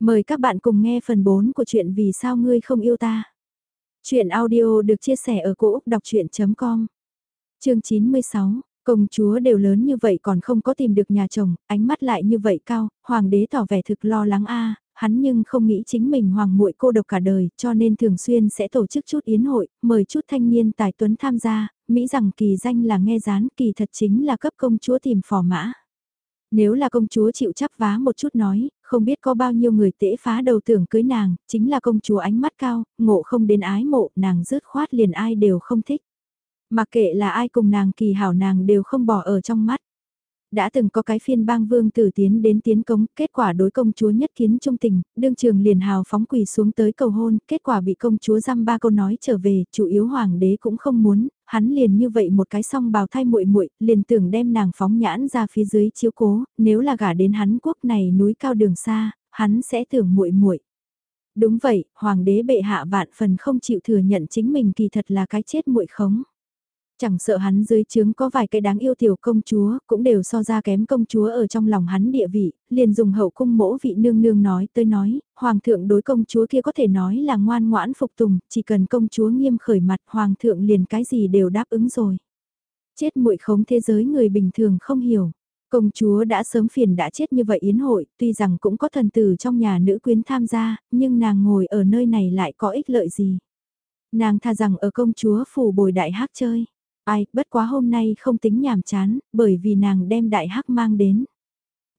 Mời các bạn cùng nghe phần 4 của chuyện Vì sao ngươi không yêu ta. Chuyện audio được chia sẻ ở cỗ đọc chuyện.com Chương 96 Công chúa đều lớn như vậy còn không có tìm được nhà chồng, ánh mắt lại như vậy cao, hoàng đế tỏ vẻ thực lo lắng a, hắn nhưng không nghĩ chính mình hoàng muội cô độc cả đời, cho nên thường xuyên sẽ tổ chức chút yến hội, mời chút thanh niên tài tuấn tham gia, mỹ rằng kỳ danh là nghe rán, kỳ thật chính là cấp công chúa tìm phò mã. Nếu là công chúa chịu chấp vá một chút nói, không biết có bao nhiêu người tễ phá đầu tưởng cưới nàng, chính là công chúa ánh mắt cao, ngộ không đến ái mộ, nàng rớt khoát liền ai đều không thích. Mặc kệ là ai cùng nàng kỳ hảo nàng đều không bỏ ở trong mắt. Đã từng có cái phiên bang vương tử tiến đến tiến cống, kết quả đối công chúa nhất kiến trung tình, đương trường liền hào phóng quỳ xuống tới cầu hôn, kết quả bị công chúa giam ba câu nói trở về, chủ yếu hoàng đế cũng không muốn, hắn liền như vậy một cái song bào thai muội muội liền tưởng đem nàng phóng nhãn ra phía dưới chiếu cố, nếu là gả đến hắn quốc này núi cao đường xa, hắn sẽ tưởng muội muội. Đúng vậy, hoàng đế bệ hạ vạn phần không chịu thừa nhận chính mình kỳ thật là cái chết muội khống. Chẳng sợ hắn dưới trướng có vài cái đáng yêu tiểu công chúa, cũng đều so ra kém công chúa ở trong lòng hắn địa vị, liền dùng hậu cung mỗ vị nương nương nói tới nói, hoàng thượng đối công chúa kia có thể nói là ngoan ngoãn phục tùng, chỉ cần công chúa nghiêm khởi mặt hoàng thượng liền cái gì đều đáp ứng rồi. Chết muội khống thế giới người bình thường không hiểu. Công chúa đã sớm phiền đã chết như vậy yến hội, tuy rằng cũng có thần tử trong nhà nữ quyến tham gia, nhưng nàng ngồi ở nơi này lại có ích lợi gì. Nàng tha rằng ở công chúa phủ bồi đại hát chơi. Ai, bất quá hôm nay không tính nhàm chán, bởi vì nàng đem đại hắc mang đến.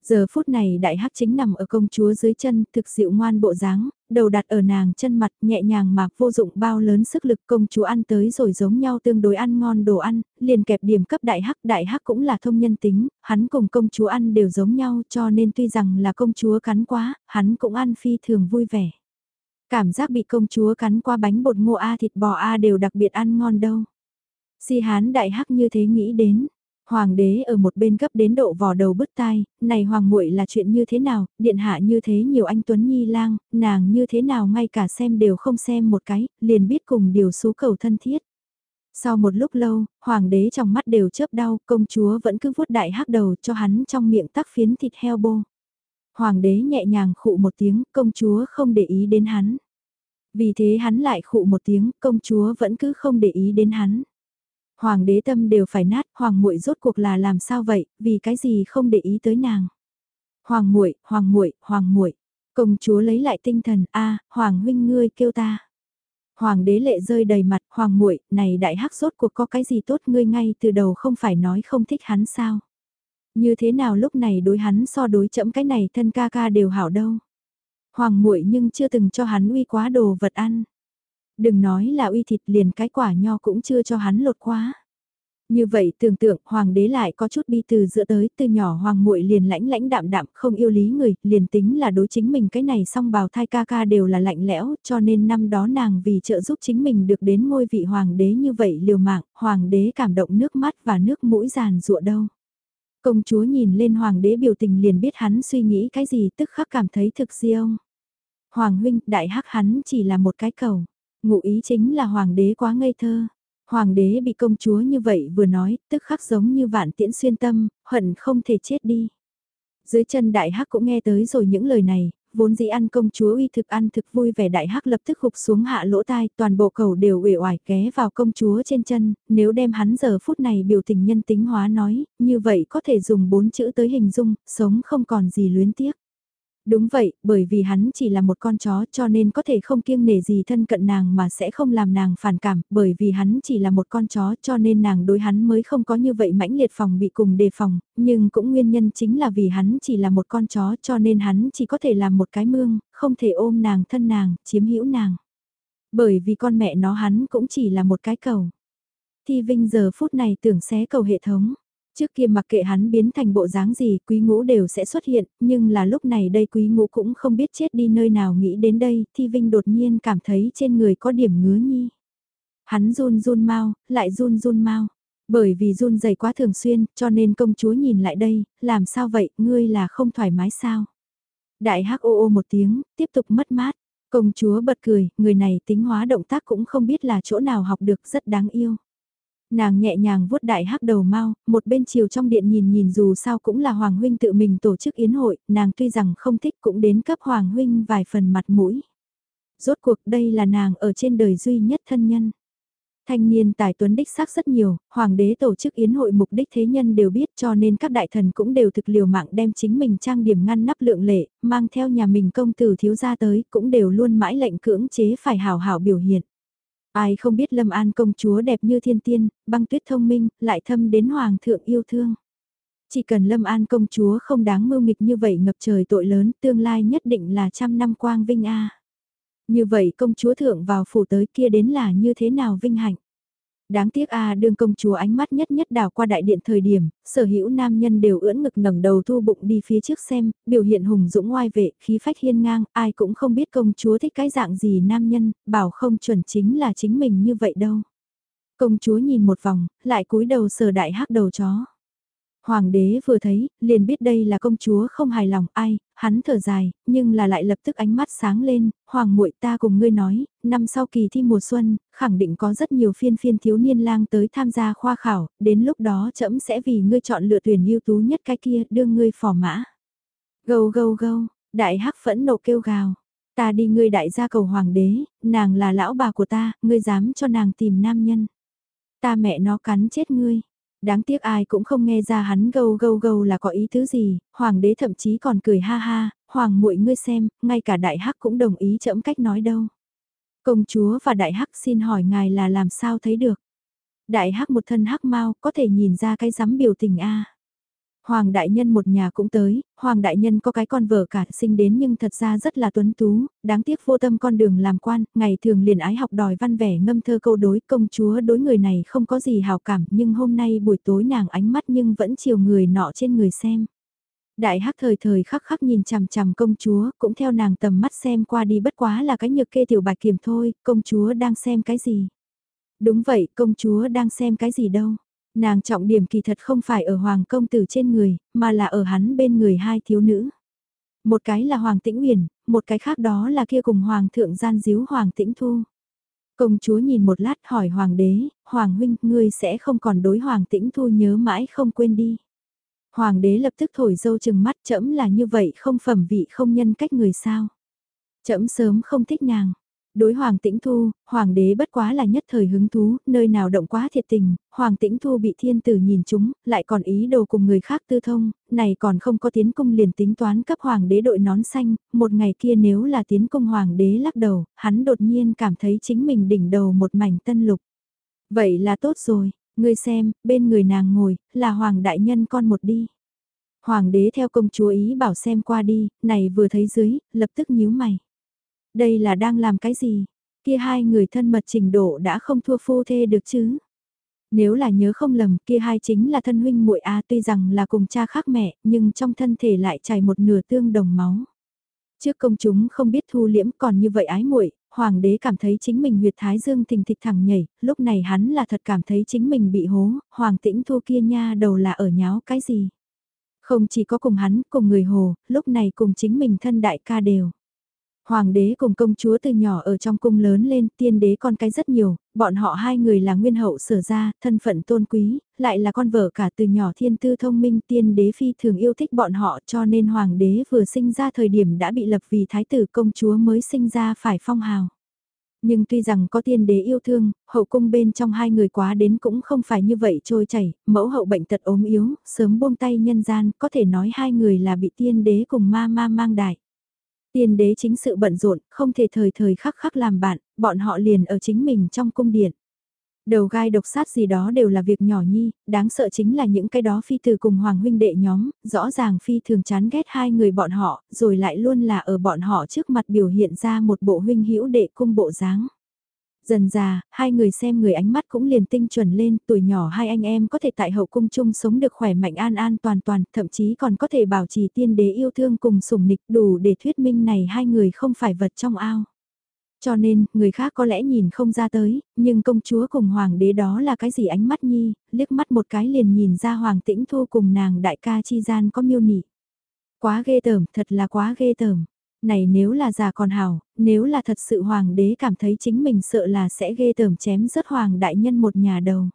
Giờ phút này đại hắc chính nằm ở công chúa dưới chân, thực dịu ngoan bộ dáng, đầu đặt ở nàng chân mặt nhẹ nhàng mà vô dụng bao lớn sức lực công chúa ăn tới rồi giống nhau tương đối ăn ngon đồ ăn, liền kẹp điểm cấp đại hắc, đại hắc cũng là thông nhân tính, hắn cùng công chúa ăn đều giống nhau cho nên tuy rằng là công chúa cắn quá, hắn cũng ăn phi thường vui vẻ. Cảm giác bị công chúa cắn qua bánh bột ngô A thịt bò A đều đặc biệt ăn ngon đâu. Si hán đại hắc như thế nghĩ đến. Hoàng đế ở một bên gấp đến độ vò đầu bứt tai, này hoàng muội là chuyện như thế nào, điện hạ như thế nhiều anh Tuấn Nhi lang, nàng như thế nào ngay cả xem đều không xem một cái, liền biết cùng điều số cầu thân thiết. Sau một lúc lâu, hoàng đế trong mắt đều chớp đau, công chúa vẫn cứ vuốt đại hắc đầu cho hắn trong miệng tắc phiến thịt heo bô. Hoàng đế nhẹ nhàng khụ một tiếng, công chúa không để ý đến hắn. Vì thế hắn lại khụ một tiếng, công chúa vẫn cứ không để ý đến hắn. Hoàng đế tâm đều phải nát, hoàng muội rốt cuộc là làm sao vậy, vì cái gì không để ý tới nàng. Hoàng muội, hoàng muội, hoàng muội. Công chúa lấy lại tinh thần, a, hoàng huynh ngươi kêu ta. Hoàng đế lệ rơi đầy mặt, hoàng muội, này đại hắc rốt cuộc có cái gì tốt ngươi ngay từ đầu không phải nói không thích hắn sao? Như thế nào lúc này đối hắn so đối chậm cái này thân ca ca đều hảo đâu. Hoàng muội nhưng chưa từng cho hắn uy quá đồ vật ăn. Đừng nói là uy thịt liền cái quả nho cũng chưa cho hắn lột quá. Như vậy tưởng tượng hoàng đế lại có chút bi từ giữa tới, từ nhỏ hoàng muội liền lãnh lãnh đạm đạm, không yêu lý người, liền tính là đối chính mình cái này song bào thai ca ca đều là lạnh lẽo, cho nên năm đó nàng vì trợ giúp chính mình được đến ngôi vị hoàng đế như vậy liều mạng, hoàng đế cảm động nước mắt và nước mũi giàn rụa đâu. Công chúa nhìn lên hoàng đế biểu tình liền biết hắn suy nghĩ cái gì, tức khắc cảm thấy thực riêng. Hoàng huynh, đại hắc hắn chỉ là một cái cầu. Ngụ ý chính là hoàng đế quá ngây thơ. Hoàng đế bị công chúa như vậy vừa nói, tức khắc giống như vạn tiễn xuyên tâm, hận không thể chết đi. Dưới chân đại hắc cũng nghe tới rồi những lời này, vốn dĩ ăn công chúa uy thực ăn thực vui vẻ đại hắc lập tức hụp xuống hạ lỗ tai, toàn bộ cầu đều uể oải ké vào công chúa trên chân, nếu đem hắn giờ phút này biểu tình nhân tính hóa nói, như vậy có thể dùng bốn chữ tới hình dung, sống không còn gì luyến tiếc. Đúng vậy, bởi vì hắn chỉ là một con chó cho nên có thể không kiêng nể gì thân cận nàng mà sẽ không làm nàng phản cảm, bởi vì hắn chỉ là một con chó cho nên nàng đối hắn mới không có như vậy mãnh liệt phòng bị cùng đề phòng, nhưng cũng nguyên nhân chính là vì hắn chỉ là một con chó cho nên hắn chỉ có thể làm một cái mương, không thể ôm nàng thân nàng, chiếm hữu nàng. Bởi vì con mẹ nó hắn cũng chỉ là một cái cầu. Thi Vinh giờ phút này tưởng xé cầu hệ thống. Trước kia mặc kệ hắn biến thành bộ dáng gì quý ngũ đều sẽ xuất hiện, nhưng là lúc này đây quý ngũ cũng không biết chết đi nơi nào nghĩ đến đây, Thi Vinh đột nhiên cảm thấy trên người có điểm ngứa nhi. Hắn run run mau, lại run run mau. Bởi vì run dày quá thường xuyên, cho nên công chúa nhìn lại đây, làm sao vậy, ngươi là không thoải mái sao? Đại hắc ô ô một tiếng, tiếp tục mất mát. Công chúa bật cười, người này tính hóa động tác cũng không biết là chỗ nào học được rất đáng yêu. Nàng nhẹ nhàng vuốt đại hắc đầu mau, một bên chiều trong điện nhìn nhìn dù sao cũng là Hoàng Huynh tự mình tổ chức yến hội, nàng tuy rằng không thích cũng đến cấp Hoàng Huynh vài phần mặt mũi. Rốt cuộc đây là nàng ở trên đời duy nhất thân nhân. Thanh niên tài tuấn đích xác rất nhiều, hoàng đế tổ chức yến hội mục đích thế nhân đều biết cho nên các đại thần cũng đều thực liều mạng đem chính mình trang điểm ngăn nắp lượng lệ, mang theo nhà mình công tử thiếu gia tới, cũng đều luôn mãi lệnh cưỡng chế phải hào hảo biểu hiện. Ai không biết Lâm An công chúa đẹp như thiên tiên, băng tuyết thông minh, lại thâm đến hoàng thượng yêu thương. Chỉ cần Lâm An công chúa không đáng mưu nghịch như vậy ngập trời tội lớn, tương lai nhất định là trăm năm quang vinh a. Như vậy công chúa thượng vào phủ tới kia đến là như thế nào vinh hạnh. Đáng tiếc a à, đương công chúa ánh mắt nhất nhất đảo qua đại điện thời điểm, sở hữu nam nhân đều ưỡn ngực ngẩng đầu thu bụng đi phía trước xem, biểu hiện hùng dũng ngoai vệ, khí phách hiên ngang, ai cũng không biết công chúa thích cái dạng gì nam nhân, bảo không chuẩn chính là chính mình như vậy đâu. Công chúa nhìn một vòng, lại cúi đầu sờ đại hắc đầu chó. Hoàng đế vừa thấy, liền biết đây là công chúa không hài lòng ai, hắn thở dài, nhưng là lại lập tức ánh mắt sáng lên, hoàng muội ta cùng ngươi nói, năm sau kỳ thi mùa xuân, khẳng định có rất nhiều phiên phiên thiếu niên lang tới tham gia khoa khảo, đến lúc đó trẫm sẽ vì ngươi chọn lựa tuyển ưu tú nhất cái kia, đưa ngươi phò mã. Gâu gâu gâu, đại hắc phẫn nộ kêu gào. Ta đi ngươi đại gia cầu hoàng đế, nàng là lão bà của ta, ngươi dám cho nàng tìm nam nhân. Ta mẹ nó cắn chết ngươi đáng tiếc ai cũng không nghe ra hắn gâu gâu gâu là có ý thứ gì, hoàng đế thậm chí còn cười ha ha, hoàng muội ngươi xem, ngay cả đại hắc cũng đồng ý chậm cách nói đâu. Công chúa và đại hắc xin hỏi ngài là làm sao thấy được. Đại hắc một thân hắc mau có thể nhìn ra cái dám biểu tình a Hoàng đại nhân một nhà cũng tới, Hoàng đại nhân có cái con vợ cả sinh đến nhưng thật ra rất là tuấn tú, đáng tiếc vô tâm con đường làm quan, ngày thường liền ái học đòi văn vẻ ngâm thơ câu đối công chúa đối người này không có gì hào cảm nhưng hôm nay buổi tối nàng ánh mắt nhưng vẫn chiều người nọ trên người xem. Đại hắc thời thời khắc khắc nhìn chằm chằm công chúa cũng theo nàng tầm mắt xem qua đi bất quá là cái nhược kê tiểu bạch kiểm thôi, công chúa đang xem cái gì. Đúng vậy, công chúa đang xem cái gì đâu. Nàng trọng điểm kỳ thật không phải ở hoàng công tử trên người, mà là ở hắn bên người hai thiếu nữ. Một cái là Hoàng Tĩnh Uyển, một cái khác đó là kia cùng Hoàng thượng gian díu Hoàng Tĩnh Thu. Công chúa nhìn một lát hỏi Hoàng đế, Hoàng huynh, ngươi sẽ không còn đối Hoàng Tĩnh Thu nhớ mãi không quên đi. Hoàng đế lập tức thổi dâu chừng mắt chẫm là như vậy không phẩm vị không nhân cách người sao. Chẫm sớm không thích nàng, Đối Hoàng Tĩnh Thu, Hoàng đế bất quá là nhất thời hứng thú, nơi nào động quá thiệt tình, Hoàng Tĩnh Thu bị thiên tử nhìn chúng, lại còn ý đồ cùng người khác tư thông, này còn không có tiến cung liền tính toán cấp Hoàng đế đội nón xanh, một ngày kia nếu là tiến cung Hoàng đế lắc đầu, hắn đột nhiên cảm thấy chính mình đỉnh đầu một mảnh tân lục. Vậy là tốt rồi, ngươi xem, bên người nàng ngồi, là Hoàng đại nhân con một đi. Hoàng đế theo công chúa ý bảo xem qua đi, này vừa thấy dưới, lập tức nhíu mày. Đây là đang làm cái gì? Kia hai người thân mật trình độ đã không thua phu thê được chứ? Nếu là nhớ không lầm, kia hai chính là thân huynh muội a, tuy rằng là cùng cha khác mẹ, nhưng trong thân thể lại chảy một nửa tương đồng máu. Trước công chúng không biết thu liễm còn như vậy ái muội, hoàng đế cảm thấy chính mình huyệt thái dương thình thịch thẳng nhảy, lúc này hắn là thật cảm thấy chính mình bị hố, hoàng tĩnh thu kia nha đầu là ở nháo cái gì. Không chỉ có cùng hắn, cùng người hồ, lúc này cùng chính mình thân đại ca đều. Hoàng đế cùng công chúa từ nhỏ ở trong cung lớn lên, tiên đế con cái rất nhiều, bọn họ hai người là nguyên hậu sở ra, thân phận tôn quý, lại là con vợ cả từ nhỏ thiên tư thông minh tiên đế phi thường yêu thích bọn họ cho nên hoàng đế vừa sinh ra thời điểm đã bị lập vì thái tử công chúa mới sinh ra phải phong hào. Nhưng tuy rằng có tiên đế yêu thương, hậu cung bên trong hai người quá đến cũng không phải như vậy trôi chảy, mẫu hậu bệnh tật ốm yếu, sớm buông tay nhân gian, có thể nói hai người là bị tiên đế cùng ma ma mang đại. Tiên đế chính sự bận rộn, không thể thời thời khắc khắc làm bạn, bọn họ liền ở chính mình trong cung điện. Đầu gai độc sát gì đó đều là việc nhỏ nhi, đáng sợ chính là những cái đó phi từ cùng hoàng huynh đệ nhóm, rõ ràng phi thường chán ghét hai người bọn họ, rồi lại luôn là ở bọn họ trước mặt biểu hiện ra một bộ huynh hữu đệ cung bộ dáng. Dần già, hai người xem người ánh mắt cũng liền tinh chuẩn lên, tuổi nhỏ hai anh em có thể tại hậu cung chung sống được khỏe mạnh an an toàn toàn, thậm chí còn có thể bảo trì tiên đế yêu thương cùng sủng nịch đủ để thuyết minh này hai người không phải vật trong ao. Cho nên, người khác có lẽ nhìn không ra tới, nhưng công chúa cùng hoàng đế đó là cái gì ánh mắt nhi, liếc mắt một cái liền nhìn ra hoàng tĩnh thu cùng nàng đại ca chi gian có miêu nị. Quá ghê tởm, thật là quá ghê tởm này nếu là già còn hảo, nếu là thật sự hoàng đế cảm thấy chính mình sợ là sẽ ghê tởm chém rớt hoàng đại nhân một nhà đầu.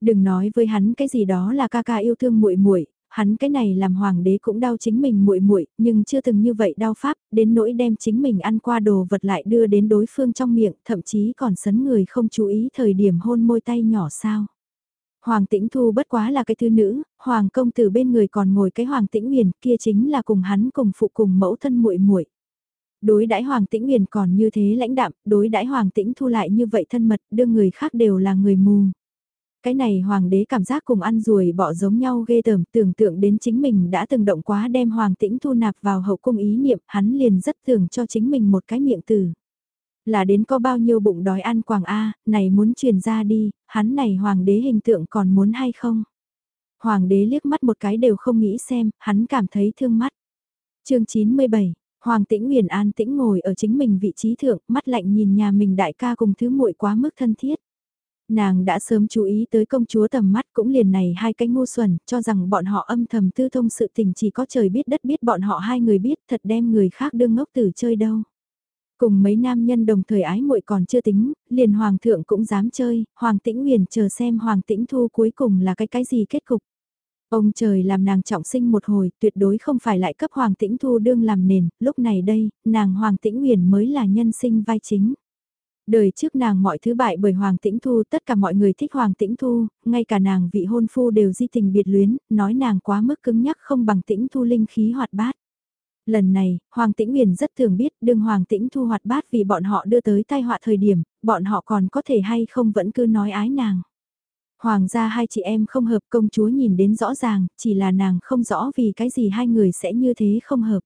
Đừng nói với hắn cái gì đó là ca ca yêu thương muội muội, hắn cái này làm hoàng đế cũng đau chính mình muội muội, nhưng chưa từng như vậy đau pháp, đến nỗi đem chính mình ăn qua đồ vật lại đưa đến đối phương trong miệng, thậm chí còn sấn người không chú ý thời điểm hôn môi tay nhỏ sao. Hoàng Tĩnh Thu bất quá là cái thư nữ, hoàng công tử bên người còn ngồi cái hoàng Tĩnh Uyển kia chính là cùng hắn cùng phụ cùng mẫu thân muội muội. Đối đãi Hoàng Tĩnh Uyển còn như thế lãnh đạm, đối đãi Hoàng Tĩnh Thu lại như vậy thân mật, đưa người khác đều là người mù. Cái này hoàng đế cảm giác cùng ăn ruồi bỏ giống nhau ghê tởm, tưởng tượng đến chính mình đã từng động quá đem hoàng tĩnh thu nạp vào hậu cung ý niệm, hắn liền rất tưởng cho chính mình một cái miệng từ. Là đến có bao nhiêu bụng đói ăn quảng A, này muốn truyền ra đi, hắn này hoàng đế hình tượng còn muốn hay không? Hoàng đế liếc mắt một cái đều không nghĩ xem, hắn cảm thấy thương mắt. chương 97 Hoàng tĩnh Nguyền an tĩnh ngồi ở chính mình vị trí thượng, mắt lạnh nhìn nhà mình đại ca cùng thứ muội quá mức thân thiết. Nàng đã sớm chú ý tới công chúa tầm mắt cũng liền này hai cái ngu xuẩn, cho rằng bọn họ âm thầm tư thông sự tình chỉ có trời biết đất biết bọn họ hai người biết thật đem người khác đương ngốc tử chơi đâu. Cùng mấy nam nhân đồng thời ái muội còn chưa tính, liền hoàng thượng cũng dám chơi, hoàng tĩnh huyền chờ xem hoàng tĩnh thu cuối cùng là cái cái gì kết cục. Ông trời làm nàng trọng sinh một hồi, tuyệt đối không phải lại cấp hoàng tĩnh thu đương làm nền, lúc này đây, nàng hoàng tĩnh huyền mới là nhân sinh vai chính. Đời trước nàng mọi thứ bại bởi Hoàng Tĩnh Thu, tất cả mọi người thích Hoàng Tĩnh Thu, ngay cả nàng vị hôn phu đều di tình biệt luyến, nói nàng quá mức cứng nhắc không bằng Tĩnh Thu linh khí hoạt bát. Lần này, Hoàng Tĩnh Nguyền rất thường biết đương Hoàng Tĩnh Thu hoạt bát vì bọn họ đưa tới tai họa thời điểm, bọn họ còn có thể hay không vẫn cứ nói ái nàng. Hoàng gia hai chị em không hợp công chúa nhìn đến rõ ràng, chỉ là nàng không rõ vì cái gì hai người sẽ như thế không hợp.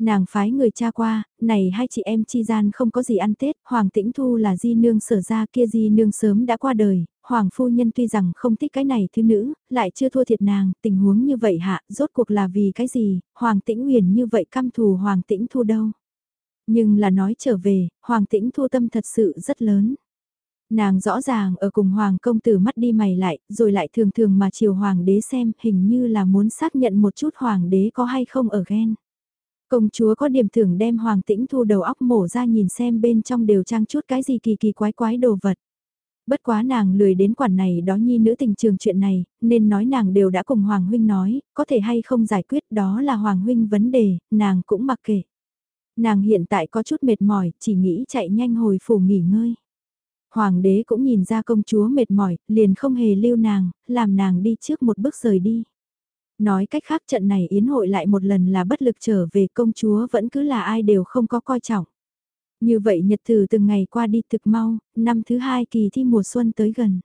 Nàng phái người cha qua, này hai chị em chi gian không có gì ăn Tết, Hoàng Tĩnh Thu là di nương sở ra kia di nương sớm đã qua đời, Hoàng phu nhân tuy rằng không thích cái này thứ nữ, lại chưa thua thiệt nàng, tình huống như vậy hạ, rốt cuộc là vì cái gì, Hoàng Tĩnh Huyền như vậy căm thù Hoàng Tĩnh Thu đâu. Nhưng là nói trở về, Hoàng Tĩnh Thu tâm thật sự rất lớn. Nàng rõ ràng ở cùng Hoàng công tử mắt đi mày lại, rồi lại thường thường mà chiều Hoàng đế xem, hình như là muốn xác nhận một chút Hoàng đế có hay không ở ghen. Công chúa có điểm thưởng đem Hoàng Tĩnh Thu đầu óc mổ ra nhìn xem bên trong đều trang chút cái gì kỳ kỳ quái quái đồ vật. Bất quá nàng lười đến quản này đó nhi nữ tình trường chuyện này, nên nói nàng đều đã cùng Hoàng Huynh nói, có thể hay không giải quyết đó là Hoàng Huynh vấn đề, nàng cũng mặc kệ. Nàng hiện tại có chút mệt mỏi, chỉ nghĩ chạy nhanh hồi phủ nghỉ ngơi. Hoàng đế cũng nhìn ra công chúa mệt mỏi, liền không hề lưu nàng, làm nàng đi trước một bước rời đi. Nói cách khác trận này yến hội lại một lần là bất lực trở về công chúa vẫn cứ là ai đều không có coi trọng. Như vậy nhật từ từng ngày qua đi thực mau, năm thứ hai kỳ thi mùa xuân tới gần.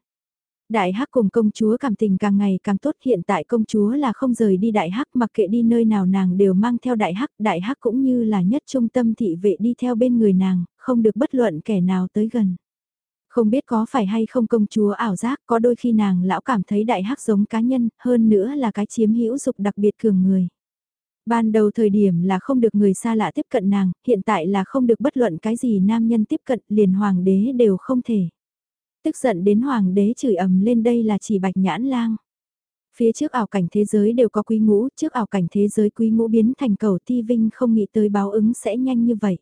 Đại Hắc cùng công chúa cảm tình càng ngày càng tốt hiện tại công chúa là không rời đi Đại Hắc mặc kệ đi nơi nào nàng đều mang theo Đại Hắc. Đại Hắc cũng như là nhất trung tâm thị vệ đi theo bên người nàng, không được bất luận kẻ nào tới gần. Không biết có phải hay không công chúa ảo giác có đôi khi nàng lão cảm thấy đại hắc giống cá nhân, hơn nữa là cái chiếm hữu dục đặc biệt cường người. Ban đầu thời điểm là không được người xa lạ tiếp cận nàng, hiện tại là không được bất luận cái gì nam nhân tiếp cận liền hoàng đế đều không thể. Tức giận đến hoàng đế chửi ầm lên đây là chỉ bạch nhãn lang. Phía trước ảo cảnh thế giới đều có quý ngũ, trước ảo cảnh thế giới quý ngũ biến thành cầu thi vinh không nghĩ tới báo ứng sẽ nhanh như vậy.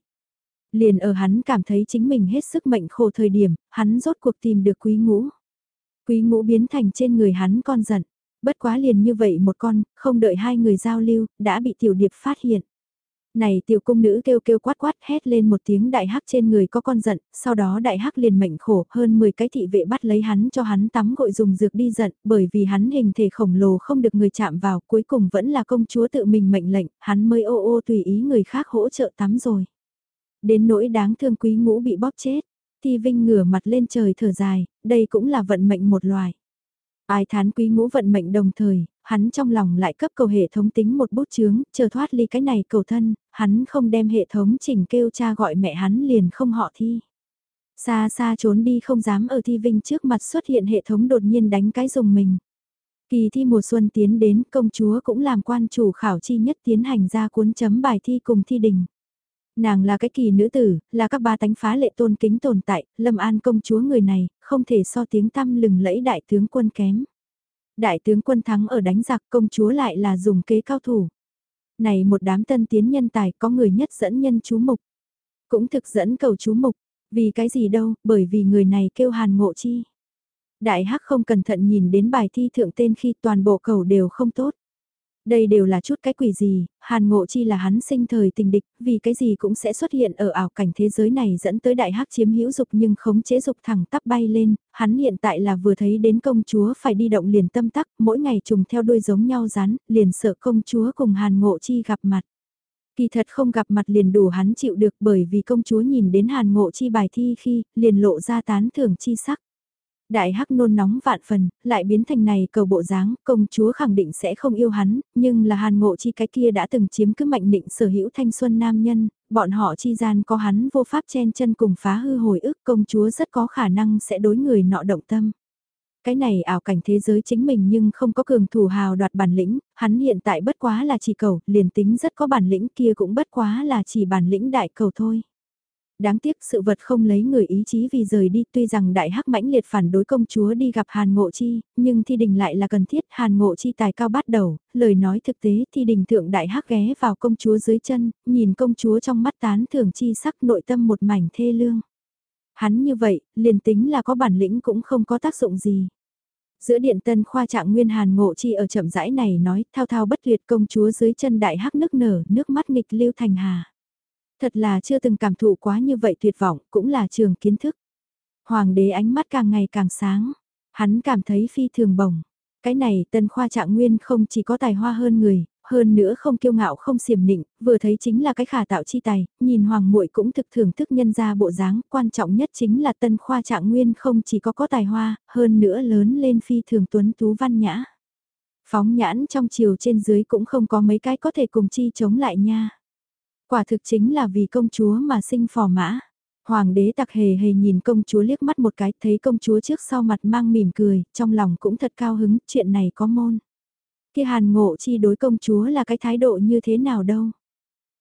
Liền ở hắn cảm thấy chính mình hết sức mệnh khổ thời điểm, hắn rốt cuộc tìm được quý ngũ. Quý ngũ biến thành trên người hắn con giận. Bất quá liền như vậy một con, không đợi hai người giao lưu, đã bị tiểu điệp phát hiện. Này tiểu cung nữ kêu kêu quát quát hét lên một tiếng đại hắc trên người có con giận, sau đó đại hắc liền mệnh khổ hơn 10 cái thị vệ bắt lấy hắn cho hắn tắm gội dùng dược đi giận, bởi vì hắn hình thể khổng lồ không được người chạm vào, cuối cùng vẫn là công chúa tự mình mệnh lệnh, hắn mới ô ô tùy ý người khác hỗ trợ tắm rồi. Đến nỗi đáng thương quý ngũ bị bóp chết, Thi Vinh ngửa mặt lên trời thở dài, đây cũng là vận mệnh một loài. Ai thán quý ngũ vận mệnh đồng thời, hắn trong lòng lại cấp cầu hệ thống tính một bút chướng, chờ thoát ly cái này cầu thân, hắn không đem hệ thống chỉnh kêu cha gọi mẹ hắn liền không họ thi. Xa xa trốn đi không dám ở thi vinh trước mặt xuất hiện hệ thống đột nhiên đánh cái dùng mình. Kỳ thi mùa xuân tiến đến công chúa cũng làm quan chủ khảo chi nhất tiến hành ra cuốn chấm bài thi cùng thi đình. Nàng là cái kỳ nữ tử, là các ba tánh phá lệ tôn kính tồn tại, Lâm An công chúa người này, không thể so tiếng tăm lừng lẫy đại tướng quân kém. Đại tướng quân thắng ở đánh giặc công chúa lại là dùng kế cao thủ. Này một đám tân tiến nhân tài có người nhất dẫn nhân chú mục. Cũng thực dẫn cầu chú mục, vì cái gì đâu, bởi vì người này kêu hàn ngộ chi. Đại hắc không cẩn thận nhìn đến bài thi thượng tên khi toàn bộ cầu đều không tốt. Đây đều là chút cái quỷ gì, Hàn Ngộ Chi là hắn sinh thời tình địch, vì cái gì cũng sẽ xuất hiện ở ảo cảnh thế giới này dẫn tới đại hắc chiếm hữu dục nhưng khống chế dục thẳng tắp bay lên, hắn hiện tại là vừa thấy đến công chúa phải đi động liền tâm tắc, mỗi ngày trùng theo đuôi giống nhau rán, liền sợ công chúa cùng Hàn Ngộ Chi gặp mặt. Kỳ thật không gặp mặt liền đủ hắn chịu được bởi vì công chúa nhìn đến Hàn Ngộ Chi bài thi khi liền lộ ra tán thưởng chi sắc. Đại hắc nôn nóng vạn phần, lại biến thành này cầu bộ dáng, công chúa khẳng định sẽ không yêu hắn, nhưng là hàn ngộ chi cái kia đã từng chiếm cứ mạnh định sở hữu thanh xuân nam nhân, bọn họ chi gian có hắn vô pháp chen chân cùng phá hư hồi ức công chúa rất có khả năng sẽ đối người nọ động tâm. Cái này ảo cảnh thế giới chính mình nhưng không có cường thủ hào đoạt bản lĩnh, hắn hiện tại bất quá là chỉ cầu, liền tính rất có bản lĩnh kia cũng bất quá là chỉ bản lĩnh đại cầu thôi. Đáng tiếc sự vật không lấy người ý chí vì rời đi tuy rằng đại hắc mãnh liệt phản đối công chúa đi gặp Hàn Ngộ Chi, nhưng thi đình lại là cần thiết Hàn Ngộ Chi tài cao bắt đầu, lời nói thực tế thi đình thượng đại hắc ghé vào công chúa dưới chân, nhìn công chúa trong mắt tán thường chi sắc nội tâm một mảnh thê lương. Hắn như vậy, liền tính là có bản lĩnh cũng không có tác dụng gì. Giữa điện tân khoa trạng nguyên hàn ngộ chi ở chậm rãi này nói thao thao bất tuyệt công chúa dưới chân đại hắc nức nở nước mắt nghịch lưu thành hà. Thật là chưa từng cảm thụ quá như vậy tuyệt vọng, cũng là trường kiến thức. Hoàng đế ánh mắt càng ngày càng sáng, hắn cảm thấy phi thường bổng. Cái này tân khoa trạng nguyên không chỉ có tài hoa hơn người, hơn nữa không kiêu ngạo không xiểm nịnh, vừa thấy chính là cái khả tạo chi tài, nhìn hoàng muội cũng thực thưởng thức nhân ra bộ dáng, quan trọng nhất chính là tân khoa trạng nguyên không chỉ có có tài hoa, hơn nữa lớn lên phi thường tuấn tú văn nhã. Phóng nhãn trong chiều trên dưới cũng không có mấy cái có thể cùng chi chống lại nha. Quả thực chính là vì công chúa mà sinh phò mã. Hoàng đế tặc hề hề nhìn công chúa liếc mắt một cái, thấy công chúa trước sau mặt mang mỉm cười, trong lòng cũng thật cao hứng, chuyện này có môn. Kia hàn ngộ chi đối công chúa là cái thái độ như thế nào đâu.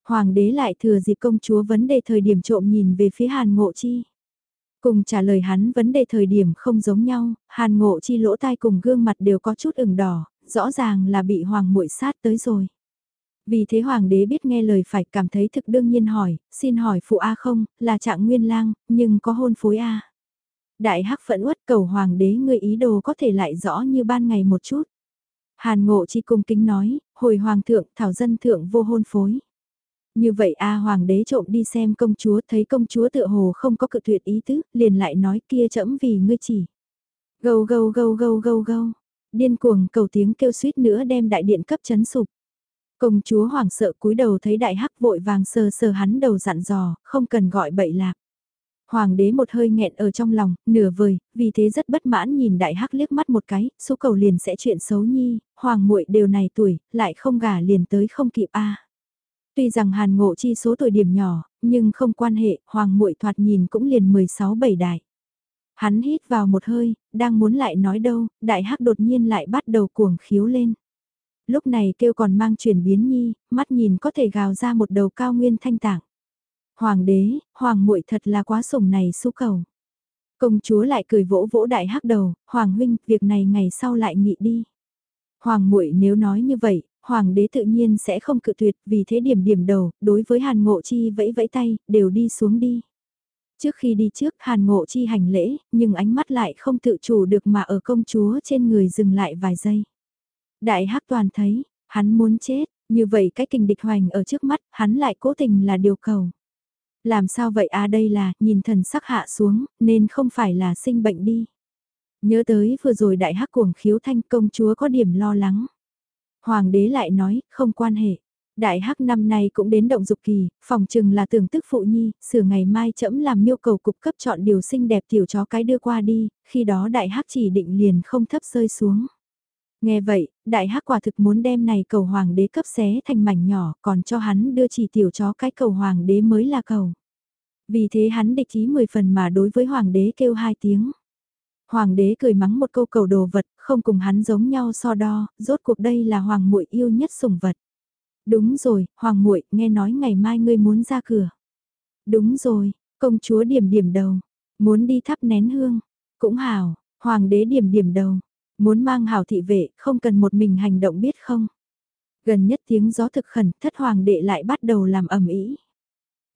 Hoàng đế lại thừa dịp công chúa vấn đề thời điểm trộm nhìn về phía hàn ngộ chi. Cùng trả lời hắn vấn đề thời điểm không giống nhau, hàn ngộ chi lỗ tai cùng gương mặt đều có chút ửng đỏ, rõ ràng là bị hoàng muội sát tới rồi. Vì thế hoàng đế biết nghe lời phải cảm thấy thực đương nhiên hỏi, xin hỏi phụ A không, là trạng nguyên lang, nhưng có hôn phối A. Đại hắc phẫn uất cầu hoàng đế người ý đồ có thể lại rõ như ban ngày một chút. Hàn ngộ chi cung kính nói, hồi hoàng thượng thảo dân thượng vô hôn phối. Như vậy A hoàng đế trộm đi xem công chúa thấy công chúa tựa hồ không có cự tuyệt ý tứ, liền lại nói kia chẫm vì ngươi chỉ. Gâu gâu gâu gâu gâu gâu, điên cuồng cầu tiếng kêu suýt nữa đem đại điện cấp chấn sụp. Công chúa hoảng sợ cúi đầu thấy đại hắc vội vàng sờ sờ hắn đầu dặn dò, không cần gọi bậy lạc. Hoàng đế một hơi nghẹn ở trong lòng, nửa vời, vì thế rất bất mãn nhìn đại hắc liếc mắt một cái, số cầu liền sẽ chuyện xấu nhi, hoàng muội đều này tuổi, lại không gả liền tới không kịp a. Tuy rằng hàn ngộ chi số tuổi điểm nhỏ, nhưng không quan hệ, hoàng muội thoạt nhìn cũng liền 16 bảy đại. Hắn hít vào một hơi, đang muốn lại nói đâu, đại hắc đột nhiên lại bắt đầu cuồng khiếu lên lúc này kêu còn mang chuyển biến nhi, mắt nhìn có thể gào ra một đầu cao nguyên thanh tạng. Hoàng đế, hoàng muội thật là quá sủng này xú cầu. Công chúa lại cười vỗ vỗ đại hắc đầu, hoàng huynh, việc này ngày sau lại nghị đi. Hoàng muội nếu nói như vậy, hoàng đế tự nhiên sẽ không cự tuyệt, vì thế điểm điểm đầu, đối với Hàn Ngộ Chi vẫy vẫy tay, đều đi xuống đi. Trước khi đi trước Hàn Ngộ Chi hành lễ, nhưng ánh mắt lại không tự chủ được mà ở công chúa trên người dừng lại vài giây. Đại hắc toàn thấy, hắn muốn chết, như vậy cái kình địch hoành ở trước mắt, hắn lại cố tình là điều cầu. Làm sao vậy à đây là, nhìn thần sắc hạ xuống, nên không phải là sinh bệnh đi. Nhớ tới vừa rồi đại hắc cuồng khiếu thanh công chúa có điểm lo lắng. Hoàng đế lại nói, không quan hệ. Đại hắc năm nay cũng đến động dục kỳ, phòng chừng là tưởng tức phụ nhi, sửa ngày mai chậm làm miêu cầu cục cấp chọn điều xinh đẹp tiểu chó cái đưa qua đi, khi đó đại hắc chỉ định liền không thấp rơi xuống. Nghe vậy, đại hắc quả thực muốn đem này cầu hoàng đế cấp xé thành mảnh nhỏ, còn cho hắn đưa chỉ tiểu chó cái cầu hoàng đế mới là cầu. Vì thế hắn địch ý 10 phần mà đối với hoàng đế kêu hai tiếng. Hoàng đế cười mắng một câu cầu đồ vật, không cùng hắn giống nhau so đo, rốt cuộc đây là hoàng muội yêu nhất sủng vật. Đúng rồi, hoàng muội, nghe nói ngày mai ngươi muốn ra cửa. Đúng rồi, công chúa điểm điểm đầu, muốn đi thắp nén hương. Cũng hào, hoàng đế điểm điểm đầu, Muốn mang hảo thị vệ, không cần một mình hành động biết không? Gần nhất tiếng gió thực khẩn, thất hoàng đệ lại bắt đầu làm ẩm ý.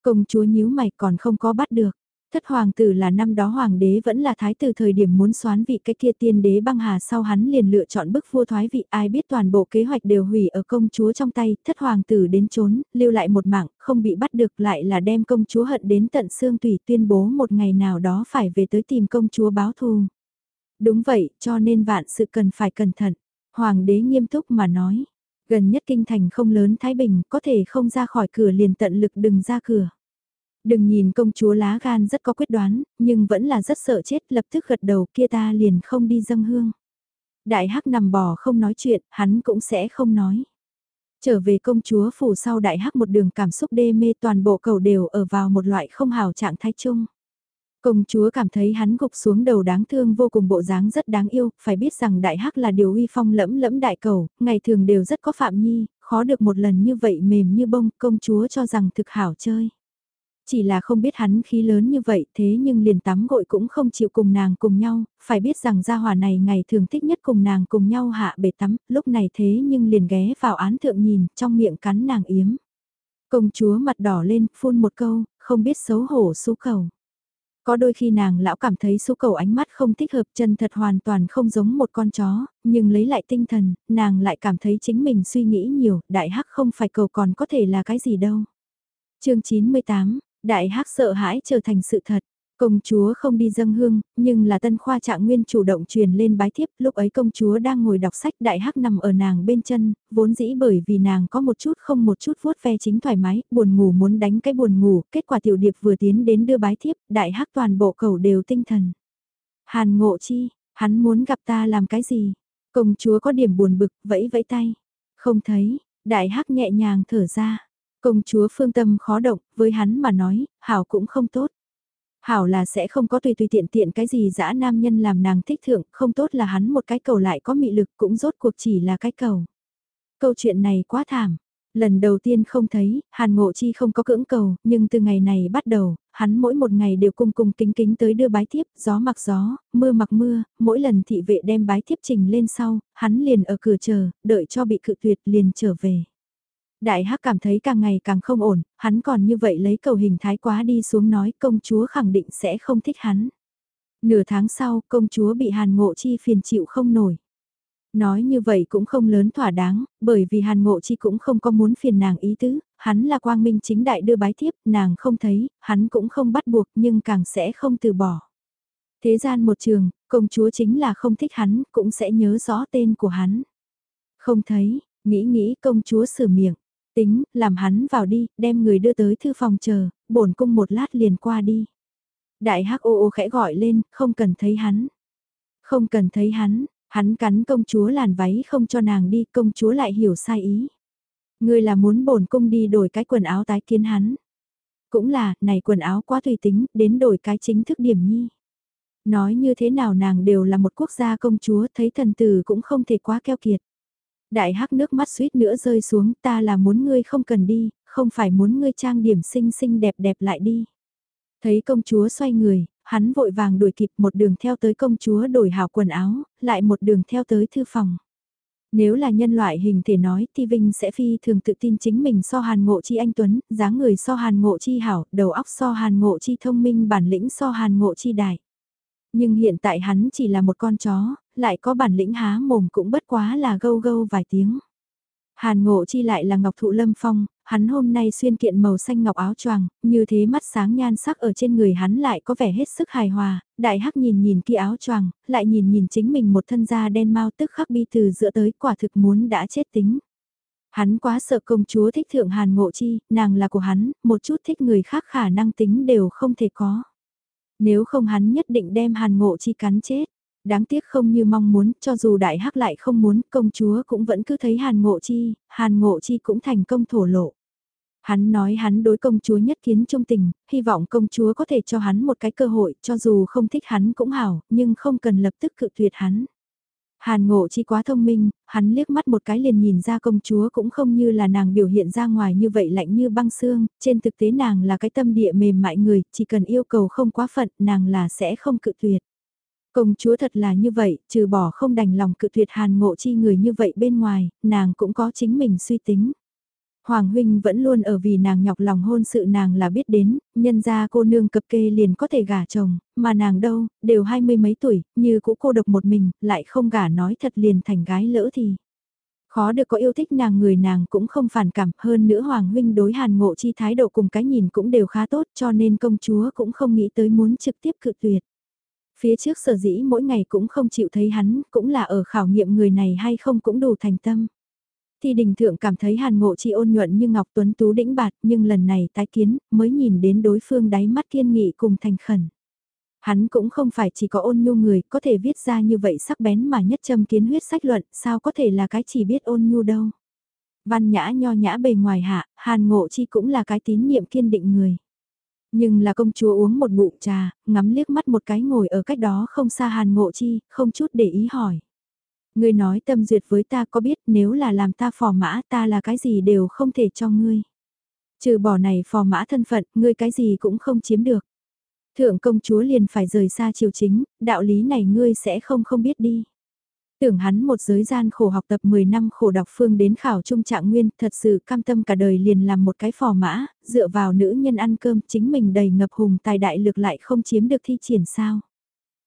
Công chúa nhíu mày còn không có bắt được. Thất hoàng tử là năm đó hoàng đế vẫn là thái tử thời điểm muốn xoán vị cái kia tiên đế băng hà sau hắn liền lựa chọn bức vua thoái vị ai biết toàn bộ kế hoạch đều hủy ở công chúa trong tay, thất hoàng tử đến trốn, lưu lại một mạng, không bị bắt được lại là đem công chúa hận đến tận xương tùy tuyên bố một ngày nào đó phải về tới tìm công chúa báo thù. Đúng vậy, cho nên vạn sự cần phải cẩn thận. Hoàng đế nghiêm túc mà nói, gần nhất kinh thành không lớn Thái Bình, có thể không ra khỏi cửa liền tận lực đừng ra cửa. Đừng nhìn công chúa lá gan rất có quyết đoán, nhưng vẫn là rất sợ chết lập tức gật đầu kia ta liền không đi dâng hương. Đại hắc nằm bò không nói chuyện, hắn cũng sẽ không nói. Trở về công chúa phủ sau đại hắc một đường cảm xúc đê mê toàn bộ cầu đều ở vào một loại không hào trạng thái chung. Công chúa cảm thấy hắn gục xuống đầu đáng thương vô cùng bộ dáng rất đáng yêu, phải biết rằng đại hắc là điều uy phong lẫm lẫm đại cầu, ngày thường đều rất có phạm nhi, khó được một lần như vậy mềm như bông, công chúa cho rằng thực hảo chơi. Chỉ là không biết hắn khí lớn như vậy thế nhưng liền tắm gội cũng không chịu cùng nàng cùng nhau, phải biết rằng gia hỏa này ngày thường thích nhất cùng nàng cùng nhau hạ bể tắm, lúc này thế nhưng liền ghé vào án thượng nhìn, trong miệng cắn nàng yếm. Công chúa mặt đỏ lên, phun một câu, không biết xấu hổ xú cầu. Có đôi khi nàng lão cảm thấy số cầu ánh mắt không thích hợp chân thật hoàn toàn không giống một con chó, nhưng lấy lại tinh thần, nàng lại cảm thấy chính mình suy nghĩ nhiều, đại hắc không phải cầu còn có thể là cái gì đâu. chương 98, Đại hắc sợ hãi trở thành sự thật. Công chúa không đi dâng hương, nhưng là tân khoa trạng nguyên chủ động truyền lên bái thiếp, lúc ấy công chúa đang ngồi đọc sách đại hắc nằm ở nàng bên chân, vốn dĩ bởi vì nàng có một chút không một chút vuốt ve chính thoải mái, buồn ngủ muốn đánh cái buồn ngủ, kết quả tiểu điệp vừa tiến đến đưa bái thiếp, đại hắc toàn bộ cầu đều tinh thần. Hàn ngộ chi, hắn muốn gặp ta làm cái gì? Công chúa có điểm buồn bực, vẫy vẫy tay. Không thấy, đại hắc nhẹ nhàng thở ra. Công chúa phương tâm khó động, với hắn mà nói, Hảo cũng không tốt. Hảo là sẽ không có tùy tùy tiện tiện cái gì dã nam nhân làm nàng thích thượng, không tốt là hắn một cái cầu lại có mị lực cũng rốt cuộc chỉ là cái cầu. Câu chuyện này quá thảm. Lần đầu tiên không thấy, Hàn Ngộ Chi không có cưỡng cầu, nhưng từ ngày này bắt đầu, hắn mỗi một ngày đều cung cung kính kính tới đưa bái thiếp, gió mặc gió, mưa mặc mưa, mỗi lần thị vệ đem bái thiếp trình lên sau, hắn liền ở cửa chờ, đợi cho bị cự tuyệt liền trở về. Đại hắc cảm thấy càng ngày càng không ổn, hắn còn như vậy lấy cầu hình thái quá đi xuống nói công chúa khẳng định sẽ không thích hắn. Nửa tháng sau, công chúa bị hàn ngộ chi phiền chịu không nổi. Nói như vậy cũng không lớn thỏa đáng, bởi vì hàn ngộ chi cũng không có muốn phiền nàng ý tứ, hắn là quang minh chính đại đưa bái thiếp, nàng không thấy, hắn cũng không bắt buộc nhưng càng sẽ không từ bỏ. Thế gian một trường, công chúa chính là không thích hắn, cũng sẽ nhớ rõ tên của hắn. Không thấy, nghĩ nghĩ công chúa sửa miệng, Tính, làm hắn vào đi, đem người đưa tới thư phòng chờ, bổn cung một lát liền qua đi. Đại hắc ô ô khẽ gọi lên, không cần thấy hắn. Không cần thấy hắn, hắn cắn công chúa làn váy không cho nàng đi, công chúa lại hiểu sai ý. Người là muốn bổn cung đi đổi cái quần áo tái kiến hắn. Cũng là, này quần áo quá tùy tính, đến đổi cái chính thức điểm nhi. Nói như thế nào nàng đều là một quốc gia công chúa, thấy thần tử cũng không thể quá keo kiệt. Đại hắc nước mắt suýt nữa rơi xuống ta là muốn ngươi không cần đi, không phải muốn ngươi trang điểm xinh xinh đẹp đẹp lại đi. Thấy công chúa xoay người, hắn vội vàng đuổi kịp một đường theo tới công chúa đổi hảo quần áo, lại một đường theo tới thư phòng. Nếu là nhân loại hình thể nói thì Vinh sẽ phi thường tự tin chính mình so hàn ngộ chi anh Tuấn, dáng người so hàn ngộ chi hảo, đầu óc so hàn ngộ chi thông minh bản lĩnh so hàn ngộ chi đại. Nhưng hiện tại hắn chỉ là một con chó, lại có bản lĩnh há mồm cũng bất quá là gâu gâu vài tiếng. Hàn ngộ chi lại là ngọc thụ lâm phong, hắn hôm nay xuyên kiện màu xanh ngọc áo choàng, như thế mắt sáng nhan sắc ở trên người hắn lại có vẻ hết sức hài hòa, đại hắc nhìn nhìn kia áo choàng, lại nhìn nhìn chính mình một thân da đen mau tức khắc bi từ giữa tới quả thực muốn đã chết tính. Hắn quá sợ công chúa thích thượng hàn ngộ chi, nàng là của hắn, một chút thích người khác khả năng tính đều không thể có. Nếu không hắn nhất định đem hàn ngộ chi cắn chết. Đáng tiếc không như mong muốn, cho dù đại hắc lại không muốn, công chúa cũng vẫn cứ thấy hàn ngộ chi, hàn ngộ chi cũng thành công thổ lộ. Hắn nói hắn đối công chúa nhất kiến trung tình, hy vọng công chúa có thể cho hắn một cái cơ hội, cho dù không thích hắn cũng hảo, nhưng không cần lập tức cự tuyệt hắn. Hàn ngộ chi quá thông minh, hắn liếc mắt một cái liền nhìn ra công chúa cũng không như là nàng biểu hiện ra ngoài như vậy lạnh như băng xương, trên thực tế nàng là cái tâm địa mềm mại người, chỉ cần yêu cầu không quá phận nàng là sẽ không cự tuyệt. Công chúa thật là như vậy, trừ bỏ không đành lòng cự tuyệt hàn ngộ chi người như vậy bên ngoài, nàng cũng có chính mình suy tính. Hoàng huynh vẫn luôn ở vì nàng nhọc lòng hôn sự nàng là biết đến, nhân ra cô nương cập kê liền có thể gả chồng, mà nàng đâu, đều hai mươi mấy tuổi, như cũ cô độc một mình, lại không gả nói thật liền thành gái lỡ thì. Khó được có yêu thích nàng người nàng cũng không phản cảm hơn nữa Hoàng huynh đối hàn ngộ chi thái độ cùng cái nhìn cũng đều khá tốt cho nên công chúa cũng không nghĩ tới muốn trực tiếp cự tuyệt. Phía trước sở dĩ mỗi ngày cũng không chịu thấy hắn, cũng là ở khảo nghiệm người này hay không cũng đủ thành tâm. Thì đình thượng cảm thấy hàn ngộ chi ôn nhuận như ngọc tuấn tú đĩnh bạt nhưng lần này tái kiến mới nhìn đến đối phương đáy mắt kiên nghị cùng thành khẩn. Hắn cũng không phải chỉ có ôn nhu người có thể viết ra như vậy sắc bén mà nhất châm kiến huyết sách luận sao có thể là cái chỉ biết ôn nhu đâu. Văn nhã nho nhã bề ngoài hạ, hàn ngộ chi cũng là cái tín niệm kiên định người. Nhưng là công chúa uống một ngụm trà, ngắm liếc mắt một cái ngồi ở cách đó không xa hàn ngộ chi, không chút để ý hỏi. Ngươi nói tâm duyệt với ta có biết nếu là làm ta phò mã ta là cái gì đều không thể cho ngươi. Trừ bỏ này phò mã thân phận, ngươi cái gì cũng không chiếm được. Thượng công chúa liền phải rời xa triều chính, đạo lý này ngươi sẽ không không biết đi. Tưởng hắn một giới gian khổ học tập 10 năm khổ đọc phương đến khảo trung trạng nguyên, thật sự cam tâm cả đời liền làm một cái phò mã, dựa vào nữ nhân ăn cơm chính mình đầy ngập hùng tài đại lực lại không chiếm được thi triển sao.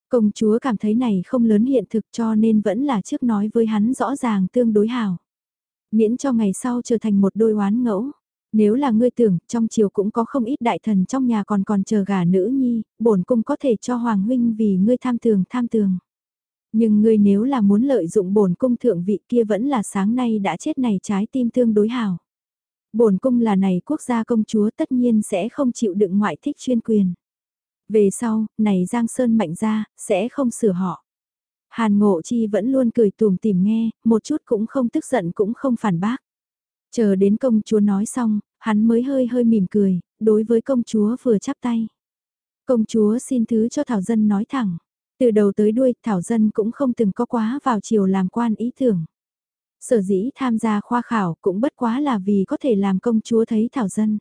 Công chúa cảm thấy này không lớn hiện thực cho nên vẫn là trước nói với hắn rõ ràng tương đối hảo. Miễn cho ngày sau trở thành một đôi oán ngẫu. Nếu là ngươi tưởng, trong triều cũng có không ít đại thần trong nhà còn còn chờ gả nữ nhi, bổn cung có thể cho Hoàng huynh vì ngươi tham tường tham tường. Nhưng ngươi nếu là muốn lợi dụng bổn cung thượng vị kia vẫn là sáng nay đã chết này trái tim tương đối hảo. Bổn cung là này quốc gia công chúa tất nhiên sẽ không chịu đựng ngoại thích chuyên quyền. Về sau, này Giang Sơn mạnh ra, sẽ không sửa họ. Hàn Ngộ Chi vẫn luôn cười tùm tìm nghe, một chút cũng không tức giận cũng không phản bác. Chờ đến công chúa nói xong, hắn mới hơi hơi mỉm cười, đối với công chúa vừa chắp tay. Công chúa xin thứ cho Thảo Dân nói thẳng. Từ đầu tới đuôi, Thảo Dân cũng không từng có quá vào chiều làm quan ý tưởng. Sở dĩ tham gia khoa khảo cũng bất quá là vì có thể làm công chúa thấy Thảo Dân.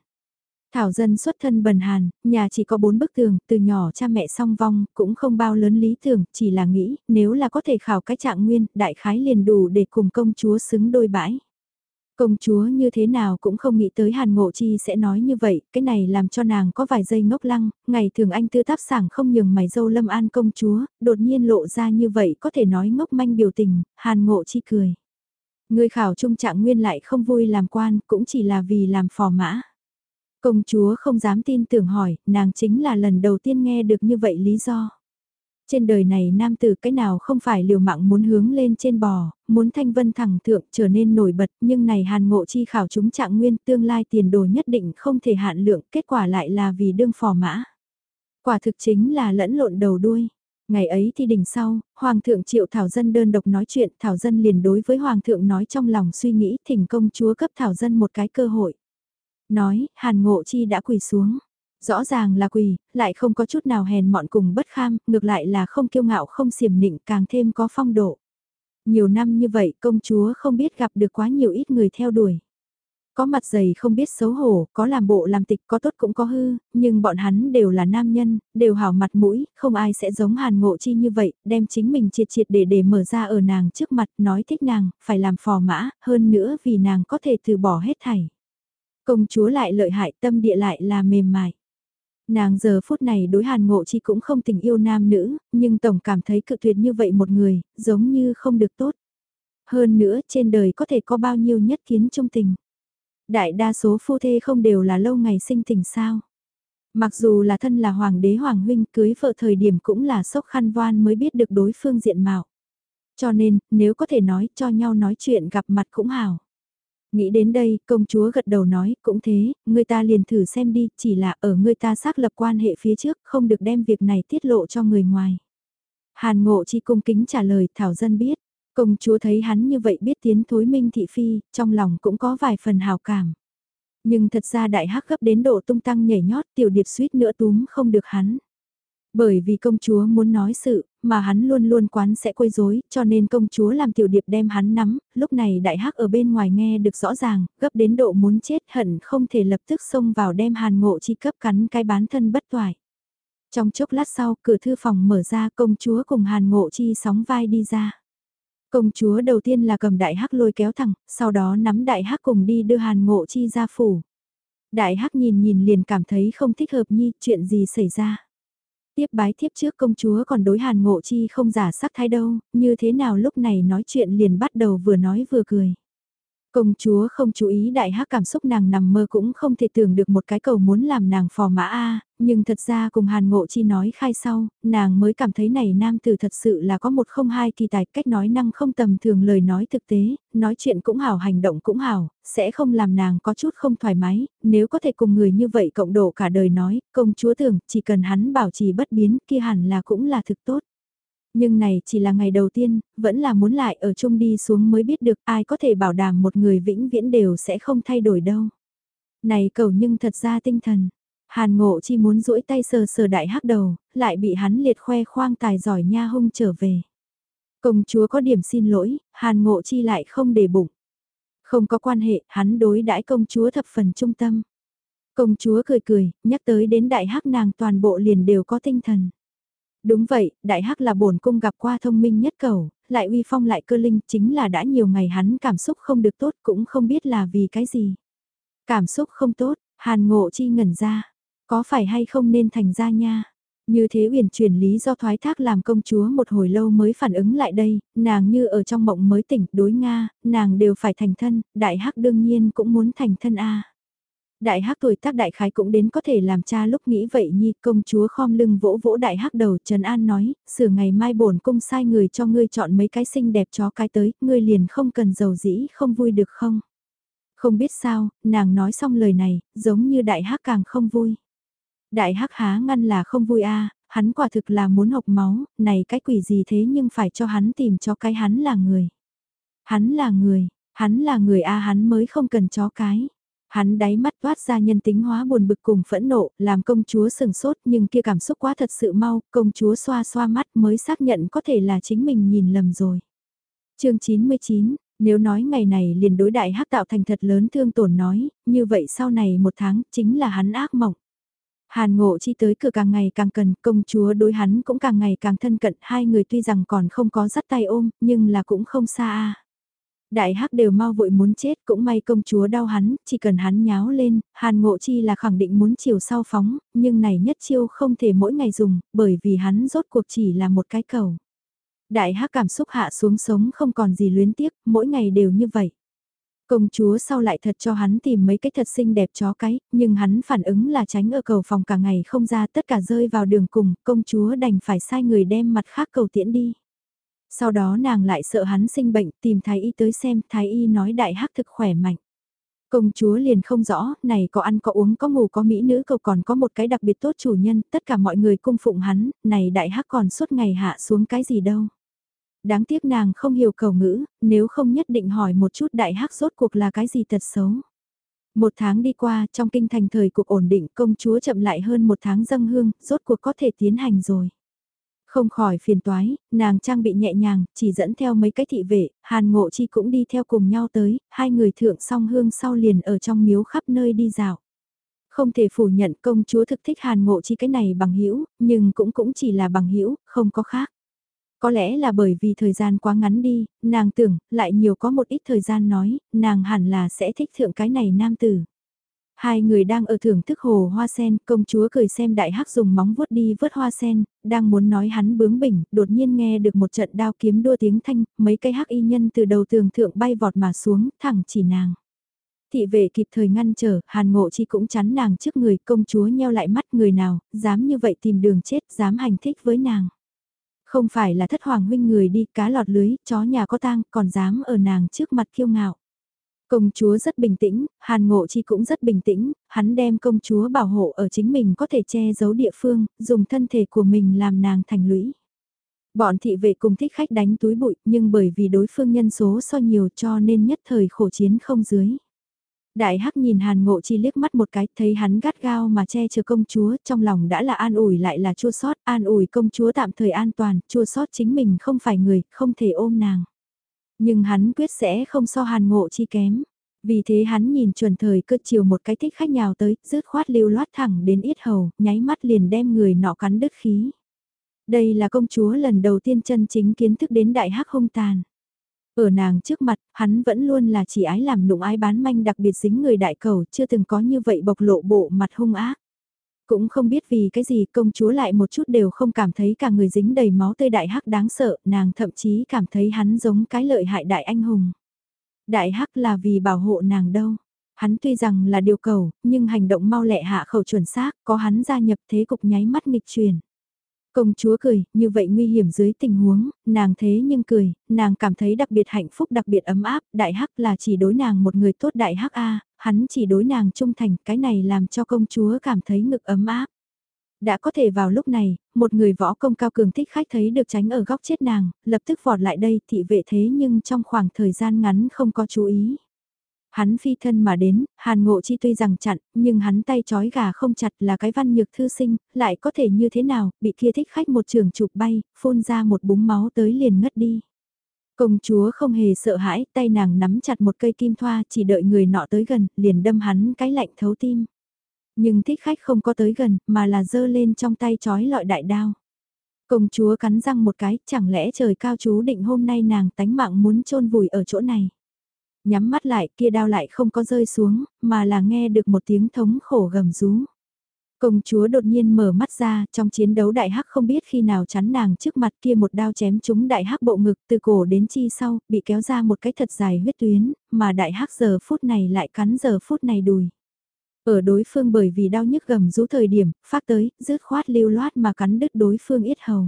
Thảo dân xuất thân bần hàn, nhà chỉ có bốn bức tường, từ nhỏ cha mẹ song vong, cũng không bao lớn lý tưởng, chỉ là nghĩ, nếu là có thể khảo cái trạng nguyên, đại khái liền đủ để cùng công chúa xứng đôi bãi. Công chúa như thế nào cũng không nghĩ tới Hàn Ngộ Chi sẽ nói như vậy, cái này làm cho nàng có vài giây ngốc lăng, ngày thường anh tư táp sảng không nhường mày dâu lâm an công chúa, đột nhiên lộ ra như vậy có thể nói ngốc manh biểu tình, Hàn Ngộ Chi cười. Người khảo trung trạng nguyên lại không vui làm quan, cũng chỉ là vì làm phò mã. Công chúa không dám tin tưởng hỏi, nàng chính là lần đầu tiên nghe được như vậy lý do. Trên đời này nam tử cái nào không phải liều mạng muốn hướng lên trên bò, muốn thanh vân thẳng thượng trở nên nổi bật nhưng này hàn ngộ chi khảo chúng trạng nguyên tương lai tiền đồ nhất định không thể hạn lượng kết quả lại là vì đương phò mã. Quả thực chính là lẫn lộn đầu đuôi. Ngày ấy thì đỉnh sau, Hoàng thượng triệu Thảo Dân đơn độc nói chuyện, Thảo Dân liền đối với Hoàng thượng nói trong lòng suy nghĩ thỉnh công chúa cấp Thảo Dân một cái cơ hội. Nói, Hàn Ngộ Chi đã quỳ xuống. Rõ ràng là quỳ, lại không có chút nào hèn mọn cùng bất kham, ngược lại là không kiêu ngạo không xiểm nịnh càng thêm có phong độ. Nhiều năm như vậy công chúa không biết gặp được quá nhiều ít người theo đuổi. Có mặt dày không biết xấu hổ, có làm bộ làm tịch có tốt cũng có hư, nhưng bọn hắn đều là nam nhân, đều hảo mặt mũi, không ai sẽ giống hàn ngộ chi như vậy, đem chính mình triệt triệt để để mở ra ở nàng trước mặt, nói thích nàng, phải làm phò mã, hơn nữa vì nàng có thể từ bỏ hết thảy. Công chúa lại lợi hại tâm địa lại là mềm mại. Nàng giờ phút này đối hàn ngộ chi cũng không tình yêu nam nữ, nhưng tổng cảm thấy cự tuyệt như vậy một người, giống như không được tốt. Hơn nữa trên đời có thể có bao nhiêu nhất kiến trung tình. Đại đa số phu thê không đều là lâu ngày sinh tình sao. Mặc dù là thân là hoàng đế hoàng huynh cưới vợ thời điểm cũng là sốc khăn voan mới biết được đối phương diện mạo. Cho nên, nếu có thể nói cho nhau nói chuyện gặp mặt cũng hảo. Nghĩ đến đây, công chúa gật đầu nói, cũng thế, người ta liền thử xem đi, chỉ là ở người ta xác lập quan hệ phía trước, không được đem việc này tiết lộ cho người ngoài. Hàn ngộ chi cung kính trả lời, Thảo Dân biết. Công chúa thấy hắn như vậy biết tiến thối minh thị phi, trong lòng cũng có vài phần hào cảm. Nhưng thật ra đại hắc gấp đến độ tung tăng nhảy nhót tiểu điệp suýt nữa túm không được hắn. Bởi vì công chúa muốn nói sự, mà hắn luôn luôn quán sẽ quấy rối, cho nên công chúa làm tiểu điệp đem hắn nắm, lúc này đại hắc ở bên ngoài nghe được rõ ràng, gấp đến độ muốn chết hận không thể lập tức xông vào đem hàn ngộ chi cấp cắn cái bán thân bất toại. Trong chốc lát sau, cửa thư phòng mở ra công chúa cùng hàn ngộ chi sóng vai đi ra. Công chúa đầu tiên là cầm đại hắc lôi kéo thẳng, sau đó nắm đại hắc cùng đi đưa hàn ngộ chi ra phủ. Đại hắc nhìn nhìn liền cảm thấy không thích hợp nhi, chuyện gì xảy ra. Tiếp bái tiếp trước công chúa còn đối hàn ngộ chi không giả sắc thái đâu, như thế nào lúc này nói chuyện liền bắt đầu vừa nói vừa cười. Công chúa không chú ý đại hắc cảm xúc nàng nằm mơ cũng không thể tưởng được một cái cầu muốn làm nàng phò mã A, nhưng thật ra cùng Hàn Ngộ Chi nói khai sau, nàng mới cảm thấy này nam tử thật sự là có một không hai kỳ tài cách nói năng không tầm thường lời nói thực tế, nói chuyện cũng hảo hành động cũng hảo, sẽ không làm nàng có chút không thoải mái, nếu có thể cùng người như vậy cộng độ cả đời nói, công chúa tưởng chỉ cần hắn bảo trì bất biến kia hẳn là cũng là thực tốt. Nhưng này chỉ là ngày đầu tiên, vẫn là muốn lại ở chung đi xuống mới biết được ai có thể bảo đảm một người vĩnh viễn đều sẽ không thay đổi đâu. Này cầu nhưng thật ra tinh thần, Hàn ngộ chi muốn duỗi tay sờ sờ đại hắc đầu, lại bị hắn liệt khoe khoang tài giỏi nha hung trở về. Công chúa có điểm xin lỗi, hàn ngộ chi lại không để bụng. Không có quan hệ, hắn đối đãi công chúa thập phần trung tâm. Công chúa cười cười, nhắc tới đến đại hắc nàng toàn bộ liền đều có tinh thần. Đúng vậy, đại hắc là bổn cung gặp qua thông minh nhất cầu, lại uy phong lại cơ linh chính là đã nhiều ngày hắn cảm xúc không được tốt cũng không biết là vì cái gì. Cảm xúc không tốt, hàn ngộ chi ngẩn ra, có phải hay không nên thành ra nha? Như thế uyển chuyển lý do thoái thác làm công chúa một hồi lâu mới phản ứng lại đây, nàng như ở trong mộng mới tỉnh đối Nga, nàng đều phải thành thân, đại hắc đương nhiên cũng muốn thành thân A. Đại hắc tuổi tác đại khái cũng đến có thể làm cha lúc nghĩ vậy nhi công chúa khom lưng vỗ vỗ đại hắc đầu Trần An nói, sửa ngày mai bổn cung sai người cho ngươi chọn mấy cái xinh đẹp chó cái tới, ngươi liền không cần giàu dĩ không vui được không? Không biết sao, nàng nói xong lời này, giống như đại hắc càng không vui. Đại hắc há ngăn là không vui a hắn quả thực là muốn hộc máu, này cái quỷ gì thế nhưng phải cho hắn tìm cho cái hắn là người. Hắn là người, hắn là người a hắn mới không cần chó cái. Hắn đáy mắt toát ra nhân tính hóa buồn bực cùng phẫn nộ, làm công chúa sừng sốt nhưng kia cảm xúc quá thật sự mau, công chúa xoa xoa mắt mới xác nhận có thể là chính mình nhìn lầm rồi. chương 99, nếu nói ngày này liền đối đại hắc tạo thành thật lớn thương tổn nói, như vậy sau này một tháng chính là hắn ác mộng. Hàn ngộ chi tới cửa càng ngày càng cần, công chúa đối hắn cũng càng ngày càng thân cận, hai người tuy rằng còn không có dắt tay ôm, nhưng là cũng không xa a. Đại hắc đều mau vội muốn chết, cũng may công chúa đau hắn, chỉ cần hắn nháo lên, hàn ngộ chi là khẳng định muốn chiều sau phóng, nhưng này nhất chiêu không thể mỗi ngày dùng, bởi vì hắn rốt cuộc chỉ là một cái cầu. Đại hắc cảm xúc hạ xuống sống không còn gì luyến tiếc, mỗi ngày đều như vậy. Công chúa sau lại thật cho hắn tìm mấy cái thật xinh đẹp chó cái, nhưng hắn phản ứng là tránh ở cầu phòng cả ngày không ra tất cả rơi vào đường cùng, công chúa đành phải sai người đem mặt khác cầu tiễn đi. Sau đó nàng lại sợ hắn sinh bệnh, tìm thái y tới xem, thái y nói đại hắc thực khỏe mạnh. Công chúa liền không rõ, này có ăn có uống có ngủ có mỹ nữ cầu còn có một cái đặc biệt tốt chủ nhân, tất cả mọi người cung phụng hắn, này đại hắc còn suốt ngày hạ xuống cái gì đâu. Đáng tiếc nàng không hiểu cầu ngữ, nếu không nhất định hỏi một chút đại hắc rốt cuộc là cái gì thật xấu. Một tháng đi qua, trong kinh thành thời cuộc ổn định, công chúa chậm lại hơn một tháng dâng hương, rốt cuộc có thể tiến hành rồi. Không khỏi phiền toái, nàng trang bị nhẹ nhàng, chỉ dẫn theo mấy cái thị vệ, hàn ngộ chi cũng đi theo cùng nhau tới, hai người thượng song hương sau liền ở trong miếu khắp nơi đi dạo. Không thể phủ nhận công chúa thực thích hàn ngộ chi cái này bằng hữu nhưng cũng cũng chỉ là bằng hữu không có khác. Có lẽ là bởi vì thời gian quá ngắn đi, nàng tưởng, lại nhiều có một ít thời gian nói, nàng hẳn là sẽ thích thượng cái này nam tử. Hai người đang ở thưởng thức hồ hoa sen, công chúa cười xem đại hắc dùng móng vuốt đi vớt hoa sen, đang muốn nói hắn bướng bỉnh, đột nhiên nghe được một trận đao kiếm đua tiếng thanh, mấy cây hắc y nhân từ đầu tường thượng bay vọt mà xuống, thẳng chỉ nàng. Thị vệ kịp thời ngăn trở, hàn ngộ chi cũng chắn nàng trước người, công chúa nheo lại mắt người nào, dám như vậy tìm đường chết, dám hành thích với nàng. Không phải là thất hoàng huynh người đi cá lọt lưới, chó nhà có tang, còn dám ở nàng trước mặt kiêu ngạo. Công chúa rất bình tĩnh, Hàn Ngộ Chi cũng rất bình tĩnh, hắn đem công chúa bảo hộ ở chính mình có thể che giấu địa phương, dùng thân thể của mình làm nàng thành lũy. Bọn thị vệ cùng thích khách đánh túi bụi, nhưng bởi vì đối phương nhân số so nhiều cho nên nhất thời khổ chiến không dưới. Đại hắc nhìn hàn ngộ chi liếc mắt một cái, thấy hắn gắt gao mà che chở công chúa, trong lòng đã là an ủi lại là chua sót, an ủi công chúa tạm thời an toàn, chua sót chính mình không phải người, không thể ôm nàng. Nhưng hắn quyết sẽ không so hàn ngộ chi kém. Vì thế hắn nhìn chuẩn thời cơ chiều một cái thích khách nhào tới, rứt khoát lưu loát thẳng đến yết hầu, nháy mắt liền đem người nọ cắn đứt khí. Đây là công chúa lần đầu tiên chân chính kiến thức đến đại hắc hung tàn. Ở nàng trước mặt, hắn vẫn luôn là chỉ ái làm nụng ái bán manh đặc biệt dính người đại cầu, chưa từng có như vậy bộc lộ bộ mặt hung ác. Cũng không biết vì cái gì công chúa lại một chút đều không cảm thấy cả người dính đầy máu tươi đại hắc đáng sợ, nàng thậm chí cảm thấy hắn giống cái lợi hại đại anh hùng. Đại hắc là vì bảo hộ nàng đâu. Hắn tuy rằng là điều cầu, nhưng hành động mau lẹ hạ khẩu chuẩn xác, có hắn gia nhập thế cục nháy mắt nghịch truyền. Công chúa cười, như vậy nguy hiểm dưới tình huống, nàng thế nhưng cười, nàng cảm thấy đặc biệt hạnh phúc đặc biệt ấm áp, đại hắc là chỉ đối nàng một người tốt đại hắc A, hắn chỉ đối nàng trung thành, cái này làm cho công chúa cảm thấy ngực ấm áp. Đã có thể vào lúc này, một người võ công cao cường thích khách thấy được tránh ở góc chết nàng, lập tức vọt lại đây thị vệ thế nhưng trong khoảng thời gian ngắn không có chú ý. Hắn phi thân mà đến, hàn ngộ chi tuy rằng chặn, nhưng hắn tay chói gà không chặt là cái văn nhược thư sinh, lại có thể như thế nào, bị kia thích khách một trường chụp bay, phun ra một búng máu tới liền ngất đi. Công chúa không hề sợ hãi, tay nàng nắm chặt một cây kim thoa chỉ đợi người nọ tới gần, liền đâm hắn cái lạnh thấu tim. Nhưng thích khách không có tới gần, mà là dơ lên trong tay chói lọi đại đao. Công chúa cắn răng một cái, chẳng lẽ trời cao chú định hôm nay nàng tánh mạng muốn chôn vùi ở chỗ này. Nhắm mắt lại kia đao lại không có rơi xuống, mà là nghe được một tiếng thống khổ gầm rú. Công chúa đột nhiên mở mắt ra, trong chiến đấu đại hắc không biết khi nào chắn nàng trước mặt kia một đao chém trúng đại hắc bộ ngực từ cổ đến chi sau, bị kéo ra một cái thật dài huyết tuyến, mà đại hắc giờ phút này lại cắn giờ phút này đùi. Ở đối phương bởi vì đau nhức gầm rú thời điểm, phát tới, rứt khoát lưu loát mà cắn đứt đối phương yết hầu.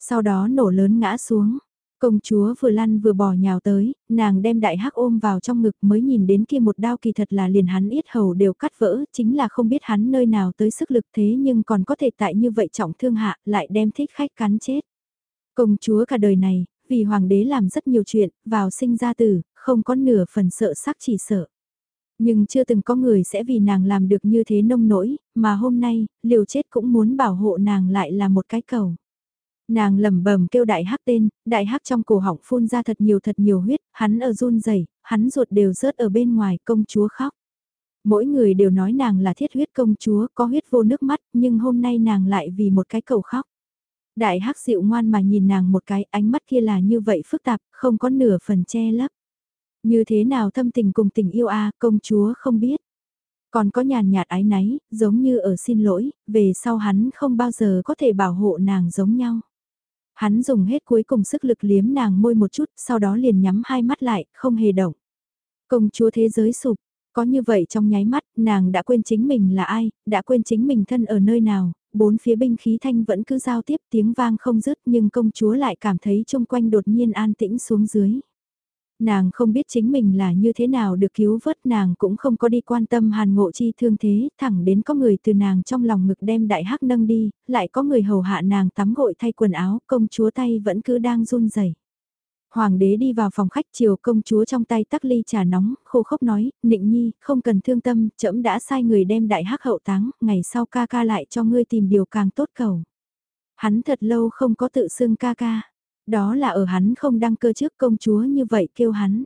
Sau đó nổ lớn ngã xuống, Công chúa vừa lăn vừa bò nhào tới, nàng đem đại hắc ôm vào trong ngực mới nhìn đến kia một đao kỳ thật là liền hắn yết hầu đều cắt vỡ, chính là không biết hắn nơi nào tới sức lực thế nhưng còn có thể tại như vậy trọng thương hạ, lại đem thích khách cắn chết. Công chúa cả đời này, vì hoàng đế làm rất nhiều chuyện, vào sinh ra tử, không có nửa phần sợ sắc chỉ sợ. Nhưng chưa từng có người sẽ vì nàng làm được như thế nông nỗi, mà hôm nay, liều chết cũng muốn bảo hộ nàng lại là một cái cầu. Nàng lẩm bẩm kêu đại hắc tên, đại hắc trong cổ họng phun ra thật nhiều thật nhiều huyết, hắn ở run rẩy, hắn ruột đều rớt ở bên ngoài, công chúa khóc. Mỗi người đều nói nàng là thiết huyết công chúa, có huyết vô nước mắt, nhưng hôm nay nàng lại vì một cái cầu khóc. Đại hắc dịu ngoan mà nhìn nàng một cái, ánh mắt kia là như vậy phức tạp, không có nửa phần che lấp. Như thế nào thâm tình cùng tình yêu a à, công chúa không biết. Còn có nhàn nhạt ái náy, giống như ở xin lỗi, về sau hắn không bao giờ có thể bảo hộ nàng giống nhau. Hắn dùng hết cuối cùng sức lực liếm nàng môi một chút, sau đó liền nhắm hai mắt lại, không hề động. Công chúa thế giới sụp, có như vậy trong nháy mắt, nàng đã quên chính mình là ai, đã quên chính mình thân ở nơi nào, bốn phía binh khí thanh vẫn cứ giao tiếp tiếng vang không dứt nhưng công chúa lại cảm thấy chung quanh đột nhiên an tĩnh xuống dưới. Nàng không biết chính mình là như thế nào được cứu vớt nàng cũng không có đi quan tâm hàn ngộ chi thương thế, thẳng đến có người từ nàng trong lòng ngực đem đại hắc nâng đi, lại có người hầu hạ nàng tắm gội thay quần áo, công chúa tay vẫn cứ đang run rẩy. Hoàng đế đi vào phòng khách chiều công chúa trong tay tắc ly trà nóng, khô khốc nói, nịnh nhi, không cần thương tâm, trẫm đã sai người đem đại hắc hậu táng, ngày sau ca ca lại cho ngươi tìm điều càng tốt cầu. Hắn thật lâu không có tự xưng ca ca. Đó là ở hắn không đăng cơ trước công chúa như vậy kêu hắn.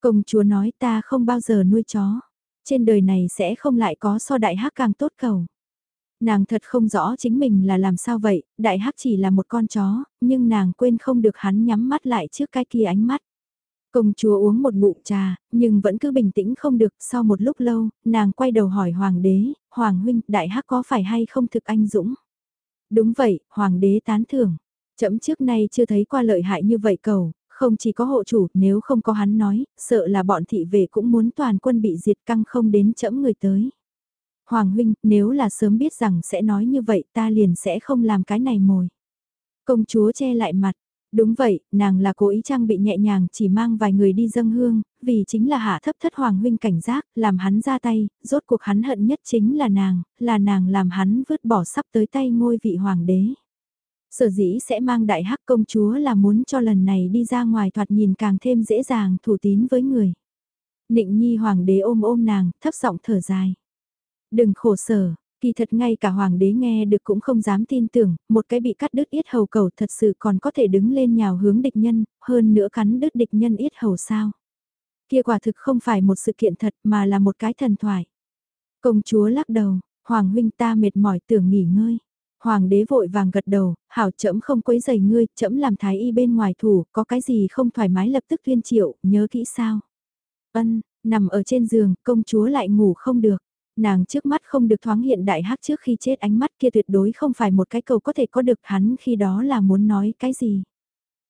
Công chúa nói ta không bao giờ nuôi chó. Trên đời này sẽ không lại có so đại hắc càng tốt cầu. Nàng thật không rõ chính mình là làm sao vậy, đại hắc chỉ là một con chó, nhưng nàng quên không được hắn nhắm mắt lại trước cái kia ánh mắt. Công chúa uống một ngụm trà, nhưng vẫn cứ bình tĩnh không được, sau một lúc lâu, nàng quay đầu hỏi hoàng đế, hoàng huynh, đại hắc có phải hay không thực anh dũng? Đúng vậy, hoàng đế tán thưởng, Chậm trước nay chưa thấy qua lợi hại như vậy cầu, không chỉ có hộ chủ, nếu không có hắn nói, sợ là bọn thị vệ cũng muốn toàn quân bị diệt căng không đến chậm người tới. Hoàng huynh, nếu là sớm biết rằng sẽ nói như vậy ta liền sẽ không làm cái này mồi. Công chúa che lại mặt, đúng vậy, nàng là cố ý trang bị nhẹ nhàng chỉ mang vài người đi dâng hương, vì chính là hạ thấp thất hoàng huynh cảnh giác, làm hắn ra tay, rốt cuộc hắn hận nhất chính là nàng, là nàng làm hắn vứt bỏ sắp tới tay ngôi vị hoàng đế. Sở dĩ sẽ mang đại hắc công chúa là muốn cho lần này đi ra ngoài thoạt nhìn càng thêm dễ dàng thủ tín với người. Nịnh nhi hoàng đế ôm ôm nàng, thấp giọng thở dài. Đừng khổ sở, kỳ thật ngay cả hoàng đế nghe được cũng không dám tin tưởng, một cái bị cắt đứt yết hầu cầu thật sự còn có thể đứng lên nhào hướng địch nhân, hơn nữa cắn đứt địch nhân yết hầu sao. Kia quả thực không phải một sự kiện thật mà là một cái thần thoại. Công chúa lắc đầu, hoàng huynh ta mệt mỏi tưởng nghỉ ngơi. Hoàng đế vội vàng gật đầu, hảo chậm không quấy giày ngươi, chậm làm thái y bên ngoài thủ, có cái gì không thoải mái lập tức tuyên triệu, nhớ kỹ sao. Ân, nằm ở trên giường, công chúa lại ngủ không được. Nàng trước mắt không được thoáng hiện đại hắc trước khi chết ánh mắt kia tuyệt đối không phải một cái cầu có thể có được hắn khi đó là muốn nói cái gì.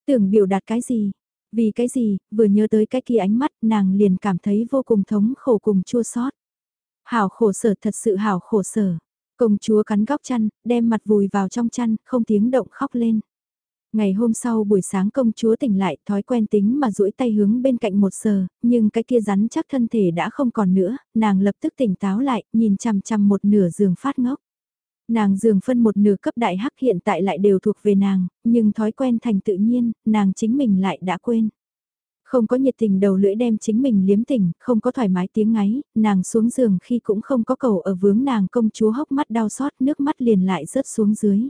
Tưởng biểu đạt cái gì, vì cái gì, vừa nhớ tới cái kia ánh mắt nàng liền cảm thấy vô cùng thống khổ cùng chua xót. Hảo khổ sở thật sự hảo khổ sở. Công chúa cắn góc chăn, đem mặt vùi vào trong chăn, không tiếng động khóc lên. Ngày hôm sau buổi sáng công chúa tỉnh lại, thói quen tính mà duỗi tay hướng bên cạnh một sờ, nhưng cái kia rắn chắc thân thể đã không còn nữa, nàng lập tức tỉnh táo lại, nhìn chằm chằm một nửa giường phát ngốc. Nàng giường phân một nửa cấp đại hắc hiện tại lại đều thuộc về nàng, nhưng thói quen thành tự nhiên, nàng chính mình lại đã quên. Không có nhiệt tình đầu lưỡi đem chính mình liếm tỉnh, không có thoải mái tiếng ngáy, nàng xuống giường khi cũng không có cầu ở vướng nàng công chúa hốc mắt đau xót nước mắt liền lại rớt xuống dưới.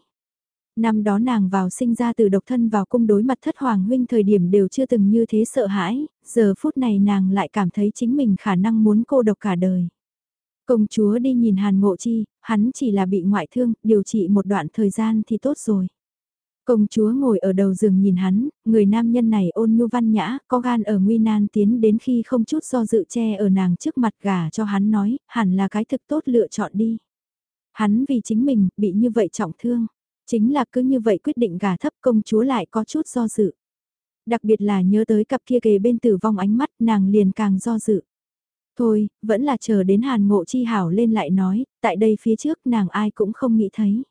Năm đó nàng vào sinh ra từ độc thân vào cung đối mặt thất hoàng huynh thời điểm đều chưa từng như thế sợ hãi, giờ phút này nàng lại cảm thấy chính mình khả năng muốn cô độc cả đời. Công chúa đi nhìn Hàn Ngộ Chi, hắn chỉ là bị ngoại thương, điều trị một đoạn thời gian thì tốt rồi. Công chúa ngồi ở đầu giường nhìn hắn, người nam nhân này ôn nhu văn nhã, có gan ở nguy nan tiến đến khi không chút do dự che ở nàng trước mặt gà cho hắn nói, hẳn là cái thực tốt lựa chọn đi. Hắn vì chính mình, bị như vậy trọng thương. Chính là cứ như vậy quyết định gà thấp công chúa lại có chút do dự. Đặc biệt là nhớ tới cặp kia kề bên tử vong ánh mắt nàng liền càng do dự. Thôi, vẫn là chờ đến hàn ngộ chi hảo lên lại nói, tại đây phía trước nàng ai cũng không nghĩ thấy.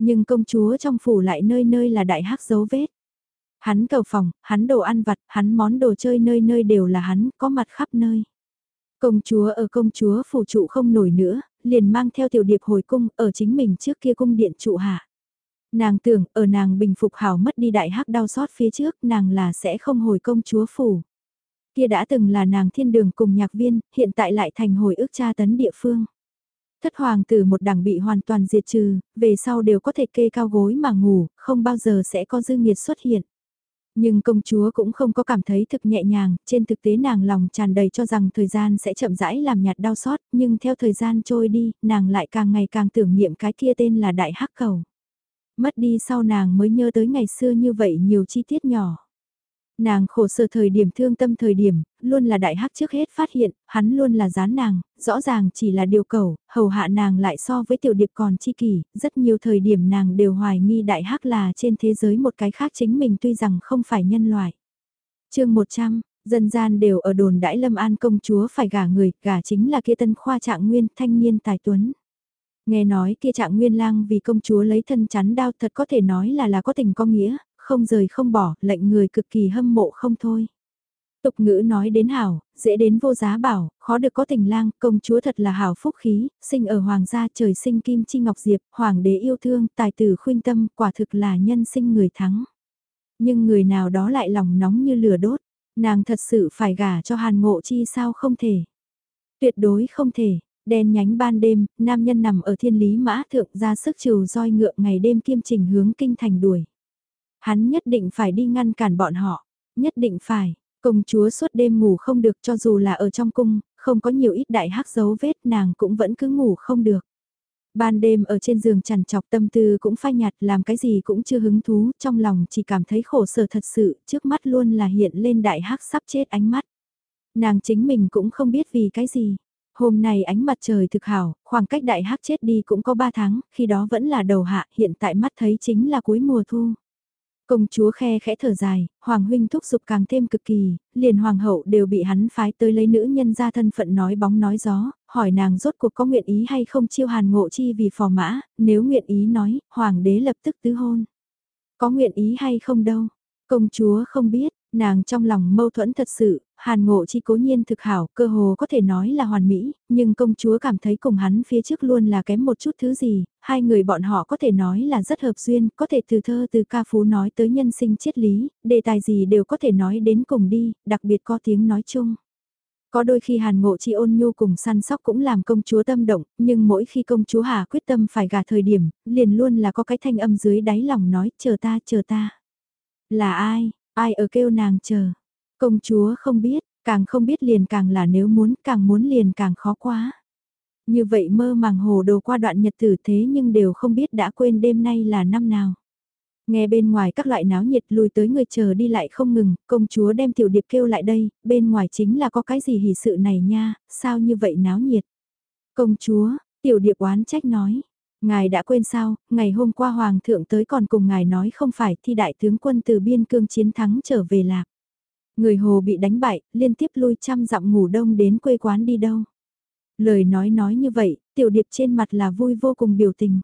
Nhưng công chúa trong phủ lại nơi nơi là đại hắc dấu vết. Hắn cầu phòng, hắn đồ ăn vặt, hắn món đồ chơi nơi nơi đều là hắn, có mặt khắp nơi. Công chúa ở công chúa phủ trụ không nổi nữa, liền mang theo tiểu điệp hồi cung, ở chính mình trước kia cung điện trụ hạ. Nàng tưởng, ở nàng bình phục hảo mất đi đại hắc đau xót phía trước, nàng là sẽ không hồi công chúa phủ. Kia đã từng là nàng thiên đường cùng nhạc viên, hiện tại lại thành hồi ức tra tấn địa phương. Thất hoàng tử một đảng bị hoàn toàn diệt trừ, về sau đều có thể kê cao gối mà ngủ, không bao giờ sẽ có dư nghiệt xuất hiện. Nhưng công chúa cũng không có cảm thấy thực nhẹ nhàng, trên thực tế nàng lòng tràn đầy cho rằng thời gian sẽ chậm rãi làm nhạt đau xót, nhưng theo thời gian trôi đi, nàng lại càng ngày càng tưởng niệm cái kia tên là Đại Hắc Cầu. Mất đi sau nàng mới nhớ tới ngày xưa như vậy nhiều chi tiết nhỏ. Nàng khổ sở thời điểm thương tâm thời điểm, luôn là đại hắc trước hết phát hiện, hắn luôn là gián nàng, rõ ràng chỉ là điều cầu, hầu hạ nàng lại so với tiểu điệp còn chi kỷ, rất nhiều thời điểm nàng đều hoài nghi đại hắc là trên thế giới một cái khác chính mình tuy rằng không phải nhân loại. chương 100, dân gian đều ở đồn đãi lâm an công chúa phải gả người, gả chính là kia tân khoa trạng nguyên thanh niên tài tuấn. Nghe nói kia trạng nguyên lang vì công chúa lấy thân chắn đao thật có thể nói là là có tình có nghĩa, không rời không bỏ, lệnh người cực kỳ hâm mộ không thôi. Tục ngữ nói đến hảo, dễ đến vô giá bảo, khó được có tình lang, công chúa thật là hảo phúc khí, sinh ở hoàng gia trời sinh kim chi ngọc diệp, hoàng đế yêu thương, tài tử khuyên tâm, quả thực là nhân sinh người thắng. Nhưng người nào đó lại lòng nóng như lửa đốt, nàng thật sự phải gả cho hàn ngộ chi sao không thể. Tuyệt đối không thể, đen nhánh ban đêm, nam nhân nằm ở thiên lý mã thượng ra sức trừ roi ngựa ngày đêm kiêm trình hướng kinh thành đuổi. Hắn nhất định phải đi ngăn cản bọn họ, nhất định phải, công chúa suốt đêm ngủ không được cho dù là ở trong cung, không có nhiều ít đại hắc dấu vết nàng cũng vẫn cứ ngủ không được. Ban đêm ở trên giường chằn chọc tâm tư cũng phai nhạt làm cái gì cũng chưa hứng thú, trong lòng chỉ cảm thấy khổ sở thật sự, trước mắt luôn là hiện lên đại hắc sắp chết ánh mắt. Nàng chính mình cũng không biết vì cái gì. Hôm nay ánh mặt trời thực hảo, khoảng cách đại hắc chết đi cũng có 3 tháng, khi đó vẫn là đầu hạ, hiện tại mắt thấy chính là cuối mùa thu. Công chúa khe khẽ thở dài, Hoàng huynh thúc giục càng thêm cực kỳ, liền Hoàng hậu đều bị hắn phái tới lấy nữ nhân ra thân phận nói bóng nói gió, hỏi nàng rốt cuộc có nguyện ý hay không chiêu hàn ngộ chi vì phò mã, nếu nguyện ý nói, Hoàng đế lập tức tứ hôn. Có nguyện ý hay không đâu, công chúa không biết, Nàng trong lòng mâu thuẫn thật sự, hàn ngộ chi cố nhiên thực hảo, cơ hồ có thể nói là hoàn mỹ, nhưng công chúa cảm thấy cùng hắn phía trước luôn là kém một chút thứ gì, hai người bọn họ có thể nói là rất hợp duyên, có thể từ thơ từ ca phú nói tới nhân sinh triết lý, đề tài gì đều có thể nói đến cùng đi, đặc biệt có tiếng nói chung. Có đôi khi hàn ngộ chi ôn nhu cùng săn sóc cũng làm công chúa tâm động, nhưng mỗi khi công chúa Hà quyết tâm phải gả thời điểm, liền luôn là có cái thanh âm dưới đáy lòng nói chờ ta chờ ta. Là ai, Ai ở kêu nàng chờ? Công chúa không biết, càng không biết liền càng là nếu muốn, càng muốn liền càng khó quá. Như vậy mơ màng hồ đồ qua đoạn nhật tử thế nhưng đều không biết đã quên đêm nay là năm nào. Nghe bên ngoài các loại náo nhiệt lùi tới người chờ đi lại không ngừng, công chúa đem tiểu điệp kêu lại đây, bên ngoài chính là có cái gì hỉ sự này nha, sao như vậy náo nhiệt. Công chúa, tiểu điệp oán trách nói, ngài đã quên sao, ngày hôm qua hoàng thượng tới còn cùng ngài nói không phải thi đại tướng quân từ biên cương chiến thắng trở về lạc. Người hồ bị đánh bại, liên tiếp lui trăm dặm ngủ đông đến quê quán đi đâu. Lời nói nói như vậy, tiểu điệp trên mặt là vui vô cùng biểu tình.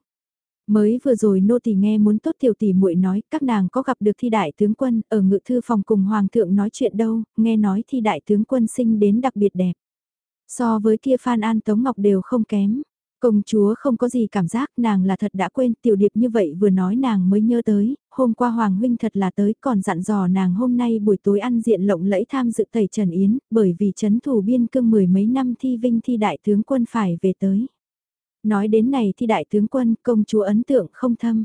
Mới vừa rồi nô tỳ nghe muốn tốt tiểu tỷ muội nói các nàng có gặp được thi đại tướng quân ở ngự thư phòng cùng hoàng thượng nói chuyện đâu, nghe nói thi đại tướng quân sinh đến đặc biệt đẹp. So với kia Phan An Tống Ngọc đều không kém. Công chúa không có gì cảm giác nàng là thật đã quên tiểu điệp như vậy vừa nói nàng mới nhớ tới, hôm qua Hoàng Huynh thật là tới còn dặn dò nàng hôm nay buổi tối ăn diện lộng lẫy tham dự tẩy Trần Yến, bởi vì chấn thủ biên cương mười mấy năm thi vinh thi đại tướng quân phải về tới. Nói đến này thi đại tướng quân công chúa ấn tượng không thâm.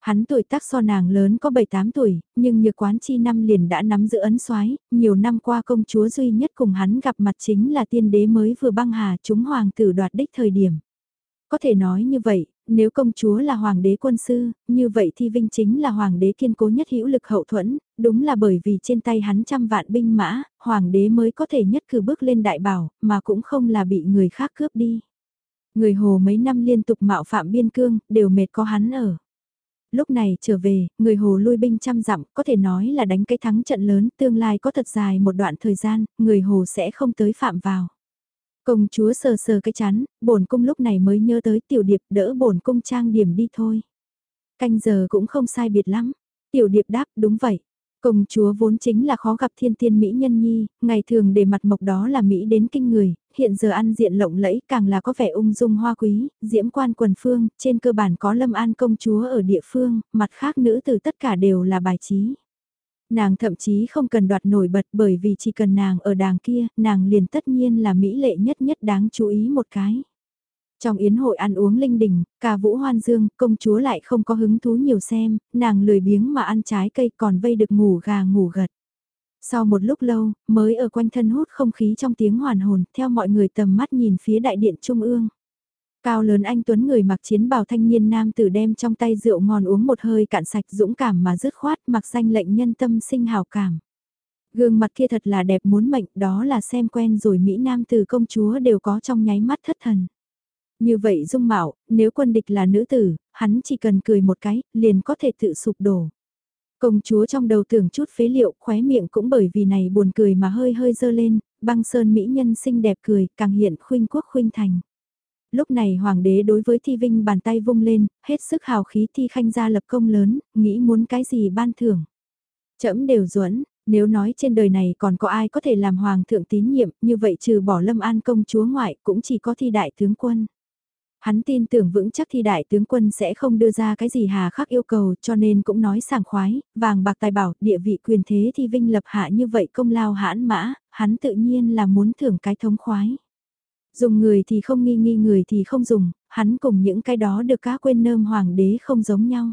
Hắn tuổi tác so nàng lớn có 7-8 tuổi, nhưng nhược quán chi năm liền đã nắm giữ ấn soái nhiều năm qua công chúa duy nhất cùng hắn gặp mặt chính là tiên đế mới vừa băng hà chúng hoàng tử đoạt đích thời điểm. Có thể nói như vậy, nếu công chúa là hoàng đế quân sư, như vậy thì Vinh chính là hoàng đế kiên cố nhất hữu lực hậu thuẫn, đúng là bởi vì trên tay hắn trăm vạn binh mã, hoàng đế mới có thể nhất cử bước lên đại bảo, mà cũng không là bị người khác cướp đi. Người hồ mấy năm liên tục mạo phạm biên cương, đều mệt có hắn ở. Lúc này trở về, người hồ lui binh trăm dặm, có thể nói là đánh cái thắng trận lớn, tương lai có thật dài một đoạn thời gian, người hồ sẽ không tới phạm vào. Công chúa sờ sờ cái chán, bổn cung lúc này mới nhớ tới tiểu điệp đỡ bổn cung trang điểm đi thôi. Canh giờ cũng không sai biệt lắm. Tiểu điệp đáp đúng vậy. Công chúa vốn chính là khó gặp thiên tiên Mỹ nhân nhi, ngày thường để mặt mộc đó là Mỹ đến kinh người, hiện giờ ăn diện lộng lẫy càng là có vẻ ung dung hoa quý, diễm quan quần phương, trên cơ bản có lâm an công chúa ở địa phương, mặt khác nữ từ tất cả đều là bài trí. Nàng thậm chí không cần đoạt nổi bật bởi vì chỉ cần nàng ở đàng kia, nàng liền tất nhiên là mỹ lệ nhất nhất đáng chú ý một cái. Trong yến hội ăn uống linh đình, ca vũ hoan dương, công chúa lại không có hứng thú nhiều xem, nàng lười biếng mà ăn trái cây còn vây được ngủ gà ngủ gật. Sau một lúc lâu, mới ở quanh thân hút không khí trong tiếng hoàn hồn, theo mọi người tầm mắt nhìn phía đại điện trung ương. Cao lớn anh Tuấn người mặc chiến bào thanh niên nam tử đem trong tay rượu ngon uống một hơi cạn sạch dũng cảm mà dứt khoát mặc danh lệnh nhân tâm sinh hào cảm. Gương mặt kia thật là đẹp muốn mệnh đó là xem quen rồi Mỹ Nam tử công chúa đều có trong nháy mắt thất thần. Như vậy dung mạo, nếu quân địch là nữ tử, hắn chỉ cần cười một cái, liền có thể tự sụp đổ. Công chúa trong đầu tưởng chút phế liệu, khóe miệng cũng bởi vì này buồn cười mà hơi hơi dơ lên, băng sơn mỹ nhân xinh đẹp cười, càng hiện khuynh quốc khuynh thành lúc này hoàng đế đối với thi vinh bàn tay vung lên, hết sức hào khí thi khanh ra lập công lớn, nghĩ muốn cái gì ban thưởng. Chấm đều duẫn nếu nói trên đời này còn có ai có thể làm hoàng thượng tín nhiệm, như vậy trừ bỏ lâm an công chúa ngoại cũng chỉ có thi đại tướng quân. Hắn tin tưởng vững chắc thi đại tướng quân sẽ không đưa ra cái gì hà khắc yêu cầu cho nên cũng nói sảng khoái, vàng bạc tài bảo, địa vị quyền thế thi vinh lập hạ như vậy công lao hãn mã, hắn tự nhiên là muốn thưởng cái thống khoái. Dùng người thì không nghi nghi người thì không dùng, hắn cùng những cái đó được cá quên nơm hoàng đế không giống nhau.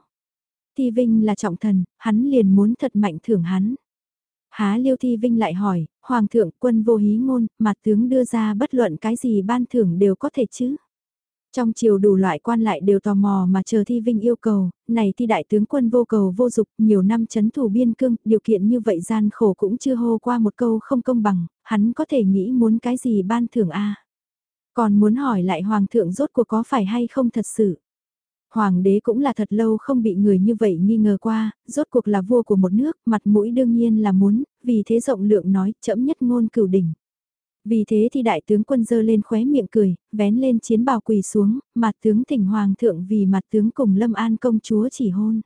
Thi Vinh là trọng thần, hắn liền muốn thật mạnh thưởng hắn. Há Liêu Thi Vinh lại hỏi, Hoàng thượng quân vô hí ngôn, mà tướng đưa ra bất luận cái gì ban thưởng đều có thể chứ. Trong chiều đủ loại quan lại đều tò mò mà chờ Thi Vinh yêu cầu, này thi đại tướng quân vô cầu vô dục nhiều năm chấn thủ biên cương, điều kiện như vậy gian khổ cũng chưa hô qua một câu không công bằng, hắn có thể nghĩ muốn cái gì ban thưởng a còn muốn hỏi lại hoàng thượng rốt cuộc có phải hay không thật sự. Hoàng đế cũng là thật lâu không bị người như vậy nghi ngờ qua, rốt cuộc là vua của một nước, mặt mũi đương nhiên là muốn, vì thế rộng lượng nói chậm nhất ngôn cửu đỉnh. Vì thế thì đại tướng quân dơ lên khóe miệng cười, vén lên chiến bào quỳ xuống, mặt tướng thỉnh hoàng thượng vì mặt tướng cùng lâm an công chúa chỉ hôn.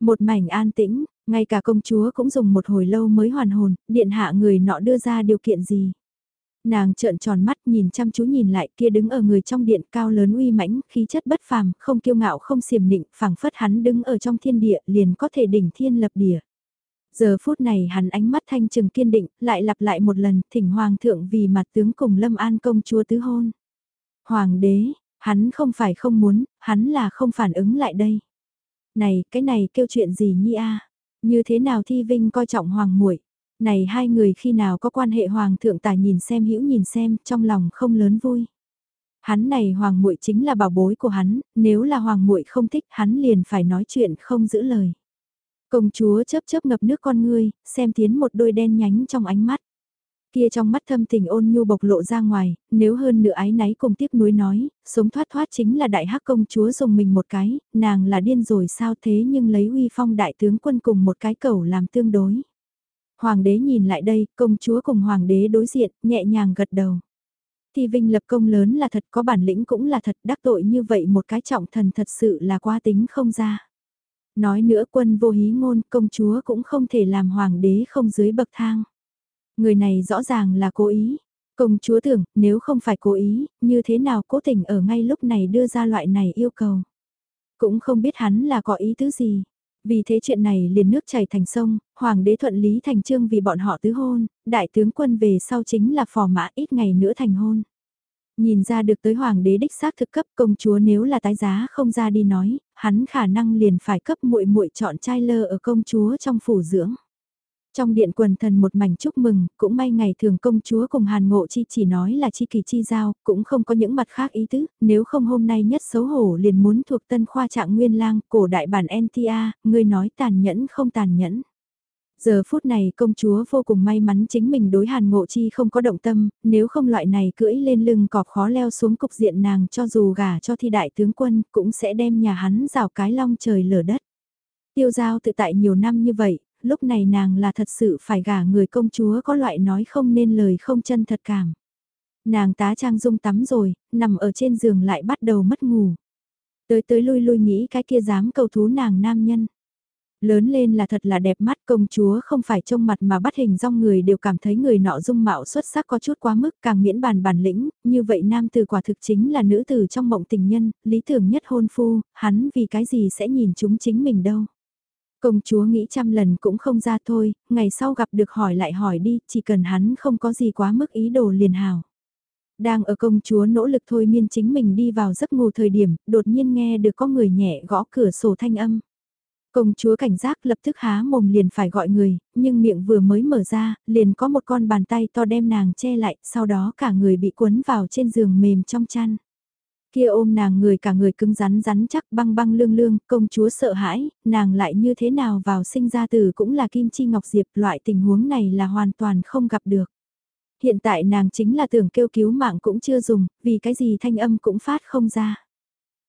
Một mảnh an tĩnh, ngay cả công chúa cũng dùng một hồi lâu mới hoàn hồn, điện hạ người nọ đưa ra điều kiện gì. Nàng trợn tròn mắt nhìn chăm chú nhìn lại kia đứng ở người trong điện cao lớn uy mãnh, khí chất bất phàm, không kiêu ngạo không xiềm nịnh, phảng phất hắn đứng ở trong thiên địa liền có thể đỉnh thiên lập địa. Giờ phút này hắn ánh mắt thanh trừng kiên định, lại lặp lại một lần, thỉnh hoàng thượng vì mặt tướng cùng lâm an công chúa tứ hôn. Hoàng đế, hắn không phải không muốn, hắn là không phản ứng lại đây. Này, cái này kêu chuyện gì nhi a? Như thế nào thi vinh coi trọng hoàng muội này hai người khi nào có quan hệ hoàng thượng tài nhìn xem hữu nhìn xem, trong lòng không lớn vui. Hắn này hoàng muội chính là bảo bối của hắn, nếu là hoàng muội không thích hắn liền phải nói chuyện không giữ lời. Công chúa chớp chớp ngập nước con ngươi, xem tiến một đôi đen nhánh trong ánh mắt. Kia trong mắt thâm tình ôn nhu bộc lộ ra ngoài, nếu hơn nửa ái náy cùng tiếc nuối nói, sống thoát thoát chính là đại hắc công chúa dùng mình một cái, nàng là điên rồi sao thế nhưng lấy uy phong đại tướng quân cùng một cái cẩu làm tương đối. Hoàng đế nhìn lại đây, công chúa cùng hoàng đế đối diện, nhẹ nhàng gật đầu. Thì Vinh lập công lớn là thật có bản lĩnh cũng là thật đắc tội như vậy một cái trọng thần thật sự là qua tính không ra. Nói nữa quân vô hí ngôn công chúa cũng không thể làm hoàng đế không dưới bậc thang. Người này rõ ràng là cố ý. Công chúa tưởng nếu không phải cố ý, như thế nào cố tình ở ngay lúc này đưa ra loại này yêu cầu. Cũng không biết hắn là có ý tứ gì. Vì thế chuyện này liền nước chảy thành sông, hoàng đế thuận lý thành trương vì bọn họ tứ hôn, đại tướng quân về sau chính là phò mã ít ngày nữa thành hôn. Nhìn ra được tới hoàng đế đích xác thực cấp công chúa nếu là tái giá không ra đi nói, hắn khả năng liền phải cấp muội muội chọn trai lơ ở công chúa trong phủ dưỡng. Trong điện quần thần một mảnh chúc mừng, cũng may ngày thường công chúa cùng Hàn Ngộ Chi chỉ nói là chi kỳ chi giao, cũng không có những mặt khác ý tứ, nếu không hôm nay nhất xấu hổ liền muốn thuộc tân khoa trạng nguyên lang, cổ đại bản NTA, người nói tàn nhẫn không tàn nhẫn. Giờ phút này công chúa vô cùng may mắn chính mình đối hàn ngộ chi không có động tâm, nếu không loại này cưỡi lên lưng cọp khó leo xuống cục diện nàng cho dù gả cho thi đại tướng quân cũng sẽ đem nhà hắn rào cái long trời lở đất. Tiêu giao tự tại nhiều năm như vậy, lúc này nàng là thật sự phải gả người công chúa có loại nói không nên lời không chân thật cảm. Nàng tá trang dung tắm rồi, nằm ở trên giường lại bắt đầu mất ngủ. Tới tới lui lui nghĩ cái kia dám cầu thú nàng nam nhân. Lớn lên là thật là đẹp mắt công chúa không phải trông mặt mà bắt hình rong người đều cảm thấy người nọ dung mạo xuất sắc có chút quá mức càng miễn bàn bản lĩnh, như vậy nam từ quả thực chính là nữ tử trong mộng tình nhân, lý tưởng nhất hôn phu, hắn vì cái gì sẽ nhìn chúng chính mình đâu. Công chúa nghĩ trăm lần cũng không ra thôi, ngày sau gặp được hỏi lại hỏi đi, chỉ cần hắn không có gì quá mức ý đồ liền hào. Đang ở công chúa nỗ lực thôi miên chính mình đi vào giấc ngủ thời điểm, đột nhiên nghe được có người nhẹ gõ cửa sổ thanh âm. Công chúa cảnh giác lập tức há mồm liền phải gọi người, nhưng miệng vừa mới mở ra, liền có một con bàn tay to đem nàng che lại, sau đó cả người bị cuốn vào trên giường mềm trong chăn. Kia ôm nàng người cả người cứng rắn rắn chắc băng băng lương lương, công chúa sợ hãi, nàng lại như thế nào vào sinh ra từ cũng là kim chi ngọc diệp, loại tình huống này là hoàn toàn không gặp được. Hiện tại nàng chính là tưởng kêu cứu mạng cũng chưa dùng, vì cái gì thanh âm cũng phát không ra.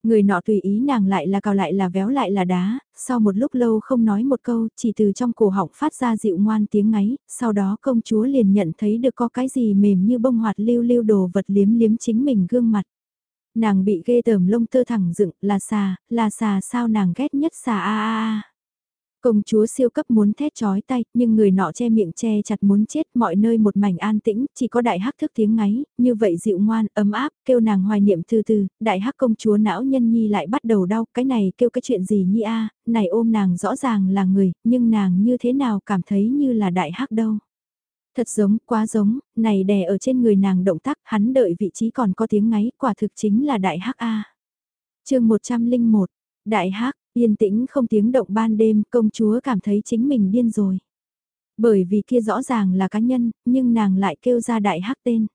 Người nọ tùy ý nàng lại là cào lại là véo lại là đá, sau một lúc lâu không nói một câu, chỉ từ trong cổ họng phát ra dịu ngoan tiếng ngáy, sau đó công chúa liền nhận thấy được có cái gì mềm như bông hoạt lưu lưu đồ vật liếm liếm chính mình gương mặt. Nàng bị ghê tởm lông tơ thẳng dựng, là xà, là xà sao nàng ghét nhất xà a a a. Công chúa siêu cấp muốn thét chói tay, nhưng người nọ che miệng che chặt muốn chết mọi nơi một mảnh an tĩnh, chỉ có đại hắc thức tiếng ngáy, như vậy dịu ngoan, ấm áp, kêu nàng hoài niệm từ từ, đại hắc công chúa não nhân nhi lại bắt đầu đau, cái này kêu cái chuyện gì nhi a này ôm nàng rõ ràng là người, nhưng nàng như thế nào cảm thấy như là đại hắc đâu. Thật giống, quá giống, này đè ở trên người nàng động tác, hắn đợi vị trí còn có tiếng ngáy, quả thực chính là đại hắc a chương 101, đại hắc Yên tĩnh không tiếng động ban đêm, công chúa cảm thấy chính mình điên rồi. Bởi vì kia rõ ràng là cá nhân, nhưng nàng lại kêu ra đại hắc tên.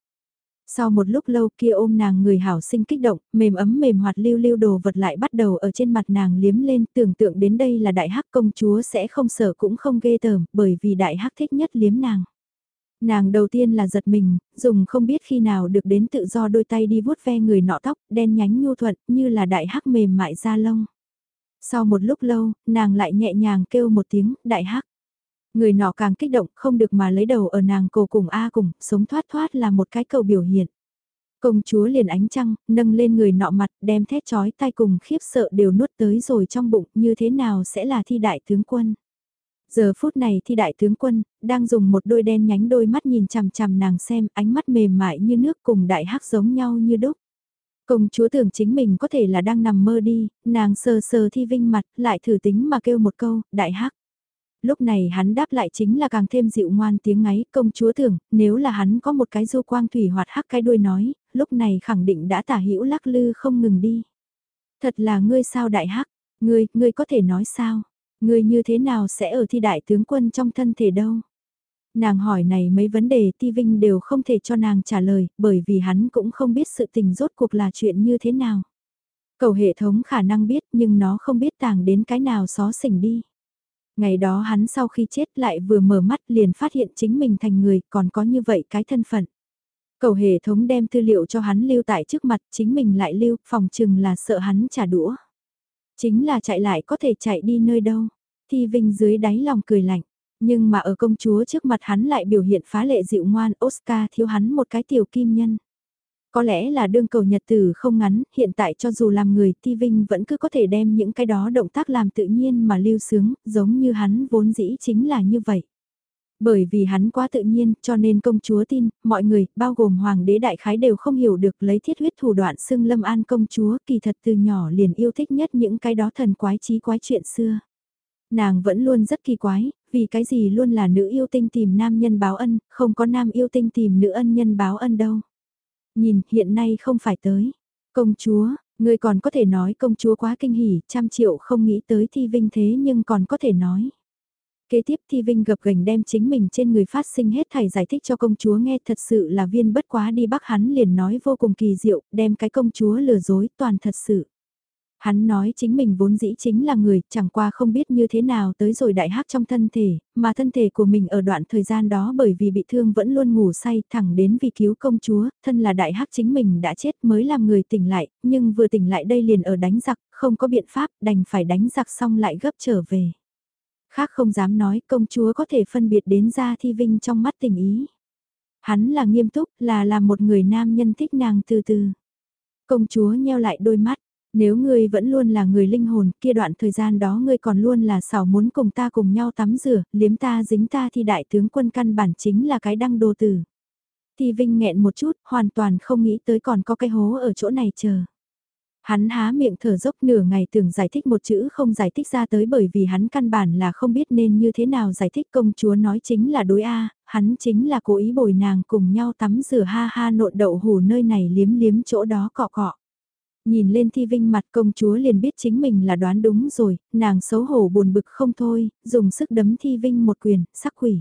Sau một lúc lâu kia ôm nàng người hảo sinh kích động, mềm ấm mềm hoạt lưu lưu đồ vật lại bắt đầu ở trên mặt nàng liếm lên, tưởng tượng đến đây là đại hắc công chúa sẽ không sợ cũng không ghê tởm, bởi vì đại hắc thích nhất liếm nàng. Nàng đầu tiên là giật mình, dùng không biết khi nào được đến tự do đôi tay đi vuốt ve người nọ tóc, đen nhánh nhu thuận, như là đại hắc mềm mại da lông. Sau một lúc lâu, nàng lại nhẹ nhàng kêu một tiếng, đại hắc. Người nọ càng kích động, không được mà lấy đầu ở nàng cổ cùng A cùng, sống thoát thoát là một cái cầu biểu hiện. Công chúa liền ánh trăng, nâng lên người nọ mặt, đem thét chói tay cùng khiếp sợ đều nuốt tới rồi trong bụng, như thế nào sẽ là thi đại tướng quân. Giờ phút này thì đại tướng quân, đang dùng một đôi đen nhánh đôi mắt nhìn chằm chằm nàng xem, ánh mắt mềm mại như nước cùng đại hắc giống nhau như đúc. Công chúa tưởng chính mình có thể là đang nằm mơ đi, nàng sờ sờ thi vinh mặt, lại thử tính mà kêu một câu, đại hắc. Lúc này hắn đáp lại chính là càng thêm dịu ngoan tiếng ngáy, công chúa tưởng, nếu là hắn có một cái du quang thủy hoạt hắc cái đuôi nói, lúc này khẳng định đã tả hữu lắc lư không ngừng đi. Thật là ngươi sao đại hắc, ngươi, ngươi có thể nói sao, ngươi như thế nào sẽ ở thi đại tướng quân trong thân thể đâu. Nàng hỏi này mấy vấn đề Ti Vinh đều không thể cho nàng trả lời, bởi vì hắn cũng không biết sự tình rốt cuộc là chuyện như thế nào. Cầu hệ thống khả năng biết nhưng nó không biết tàng đến cái nào xó xỉnh đi. Ngày đó hắn sau khi chết lại vừa mở mắt liền phát hiện chính mình thành người còn có như vậy cái thân phận. Cầu hệ thống đem tư liệu cho hắn lưu tại trước mặt chính mình lại lưu phòng chừng là sợ hắn trả đũa. Chính là chạy lại có thể chạy đi nơi đâu. Thi Vinh dưới đáy lòng cười lạnh. Nhưng mà ở công chúa trước mặt hắn lại biểu hiện phá lệ dịu ngoan Oscar thiếu hắn một cái tiểu kim nhân. Có lẽ là đương cầu nhật tử không ngắn, hiện tại cho dù làm người Ti Vinh vẫn cứ có thể đem những cái đó động tác làm tự nhiên mà lưu sướng, giống như hắn vốn dĩ chính là như vậy. Bởi vì hắn quá tự nhiên cho nên công chúa tin, mọi người, bao gồm hoàng đế đại khái đều không hiểu được lấy thiết huyết thủ đoạn xưng lâm an công chúa kỳ thật từ nhỏ liền yêu thích nhất những cái đó thần quái trí quái chuyện xưa. Nàng vẫn luôn rất kỳ quái, vì cái gì luôn là nữ yêu tinh tìm nam nhân báo ân, không có nam yêu tinh tìm nữ ân nhân báo ân đâu. Nhìn, hiện nay không phải tới. Công chúa, người còn có thể nói công chúa quá kinh hỉ, trăm triệu không nghĩ tới thi vinh thế nhưng còn có thể nói. Kế tiếp Thi Vinh gập gành đem chính mình trên người phát sinh hết thảy giải thích cho công chúa nghe thật sự là viên bất quá đi bắc hắn liền nói vô cùng kỳ diệu, đem cái công chúa lừa dối toàn thật sự. Hắn nói chính mình vốn dĩ chính là người, chẳng qua không biết như thế nào tới rồi đại hắc trong thân thể, mà thân thể của mình ở đoạn thời gian đó bởi vì bị thương vẫn luôn ngủ say thẳng đến vì cứu công chúa, thân là đại hắc chính mình đã chết mới làm người tỉnh lại, nhưng vừa tỉnh lại đây liền ở đánh giặc, không có biện pháp, đành phải đánh giặc xong lại gấp trở về. Khác không dám nói công chúa có thể phân biệt đến ra thi vinh trong mắt tình ý. Hắn là nghiêm túc, là là một người nam nhân thích nàng từ từ. Công chúa nheo lại đôi mắt, nếu ngươi vẫn luôn là người linh hồn, kia đoạn thời gian đó ngươi còn luôn là xảo muốn cùng ta cùng nhau tắm rửa, liếm ta dính ta thì đại tướng quân căn bản chính là cái đăng đồ tử. Thì Vinh nghẹn một chút, hoàn toàn không nghĩ tới còn có cái hố ở chỗ này chờ. Hắn há miệng thở dốc nửa ngày tưởng giải thích một chữ không giải thích ra tới bởi vì hắn căn bản là không biết nên như thế nào giải thích công chúa nói chính là đối A, hắn chính là cố ý bồi nàng cùng nhau tắm rửa ha ha nộn đậu hủ nơi này liếm liếm chỗ đó cọ cọ. Nhìn lên thi vinh mặt công chúa liền biết chính mình là đoán đúng rồi, nàng xấu hổ buồn bực không thôi, dùng sức đấm thi vinh một quyền, sắc quỷ.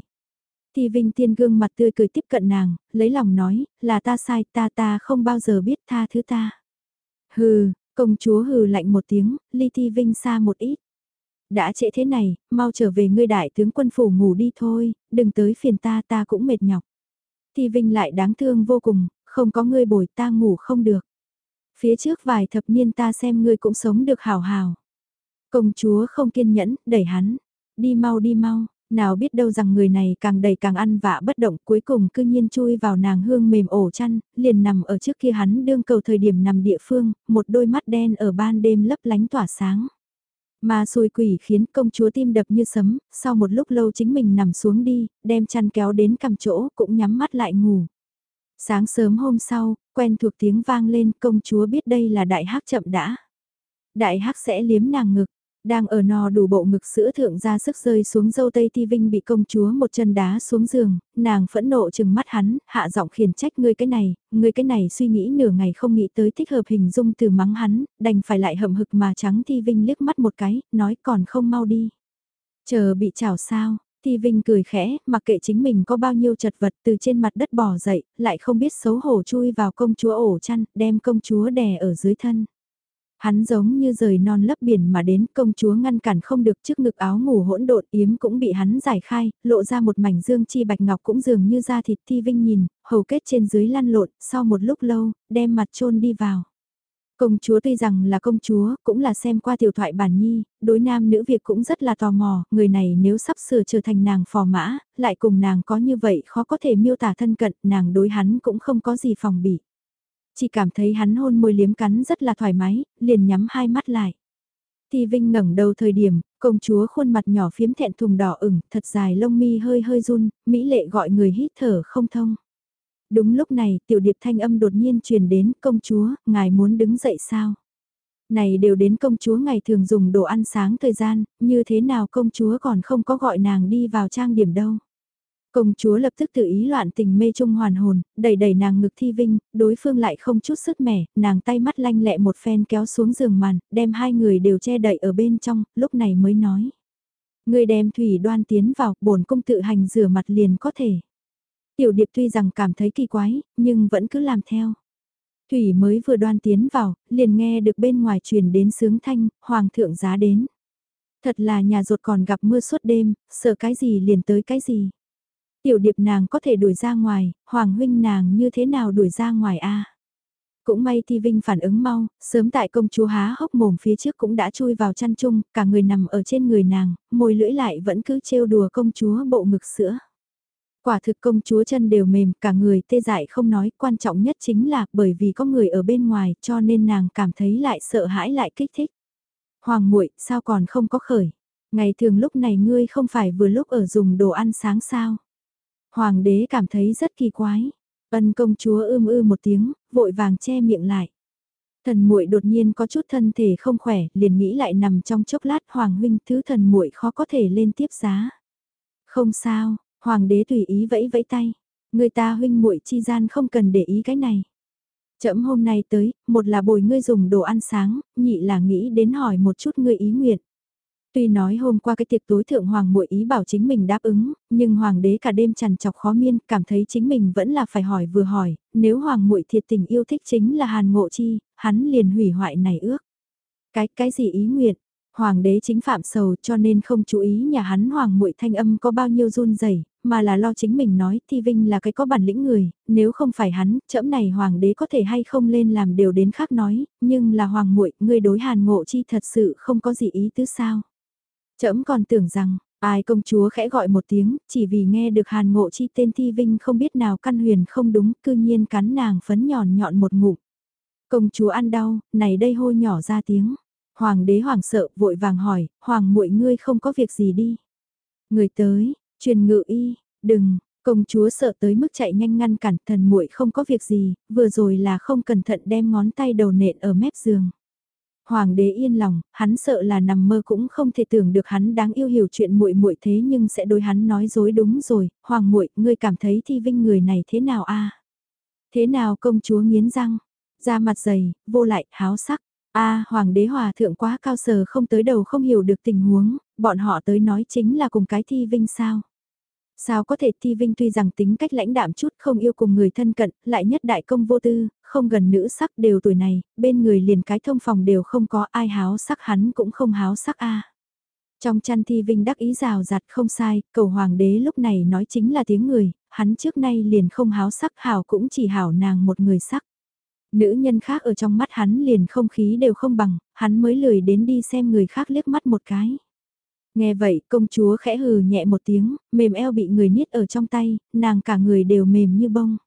Thi vinh tiên gương mặt tươi cười tiếp cận nàng, lấy lòng nói, là ta sai ta ta không bao giờ biết tha thứ ta. Hừ, công chúa hừ lạnh một tiếng, ly thi vinh xa một ít. Đã trễ thế này, mau trở về ngươi đại tướng quân phủ ngủ đi thôi, đừng tới phiền ta ta cũng mệt nhọc. Thi vinh lại đáng thương vô cùng, không có ngươi bồi ta ngủ không được. Phía trước vài thập niên ta xem ngươi cũng sống được hào hào. Công chúa không kiên nhẫn, đẩy hắn. Đi mau đi mau, nào biết đâu rằng người này càng đầy càng ăn vạ bất động cuối cùng cư nhiên chui vào nàng hương mềm ổ chăn, liền nằm ở trước kia hắn đương cầu thời điểm nằm địa phương, một đôi mắt đen ở ban đêm lấp lánh tỏa sáng. Mà xui quỷ khiến công chúa tim đập như sấm, sau một lúc lâu chính mình nằm xuống đi, đem chăn kéo đến cầm chỗ cũng nhắm mắt lại ngủ. Sáng sớm hôm sau, quen thuộc tiếng vang lên công chúa biết đây là đại hắc chậm đã. Đại hắc sẽ liếm nàng ngực, đang ở no đủ bộ ngực sữa thượng ra sức rơi xuống dâu tây ti vinh bị công chúa một chân đá xuống giường, nàng phẫn nộ chừng mắt hắn, hạ giọng khiển trách ngươi cái này, ngươi cái này suy nghĩ nửa ngày không nghĩ tới thích hợp hình dung từ mắng hắn, đành phải lại hậm hực mà trắng ti vinh liếc mắt một cái, nói còn không mau đi. Chờ bị chảo sao, Thi Vinh cười khẽ, mặc kệ chính mình có bao nhiêu chật vật từ trên mặt đất bò dậy, lại không biết xấu hổ chui vào công chúa ổ chăn, đem công chúa đè ở dưới thân. Hắn giống như rời non lấp biển mà đến công chúa ngăn cản không được trước ngực áo ngủ hỗn độn yếm cũng bị hắn giải khai, lộ ra một mảnh dương chi bạch ngọc cũng dường như da thịt thi vinh nhìn, hầu kết trên dưới lăn lộn, sau một lúc lâu, đem mặt trôn đi vào. Công chúa tuy rằng là công chúa, cũng là xem qua tiểu thoại bản nhi, đối nam nữ việc cũng rất là tò mò, người này nếu sắp sửa trở thành nàng phò mã, lại cùng nàng có như vậy khó có thể miêu tả thân cận, nàng đối hắn cũng không có gì phòng bị. Chỉ cảm thấy hắn hôn môi liếm cắn rất là thoải mái, liền nhắm hai mắt lại. Thì Vinh ngẩng đầu thời điểm, công chúa khuôn mặt nhỏ phiếm thẹn thùng đỏ ửng, thật dài lông mi hơi hơi run, mỹ lệ gọi người hít thở không thông. Đúng lúc này, tiểu điệp thanh âm đột nhiên truyền đến, công chúa, ngài muốn đứng dậy sao? Này đều đến công chúa ngày thường dùng đồ ăn sáng thời gian, như thế nào công chúa còn không có gọi nàng đi vào trang điểm đâu? Công chúa lập tức tự ý loạn tình mê trung hoàn hồn, đẩy đẩy nàng ngực thi vinh, đối phương lại không chút sức mẻ, nàng tay mắt lanh lẹ một phen kéo xuống giường màn, đem hai người đều che đậy ở bên trong, lúc này mới nói. Người đem thủy đoan tiến vào, bổn công tự hành rửa mặt liền có thể. Tiểu điệp tuy rằng cảm thấy kỳ quái, nhưng vẫn cứ làm theo. Thủy mới vừa đoan tiến vào, liền nghe được bên ngoài truyền đến sướng thanh, hoàng thượng giá đến. Thật là nhà ruột còn gặp mưa suốt đêm, sợ cái gì liền tới cái gì. Tiểu điệp nàng có thể đuổi ra ngoài, hoàng huynh nàng như thế nào đuổi ra ngoài a Cũng may Thi Vinh phản ứng mau, sớm tại công chúa há hốc mồm phía trước cũng đã chui vào chăn chung, cả người nằm ở trên người nàng, môi lưỡi lại vẫn cứ trêu đùa công chúa bộ ngực sữa. Quả thực công chúa chân đều mềm, cả người tê dại không nói, quan trọng nhất chính là bởi vì có người ở bên ngoài cho nên nàng cảm thấy lại sợ hãi lại kích thích. Hoàng muội sao còn không có khởi? Ngày thường lúc này ngươi không phải vừa lúc ở dùng đồ ăn sáng sao? Hoàng đế cảm thấy rất kỳ quái. Ân công chúa ưm ư một tiếng, vội vàng che miệng lại. Thần muội đột nhiên có chút thân thể không khỏe, liền nghĩ lại nằm trong chốc lát hoàng huynh thứ thần muội khó có thể lên tiếp giá. Không sao, hoàng đế tùy ý vẫy vẫy tay. Người ta huynh muội chi gian không cần để ý cái này. Chậm hôm nay tới, một là bồi ngươi dùng đồ ăn sáng, nhị là nghĩ đến hỏi một chút ngươi ý nguyện. Tuy nói hôm qua cái tiệc tối thượng hoàng muội ý bảo chính mình đáp ứng, nhưng hoàng đế cả đêm trằn trọc khó miên, cảm thấy chính mình vẫn là phải hỏi vừa hỏi, nếu hoàng muội thiệt tình yêu thích chính là Hàn Ngộ Chi, hắn liền hủy hoại này ước. Cái cái gì ý nguyện? Hoàng đế chính phạm sầu cho nên không chú ý nhà hắn hoàng muội thanh âm có bao nhiêu run rẩy, mà là lo chính mình nói Thi Vinh là cái có bản lĩnh người, nếu không phải hắn, chẫm này hoàng đế có thể hay không lên làm đều đến khác nói, nhưng là hoàng muội, người đối Hàn Ngộ Chi thật sự không có gì ý tứ sao? Trẫm còn tưởng rằng, ai công chúa khẽ gọi một tiếng, chỉ vì nghe được hàn ngộ chi tên thi vinh không biết nào căn huyền không đúng, cư nhiên cắn nàng phấn nhọn nhọn một ngụm. Công chúa ăn đau, này đây hô nhỏ ra tiếng. Hoàng đế hoàng sợ, vội vàng hỏi, hoàng muội ngươi không có việc gì đi. Người tới, truyền ngự y, đừng, công chúa sợ tới mức chạy nhanh ngăn cản thần muội không có việc gì, vừa rồi là không cẩn thận đem ngón tay đầu nện ở mép giường. Hoàng đế yên lòng, hắn sợ là nằm mơ cũng không thể tưởng được hắn đáng yêu hiểu chuyện muội muội thế nhưng sẽ đối hắn nói dối đúng rồi, hoàng muội, ngươi cảm thấy thi vinh người này thế nào a? Thế nào công chúa nghiến răng, da mặt dày, vô lại, háo sắc. A, hoàng đế hòa thượng quá cao sờ không tới đầu không hiểu được tình huống, bọn họ tới nói chính là cùng cái thi vinh sao. Sao có thể Thi Vinh tuy rằng tính cách lãnh đạm chút không yêu cùng người thân cận, lại nhất đại công vô tư, không gần nữ sắc đều tuổi này, bên người liền cái thông phòng đều không có ai háo sắc hắn cũng không háo sắc a. Trong chăn Thi Vinh đắc ý rào rạt không sai, cầu hoàng đế lúc này nói chính là tiếng người, hắn trước nay liền không háo sắc hảo cũng chỉ hảo nàng một người sắc. Nữ nhân khác ở trong mắt hắn liền không khí đều không bằng, hắn mới lười đến đi xem người khác liếc mắt một cái. Nghe vậy, công chúa khẽ hừ nhẹ một tiếng, mềm eo bị người niết ở trong tay, nàng cả người đều mềm như bông.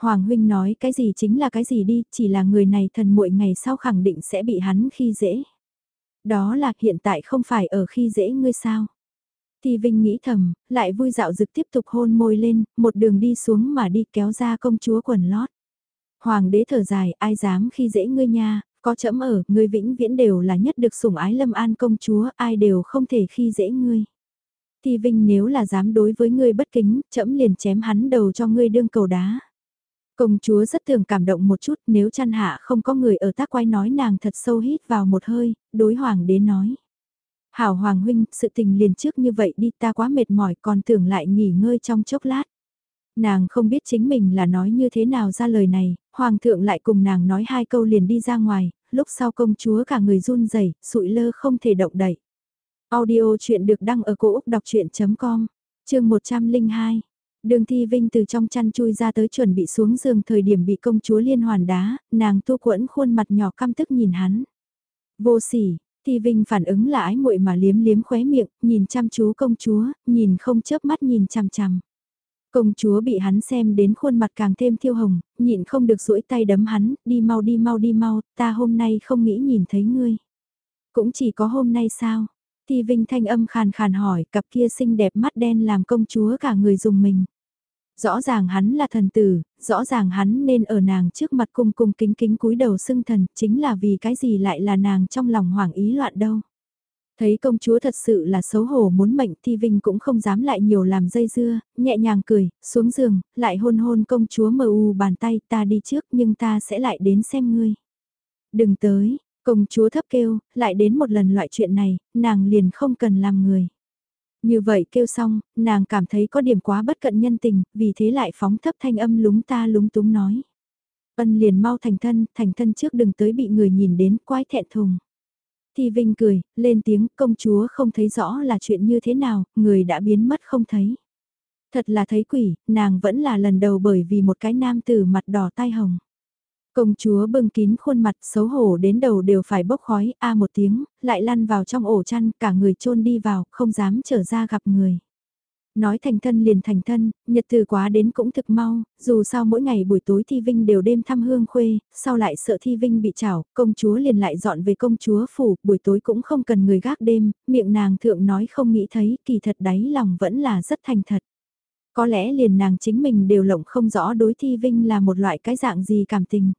Hoàng huynh nói cái gì chính là cái gì đi, chỉ là người này thần muội ngày sau khẳng định sẽ bị hắn khi dễ. Đó là hiện tại không phải ở khi dễ ngươi sao. Thì Vinh nghĩ thầm, lại vui dạo dực tiếp tục hôn môi lên, một đường đi xuống mà đi kéo ra công chúa quần lót. Hoàng đế thở dài, ai dám khi dễ ngươi nha, có chấm ở, ngươi vĩnh viễn đều là nhất được sủng ái lâm an công chúa, ai đều không thể khi dễ ngươi. Thì Vinh nếu là dám đối với ngươi bất kính, chấm liền chém hắn đầu cho ngươi đương cầu đá. Công chúa rất thường cảm động một chút nếu chăn hạ không có người ở tác quay nói nàng thật sâu hít vào một hơi, đối hoàng đế nói. Hảo hoàng huynh, sự tình liền trước như vậy đi ta quá mệt mỏi còn tưởng lại nghỉ ngơi trong chốc lát. Nàng không biết chính mình là nói như thế nào ra lời này, hoàng thượng lại cùng nàng nói hai câu liền đi ra ngoài, lúc sau công chúa cả người run rẩy, sụi lơ không thể động đậy. Audio chuyện được đăng ở cổ Úc đọc chuyện.com, chương 102. Đường Thi Vinh từ trong chăn chui ra tới chuẩn bị xuống giường thời điểm bị công chúa liên hoàn đá, nàng tu quẫn khuôn mặt nhỏ căm tức nhìn hắn. Vô sỉ, Thi Vinh phản ứng là ái muội mà liếm liếm khóe miệng, nhìn chăm chú công chúa, nhìn không chớp mắt nhìn chằm chằm. Công chúa bị hắn xem đến khuôn mặt càng thêm thiêu hồng, nhịn không được duỗi tay đấm hắn, đi mau đi mau đi mau, ta hôm nay không nghĩ nhìn thấy ngươi. Cũng chỉ có hôm nay sao? Thi Vinh thanh âm khàn khàn hỏi, cặp kia xinh đẹp mắt đen làm công chúa cả người dùng mình. Rõ ràng hắn là thần tử, rõ ràng hắn nên ở nàng trước mặt cung cung kính kính cúi đầu xưng thần, chính là vì cái gì lại là nàng trong lòng hoảng ý loạn đâu. Thấy công chúa thật sự là xấu hổ muốn mệnh thì Vinh cũng không dám lại nhiều làm dây dưa, nhẹ nhàng cười, xuống giường, lại hôn hôn công chúa mờ u bàn tay ta đi trước nhưng ta sẽ lại đến xem ngươi. Đừng tới, công chúa thấp kêu, lại đến một lần loại chuyện này, nàng liền không cần làm người. Như vậy kêu xong, nàng cảm thấy có điểm quá bất cận nhân tình, vì thế lại phóng thấp thanh âm lúng ta lúng túng nói. Ân liền mau thành thân, thành thân trước đừng tới bị người nhìn đến quái thẹn thùng. Thi Vinh cười, lên tiếng công chúa không thấy rõ là chuyện như thế nào, người đã biến mất không thấy. Thật là thấy quỷ, nàng vẫn là lần đầu bởi vì một cái nam tử mặt đỏ tai hồng. Công chúa bưng kín khuôn mặt xấu hổ đến đầu đều phải bốc khói, a một tiếng, lại lăn vào trong ổ chăn, cả người chôn đi vào, không dám trở ra gặp người. Nói thành thân liền thành thân, nhật từ quá đến cũng thực mau, dù sao mỗi ngày buổi tối Thi Vinh đều đêm thăm hương khuê, sau lại sợ Thi Vinh bị chảo, công chúa liền lại dọn về công chúa phủ, buổi tối cũng không cần người gác đêm, miệng nàng thượng nói không nghĩ thấy, kỳ thật đáy lòng vẫn là rất thành thật. Có lẽ liền nàng chính mình đều lộng không rõ đối Thi Vinh là một loại cái dạng gì cảm tình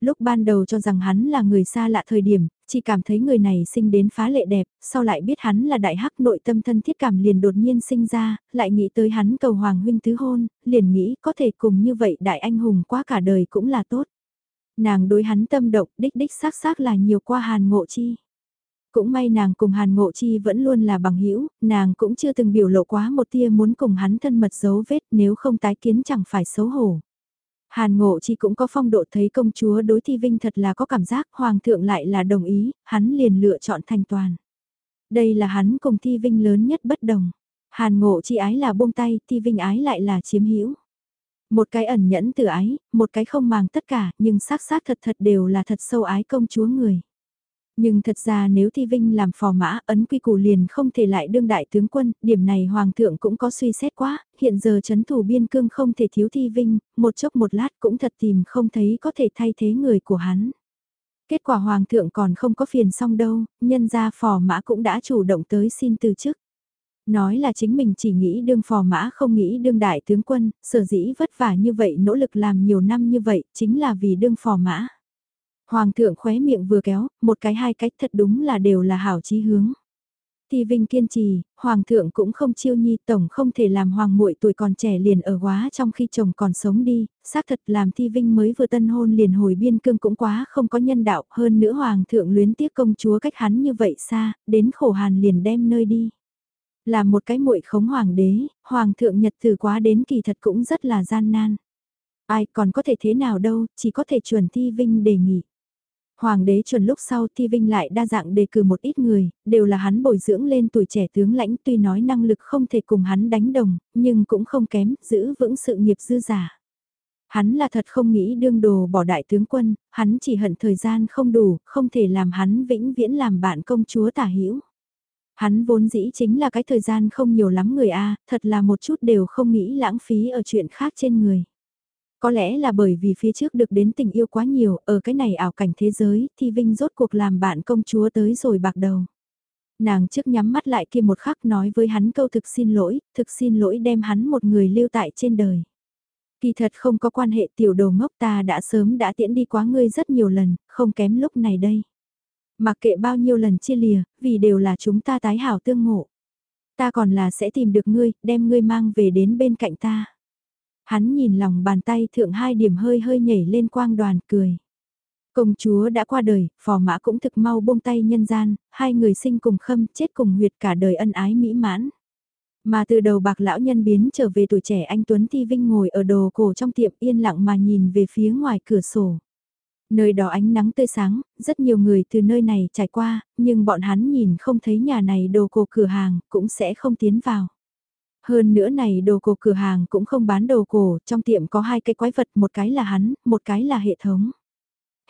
lúc ban đầu cho rằng hắn là người xa lạ thời điểm, chỉ cảm thấy người này sinh đến phá lệ đẹp, sau lại biết hắn là đại hắc nội tâm thân thiết cảm liền đột nhiên sinh ra, lại nghĩ tới hắn cầu hoàng huynh tứ hôn, liền nghĩ có thể cùng như vậy đại anh hùng quá cả đời cũng là tốt. Nàng đối hắn tâm động đích đích xác xác là nhiều qua hàn ngộ chi. Cũng may nàng cùng Hàn Ngộ Chi vẫn luôn là bằng hữu nàng cũng chưa từng biểu lộ quá một tia muốn cùng hắn thân mật dấu vết nếu không tái kiến chẳng phải xấu hổ. Hàn Ngộ Chi cũng có phong độ thấy công chúa đối Thi Vinh thật là có cảm giác Hoàng thượng lại là đồng ý, hắn liền lựa chọn thành toàn. Đây là hắn cùng Thi Vinh lớn nhất bất đồng. Hàn Ngộ Chi ái là buông tay, Thi Vinh ái lại là chiếm hữu. Một cái ẩn nhẫn từ ái, một cái không màng tất cả, nhưng xác xác thật thật đều là thật sâu ái công chúa người. Nhưng thật ra nếu Thi Vinh làm phò mã, ấn quy củ liền không thể lại đương đại tướng quân, điểm này Hoàng thượng cũng có suy xét quá, hiện giờ chấn thủ biên cương không thể thiếu Thi Vinh, một chốc một lát cũng thật tìm không thấy có thể thay thế người của hắn. Kết quả Hoàng thượng còn không có phiền xong đâu, nhân ra phò mã cũng đã chủ động tới xin từ chức. Nói là chính mình chỉ nghĩ đương phò mã không nghĩ đương đại tướng quân, sở dĩ vất vả như vậy nỗ lực làm nhiều năm như vậy chính là vì đương phò mã. Hoàng thượng khóe miệng vừa kéo, một cái hai cách thật đúng là đều là hảo chí hướng. Thì Vinh kiên trì, Hoàng thượng cũng không chiêu nhi tổng không thể làm Hoàng muội tuổi còn trẻ liền ở quá trong khi chồng còn sống đi, xác thật làm Thi Vinh mới vừa tân hôn liền hồi biên cương cũng quá không có nhân đạo, hơn nữa Hoàng thượng luyến tiếc công chúa cách hắn như vậy xa, đến khổ hàn liền đem nơi đi. là một cái muội khống Hoàng đế, Hoàng thượng nhật từ quá đến kỳ thật cũng rất là gian nan. Ai còn có thể thế nào đâu, chỉ có thể chuẩn Thi Vinh đề nghị. Hoàng đế chuẩn lúc sau Thi Vinh lại đa dạng đề cử một ít người, đều là hắn bồi dưỡng lên tuổi trẻ tướng lãnh tuy nói năng lực không thể cùng hắn đánh đồng, nhưng cũng không kém, giữ vững sự nghiệp dư giả. Hắn là thật không nghĩ đương đồ bỏ đại tướng quân, hắn chỉ hận thời gian không đủ, không thể làm hắn vĩnh viễn làm bạn công chúa tả hữu Hắn vốn dĩ chính là cái thời gian không nhiều lắm người A, thật là một chút đều không nghĩ lãng phí ở chuyện khác trên người. Có lẽ là bởi vì phía trước được đến tình yêu quá nhiều, ở cái này ảo cảnh thế giới, thì Vinh rốt cuộc làm bạn công chúa tới rồi bạc đầu. Nàng trước nhắm mắt lại kia một khắc nói với hắn câu thực xin lỗi, thực xin lỗi đem hắn một người lưu tại trên đời. Kỳ thật không có quan hệ tiểu đồ ngốc ta đã sớm đã tiễn đi quá ngươi rất nhiều lần, không kém lúc này đây. Mặc kệ bao nhiêu lần chia lìa, vì đều là chúng ta tái hảo tương ngộ. Ta còn là sẽ tìm được ngươi, đem ngươi mang về đến bên cạnh ta. Hắn nhìn lòng bàn tay thượng hai điểm hơi hơi nhảy lên quang đoàn cười. Công chúa đã qua đời, phò mã cũng thực mau buông tay nhân gian, hai người sinh cùng khâm chết cùng huyệt cả đời ân ái mỹ mãn. Mà từ đầu bạc lão nhân biến trở về tuổi trẻ anh Tuấn Thi Vinh ngồi ở đồ cổ trong tiệm yên lặng mà nhìn về phía ngoài cửa sổ. Nơi đó ánh nắng tươi sáng, rất nhiều người từ nơi này trải qua, nhưng bọn hắn nhìn không thấy nhà này đồ cổ cửa hàng, cũng sẽ không tiến vào. Hơn nữa này đồ cổ cửa hàng cũng không bán đồ cổ, trong tiệm có hai cái quái vật, một cái là hắn, một cái là hệ thống.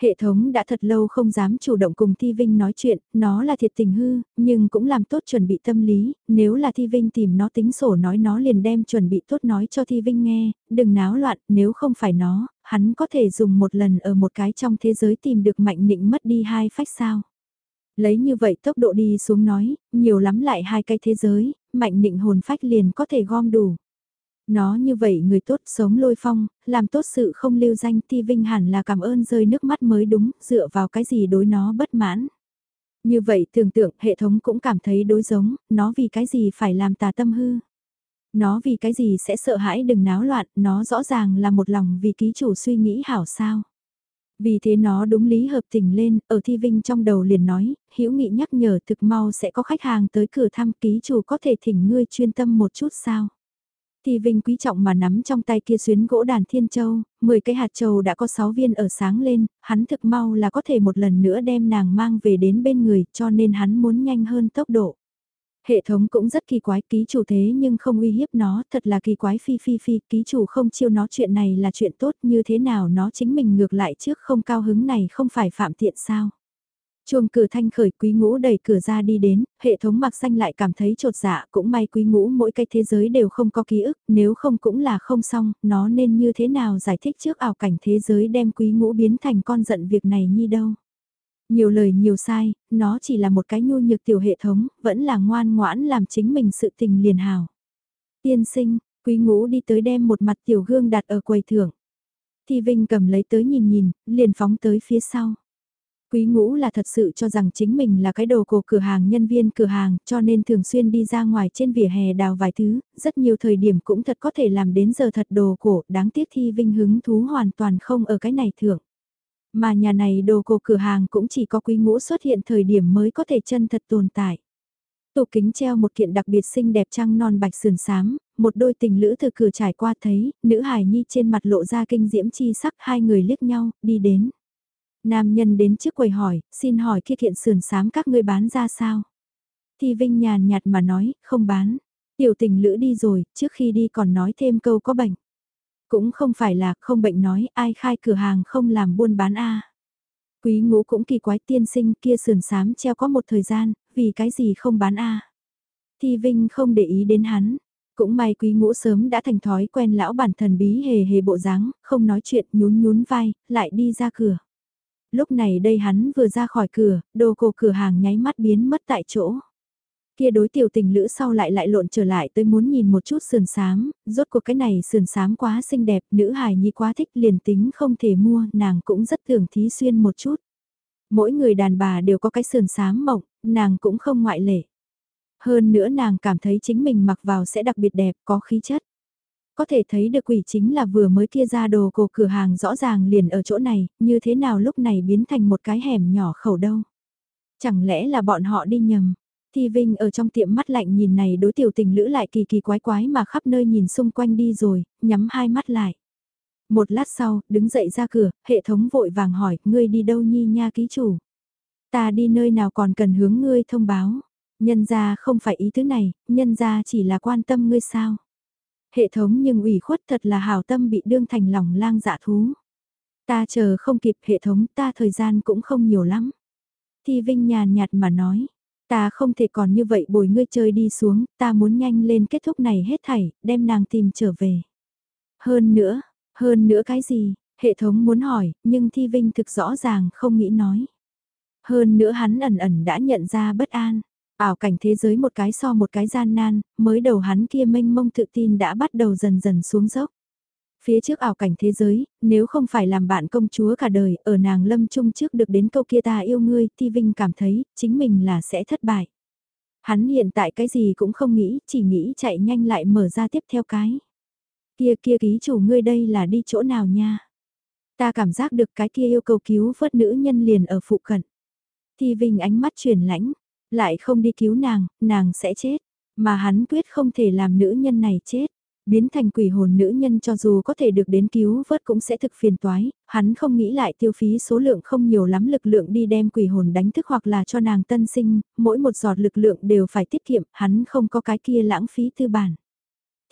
Hệ thống đã thật lâu không dám chủ động cùng Thi Vinh nói chuyện, nó là thiệt tình hư, nhưng cũng làm tốt chuẩn bị tâm lý, nếu là Thi Vinh tìm nó tính sổ nói nó liền đem chuẩn bị tốt nói cho Thi Vinh nghe, đừng náo loạn, nếu không phải nó, hắn có thể dùng một lần ở một cái trong thế giới tìm được mạnh nịnh mất đi hai phách sao. Lấy như vậy tốc độ đi xuống nói, nhiều lắm lại hai cái thế giới, mạnh định hồn phách liền có thể gom đủ. Nó như vậy người tốt sống lôi phong, làm tốt sự không lưu danh ti vinh hẳn là cảm ơn rơi nước mắt mới đúng, dựa vào cái gì đối nó bất mãn. Như vậy tưởng tượng hệ thống cũng cảm thấy đối giống, nó vì cái gì phải làm tà tâm hư. Nó vì cái gì sẽ sợ hãi đừng náo loạn, nó rõ ràng là một lòng vì ký chủ suy nghĩ hảo sao. Vì thế nó đúng lý hợp tình lên, ở Thi Vinh trong đầu liền nói, hữu nghị nhắc nhở thực mau sẽ có khách hàng tới cửa thăm ký chủ có thể thỉnh ngươi chuyên tâm một chút sao. Thi Vinh quý trọng mà nắm trong tay kia xuyến gỗ đàn thiên châu, 10 cái hạt châu đã có 6 viên ở sáng lên, hắn thực mau là có thể một lần nữa đem nàng mang về đến bên người cho nên hắn muốn nhanh hơn tốc độ. Hệ thống cũng rất kỳ quái ký chủ thế nhưng không uy hiếp nó, thật là kỳ quái phi phi phi, ký chủ không chiêu nó chuyện này là chuyện tốt như thế nào nó chính mình ngược lại trước không cao hứng này không phải phạm tiện sao. Chuông cửa thanh khởi quý ngũ đẩy cửa ra đi đến, hệ thống mặc xanh lại cảm thấy trột dạ cũng may quý ngũ mỗi cái thế giới đều không có ký ức, nếu không cũng là không xong, nó nên như thế nào giải thích trước ảo cảnh thế giới đem quý ngũ biến thành con giận việc này như đâu. Nhiều lời nhiều sai, nó chỉ là một cái nhu nhược tiểu hệ thống, vẫn là ngoan ngoãn làm chính mình sự tình liền hào. Tiên sinh, quý ngũ đi tới đem một mặt tiểu gương đặt ở quầy thưởng. Thì Vinh cầm lấy tới nhìn nhìn, liền phóng tới phía sau. Quý ngũ là thật sự cho rằng chính mình là cái đồ cổ cửa hàng nhân viên cửa hàng cho nên thường xuyên đi ra ngoài trên vỉa hè đào vài thứ, rất nhiều thời điểm cũng thật có thể làm đến giờ thật đồ cổ, đáng tiếc thi vinh hứng thú hoàn toàn không ở cái này thưởng. Mà nhà này đồ cổ cửa hàng cũng chỉ có quý ngũ xuất hiện thời điểm mới có thể chân thật tồn tại. Tủ kính treo một kiện đặc biệt xinh đẹp trăng non bạch sườn xám, một đôi tình lữ từ cửa trải qua thấy, nữ hài nhi trên mặt lộ ra kinh diễm chi sắc hai người liếc nhau, đi đến. Nam nhân đến trước quầy hỏi, xin hỏi kia kiện sườn xám các ngươi bán ra sao? Thì Vinh nhàn nhạt mà nói, không bán. Tiểu tình lữ đi rồi, trước khi đi còn nói thêm câu có bệnh. Cũng không phải là không bệnh nói ai khai cửa hàng không làm buôn bán a Quý ngũ cũng kỳ quái tiên sinh kia sườn sám treo có một thời gian, vì cái gì không bán a Thi Vinh không để ý đến hắn. Cũng may quý ngũ sớm đã thành thói quen lão bản thần bí hề hề bộ dáng, không nói chuyện nhún nhún vai, lại đi ra cửa. Lúc này đây hắn vừa ra khỏi cửa, đồ cổ cửa hàng nháy mắt biến mất tại chỗ. Kia đối tiểu tình lữ sau lại lại lộn trở lại tới muốn nhìn một chút sườn sám, rốt cuộc cái này sườn sám quá xinh đẹp, nữ hài nhi quá thích liền tính không thể mua, nàng cũng rất thường thí xuyên một chút. Mỗi người đàn bà đều có cái sườn sám mộng, nàng cũng không ngoại lệ. Hơn nữa nàng cảm thấy chính mình mặc vào sẽ đặc biệt đẹp, có khí chất. Có thể thấy được quỷ chính là vừa mới kia ra đồ cổ cửa hàng rõ ràng liền ở chỗ này, như thế nào lúc này biến thành một cái hẻm nhỏ khẩu đâu. Chẳng lẽ là bọn họ đi nhầm, Thi Vinh ở trong tiệm mắt lạnh nhìn này đối tiểu tình lữ lại kỳ kỳ quái quái mà khắp nơi nhìn xung quanh đi rồi, nhắm hai mắt lại. Một lát sau, đứng dậy ra cửa, hệ thống vội vàng hỏi, ngươi đi đâu nhi nha ký chủ? Ta đi nơi nào còn cần hướng ngươi thông báo? Nhân ra không phải ý thứ này, nhân ra chỉ là quan tâm ngươi sao? Hệ thống nhưng ủy khuất thật là hào tâm bị đương thành lòng lang dạ thú. Ta chờ không kịp hệ thống ta thời gian cũng không nhiều lắm. Thi Vinh nhàn nhạt mà nói, Ta không thể còn như vậy bồi ngươi chơi đi xuống, ta muốn nhanh lên kết thúc này hết thảy, đem nàng tìm trở về. Hơn nữa, hơn nữa cái gì, hệ thống muốn hỏi, nhưng Thi Vinh thực rõ ràng không nghĩ nói. Hơn nữa hắn ẩn ẩn đã nhận ra bất an, ảo cảnh thế giới một cái so một cái gian nan, mới đầu hắn kia mênh mông tự tin đã bắt đầu dần dần xuống dốc. Phía trước ảo cảnh thế giới, nếu không phải làm bạn công chúa cả đời, ở nàng lâm trung trước được đến câu kia ta yêu ngươi, thì Vinh cảm thấy, chính mình là sẽ thất bại. Hắn hiện tại cái gì cũng không nghĩ, chỉ nghĩ chạy nhanh lại mở ra tiếp theo cái. Kia kia ký chủ ngươi đây là đi chỗ nào nha? Ta cảm giác được cái kia yêu cầu cứu vớt nữ nhân liền ở phụ cận. thi Vinh ánh mắt chuyển lãnh, lại không đi cứu nàng, nàng sẽ chết. Mà hắn quyết không thể làm nữ nhân này chết biến thành quỷ hồn nữ nhân cho dù có thể được đến cứu vớt cũng sẽ thực phiền toái, hắn không nghĩ lại tiêu phí số lượng không nhiều lắm lực lượng đi đem quỷ hồn đánh thức hoặc là cho nàng tân sinh, mỗi một giọt lực lượng đều phải tiết kiệm, hắn không có cái kia lãng phí tư bản.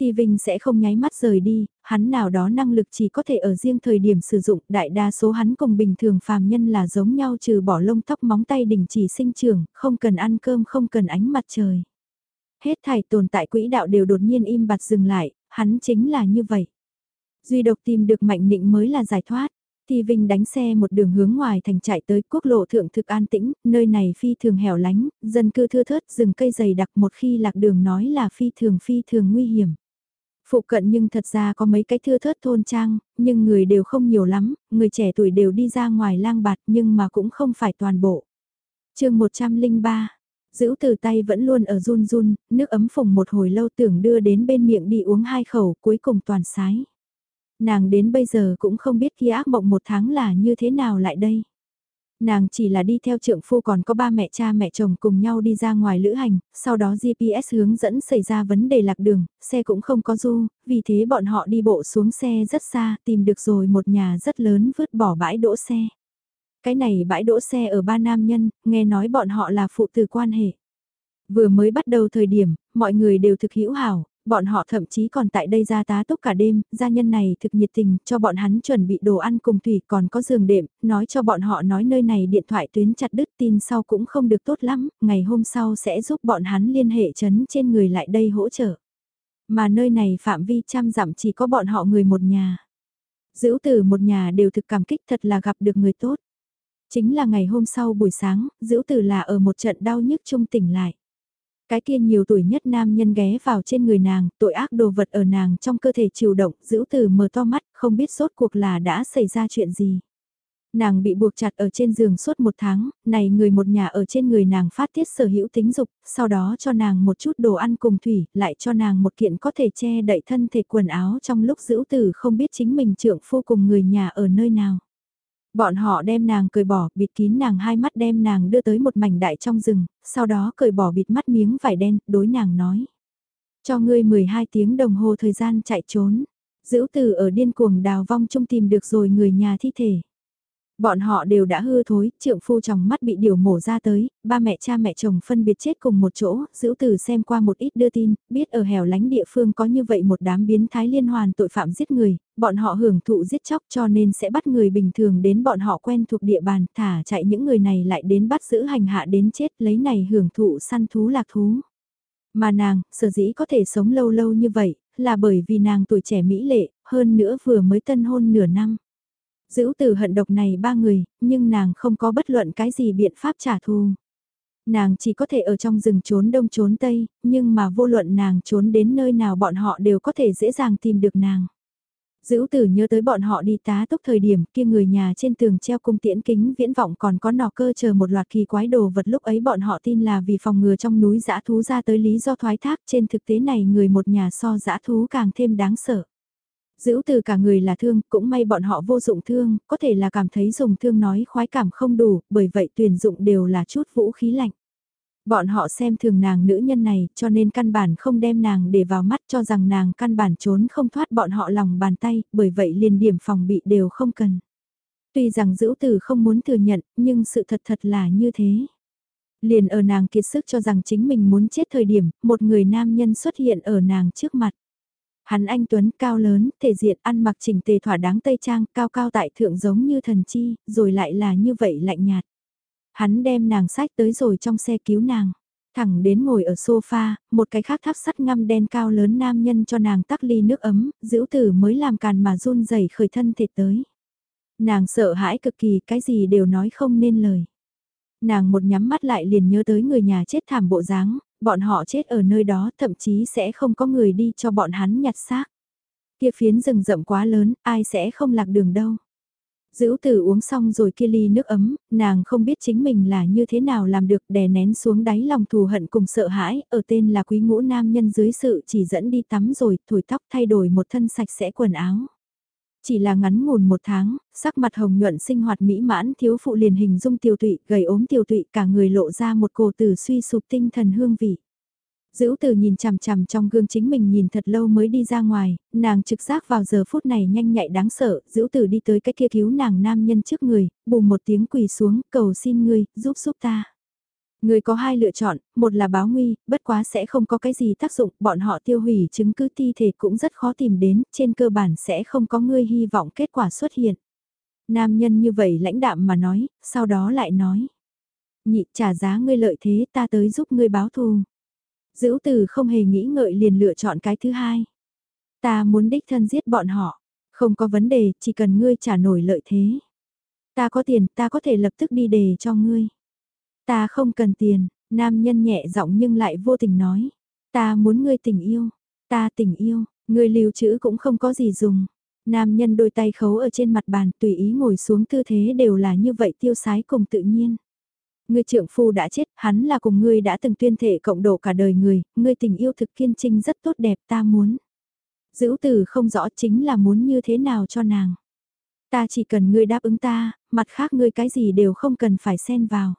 Thì Vinh sẽ không nháy mắt rời đi, hắn nào đó năng lực chỉ có thể ở riêng thời điểm sử dụng, đại đa số hắn cùng bình thường phàm nhân là giống nhau trừ bỏ lông tóc móng tay đình chỉ sinh trưởng, không cần ăn cơm không cần ánh mặt trời. Hết thảy tồn tại quỹ đạo đều đột nhiên im bặt dừng lại, hắn chính là như vậy. Duy độc tìm được mạnh nịnh mới là giải thoát. Thì Vinh đánh xe một đường hướng ngoài thành chạy tới quốc lộ thượng thực an tĩnh, nơi này phi thường hẻo lánh, dân cư thưa thớt rừng cây dày đặc một khi lạc đường nói là phi thường phi thường nguy hiểm. Phụ cận nhưng thật ra có mấy cái thưa thớt thôn trang, nhưng người đều không nhiều lắm, người trẻ tuổi đều đi ra ngoài lang bạt nhưng mà cũng không phải toàn bộ. chương 103 giữ từ tay vẫn luôn ở run run, nước ấm phùng một hồi lâu tưởng đưa đến bên miệng đi uống hai khẩu cuối cùng toàn sái. Nàng đến bây giờ cũng không biết kia ác mộng một tháng là như thế nào lại đây. Nàng chỉ là đi theo trượng phu còn có ba mẹ cha mẹ chồng cùng nhau đi ra ngoài lữ hành, sau đó GPS hướng dẫn xảy ra vấn đề lạc đường, xe cũng không có du, vì thế bọn họ đi bộ xuống xe rất xa, tìm được rồi một nhà rất lớn vứt bỏ bãi đỗ xe. Cái này bãi đỗ xe ở ba nam nhân, nghe nói bọn họ là phụ tử quan hệ. Vừa mới bắt đầu thời điểm, mọi người đều thực hữu hảo, bọn họ thậm chí còn tại đây ra tá túc cả đêm, gia nhân này thực nhiệt tình, cho bọn hắn chuẩn bị đồ ăn cùng thủy còn có giường đệm, nói cho bọn họ nói nơi này điện thoại tuyến chặt đứt tin sau cũng không được tốt lắm, ngày hôm sau sẽ giúp bọn hắn liên hệ chấn trên người lại đây hỗ trợ. Mà nơi này phạm vi trăm dặm chỉ có bọn họ người một nhà. Giữ từ một nhà đều thực cảm kích thật là gặp được người tốt. Chính là ngày hôm sau buổi sáng, giữ tử là ở một trận đau nhức trung tỉnh lại. Cái kia nhiều tuổi nhất nam nhân ghé vào trên người nàng, tội ác đồ vật ở nàng trong cơ thể chịu động, giữ tử mở to mắt, không biết sốt cuộc là đã xảy ra chuyện gì. Nàng bị buộc chặt ở trên giường suốt một tháng, này người một nhà ở trên người nàng phát tiết sở hữu tính dục, sau đó cho nàng một chút đồ ăn cùng thủy, lại cho nàng một kiện có thể che đậy thân thể quần áo trong lúc giữ tử không biết chính mình trượng phu cùng người nhà ở nơi nào. Bọn họ đem nàng cười bỏ, bịt kín nàng hai mắt đem nàng đưa tới một mảnh đại trong rừng, sau đó cười bỏ bịt mắt miếng vải đen, đối nàng nói. Cho ngươi 12 tiếng đồng hồ thời gian chạy trốn. Giữ từ ở điên cuồng đào vong chung tìm được rồi người nhà thi thể. Bọn họ đều đã hư thối, trượng phu trong mắt bị điều mổ ra tới, ba mẹ cha mẹ chồng phân biệt chết cùng một chỗ, giữ từ xem qua một ít đưa tin, biết ở hẻo lánh địa phương có như vậy một đám biến thái liên hoàn tội phạm giết người, bọn họ hưởng thụ giết chóc cho nên sẽ bắt người bình thường đến bọn họ quen thuộc địa bàn, thả chạy những người này lại đến bắt giữ hành hạ đến chết lấy này hưởng thụ săn thú lạc thú. Mà nàng, sở dĩ có thể sống lâu lâu như vậy, là bởi vì nàng tuổi trẻ mỹ lệ, hơn nữa vừa mới tân hôn nửa năm. Giữ từ hận độc này ba người, nhưng nàng không có bất luận cái gì biện pháp trả thù. Nàng chỉ có thể ở trong rừng trốn đông trốn tây, nhưng mà vô luận nàng trốn đến nơi nào bọn họ đều có thể dễ dàng tìm được nàng. Dữ tử nhớ tới bọn họ đi tá túc thời điểm kia người nhà trên tường treo cung tiễn kính viễn vọng còn có nọ cơ chờ một loạt kỳ quái đồ vật lúc ấy bọn họ tin là vì phòng ngừa trong núi dã thú ra tới lý do thoái thác trên thực tế này người một nhà so dã thú càng thêm đáng sợ. Giữ từ cả người là thương, cũng may bọn họ vô dụng thương, có thể là cảm thấy dùng thương nói khoái cảm không đủ, bởi vậy tuyển dụng đều là chút vũ khí lạnh. Bọn họ xem thường nàng nữ nhân này, cho nên căn bản không đem nàng để vào mắt cho rằng nàng căn bản trốn không thoát bọn họ lòng bàn tay, bởi vậy liền điểm phòng bị đều không cần. Tuy rằng giữ từ không muốn thừa nhận, nhưng sự thật thật là như thế. Liền ở nàng kiệt sức cho rằng chính mình muốn chết thời điểm, một người nam nhân xuất hiện ở nàng trước mặt. Hắn anh Tuấn cao lớn, thể diện ăn mặc chỉnh tề thỏa đáng tây trang, cao cao tại thượng giống như thần chi, rồi lại là như vậy lạnh nhạt. Hắn đem nàng sách tới rồi trong xe cứu nàng. Thẳng đến ngồi ở sofa, một cái khác tháp sắt ngăm đen cao lớn nam nhân cho nàng tắc ly nước ấm, giữ tử mới làm càn mà run rẩy khởi thân thể tới. Nàng sợ hãi cực kỳ, cái gì đều nói không nên lời. Nàng một nhắm mắt lại liền nhớ tới người nhà chết thảm bộ dáng, bọn họ chết ở nơi đó thậm chí sẽ không có người đi cho bọn hắn nhặt xác. Kia phiến rừng rậm quá lớn, ai sẽ không lạc đường đâu. Giữ tử uống xong rồi kia ly nước ấm, nàng không biết chính mình là như thế nào làm được đè nén xuống đáy lòng thù hận cùng sợ hãi, ở tên là quý ngũ nam nhân dưới sự chỉ dẫn đi tắm rồi, thổi tóc thay đổi một thân sạch sẽ quần áo. Chỉ là ngắn ngủn một tháng, sắc mặt hồng nhuận sinh hoạt mỹ mãn thiếu phụ liền hình dung tiêu tụy, gầy ốm tiêu tụy cả người lộ ra một cổ tử suy sụp tinh thần hương vị. Dữ từ nhìn chằm chằm trong gương chính mình nhìn thật lâu mới đi ra ngoài, nàng trực giác vào giờ phút này nhanh nhạy đáng sợ, dữ từ đi tới cái kia cứu nàng nam nhân trước người, bùng một tiếng quỳ xuống, cầu xin ngươi, giúp giúp ta. Người có hai lựa chọn, một là báo nguy, bất quá sẽ không có cái gì tác dụng, bọn họ tiêu hủy chứng cứ thi thể cũng rất khó tìm đến, trên cơ bản sẽ không có người hy vọng kết quả xuất hiện. Nam nhân như vậy lãnh đạm mà nói, sau đó lại nói. Nhị trả giá ngươi lợi thế ta tới giúp ngươi báo thù. Dữ từ không hề nghĩ ngợi liền lựa chọn cái thứ hai. Ta muốn đích thân giết bọn họ. Không có vấn đề, chỉ cần ngươi trả nổi lợi thế. Ta có tiền, ta có thể lập tức đi đề cho ngươi. Ta không cần tiền, nam nhân nhẹ giọng nhưng lại vô tình nói. Ta muốn ngươi tình yêu, ta tình yêu, ngươi lưu trữ cũng không có gì dùng. Nam nhân đôi tay khấu ở trên mặt bàn tùy ý ngồi xuống tư thế đều là như vậy tiêu sái cùng tự nhiên. Ngươi trưởng phu đã chết, hắn là cùng ngươi đã từng tuyên thể cộng độ cả đời người, ngươi tình yêu thực kiên trinh rất tốt đẹp ta muốn. Giữ từ không rõ chính là muốn như thế nào cho nàng. Ta chỉ cần ngươi đáp ứng ta, mặt khác ngươi cái gì đều không cần phải xen vào.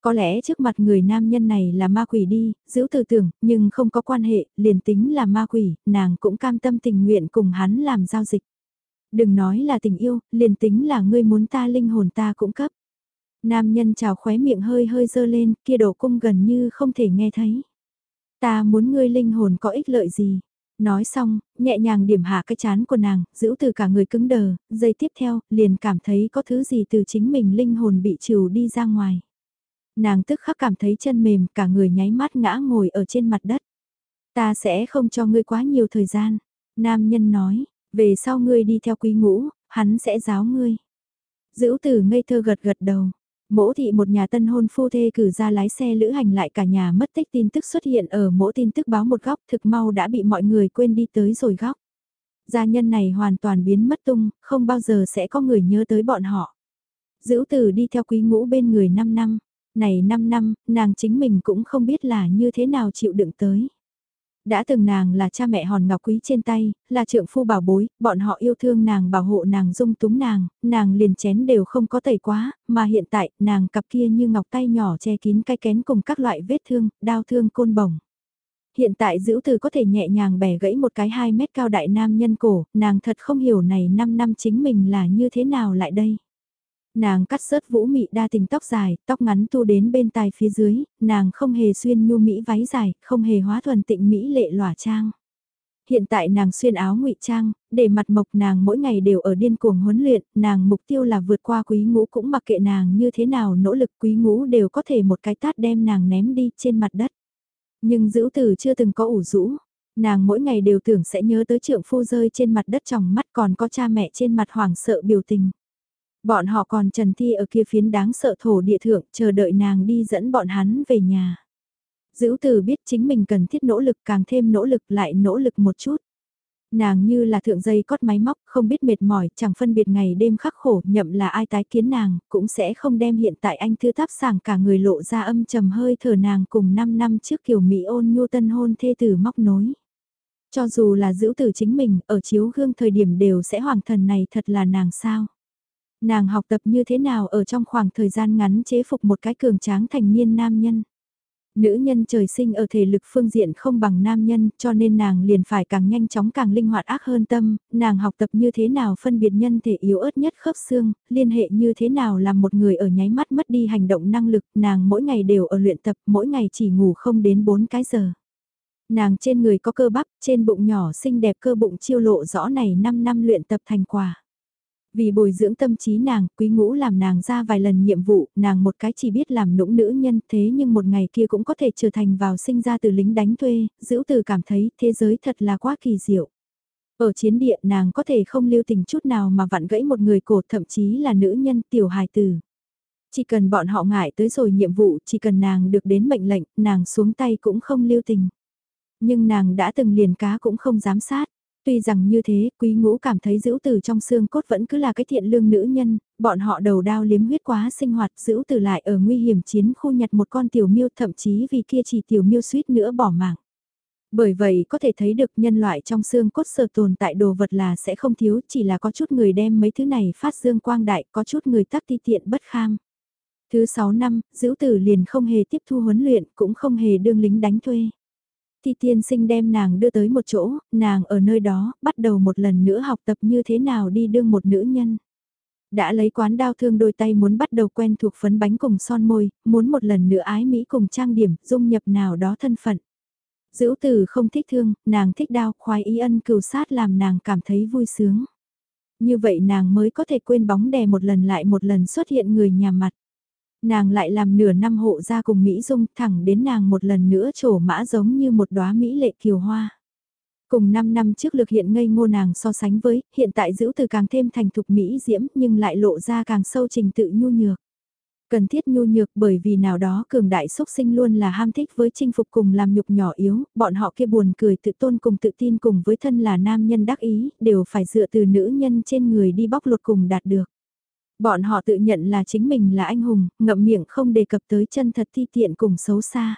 Có lẽ trước mặt người nam nhân này là ma quỷ đi, giữ từ tưởng, nhưng không có quan hệ, liền tính là ma quỷ, nàng cũng cam tâm tình nguyện cùng hắn làm giao dịch. Đừng nói là tình yêu, liền tính là ngươi muốn ta linh hồn ta cũng cấp. Nam nhân chào khóe miệng hơi hơi dơ lên, kia độ cung gần như không thể nghe thấy. Ta muốn ngươi linh hồn có ích lợi gì? Nói xong, nhẹ nhàng điểm hạ cái chán của nàng, giữ từ cả người cứng đờ, giây tiếp theo, liền cảm thấy có thứ gì từ chính mình linh hồn bị trừ đi ra ngoài. Nàng tức khắc cảm thấy chân mềm, cả người nháy mắt ngã ngồi ở trên mặt đất. Ta sẽ không cho ngươi quá nhiều thời gian. Nam nhân nói, về sau ngươi đi theo quý ngũ, hắn sẽ giáo ngươi. Giữ tử ngây thơ gật gật đầu. Mỗ thị một nhà tân hôn phu thê cử ra lái xe lữ hành lại cả nhà mất tích tin tức xuất hiện ở mỗ tin tức báo một góc thực mau đã bị mọi người quên đi tới rồi góc. Gia nhân này hoàn toàn biến mất tung, không bao giờ sẽ có người nhớ tới bọn họ. Giữ tử đi theo quý ngũ bên người 5 năm, này 5 năm, nàng chính mình cũng không biết là như thế nào chịu đựng tới. Đã từng nàng là cha mẹ hòn ngọc quý trên tay, là trượng phu bảo bối, bọn họ yêu thương nàng bảo hộ nàng dung túng nàng, nàng liền chén đều không có tẩy quá, mà hiện tại nàng cặp kia như ngọc tay nhỏ che kín cái kén cùng các loại vết thương, đau thương côn bổng. Hiện tại giữ từ có thể nhẹ nhàng bẻ gãy một cái 2 mét cao đại nam nhân cổ, nàng thật không hiểu này 5 năm chính mình là như thế nào lại đây. Nàng cắt sớt vũ mị đa tình tóc dài, tóc ngắn tu đến bên tai phía dưới, nàng không hề xuyên nhu mỹ váy dài, không hề hóa thuần tịnh mỹ lệ lỏa trang. Hiện tại nàng xuyên áo ngụy trang, để mặt mộc nàng mỗi ngày đều ở điên cuồng huấn luyện, nàng mục tiêu là vượt qua quý ngũ cũng mặc kệ nàng như thế nào nỗ lực quý ngũ đều có thể một cái tát đem nàng ném đi trên mặt đất. Nhưng giữ tử chưa từng có ủ rũ, nàng mỗi ngày đều tưởng sẽ nhớ tới trượng phu rơi trên mặt đất trong mắt còn có cha mẹ trên mặt hoảng sợ biểu tình. Bọn họ còn trần thi ở kia phiến đáng sợ thổ địa thượng chờ đợi nàng đi dẫn bọn hắn về nhà. Dữ từ biết chính mình cần thiết nỗ lực càng thêm nỗ lực lại nỗ lực một chút. Nàng như là thượng dây cót máy móc, không biết mệt mỏi, chẳng phân biệt ngày đêm khắc khổ, nhậm là ai tái kiến nàng, cũng sẽ không đem hiện tại anh thư tháp sàng cả người lộ ra âm trầm hơi thở nàng cùng 5 năm trước kiểu Mỹ ôn nhu tân hôn thê tử móc nối. Cho dù là giữ tử chính mình, ở chiếu gương thời điểm đều sẽ hoàng thần này thật là nàng sao. Nàng học tập như thế nào ở trong khoảng thời gian ngắn chế phục một cái cường tráng thành niên nam nhân. Nữ nhân trời sinh ở thể lực phương diện không bằng nam nhân cho nên nàng liền phải càng nhanh chóng càng linh hoạt ác hơn tâm, nàng học tập như thế nào phân biệt nhân thể yếu ớt nhất khớp xương, liên hệ như thế nào làm một người ở nháy mắt mất đi hành động năng lực, nàng mỗi ngày đều ở luyện tập, mỗi ngày chỉ ngủ không đến 4 cái giờ. Nàng trên người có cơ bắp, trên bụng nhỏ xinh đẹp cơ bụng chiêu lộ rõ này 5 năm luyện tập thành quả. Vì bồi dưỡng tâm trí nàng, quý ngũ làm nàng ra vài lần nhiệm vụ, nàng một cái chỉ biết làm nũng nữ nhân thế nhưng một ngày kia cũng có thể trở thành vào sinh ra từ lính đánh thuê, giữ từ cảm thấy thế giới thật là quá kỳ diệu. Ở chiến địa nàng có thể không lưu tình chút nào mà vặn gãy một người cổ thậm chí là nữ nhân tiểu hài tử. Chỉ cần bọn họ ngại tới rồi nhiệm vụ, chỉ cần nàng được đến mệnh lệnh, nàng xuống tay cũng không lưu tình. Nhưng nàng đã từng liền cá cũng không dám sát. Tuy rằng như thế, quý ngũ cảm thấy giữ từ trong xương cốt vẫn cứ là cái thiện lương nữ nhân, bọn họ đầu đao liếm huyết quá sinh hoạt giữ từ lại ở nguy hiểm chiến khu nhặt một con tiểu miêu thậm chí vì kia chỉ tiểu miêu suýt nữa bỏ mạng. Bởi vậy có thể thấy được nhân loại trong xương cốt sở tồn tại đồ vật là sẽ không thiếu, chỉ là có chút người đem mấy thứ này phát dương quang đại, có chút người tắc ti tiện bất kham. Thứ 6 năm, giữ tử liền không hề tiếp thu huấn luyện, cũng không hề đương lính đánh thuê. Thì tiên sinh đem nàng đưa tới một chỗ, nàng ở nơi đó, bắt đầu một lần nữa học tập như thế nào đi đương một nữ nhân. Đã lấy quán đao thương đôi tay muốn bắt đầu quen thuộc phấn bánh cùng son môi, muốn một lần nữa ái Mỹ cùng trang điểm, dung nhập nào đó thân phận. Dữ từ không thích thương, nàng thích đao, khoái ý ân cừu sát làm nàng cảm thấy vui sướng. Như vậy nàng mới có thể quên bóng đè một lần lại một lần xuất hiện người nhà mặt. Nàng lại làm nửa năm hộ ra cùng Mỹ Dung thẳng đến nàng một lần nữa trổ mã giống như một đóa Mỹ lệ kiều hoa. Cùng 5 năm trước lực hiện ngây ngô nàng so sánh với, hiện tại giữ từ càng thêm thành thục Mỹ diễm nhưng lại lộ ra càng sâu trình tự nhu nhược. Cần thiết nhu nhược bởi vì nào đó cường đại xúc sinh luôn là ham thích với chinh phục cùng làm nhục nhỏ yếu, bọn họ kia buồn cười tự tôn cùng tự tin cùng với thân là nam nhân đắc ý, đều phải dựa từ nữ nhân trên người đi bóc lột cùng đạt được. Bọn họ tự nhận là chính mình là anh hùng, ngậm miệng không đề cập tới chân thật thi tiện cùng xấu xa.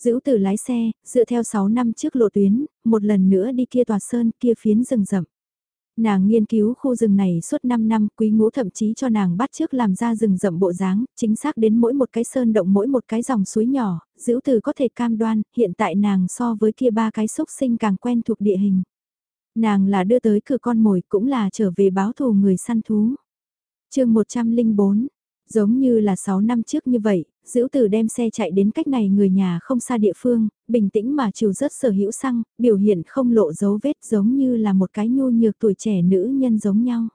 Giữ từ lái xe, dựa theo 6 năm trước lộ tuyến, một lần nữa đi kia tòa sơn kia phiến rừng rậm. Nàng nghiên cứu khu rừng này suốt 5 năm, quý ngũ thậm chí cho nàng bắt trước làm ra rừng rậm bộ dáng, chính xác đến mỗi một cái sơn động mỗi một cái dòng suối nhỏ, giữ từ có thể cam đoan, hiện tại nàng so với kia ba cái xúc sinh càng quen thuộc địa hình. Nàng là đưa tới cửa con mồi cũng là trở về báo thù người săn thú chương 104, giống như là 6 năm trước như vậy, giữ tử đem xe chạy đến cách này người nhà không xa địa phương, bình tĩnh mà chiều rất sở hữu xăng, biểu hiện không lộ dấu vết giống như là một cái nhu nhược tuổi trẻ nữ nhân giống nhau.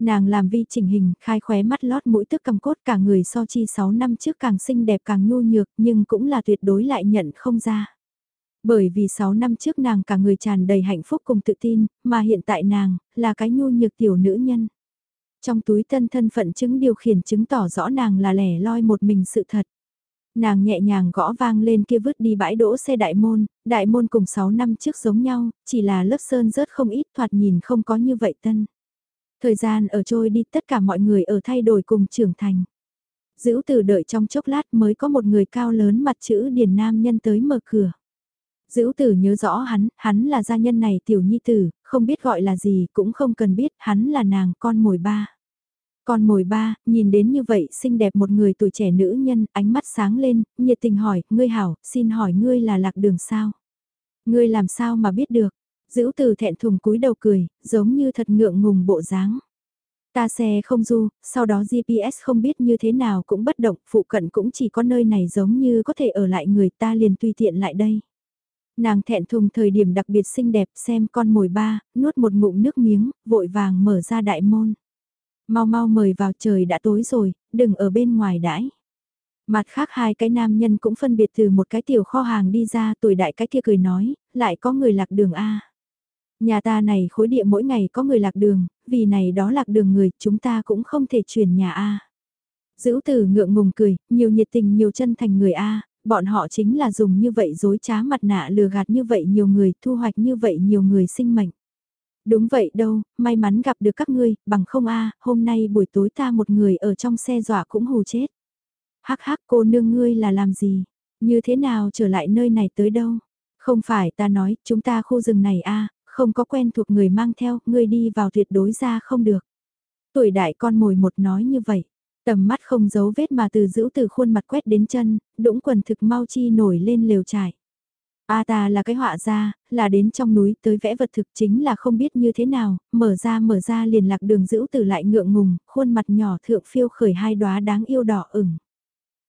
Nàng làm vi chỉnh hình, khai khóe mắt lót mũi tức cầm cốt cả người so chi 6 năm trước càng xinh đẹp càng nhu nhược nhưng cũng là tuyệt đối lại nhận không ra. Bởi vì 6 năm trước nàng cả người tràn đầy hạnh phúc cùng tự tin, mà hiện tại nàng, là cái nhu nhược tiểu nữ nhân. Trong túi tân thân phận chứng điều khiển chứng tỏ rõ nàng là lẻ loi một mình sự thật. Nàng nhẹ nhàng gõ vang lên kia vứt đi bãi đỗ xe đại môn, đại môn cùng 6 năm trước giống nhau, chỉ là lớp sơn rớt không ít thoạt nhìn không có như vậy tân. Thời gian ở trôi đi tất cả mọi người ở thay đổi cùng trưởng thành. Giữ từ đợi trong chốc lát mới có một người cao lớn mặt chữ điền nam nhân tới mở cửa. Dữ tử nhớ rõ hắn, hắn là gia nhân này tiểu nhi tử, không biết gọi là gì cũng không cần biết, hắn là nàng con mồi ba. Con mồi ba, nhìn đến như vậy xinh đẹp một người tuổi trẻ nữ nhân, ánh mắt sáng lên, nhiệt tình hỏi, ngươi hảo, xin hỏi ngươi là lạc đường sao? Ngươi làm sao mà biết được? Dữ từ thẹn thùng cúi đầu cười, giống như thật ngượng ngùng bộ dáng. Ta xe không du, sau đó GPS không biết như thế nào cũng bất động, phụ cận cũng chỉ có nơi này giống như có thể ở lại người ta liền tùy tiện lại đây. Nàng thẹn thùng thời điểm đặc biệt xinh đẹp xem con mồi ba, nuốt một ngụm nước miếng, vội vàng mở ra đại môn. Mau mau mời vào trời đã tối rồi, đừng ở bên ngoài đãi. Mặt khác hai cái nam nhân cũng phân biệt từ một cái tiểu kho hàng đi ra tuổi đại cái kia cười nói, lại có người lạc đường A. Nhà ta này khối địa mỗi ngày có người lạc đường, vì này đó lạc đường người, chúng ta cũng không thể chuyển nhà A. Giữ từ ngượng ngùng cười, nhiều nhiệt tình nhiều chân thành người A, bọn họ chính là dùng như vậy dối trá mặt nạ lừa gạt như vậy nhiều người, thu hoạch như vậy nhiều người sinh mệnh. Đúng vậy đâu, may mắn gặp được các ngươi, bằng không a hôm nay buổi tối ta một người ở trong xe dọa cũng hù chết. Hắc hắc cô nương ngươi là làm gì? Như thế nào trở lại nơi này tới đâu? Không phải ta nói, chúng ta khu rừng này a không có quen thuộc người mang theo, ngươi đi vào tuyệt đối ra không được. Tuổi đại con mồi một nói như vậy, tầm mắt không giấu vết mà từ giữ từ khuôn mặt quét đến chân, đũng quần thực mau chi nổi lên lều trải. A ta là cái họa gia, là đến trong núi tới vẽ vật thực chính là không biết như thế nào, mở ra mở ra liền lạc đường giữ từ lại ngượng ngùng, khuôn mặt nhỏ thượng phiêu khởi hai đóa đáng yêu đỏ ửng.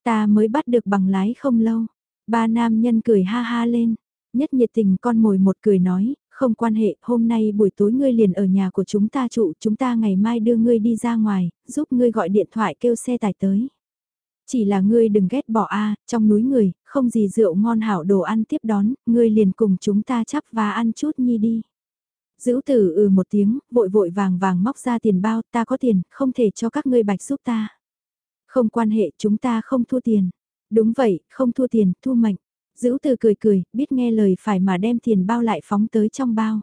Ta mới bắt được bằng lái không lâu, ba nam nhân cười ha ha lên, nhất nhiệt tình con mồi một cười nói, không quan hệ, hôm nay buổi tối ngươi liền ở nhà của chúng ta trụ, chúng ta ngày mai đưa ngươi đi ra ngoài, giúp ngươi gọi điện thoại kêu xe tải tới. Chỉ là ngươi đừng ghét bỏ a trong núi người, không gì rượu ngon hảo đồ ăn tiếp đón, ngươi liền cùng chúng ta chắp và ăn chút nhi đi. Giữ tử ừ một tiếng, vội vội vàng vàng móc ra tiền bao, ta có tiền, không thể cho các ngươi bạch giúp ta. Không quan hệ, chúng ta không thua tiền. Đúng vậy, không thua tiền, thu mệnh. Giữ từ cười cười, biết nghe lời phải mà đem tiền bao lại phóng tới trong bao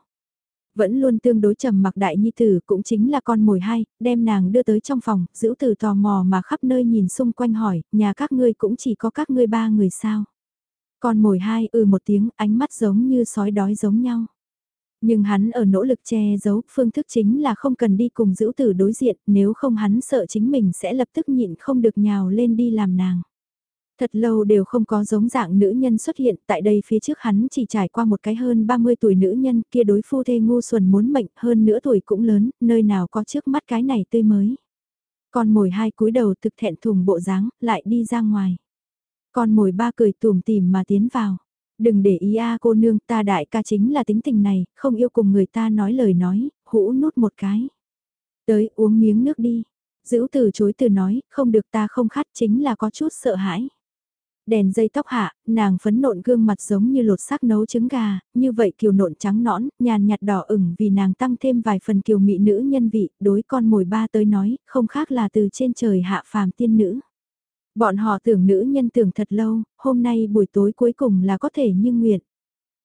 vẫn luôn tương đối trầm mặc đại nhi tử cũng chính là con mồi hay, đem nàng đưa tới trong phòng, giữ từ tò mò mà khắp nơi nhìn xung quanh hỏi, nhà các ngươi cũng chỉ có các ngươi ba người sao. Con mồi hai ừ một tiếng, ánh mắt giống như sói đói giống nhau. Nhưng hắn ở nỗ lực che giấu, phương thức chính là không cần đi cùng giữ tử đối diện, nếu không hắn sợ chính mình sẽ lập tức nhịn không được nhào lên đi làm nàng. Thật lâu đều không có giống dạng nữ nhân xuất hiện, tại đây phía trước hắn chỉ trải qua một cái hơn 30 tuổi nữ nhân kia đối phu thê ngu xuẩn muốn mệnh hơn nữa tuổi cũng lớn, nơi nào có trước mắt cái này tươi mới. Con mồi hai cúi đầu thực thẹn thùng bộ dáng, lại đi ra ngoài. Con mồi ba cười tùm tìm mà tiến vào. Đừng để ý a cô nương ta đại ca chính là tính tình này, không yêu cùng người ta nói lời nói, hũ nút một cái. Tới uống miếng nước đi. Giữ từ chối từ nói, không được ta không khát chính là có chút sợ hãi. Đèn dây tóc hạ, nàng phấn nộn gương mặt giống như lột xác nấu trứng gà, như vậy kiều nộn trắng nõn, nhàn nhạt đỏ ửng vì nàng tăng thêm vài phần kiều mị nữ nhân vị, đối con mồi ba tới nói, không khác là từ trên trời hạ phàm tiên nữ. Bọn họ tưởng nữ nhân tưởng thật lâu, hôm nay buổi tối cuối cùng là có thể như nguyện.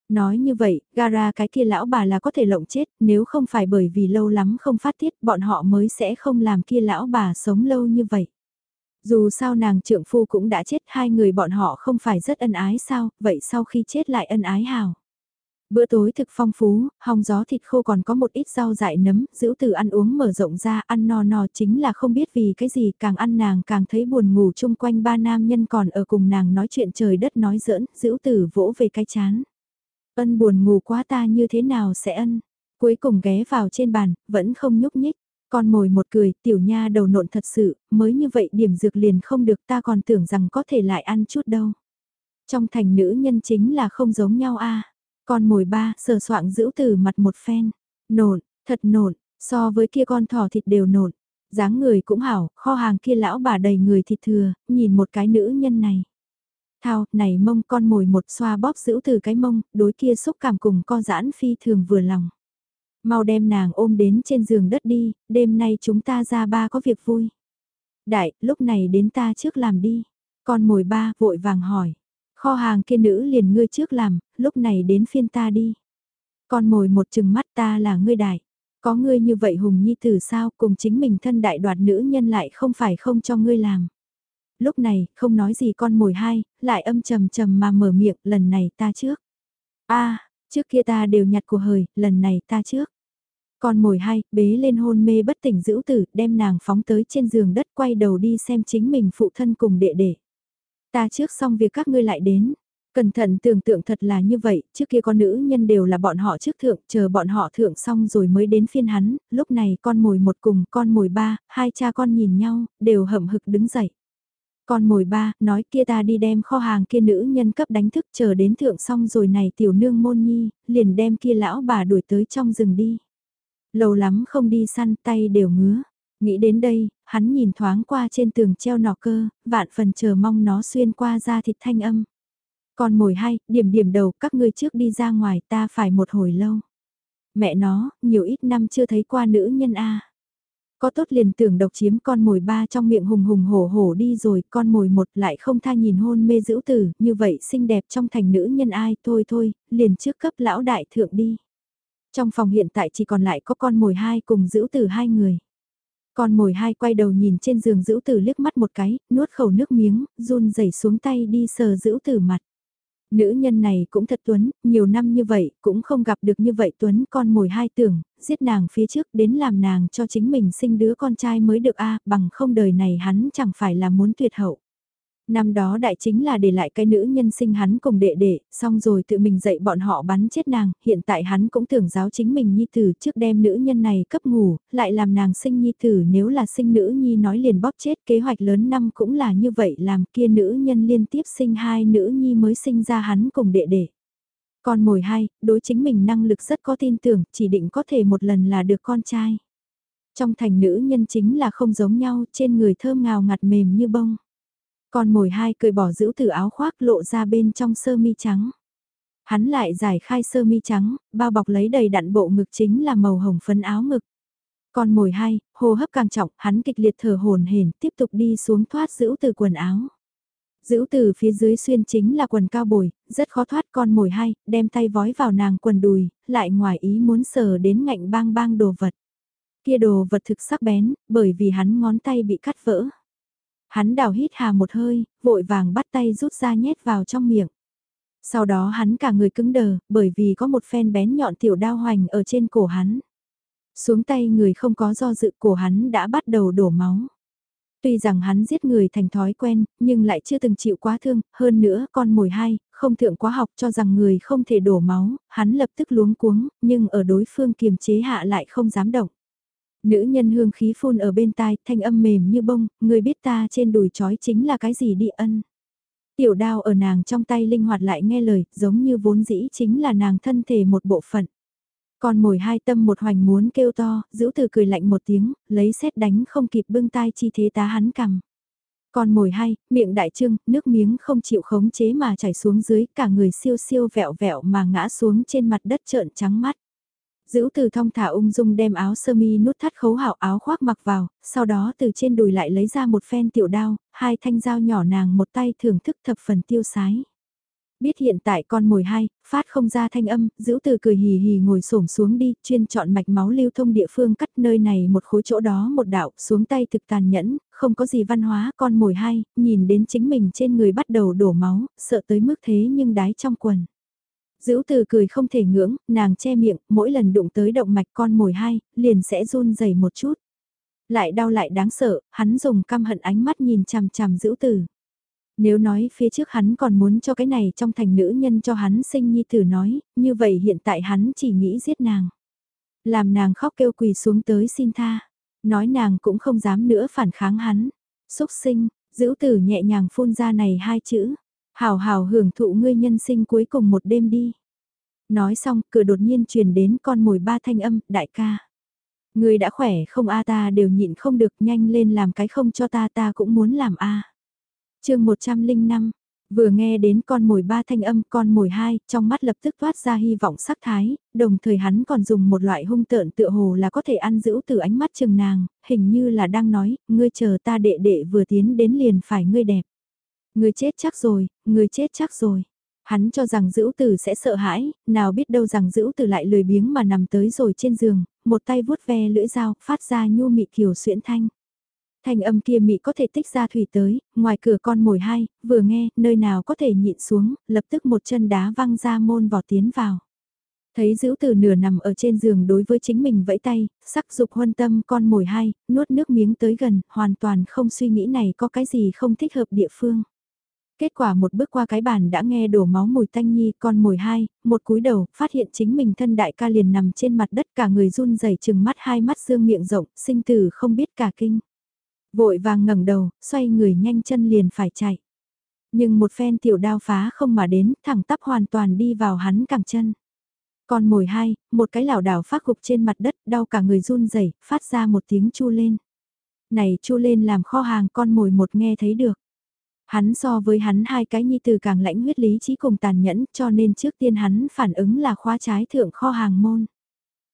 Nói như vậy, gara cái kia lão bà là có thể lộng chết, nếu không phải bởi vì lâu lắm không phát tiết, bọn họ mới sẽ không làm kia lão bà sống lâu như vậy. Dù sao nàng trượng phu cũng đã chết hai người bọn họ không phải rất ân ái sao, vậy sau khi chết lại ân ái hào. Bữa tối thực phong phú, hong gió thịt khô còn có một ít rau dại nấm, giữ từ ăn uống mở rộng ra, ăn no no chính là không biết vì cái gì, càng ăn nàng càng thấy buồn ngủ chung quanh ba nam nhân còn ở cùng nàng nói chuyện trời đất nói giỡn, giữ từ vỗ về cái chán. Ân buồn ngủ quá ta như thế nào sẽ ân, cuối cùng ghé vào trên bàn, vẫn không nhúc nhích. Con mồi một cười, tiểu nha đầu nộn thật sự, mới như vậy điểm dược liền không được ta còn tưởng rằng có thể lại ăn chút đâu. Trong thành nữ nhân chính là không giống nhau a con mồi ba sờ soạng giữ từ mặt một phen. Nộn, thật nộn, so với kia con thỏ thịt đều nộn. dáng người cũng hảo, kho hàng kia lão bà đầy người thịt thừa, nhìn một cái nữ nhân này. Thao, này mông con mồi một xoa bóp giữ từ cái mông, đối kia xúc cảm cùng co giãn phi thường vừa lòng. Mau đem nàng ôm đến trên giường đất đi, đêm nay chúng ta ra ba có việc vui. Đại, lúc này đến ta trước làm đi. Con mồi ba vội vàng hỏi. Kho hàng kia nữ liền ngươi trước làm, lúc này đến phiên ta đi. Con mồi một chừng mắt ta là ngươi đại. Có ngươi như vậy hùng nhi tử sao cùng chính mình thân đại đoạt nữ nhân lại không phải không cho ngươi làm. Lúc này, không nói gì con mồi hai, lại âm trầm trầm mà mở miệng, lần này ta trước. a trước kia ta đều nhặt của hời, lần này ta trước. Con mồi hai, bế lên hôn mê bất tỉnh giữ tử, đem nàng phóng tới trên giường đất quay đầu đi xem chính mình phụ thân cùng đệ đệ. Ta trước xong việc các ngươi lại đến. Cẩn thận tưởng tượng thật là như vậy, trước kia con nữ nhân đều là bọn họ trước thượng, chờ bọn họ thượng xong rồi mới đến phiên hắn, lúc này con mồi một cùng con mồi ba, hai cha con nhìn nhau, đều hậm hực đứng dậy. Con mồi ba, nói kia ta đi đem kho hàng kia nữ nhân cấp đánh thức chờ đến thượng xong rồi này tiểu nương môn nhi, liền đem kia lão bà đuổi tới trong rừng đi. Lâu lắm không đi săn tay đều ngứa. Nghĩ đến đây, hắn nhìn thoáng qua trên tường treo nọ cơ, vạn phần chờ mong nó xuyên qua ra thịt thanh âm. Còn mồi hay, điểm điểm đầu các ngươi trước đi ra ngoài ta phải một hồi lâu. Mẹ nó, nhiều ít năm chưa thấy qua nữ nhân A. Có tốt liền tưởng độc chiếm con mồi ba trong miệng hùng hùng hổ hổ đi rồi, con mồi một lại không tha nhìn hôn mê dữ tử, như vậy xinh đẹp trong thành nữ nhân ai, thôi thôi, liền trước cấp lão đại thượng đi. Trong phòng hiện tại chỉ còn lại có con mồi hai cùng giữ tử hai người. Con mồi hai quay đầu nhìn trên giường giữ tử liếc mắt một cái, nuốt khẩu nước miếng, run rẩy xuống tay đi sờ giữ tử mặt. Nữ nhân này cũng thật tuấn, nhiều năm như vậy, cũng không gặp được như vậy tuấn con mồi hai tưởng, giết nàng phía trước đến làm nàng cho chính mình sinh đứa con trai mới được a bằng không đời này hắn chẳng phải là muốn tuyệt hậu. Năm đó đại chính là để lại cái nữ nhân sinh hắn cùng đệ đệ, xong rồi tự mình dạy bọn họ bắn chết nàng, hiện tại hắn cũng tưởng giáo chính mình nhi tử trước đem nữ nhân này cấp ngủ, lại làm nàng sinh nhi tử nếu là sinh nữ nhi nói liền bóp chết kế hoạch lớn năm cũng là như vậy làm kia nữ nhân liên tiếp sinh hai nữ nhi mới sinh ra hắn cùng đệ đệ. Con mồi hai, đối chính mình năng lực rất có tin tưởng, chỉ định có thể một lần là được con trai. Trong thành nữ nhân chính là không giống nhau, trên người thơm ngào ngạt mềm như bông. Con mồi hai cười bỏ giữ từ áo khoác lộ ra bên trong sơ mi trắng. Hắn lại giải khai sơ mi trắng, bao bọc lấy đầy đặn bộ ngực chính là màu hồng phấn áo ngực. Con mồi hai, hô hấp càng trọng, hắn kịch liệt thở hồn hển tiếp tục đi xuống thoát giữ từ quần áo. Giữ từ phía dưới xuyên chính là quần cao bồi, rất khó thoát con mồi hai, đem tay vói vào nàng quần đùi, lại ngoài ý muốn sờ đến ngạnh bang bang đồ vật. Kia đồ vật thực sắc bén, bởi vì hắn ngón tay bị cắt vỡ. Hắn đào hít hà một hơi, vội vàng bắt tay rút ra nhét vào trong miệng. Sau đó hắn cả người cứng đờ, bởi vì có một phen bén nhọn tiểu đao hoành ở trên cổ hắn. Xuống tay người không có do dự cổ hắn đã bắt đầu đổ máu. Tuy rằng hắn giết người thành thói quen, nhưng lại chưa từng chịu quá thương, hơn nữa con mồi hai, không thượng quá học cho rằng người không thể đổ máu, hắn lập tức luống cuống, nhưng ở đối phương kiềm chế hạ lại không dám động. Nữ nhân hương khí phun ở bên tai, thanh âm mềm như bông, người biết ta trên đùi chói chính là cái gì đi ân. Tiểu đao ở nàng trong tay linh hoạt lại nghe lời, giống như vốn dĩ chính là nàng thân thể một bộ phận. Còn mồi hai tâm một hoành muốn kêu to, giữ từ cười lạnh một tiếng, lấy xét đánh không kịp bưng tai chi thế tá hắn cầm. Còn mồi hai, miệng đại trương, nước miếng không chịu khống chế mà chảy xuống dưới, cả người siêu siêu vẹo vẹo mà ngã xuống trên mặt đất trợn trắng mắt giữ từ thong thả ung dung đem áo sơ mi nút thắt khấu hảo áo khoác mặc vào, sau đó từ trên đùi lại lấy ra một phen tiểu đao, hai thanh dao nhỏ nàng một tay thưởng thức thập phần tiêu sái. Biết hiện tại con mồi hai, phát không ra thanh âm, giữ từ cười hì hì ngồi xổm xuống đi, chuyên chọn mạch máu lưu thông địa phương cắt nơi này một khối chỗ đó một đạo, xuống tay thực tàn nhẫn, không có gì văn hóa, con mồi hai, nhìn đến chính mình trên người bắt đầu đổ máu, sợ tới mức thế nhưng đái trong quần. Giữ từ cười không thể ngưỡng, nàng che miệng, mỗi lần đụng tới động mạch con mồi hai, liền sẽ run rẩy một chút. Lại đau lại đáng sợ, hắn dùng căm hận ánh mắt nhìn chằm chằm dữ từ. Nếu nói phía trước hắn còn muốn cho cái này trong thành nữ nhân cho hắn sinh nhi tử nói, như vậy hiện tại hắn chỉ nghĩ giết nàng. Làm nàng khóc kêu quỳ xuống tới xin tha. Nói nàng cũng không dám nữa phản kháng hắn. Xúc sinh, dữ tử nhẹ nhàng phun ra này hai chữ. Hào hào hưởng thụ ngươi nhân sinh cuối cùng một đêm đi. Nói xong, cửa đột nhiên truyền đến con mồi ba thanh âm, đại ca. Ngươi đã khỏe không a ta đều nhịn không được nhanh lên làm cái không cho ta ta cũng muốn làm a chương 105, vừa nghe đến con mồi ba thanh âm con mồi hai, trong mắt lập tức thoát ra hy vọng sắc thái, đồng thời hắn còn dùng một loại hung tợn tựa hồ là có thể ăn giữ từ ánh mắt chừng nàng, hình như là đang nói, ngươi chờ ta đệ đệ vừa tiến đến liền phải ngươi đẹp người chết chắc rồi, người chết chắc rồi. Hắn cho rằng giữ tử sẽ sợ hãi, nào biết đâu rằng giữ tử lại lười biếng mà nằm tới rồi trên giường, một tay vuốt ve lưỡi dao, phát ra nhu mị kiều xuyễn thanh. Thanh âm kia mị có thể tích ra thủy tới, ngoài cửa con mồi hai, vừa nghe, nơi nào có thể nhịn xuống, lập tức một chân đá văng ra môn vỏ tiến vào. Thấy giữ từ nửa nằm ở trên giường đối với chính mình vẫy tay, sắc dục huân tâm con mồi hai, nuốt nước miếng tới gần, hoàn toàn không suy nghĩ này có cái gì không thích hợp địa phương. Kết quả một bước qua cái bàn đã nghe đổ máu mùi tanh nhi con mồi hai, một cúi đầu, phát hiện chính mình thân đại ca liền nằm trên mặt đất cả người run rẩy chừng mắt hai mắt dương miệng rộng, sinh tử không biết cả kinh. Vội vàng ngẩng đầu, xoay người nhanh chân liền phải chạy. Nhưng một phen tiểu đao phá không mà đến, thẳng tắp hoàn toàn đi vào hắn cẳng chân. Còn mồi hai, một cái lảo đảo phát gục trên mặt đất, đau cả người run rẩy, phát ra một tiếng chu lên. Này chu lên làm kho hàng con mồi một nghe thấy được. Hắn so với hắn hai cái nhi từ càng lãnh huyết lý trí cùng tàn nhẫn cho nên trước tiên hắn phản ứng là khóa trái thượng kho hàng môn.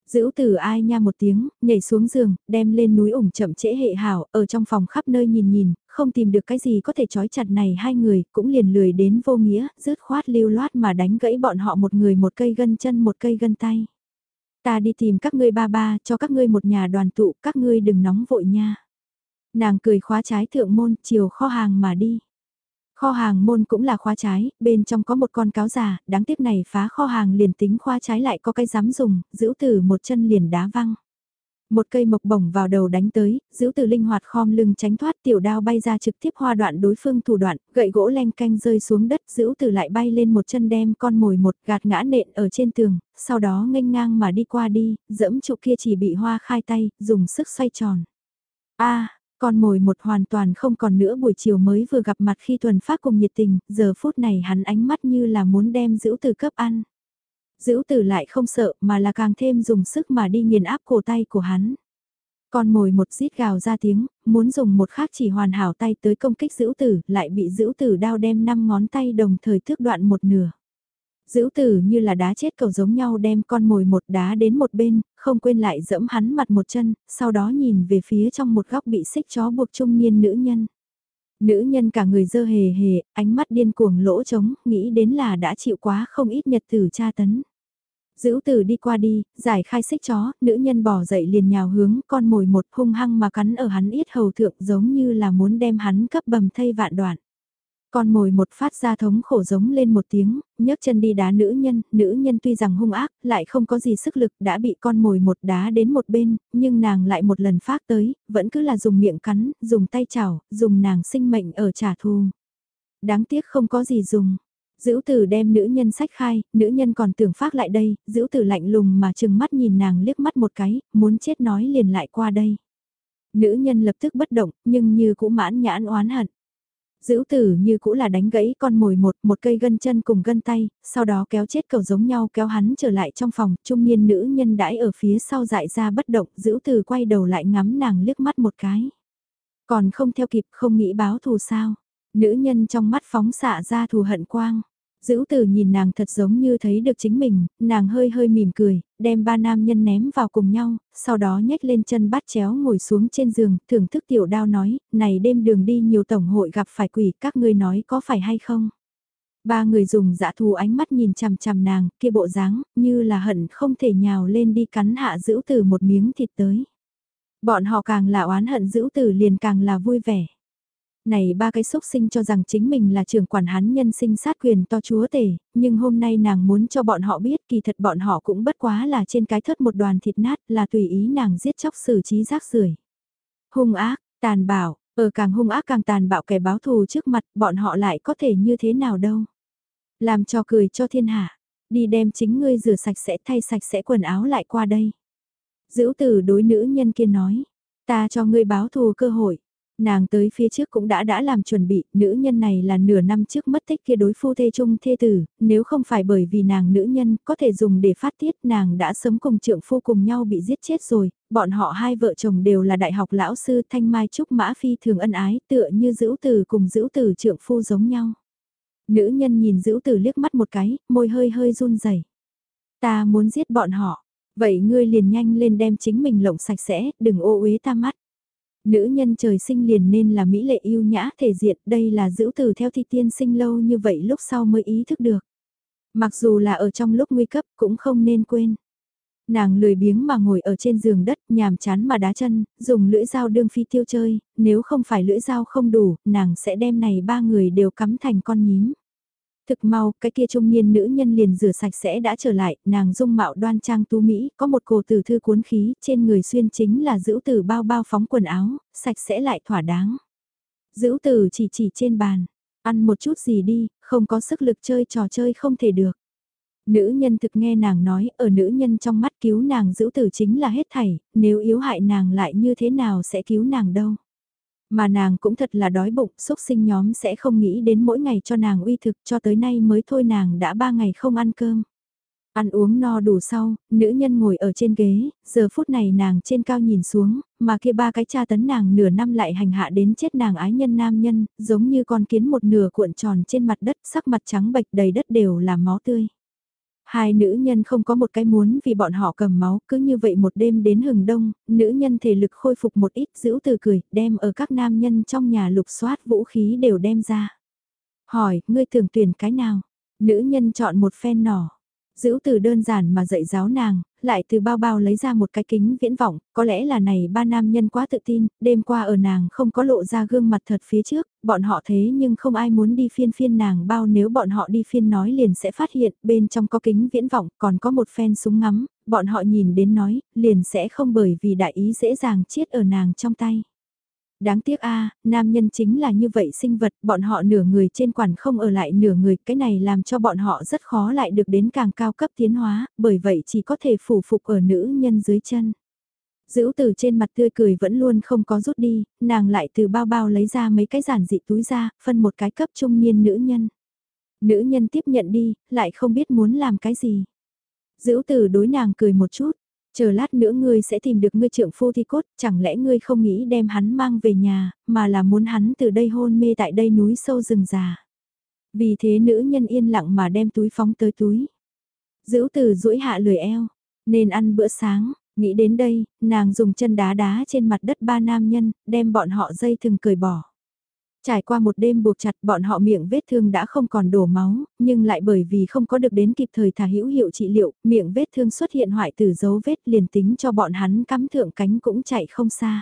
Giữ từ ai nha một tiếng, nhảy xuống giường, đem lên núi ủng chậm trễ hệ hảo, ở trong phòng khắp nơi nhìn nhìn, không tìm được cái gì có thể trói chặt này hai người, cũng liền lười đến vô nghĩa, rứt khoát lưu loát mà đánh gãy bọn họ một người một cây gân chân một cây gân tay. Ta đi tìm các ngươi ba ba, cho các ngươi một nhà đoàn tụ, các ngươi đừng nóng vội nha. Nàng cười khóa trái thượng môn, chiều kho hàng mà đi. Kho hàng môn cũng là khóa trái, bên trong có một con cáo già, đáng tiếc này phá kho hàng liền tính khóa trái lại có cái dám dùng, giữ từ một chân liền đá văng. Một cây mộc bổng vào đầu đánh tới, giữ từ linh hoạt khom lưng tránh thoát tiểu đao bay ra trực tiếp hoa đoạn đối phương thủ đoạn, gậy gỗ len canh rơi xuống đất, giữ từ lại bay lên một chân đem con mồi một gạt ngã nện ở trên tường, sau đó nghênh ngang mà đi qua đi, dẫm trụ kia chỉ bị hoa khai tay, dùng sức xoay tròn. a con mồi một hoàn toàn không còn nữa buổi chiều mới vừa gặp mặt khi thuần phát cùng nhiệt tình, giờ phút này hắn ánh mắt như là muốn đem giữ từ cấp ăn. Giữ từ lại không sợ mà là càng thêm dùng sức mà đi nghiền áp cổ tay của hắn. Con mồi một rít gào ra tiếng, muốn dùng một khác chỉ hoàn hảo tay tới công kích giữ tử, lại bị giữ tử đao đem năm ngón tay đồng thời thước đoạn một nửa. Giữ tử như là đá chết cầu giống nhau đem con mồi một đá đến một bên, không quên lại dẫm hắn mặt một chân, sau đó nhìn về phía trong một góc bị xích chó buộc trung niên nữ nhân. Nữ nhân cả người dơ hề hề, ánh mắt điên cuồng lỗ trống, nghĩ đến là đã chịu quá không ít nhật tử tra tấn. Giữ tử đi qua đi, giải khai xích chó, nữ nhân bỏ dậy liền nhào hướng con mồi một hung hăng mà cắn ở hắn yết hầu thượng giống như là muốn đem hắn cấp bầm thây vạn đoạn. Con mồi một phát ra thống khổ giống lên một tiếng, nhấc chân đi đá nữ nhân, nữ nhân tuy rằng hung ác, lại không có gì sức lực đã bị con mồi một đá đến một bên, nhưng nàng lại một lần phát tới, vẫn cứ là dùng miệng cắn, dùng tay chảo, dùng nàng sinh mệnh ở trả thù. Đáng tiếc không có gì dùng. Dữ tử đem nữ nhân sách khai, nữ nhân còn tưởng phát lại đây, dữ tử lạnh lùng mà chừng mắt nhìn nàng liếc mắt một cái, muốn chết nói liền lại qua đây. Nữ nhân lập tức bất động, nhưng như cũng mãn nhãn oán hận dữ tử như cũ là đánh gãy con mồi một, một cây gân chân cùng gân tay, sau đó kéo chết cầu giống nhau kéo hắn trở lại trong phòng, trung niên nữ nhân đãi ở phía sau dại ra bất động, dữ tử quay đầu lại ngắm nàng liếc mắt một cái. Còn không theo kịp không nghĩ báo thù sao, nữ nhân trong mắt phóng xạ ra thù hận quang. Dữ tử nhìn nàng thật giống như thấy được chính mình, nàng hơi hơi mỉm cười, đem ba nam nhân ném vào cùng nhau, sau đó nhếch lên chân bắt chéo ngồi xuống trên giường, thưởng thức tiểu đao nói, này đêm đường đi nhiều tổng hội gặp phải quỷ, các ngươi nói có phải hay không? Ba người dùng dã thù ánh mắt nhìn chằm chằm nàng, kia bộ dáng, như là hận không thể nhào lên đi cắn hạ Dữ tử một miếng thịt tới. Bọn họ càng là oán hận Dữ tử liền càng là vui vẻ. Này ba cái xúc sinh cho rằng chính mình là trưởng quản hắn nhân sinh sát quyền to chúa tể, nhưng hôm nay nàng muốn cho bọn họ biết kỳ thật bọn họ cũng bất quá là trên cái thớt một đoàn thịt nát là tùy ý nàng giết chóc xử trí rác rưởi Hung ác, tàn bạo, ở càng hung ác càng tàn bạo kẻ báo thù trước mặt bọn họ lại có thể như thế nào đâu. Làm cho cười cho thiên hạ, đi đem chính ngươi rửa sạch sẽ thay sạch sẽ quần áo lại qua đây. Dữ tử đối nữ nhân kia nói, ta cho ngươi báo thù cơ hội. Nàng tới phía trước cũng đã đã làm chuẩn bị, nữ nhân này là nửa năm trước mất tích kia đối phu thê chung thê tử, nếu không phải bởi vì nàng nữ nhân có thể dùng để phát tiết nàng đã sớm cùng trượng phu cùng nhau bị giết chết rồi, bọn họ hai vợ chồng đều là đại học lão sư Thanh Mai Trúc Mã Phi thường ân ái tựa như giữ tử cùng giữ tử trượng phu giống nhau. Nữ nhân nhìn giữ tử liếc mắt một cái, môi hơi hơi run rẩy Ta muốn giết bọn họ, vậy ngươi liền nhanh lên đem chính mình lộng sạch sẽ, đừng ô uế ta mắt. Nữ nhân trời sinh liền nên là mỹ lệ yêu nhã thể diện, đây là giữ từ theo thi tiên sinh lâu như vậy lúc sau mới ý thức được. Mặc dù là ở trong lúc nguy cấp cũng không nên quên. Nàng lười biếng mà ngồi ở trên giường đất, nhàm chán mà đá chân, dùng lưỡi dao đương phi tiêu chơi, nếu không phải lưỡi dao không đủ, nàng sẽ đem này ba người đều cắm thành con nhím. Thực mau, cái kia trung niên nữ nhân liền rửa sạch sẽ đã trở lại, nàng dung mạo đoan trang tú Mỹ, có một cổ tử thư cuốn khí, trên người xuyên chính là giữ tử bao bao phóng quần áo, sạch sẽ lại thỏa đáng. Giữ tử chỉ chỉ trên bàn, ăn một chút gì đi, không có sức lực chơi trò chơi không thể được. Nữ nhân thực nghe nàng nói, ở nữ nhân trong mắt cứu nàng giữ tử chính là hết thảy, nếu yếu hại nàng lại như thế nào sẽ cứu nàng đâu. Mà nàng cũng thật là đói bụng, xúc sinh nhóm sẽ không nghĩ đến mỗi ngày cho nàng uy thực cho tới nay mới thôi nàng đã ba ngày không ăn cơm. Ăn uống no đủ sau, nữ nhân ngồi ở trên ghế, giờ phút này nàng trên cao nhìn xuống, mà kia ba cái cha tấn nàng nửa năm lại hành hạ đến chết nàng ái nhân nam nhân, giống như con kiến một nửa cuộn tròn trên mặt đất, sắc mặt trắng bệch đầy đất đều là máu tươi. Hai nữ nhân không có một cái muốn vì bọn họ cầm máu, cứ như vậy một đêm đến hừng đông, nữ nhân thể lực khôi phục một ít giữ từ cười, đem ở các nam nhân trong nhà lục soát vũ khí đều đem ra. Hỏi, ngươi tưởng tuyển cái nào? Nữ nhân chọn một phen nỏ. Giữ từ đơn giản mà dạy giáo nàng, lại từ bao bao lấy ra một cái kính viễn vọng, có lẽ là này ba nam nhân quá tự tin, đêm qua ở nàng không có lộ ra gương mặt thật phía trước, bọn họ thế nhưng không ai muốn đi phiên phiên nàng bao nếu bọn họ đi phiên nói liền sẽ phát hiện bên trong có kính viễn vọng còn có một phen súng ngắm, bọn họ nhìn đến nói, liền sẽ không bởi vì đại ý dễ dàng chết ở nàng trong tay. Đáng tiếc a nam nhân chính là như vậy sinh vật, bọn họ nửa người trên quản không ở lại nửa người, cái này làm cho bọn họ rất khó lại được đến càng cao cấp tiến hóa, bởi vậy chỉ có thể phủ phục ở nữ nhân dưới chân. Giữ từ trên mặt tươi cười vẫn luôn không có rút đi, nàng lại từ bao bao lấy ra mấy cái giản dị túi ra, phân một cái cấp trung niên nữ nhân. Nữ nhân tiếp nhận đi, lại không biết muốn làm cái gì. Giữ từ đối nàng cười một chút, Chờ lát nữa ngươi sẽ tìm được ngươi trượng phu thi cốt, chẳng lẽ ngươi không nghĩ đem hắn mang về nhà, mà là muốn hắn từ đây hôn mê tại đây núi sâu rừng già. Vì thế nữ nhân yên lặng mà đem túi phóng tới túi. Giữ từ duỗi hạ lười eo, nên ăn bữa sáng, nghĩ đến đây, nàng dùng chân đá đá trên mặt đất ba nam nhân, đem bọn họ dây thừng cởi bỏ. Trải qua một đêm buộc chặt bọn họ miệng vết thương đã không còn đổ máu, nhưng lại bởi vì không có được đến kịp thời thả hữu hiệu trị liệu, miệng vết thương xuất hiện hoại tử dấu vết liền tính cho bọn hắn cắm thượng cánh cũng chạy không xa.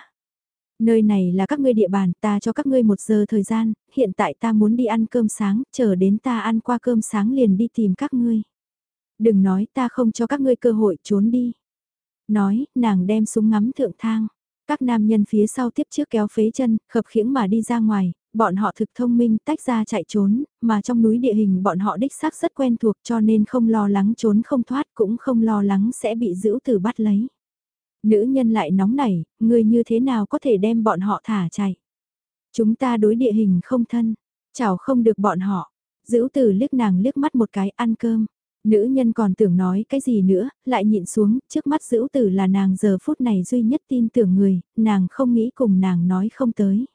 Nơi này là các ngươi địa bàn, ta cho các ngươi một giờ thời gian, hiện tại ta muốn đi ăn cơm sáng, chờ đến ta ăn qua cơm sáng liền đi tìm các ngươi. Đừng nói ta không cho các ngươi cơ hội trốn đi. Nói, nàng đem súng ngắm thượng thang. Các nam nhân phía sau tiếp trước kéo phế chân, khập khiễng mà đi ra ngoài, bọn họ thực thông minh tách ra chạy trốn, mà trong núi địa hình bọn họ đích xác rất quen thuộc cho nên không lo lắng trốn không thoát cũng không lo lắng sẽ bị giữ từ bắt lấy. Nữ nhân lại nóng nảy, người như thế nào có thể đem bọn họ thả chạy. Chúng ta đối địa hình không thân, chào không được bọn họ. Giữ từ liếc nàng liếc mắt một cái ăn cơm. Nữ nhân còn tưởng nói cái gì nữa, lại nhịn xuống, trước mắt giữ tử là nàng giờ phút này duy nhất tin tưởng người, nàng không nghĩ cùng nàng nói không tới.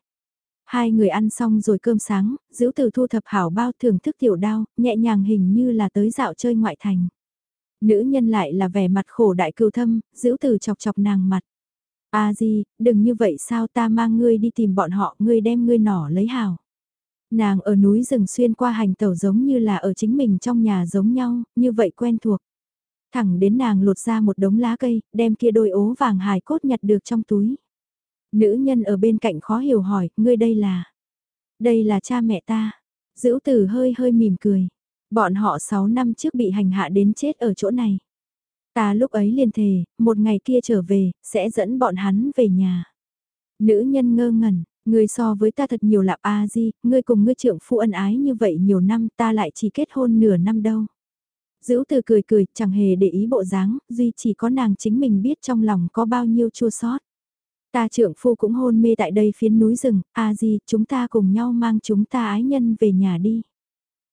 Hai người ăn xong rồi cơm sáng, giữ từ thu thập hảo bao thưởng thức tiểu đao, nhẹ nhàng hình như là tới dạo chơi ngoại thành. Nữ nhân lại là vẻ mặt khổ đại cưu thâm, giữ từ chọc chọc nàng mặt. a à gì, đừng như vậy sao ta mang ngươi đi tìm bọn họ, ngươi đem ngươi nỏ lấy hảo. Nàng ở núi rừng xuyên qua hành tẩu giống như là ở chính mình trong nhà giống nhau, như vậy quen thuộc. Thẳng đến nàng lột ra một đống lá cây, đem kia đôi ố vàng hài cốt nhặt được trong túi. Nữ nhân ở bên cạnh khó hiểu hỏi, ngươi đây là... Đây là cha mẹ ta. Dữ tử hơi hơi mỉm cười. Bọn họ 6 năm trước bị hành hạ đến chết ở chỗ này. Ta lúc ấy liền thề, một ngày kia trở về, sẽ dẫn bọn hắn về nhà. Nữ nhân ngơ ngẩn, ngươi so với ta thật nhiều lạp a di, ngươi cùng ngươi trượng phu ân ái như vậy nhiều năm ta lại chỉ kết hôn nửa năm đâu. Dữ từ cười cười, chẳng hề để ý bộ dáng, duy chỉ có nàng chính mình biết trong lòng có bao nhiêu chua sót. Ta trưởng phu cũng hôn mê tại đây phiến núi rừng, a di, chúng ta cùng nhau mang chúng ta ái nhân về nhà đi.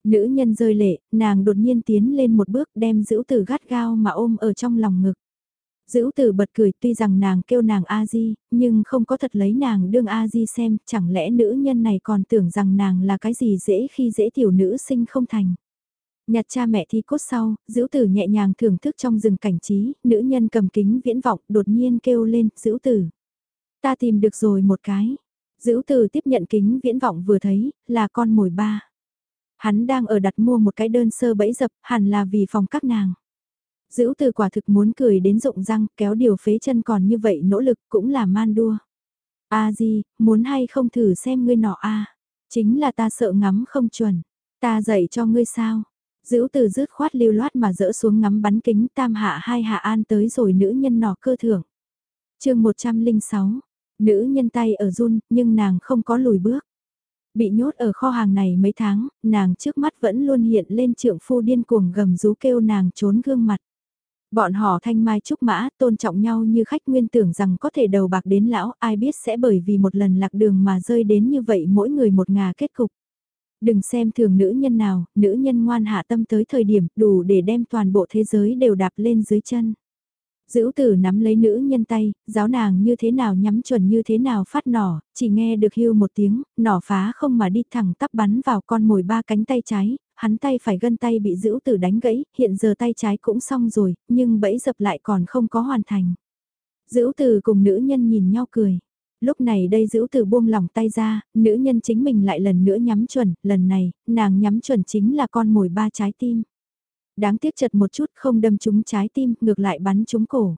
Nữ nhân rơi lệ, nàng đột nhiên tiến lên một bước đem giữ tử gắt gao mà ôm ở trong lòng ngực. Giữ tử bật cười tuy rằng nàng kêu nàng A-di, nhưng không có thật lấy nàng đương A-di xem, chẳng lẽ nữ nhân này còn tưởng rằng nàng là cái gì dễ khi dễ tiểu nữ sinh không thành. Nhặt cha mẹ thi cốt sau, giữ tử nhẹ nhàng thưởng thức trong rừng cảnh trí, nữ nhân cầm kính viễn vọng đột nhiên kêu lên, giữ tử. Ta tìm được rồi một cái. Giữ từ tiếp nhận kính viễn vọng vừa thấy, là con mồi ba. Hắn đang ở đặt mua một cái đơn sơ bẫy dập, hẳn là vì phòng các nàng. Dữ từ quả thực muốn cười đến rụng răng, kéo điều phế chân còn như vậy nỗ lực cũng là man đua. A di, muốn hay không thử xem ngươi nọ a Chính là ta sợ ngắm không chuẩn. Ta dạy cho ngươi sao? Dữ từ rứt khoát lưu loát mà dỡ xuống ngắm bắn kính tam hạ hai hạ an tới rồi nữ nhân nọ cơ thưởng. chương 106, nữ nhân tay ở run nhưng nàng không có lùi bước. Bị nhốt ở kho hàng này mấy tháng, nàng trước mắt vẫn luôn hiện lên trượng phu điên cuồng gầm rú kêu nàng trốn gương mặt. Bọn họ thanh mai trúc mã, tôn trọng nhau như khách nguyên tưởng rằng có thể đầu bạc đến lão, ai biết sẽ bởi vì một lần lạc đường mà rơi đến như vậy mỗi người một ngà kết cục. Đừng xem thường nữ nhân nào, nữ nhân ngoan hạ tâm tới thời điểm đủ để đem toàn bộ thế giới đều đạp lên dưới chân. Dữ tử nắm lấy nữ nhân tay, giáo nàng như thế nào nhắm chuẩn như thế nào phát nỏ, chỉ nghe được hưu một tiếng, nỏ phá không mà đi thẳng tắp bắn vào con mồi ba cánh tay trái, hắn tay phải gân tay bị dữ tử đánh gãy, hiện giờ tay trái cũng xong rồi, nhưng bẫy dập lại còn không có hoàn thành. Dữ tử cùng nữ nhân nhìn nhau cười. Lúc này đây dữ tử buông lỏng tay ra, nữ nhân chính mình lại lần nữa nhắm chuẩn, lần này, nàng nhắm chuẩn chính là con mồi ba trái tim đáng tiếc chật một chút không đâm trúng trái tim, ngược lại bắn trúng cổ.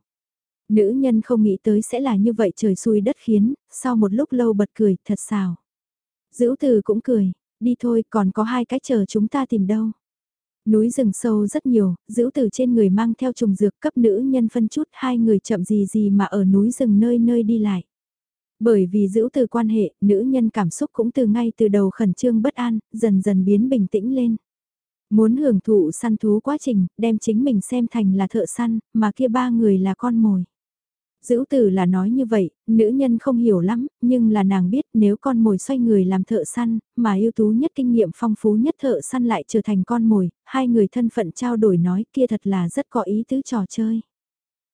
Nữ nhân không nghĩ tới sẽ là như vậy trời xui đất khiến, sau một lúc lâu bật cười, thật xào. Dữ từ cũng cười, đi thôi còn có hai cái chờ chúng ta tìm đâu. Núi rừng sâu rất nhiều, dữ từ trên người mang theo trùng dược cấp nữ nhân phân chút hai người chậm gì gì mà ở núi rừng nơi nơi đi lại. Bởi vì giữ từ quan hệ, nữ nhân cảm xúc cũng từ ngay từ đầu khẩn trương bất an, dần dần biến bình tĩnh lên. Muốn hưởng thụ săn thú quá trình, đem chính mình xem thành là thợ săn, mà kia ba người là con mồi. Dữ tử là nói như vậy, nữ nhân không hiểu lắm, nhưng là nàng biết nếu con mồi xoay người làm thợ săn, mà ưu tú nhất kinh nghiệm phong phú nhất thợ săn lại trở thành con mồi, hai người thân phận trao đổi nói kia thật là rất có ý tứ trò chơi.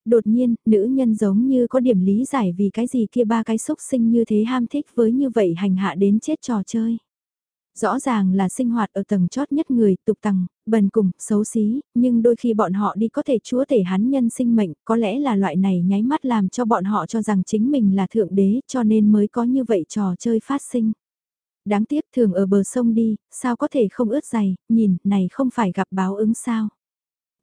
Đột nhiên, nữ nhân giống như có điểm lý giải vì cái gì kia ba cái xúc sinh như thế ham thích với như vậy hành hạ đến chết trò chơi. Rõ ràng là sinh hoạt ở tầng chót nhất người, tục tầng, bần cùng, xấu xí, nhưng đôi khi bọn họ đi có thể chúa thể hắn nhân sinh mệnh, có lẽ là loại này nháy mắt làm cho bọn họ cho rằng chính mình là thượng đế, cho nên mới có như vậy trò chơi phát sinh. Đáng tiếc thường ở bờ sông đi, sao có thể không ướt giày, nhìn, này không phải gặp báo ứng sao.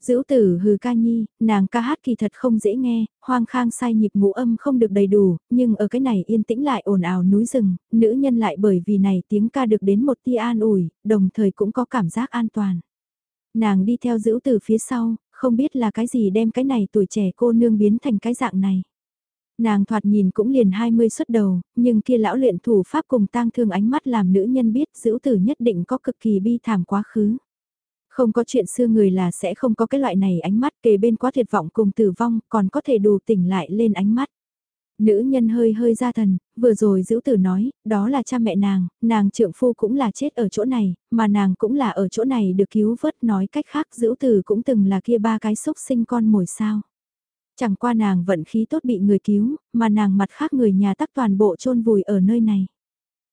Dữ tử hừ ca nhi, nàng ca hát kỳ thật không dễ nghe, hoang khang sai nhịp ngũ âm không được đầy đủ, nhưng ở cái này yên tĩnh lại ồn ào núi rừng, nữ nhân lại bởi vì này tiếng ca được đến một tia an ủi, đồng thời cũng có cảm giác an toàn. Nàng đi theo dữ tử phía sau, không biết là cái gì đem cái này tuổi trẻ cô nương biến thành cái dạng này. Nàng thoạt nhìn cũng liền 20 xuất đầu, nhưng kia lão luyện thủ pháp cùng tang thương ánh mắt làm nữ nhân biết dữ tử nhất định có cực kỳ bi thảm quá khứ. Không có chuyện xưa người là sẽ không có cái loại này ánh mắt kề bên quá thiệt vọng cùng tử vong còn có thể đủ tỉnh lại lên ánh mắt. Nữ nhân hơi hơi ra thần, vừa rồi giữ tử nói, đó là cha mẹ nàng, nàng trượng phu cũng là chết ở chỗ này, mà nàng cũng là ở chỗ này được cứu vớt nói cách khác giữ tử cũng từng là kia ba cái xúc sinh con mồi sao. Chẳng qua nàng vận khí tốt bị người cứu, mà nàng mặt khác người nhà tắc toàn bộ chôn vùi ở nơi này.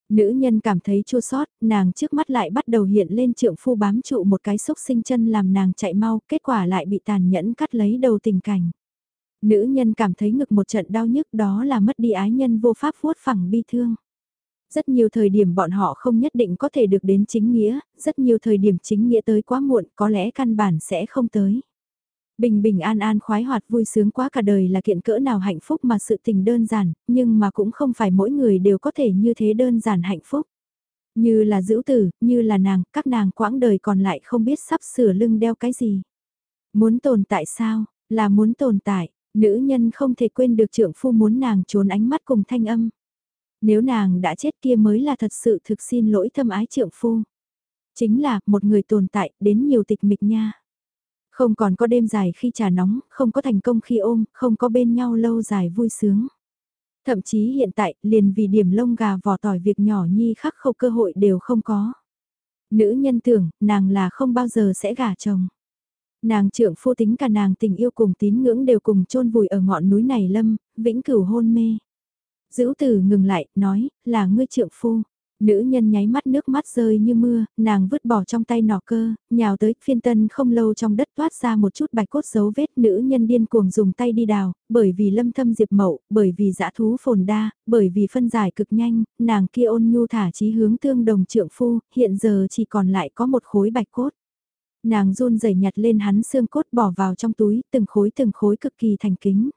Nữ nhân cảm thấy chua sót, nàng trước mắt lại bắt đầu hiện lên trượng phu bám trụ một cái xúc sinh chân làm nàng chạy mau, kết quả lại bị tàn nhẫn cắt lấy đầu tình cảnh. Nữ nhân cảm thấy ngực một trận đau nhức đó là mất đi ái nhân vô pháp vuốt phẳng bi thương. Rất nhiều thời điểm bọn họ không nhất định có thể được đến chính nghĩa, rất nhiều thời điểm chính nghĩa tới quá muộn có lẽ căn bản sẽ không tới. Bình bình an an khoái hoạt vui sướng quá cả đời là kiện cỡ nào hạnh phúc mà sự tình đơn giản, nhưng mà cũng không phải mỗi người đều có thể như thế đơn giản hạnh phúc. Như là giữ tử, như là nàng, các nàng quãng đời còn lại không biết sắp sửa lưng đeo cái gì. Muốn tồn tại sao, là muốn tồn tại, nữ nhân không thể quên được trưởng phu muốn nàng trốn ánh mắt cùng thanh âm. Nếu nàng đã chết kia mới là thật sự thực xin lỗi thâm ái trưởng phu. Chính là một người tồn tại đến nhiều tịch mịch nha. Không còn có đêm dài khi trà nóng, không có thành công khi ôm, không có bên nhau lâu dài vui sướng. Thậm chí hiện tại, liền vì điểm lông gà vỏ tỏi việc nhỏ nhi khắc khâu cơ hội đều không có. Nữ nhân tưởng, nàng là không bao giờ sẽ gả chồng. Nàng trưởng phu tính cả nàng tình yêu cùng tín ngưỡng đều cùng chôn vùi ở ngọn núi này lâm, vĩnh cửu hôn mê. Dữ tử ngừng lại, nói, là ngươi trưởng phu. Nữ nhân nháy mắt nước mắt rơi như mưa, nàng vứt bỏ trong tay nỏ cơ, nhào tới, phiên tân không lâu trong đất toát ra một chút bạch cốt dấu vết nữ nhân điên cuồng dùng tay đi đào, bởi vì lâm thâm diệp mậu, bởi vì dã thú phồn đa, bởi vì phân giải cực nhanh, nàng kia ôn nhu thả chí hướng tương đồng trượng phu, hiện giờ chỉ còn lại có một khối bạch cốt. Nàng run rẩy nhặt lên hắn xương cốt bỏ vào trong túi, từng khối từng khối cực kỳ thành kính.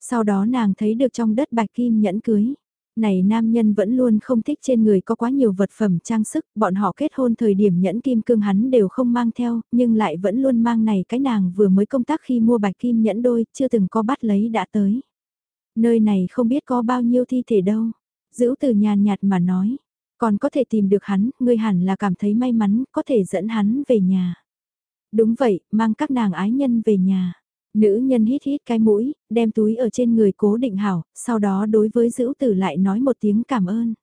Sau đó nàng thấy được trong đất bạch kim nhẫn cưới. Này nam nhân vẫn luôn không thích trên người có quá nhiều vật phẩm trang sức, bọn họ kết hôn thời điểm nhẫn kim cương hắn đều không mang theo, nhưng lại vẫn luôn mang này cái nàng vừa mới công tác khi mua bạch kim nhẫn đôi, chưa từng có bắt lấy đã tới. Nơi này không biết có bao nhiêu thi thể đâu. Giữ từ nhàn nhạt mà nói, còn có thể tìm được hắn, ngươi hẳn là cảm thấy may mắn, có thể dẫn hắn về nhà. Đúng vậy, mang các nàng ái nhân về nhà. Nữ nhân hít hít cái mũi, đem túi ở trên người cố định hảo, sau đó đối với dữ tử lại nói một tiếng cảm ơn.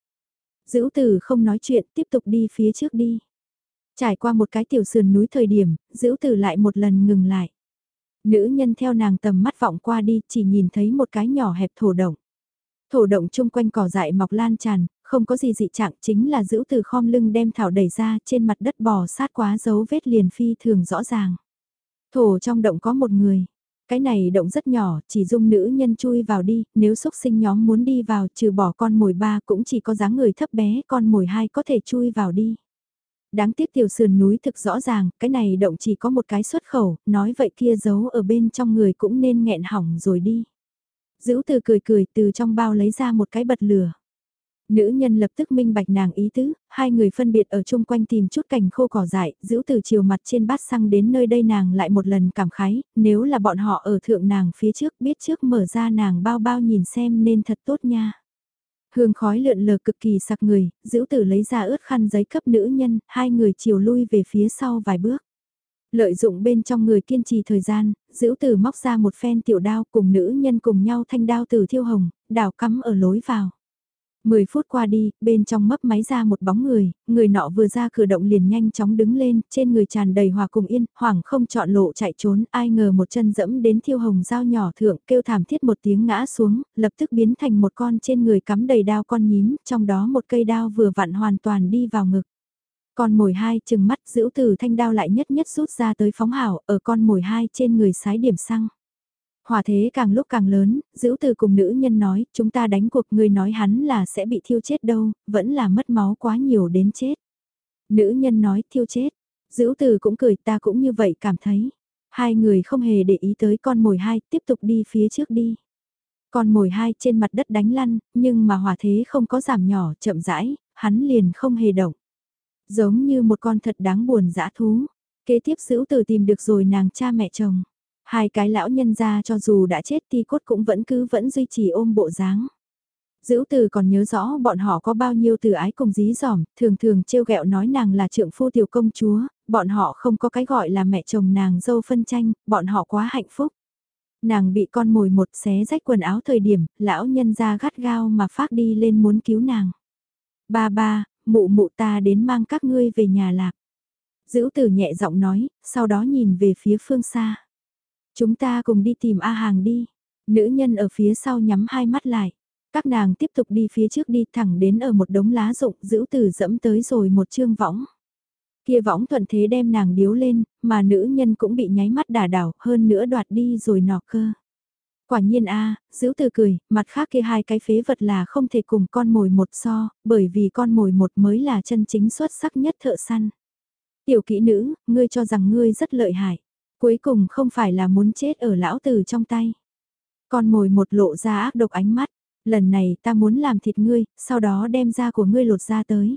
Dữ tử không nói chuyện, tiếp tục đi phía trước đi. Trải qua một cái tiểu sườn núi thời điểm, dữ tử lại một lần ngừng lại. Nữ nhân theo nàng tầm mắt vọng qua đi, chỉ nhìn thấy một cái nhỏ hẹp thổ động. Thổ động chung quanh cỏ dại mọc lan tràn, không có gì dị trạng chính là giữ từ khom lưng đem thảo đẩy ra trên mặt đất bò sát quá dấu vết liền phi thường rõ ràng. Thổ trong động có một người. Cái này động rất nhỏ, chỉ dung nữ nhân chui vào đi, nếu xúc sinh nhóm muốn đi vào trừ bỏ con mồi ba cũng chỉ có dáng người thấp bé, con mồi hai có thể chui vào đi. Đáng tiếc tiểu sườn núi thực rõ ràng, cái này động chỉ có một cái xuất khẩu, nói vậy kia giấu ở bên trong người cũng nên nghẹn hỏng rồi đi. Dữ từ cười cười từ trong bao lấy ra một cái bật lửa. Nữ nhân lập tức minh bạch nàng ý tứ, hai người phân biệt ở chung quanh tìm chút cành khô cỏ dại, giữ từ chiều mặt trên bát xăng đến nơi đây nàng lại một lần cảm khái, nếu là bọn họ ở thượng nàng phía trước biết trước mở ra nàng bao bao nhìn xem nên thật tốt nha. Hương khói lượn lờ cực kỳ sặc người, giữ tử lấy ra ướt khăn giấy cấp nữ nhân, hai người chiều lui về phía sau vài bước. Lợi dụng bên trong người kiên trì thời gian, giữ tử móc ra một phen tiểu đao cùng nữ nhân cùng nhau thanh đao từ thiêu hồng, đào cắm ở lối vào. 10 phút qua đi, bên trong mấp máy ra một bóng người, người nọ vừa ra cửa động liền nhanh chóng đứng lên, trên người tràn đầy hòa cùng yên, hoảng không chọn lộ chạy trốn, ai ngờ một chân dẫm đến thiêu hồng dao nhỏ thượng, kêu thảm thiết một tiếng ngã xuống, lập tức biến thành một con trên người cắm đầy đao con nhím, trong đó một cây đao vừa vặn hoàn toàn đi vào ngực. Con mồi hai chừng mắt giữ từ thanh đao lại nhất nhất rút ra tới phóng hảo, ở con mồi hai trên người sái điểm xăng. Hòa thế càng lúc càng lớn, giữ từ cùng nữ nhân nói, chúng ta đánh cuộc người nói hắn là sẽ bị thiêu chết đâu, vẫn là mất máu quá nhiều đến chết. Nữ nhân nói thiêu chết, giữ từ cũng cười ta cũng như vậy cảm thấy. Hai người không hề để ý tới con mồi hai, tiếp tục đi phía trước đi. Con mồi hai trên mặt đất đánh lăn, nhưng mà hòa thế không có giảm nhỏ, chậm rãi, hắn liền không hề động. Giống như một con thật đáng buồn dã thú. Kế tiếp giữ từ tìm được rồi nàng cha mẹ chồng. Hai cái lão nhân ra cho dù đã chết ti cốt cũng vẫn cứ vẫn duy trì ôm bộ dáng. Dữ từ còn nhớ rõ bọn họ có bao nhiêu từ ái cùng dí dỏm, thường thường trêu ghẹo nói nàng là trượng phu tiểu công chúa, bọn họ không có cái gọi là mẹ chồng nàng dâu phân tranh, bọn họ quá hạnh phúc. Nàng bị con mồi một xé rách quần áo thời điểm, lão nhân ra gắt gao mà phát đi lên muốn cứu nàng. Ba ba, mụ mụ ta đến mang các ngươi về nhà lạc. Dữ từ nhẹ giọng nói, sau đó nhìn về phía phương xa. Chúng ta cùng đi tìm A Hàng đi. Nữ nhân ở phía sau nhắm hai mắt lại. Các nàng tiếp tục đi phía trước đi thẳng đến ở một đống lá rụng giữ từ dẫm tới rồi một chương võng. Kia võng thuận thế đem nàng điếu lên, mà nữ nhân cũng bị nháy mắt đả đảo hơn nữa đoạt đi rồi nọ cơ. Quả nhiên a giữ từ cười, mặt khác kia hai cái phế vật là không thể cùng con mồi một so, bởi vì con mồi một mới là chân chính xuất sắc nhất thợ săn. Tiểu kỹ nữ, ngươi cho rằng ngươi rất lợi hại, cuối cùng không phải là muốn chết ở lão tử trong tay. Con mồi một lộ ra ác độc ánh mắt, lần này ta muốn làm thịt ngươi, sau đó đem da của ngươi lột ra tới.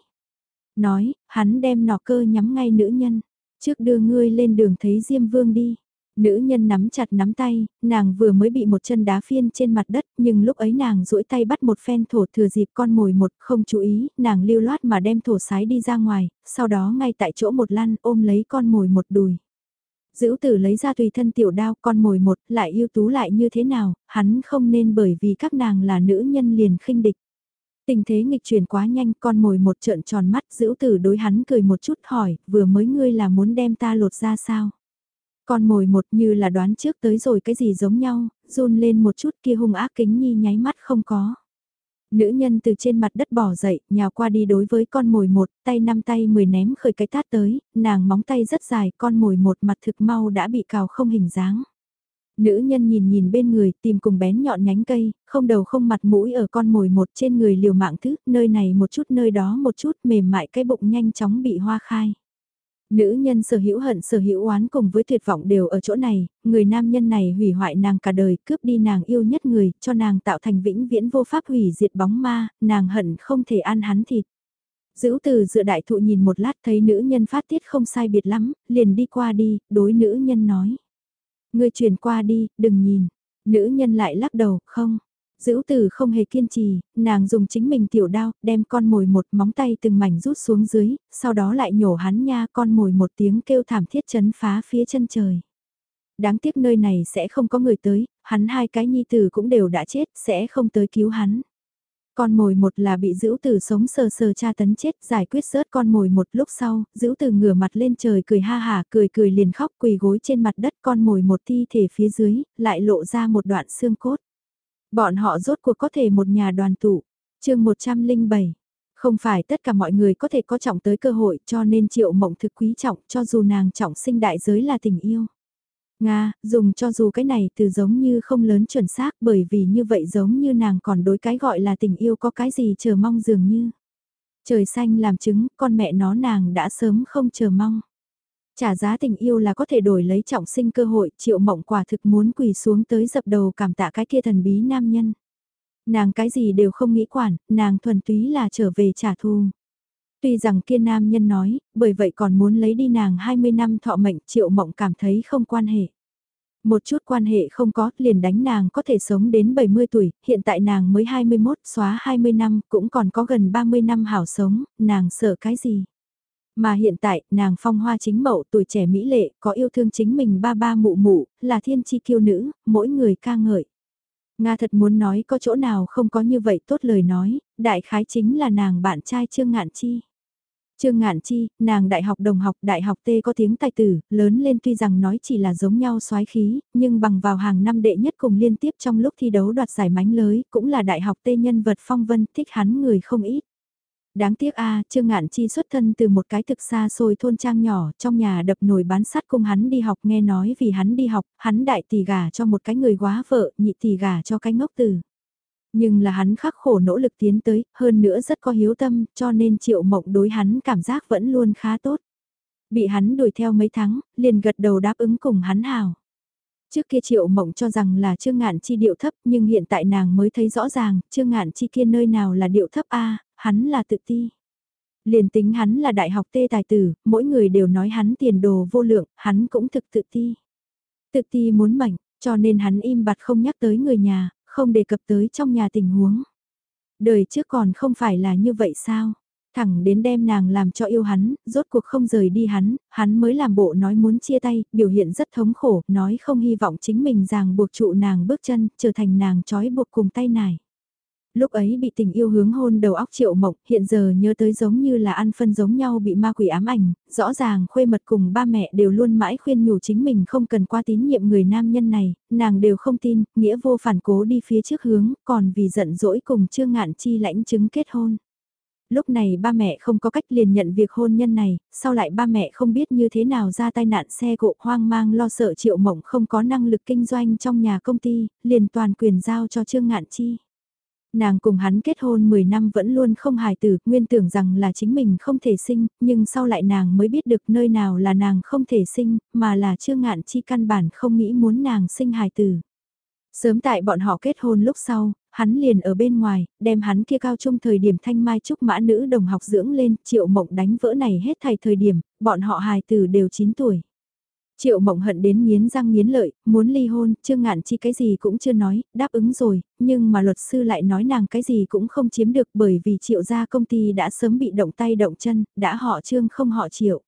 Nói, hắn đem nọ cơ nhắm ngay nữ nhân, trước đưa ngươi lên đường thấy Diêm Vương đi. Nữ nhân nắm chặt nắm tay, nàng vừa mới bị một chân đá phiên trên mặt đất, nhưng lúc ấy nàng duỗi tay bắt một phen thổ thừa dịp con mồi một, không chú ý, nàng lưu loát mà đem thổ sái đi ra ngoài, sau đó ngay tại chỗ một lăn ôm lấy con mồi một đùi. Dữ tử lấy ra tùy thân tiểu đao con mồi một, lại yêu tú lại như thế nào, hắn không nên bởi vì các nàng là nữ nhân liền khinh địch. Tình thế nghịch chuyển quá nhanh, con mồi một trợn tròn mắt, dữ tử đối hắn cười một chút hỏi, vừa mới ngươi là muốn đem ta lột ra sao? Con mồi một như là đoán trước tới rồi cái gì giống nhau, run lên một chút kia hung ác kính nhi nháy mắt không có. Nữ nhân từ trên mặt đất bỏ dậy, nhào qua đi đối với con mồi một, tay năm tay mười ném khởi cái tát tới, nàng móng tay rất dài, con mồi một mặt thực mau đã bị cào không hình dáng. Nữ nhân nhìn nhìn bên người, tìm cùng bén nhọn nhánh cây, không đầu không mặt mũi ở con mồi một trên người liều mạng thứ, nơi này một chút nơi đó một chút mềm mại cái bụng nhanh chóng bị hoa khai. Nữ nhân sở hữu hận sở hữu oán cùng với tuyệt vọng đều ở chỗ này, người nam nhân này hủy hoại nàng cả đời, cướp đi nàng yêu nhất người, cho nàng tạo thành vĩnh viễn vô pháp hủy diệt bóng ma, nàng hận không thể ăn hắn thịt. Giữ từ dựa đại thụ nhìn một lát thấy nữ nhân phát tiết không sai biệt lắm, liền đi qua đi, đối nữ nhân nói. Ngươi chuyển qua đi, đừng nhìn. Nữ nhân lại lắc đầu, không. Dữ tử không hề kiên trì, nàng dùng chính mình tiểu đao, đem con mồi một móng tay từng mảnh rút xuống dưới, sau đó lại nhổ hắn nha con mồi một tiếng kêu thảm thiết chấn phá phía chân trời. Đáng tiếc nơi này sẽ không có người tới, hắn hai cái nhi tử cũng đều đã chết, sẽ không tới cứu hắn. Con mồi một là bị giữ tử sống sờ sờ cha tấn chết giải quyết rớt con mồi một lúc sau, giữ tử ngửa mặt lên trời cười ha hà cười cười liền khóc quỳ gối trên mặt đất con mồi một thi thể phía dưới, lại lộ ra một đoạn xương cốt. Bọn họ rốt cuộc có thể một nhà đoàn tụ. chương 107. Không phải tất cả mọi người có thể có trọng tới cơ hội cho nên triệu mộng thực quý trọng cho dù nàng trọng sinh đại giới là tình yêu. Nga, dùng cho dù cái này từ giống như không lớn chuẩn xác bởi vì như vậy giống như nàng còn đối cái gọi là tình yêu có cái gì chờ mong dường như. Trời xanh làm chứng, con mẹ nó nàng đã sớm không chờ mong. Trả giá tình yêu là có thể đổi lấy trọng sinh cơ hội, triệu mộng quả thực muốn quỳ xuống tới dập đầu cảm tạ cái kia thần bí nam nhân. Nàng cái gì đều không nghĩ quản, nàng thuần túy là trở về trả thù. Tuy rằng kia nam nhân nói, bởi vậy còn muốn lấy đi nàng 20 năm thọ mệnh triệu mộng cảm thấy không quan hệ. Một chút quan hệ không có, liền đánh nàng có thể sống đến 70 tuổi, hiện tại nàng mới 21, xóa 20 năm, cũng còn có gần 30 năm hảo sống, nàng sợ cái gì. Mà hiện tại, nàng phong hoa chính mậu tuổi trẻ mỹ lệ, có yêu thương chính mình ba ba mụ mụ, là thiên chi kiêu nữ, mỗi người ca ngợi. Nga thật muốn nói có chỗ nào không có như vậy tốt lời nói, đại khái chính là nàng bạn trai Trương Ngạn Chi. Trương Ngạn Chi, nàng đại học đồng học, đại học tê có tiếng tài tử, lớn lên tuy rằng nói chỉ là giống nhau soái khí, nhưng bằng vào hàng năm đệ nhất cùng liên tiếp trong lúc thi đấu đoạt giải mánh lới, cũng là đại học tê nhân vật phong vân, thích hắn người không ít. Đáng tiếc a Trương Ngạn Chi xuất thân từ một cái thực xa xôi thôn trang nhỏ, trong nhà đập nồi bán sắt cùng hắn đi học nghe nói vì hắn đi học, hắn đại tỷ gả cho một cái người quá vợ, nhị tỷ gả cho cái ngốc tử. Nhưng là hắn khắc khổ nỗ lực tiến tới, hơn nữa rất có hiếu tâm, cho nên triệu mộng đối hắn cảm giác vẫn luôn khá tốt. Bị hắn đuổi theo mấy tháng, liền gật đầu đáp ứng cùng hắn hào. Trước kia triệu mộng cho rằng là Trương Ngạn Chi điệu thấp nhưng hiện tại nàng mới thấy rõ ràng, Trương Ngạn Chi kia nơi nào là điệu thấp a hắn là tự ti. Liền tính hắn là đại học tê tài tử, mỗi người đều nói hắn tiền đồ vô lượng, hắn cũng thực tự ti. Tự ti muốn mảnh, cho nên hắn im bặt không nhắc tới người nhà, không đề cập tới trong nhà tình huống. Đời trước còn không phải là như vậy sao? Thẳng đến đem nàng làm cho yêu hắn, rốt cuộc không rời đi hắn, hắn mới làm bộ nói muốn chia tay, biểu hiện rất thống khổ, nói không hy vọng chính mình ràng buộc trụ nàng bước chân, trở thành nàng trói buộc cùng tay nải lúc ấy bị tình yêu hướng hôn đầu óc triệu mộng, hiện giờ nhớ tới giống như là ăn phân giống nhau bị ma quỷ ám ảnh, rõ ràng khuê mật cùng ba mẹ đều luôn mãi khuyên nhủ chính mình không cần qua tín nhiệm người nam nhân này, nàng đều không tin, nghĩa vô phản cố đi phía trước hướng, còn vì giận dỗi cùng chưa ngạn chi lãnh chứng kết hôn. Lúc này ba mẹ không có cách liền nhận việc hôn nhân này, sau lại ba mẹ không biết như thế nào ra tai nạn xe cộ hoang mang lo sợ triệu mộng không có năng lực kinh doanh trong nhà công ty, liền toàn quyền giao cho Trương Ngạn Chi. Nàng cùng hắn kết hôn 10 năm vẫn luôn không hài tử, nguyên tưởng rằng là chính mình không thể sinh, nhưng sau lại nàng mới biết được nơi nào là nàng không thể sinh, mà là chưa Ngạn Chi căn bản không nghĩ muốn nàng sinh hài tử. Sớm tại bọn họ kết hôn lúc sau, hắn liền ở bên ngoài, đem hắn kia cao trung thời điểm thanh mai trúc mã nữ đồng học dưỡng lên, triệu mộng đánh vỡ này hết thầy thời điểm, bọn họ hài tử đều 9 tuổi. Triệu mộng hận đến nghiến răng nghiến lợi, muốn ly hôn, chưa ngạn chi cái gì cũng chưa nói, đáp ứng rồi, nhưng mà luật sư lại nói nàng cái gì cũng không chiếm được bởi vì triệu gia công ty đã sớm bị động tay động chân, đã họ trương không họ triệu.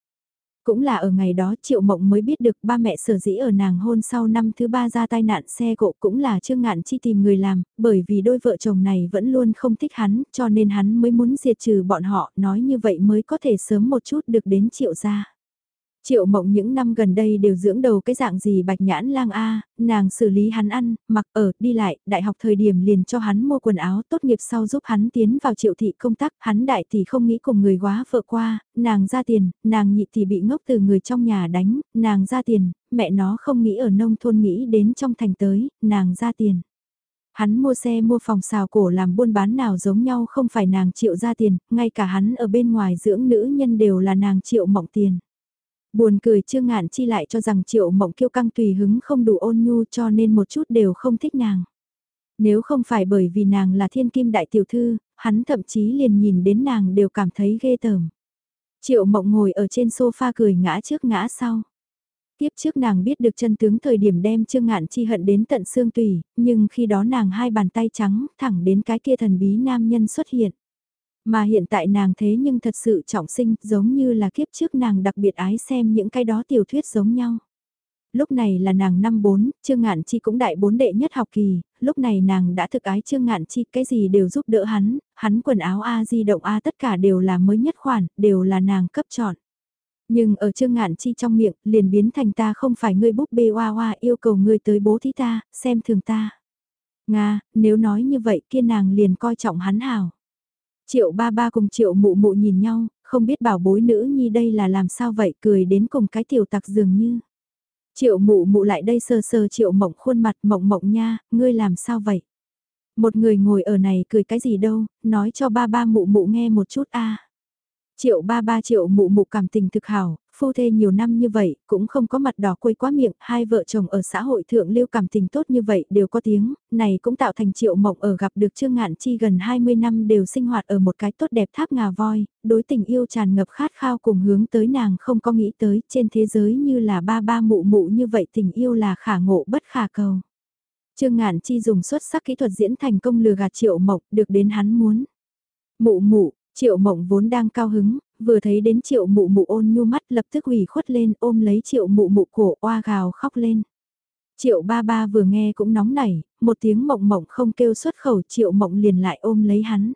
Cũng là ở ngày đó Triệu Mộng mới biết được ba mẹ sở dĩ ở nàng hôn sau năm thứ ba ra tai nạn xe cộ cũng là Trương Ngạn Chi tìm người làm, bởi vì đôi vợ chồng này vẫn luôn không thích hắn, cho nên hắn mới muốn diệt trừ bọn họ, nói như vậy mới có thể sớm một chút được đến Triệu gia. Triệu mộng những năm gần đây đều dưỡng đầu cái dạng gì bạch nhãn lang A, nàng xử lý hắn ăn, mặc ở, đi lại, đại học thời điểm liền cho hắn mua quần áo tốt nghiệp sau giúp hắn tiến vào triệu thị công tác, hắn đại thì không nghĩ cùng người quá vợ qua, nàng ra tiền, nàng nhị thì bị ngốc từ người trong nhà đánh, nàng ra tiền, mẹ nó không nghĩ ở nông thôn nghĩ đến trong thành tới, nàng ra tiền. Hắn mua xe mua phòng xào cổ làm buôn bán nào giống nhau không phải nàng triệu ra tiền, ngay cả hắn ở bên ngoài dưỡng nữ nhân đều là nàng triệu mộng tiền. Buồn cười Trương Ngạn Chi lại cho rằng Triệu Mộng Kiêu căng tùy hứng không đủ ôn nhu cho nên một chút đều không thích nàng. Nếu không phải bởi vì nàng là thiên kim đại tiểu thư, hắn thậm chí liền nhìn đến nàng đều cảm thấy ghê tởm. Triệu Mộng ngồi ở trên sofa cười ngã trước ngã sau. Tiếp trước nàng biết được chân tướng thời điểm đem Trương Ngạn Chi hận đến tận xương tùy nhưng khi đó nàng hai bàn tay trắng thẳng đến cái kia thần bí nam nhân xuất hiện. Mà hiện tại nàng thế nhưng thật sự trọng sinh giống như là kiếp trước nàng đặc biệt ái xem những cái đó tiểu thuyết giống nhau. Lúc này là nàng năm bốn, Trương Ngạn Chi cũng đại bốn đệ nhất học kỳ, lúc này nàng đã thực ái Trương Ngạn Chi cái gì đều giúp đỡ hắn, hắn quần áo A di động A tất cả đều là mới nhất khoản, đều là nàng cấp chọn. Nhưng ở Trương Ngạn Chi trong miệng, liền biến thành ta không phải ngươi búp bê hoa hoa yêu cầu ngươi tới bố thí ta, xem thường ta. Nga, nếu nói như vậy kia nàng liền coi trọng hắn hào. Triệu ba ba cùng triệu mụ mụ nhìn nhau, không biết bảo bối nữ nhi đây là làm sao vậy cười đến cùng cái tiểu tặc dường như. Triệu mụ mụ lại đây sơ sơ triệu mộng khuôn mặt mộng mộng nha, ngươi làm sao vậy? Một người ngồi ở này cười cái gì đâu, nói cho ba ba mụ mụ nghe một chút a. Triệu ba ba triệu mụ mụ cảm tình thực hảo, phu thê nhiều năm như vậy, cũng không có mặt đỏ quây quá miệng, hai vợ chồng ở xã hội thượng lưu cảm tình tốt như vậy đều có tiếng, này cũng tạo thành triệu mộng ở gặp được Trương Ngạn Chi gần 20 năm đều sinh hoạt ở một cái tốt đẹp tháp ngà voi, đối tình yêu tràn ngập khát khao cùng hướng tới nàng không có nghĩ tới trên thế giới như là ba ba mụ mụ như vậy tình yêu là khả ngộ bất khả cầu. Trương Ngạn Chi dùng xuất sắc kỹ thuật diễn thành công lừa gạt triệu mộng được đến hắn muốn. Mụ mụ, Triệu mộng vốn đang cao hứng, vừa thấy đến triệu mụ mụ ôn nhu mắt lập tức ủy khuất lên ôm lấy triệu mụ mụ cổ oa gào khóc lên. Triệu ba ba vừa nghe cũng nóng nảy, một tiếng mộng mộng không kêu xuất khẩu triệu mộng liền lại ôm lấy hắn.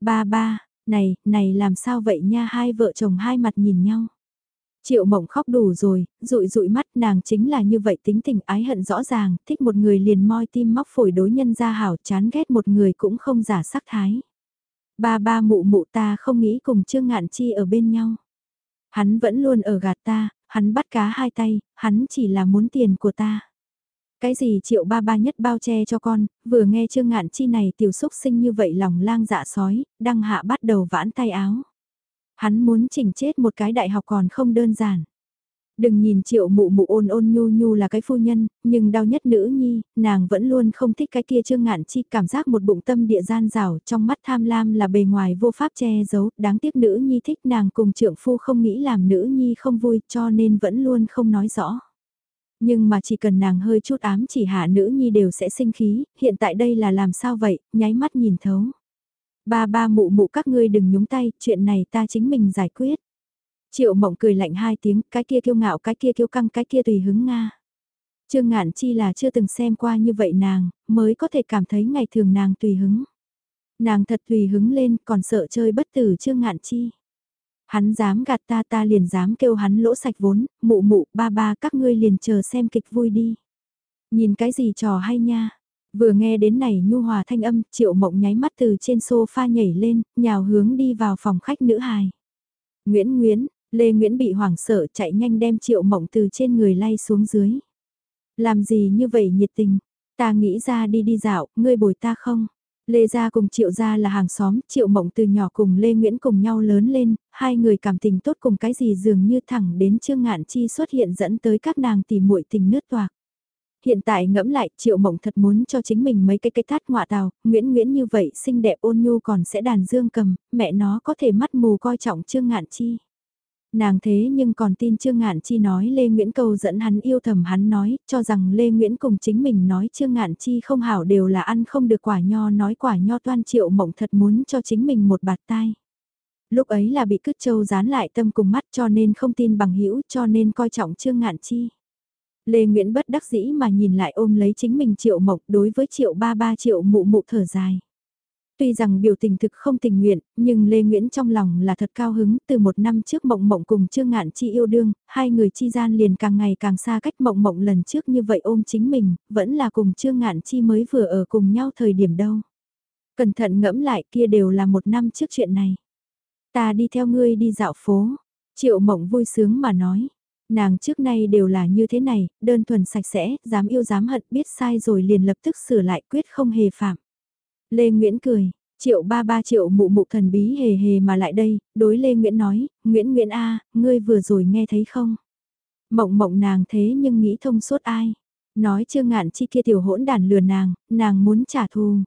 Ba ba, này, này làm sao vậy nha hai vợ chồng hai mặt nhìn nhau. Triệu mộng khóc đủ rồi, rụi rụi mắt nàng chính là như vậy tính tình ái hận rõ ràng, thích một người liền moi tim móc phổi đối nhân ra hảo chán ghét một người cũng không giả sắc thái. Ba ba mụ mụ ta không nghĩ cùng Trương Ngạn Chi ở bên nhau. Hắn vẫn luôn ở gạt ta, hắn bắt cá hai tay, hắn chỉ là muốn tiền của ta. Cái gì triệu ba ba nhất bao che cho con, vừa nghe Trương Ngạn Chi này tiểu xúc sinh như vậy lòng lang dạ sói, đăng hạ bắt đầu vãn tay áo. Hắn muốn chỉnh chết một cái đại học còn không đơn giản. Đừng nhìn triệu mụ mụ ôn ôn nhu nhu là cái phu nhân, nhưng đau nhất nữ nhi, nàng vẫn luôn không thích cái kia trương ngạn chi cảm giác một bụng tâm địa gian rào trong mắt tham lam là bề ngoài vô pháp che giấu, đáng tiếc nữ nhi thích nàng cùng trượng phu không nghĩ làm nữ nhi không vui cho nên vẫn luôn không nói rõ. Nhưng mà chỉ cần nàng hơi chút ám chỉ hạ nữ nhi đều sẽ sinh khí, hiện tại đây là làm sao vậy, nháy mắt nhìn thấu. Ba ba mụ mụ các ngươi đừng nhúng tay, chuyện này ta chính mình giải quyết. Triệu mộng cười lạnh hai tiếng, cái kia kiêu ngạo, cái kia kiêu căng, cái kia tùy hứng Nga. Trương ngạn chi là chưa từng xem qua như vậy nàng, mới có thể cảm thấy ngày thường nàng tùy hứng. Nàng thật tùy hứng lên, còn sợ chơi bất tử trương ngạn chi. Hắn dám gạt ta ta liền dám kêu hắn lỗ sạch vốn, mụ mụ, ba ba các ngươi liền chờ xem kịch vui đi. Nhìn cái gì trò hay nha, Vừa nghe đến này nhu hòa thanh âm, triệu mộng nháy mắt từ trên sofa nhảy lên, nhào hướng đi vào phòng khách nữ hài. Nguyễn Nguyễn, Lê Nguyễn bị hoảng sợ chạy nhanh đem triệu mộng từ trên người lay xuống dưới. Làm gì như vậy nhiệt tình, ta nghĩ ra đi đi dạo, ngươi bồi ta không? Lê Gia cùng Triệu Gia là hàng xóm, Triệu Mộng từ nhỏ cùng Lê Nguyễn cùng nhau lớn lên, hai người cảm tình tốt cùng cái gì dường như thẳng đến Trương Ngạn Chi xuất hiện dẫn tới các nàng tỉ muội tình nước toạc. Hiện tại ngẫm lại, Triệu Mộng thật muốn cho chính mình mấy cái cây thát ngọa tào, Nguyễn Nguyễn như vậy xinh đẹp ôn nhu còn sẽ đàn dương cầm, mẹ nó có thể mắt mù coi trọng Trương Ngạn Chi. Nàng thế nhưng còn tin Trương Ngạn Chi nói Lê Nguyễn Cầu dẫn hắn yêu thầm hắn nói, cho rằng Lê Nguyễn cùng chính mình nói Trương Ngạn Chi không hảo đều là ăn không được quả nho nói quả nho toan triệu mộng thật muốn cho chính mình một bạt tai. Lúc ấy là bị cứt châu dán lại tâm cùng mắt cho nên không tin bằng hữu cho nên coi trọng Trương Ngạn Chi. Lê Nguyễn bất đắc dĩ mà nhìn lại ôm lấy chính mình triệu mộc đối với triệu ba ba triệu mụ mụ thở dài. Tuy rằng biểu tình thực không tình nguyện, nhưng Lê Nguyễn trong lòng là thật cao hứng, từ một năm trước Mộng Mộng cùng Trương Ngạn Chi yêu đương, hai người chi gian liền càng ngày càng xa cách Mộng Mộng lần trước như vậy ôm chính mình, vẫn là cùng Trương Ngạn Chi mới vừa ở cùng nhau thời điểm đâu. Cẩn thận ngẫm lại kia đều là một năm trước chuyện này. Ta đi theo ngươi đi dạo phố, Triệu Mộng vui sướng mà nói. Nàng trước nay đều là như thế này, đơn thuần sạch sẽ, dám yêu dám hận, biết sai rồi liền lập tức sửa lại quyết không hề phạm. Lê Nguyễn cười, triệu ba ba triệu mụ mụ thần bí hề hề mà lại đây, đối Lê Nguyễn nói, Nguyễn Nguyễn A, ngươi vừa rồi nghe thấy không? Mộng mộng nàng thế nhưng nghĩ thông suốt ai? Nói chưa ngạn chi kia tiểu hỗn đàn lừa nàng, nàng muốn trả thù.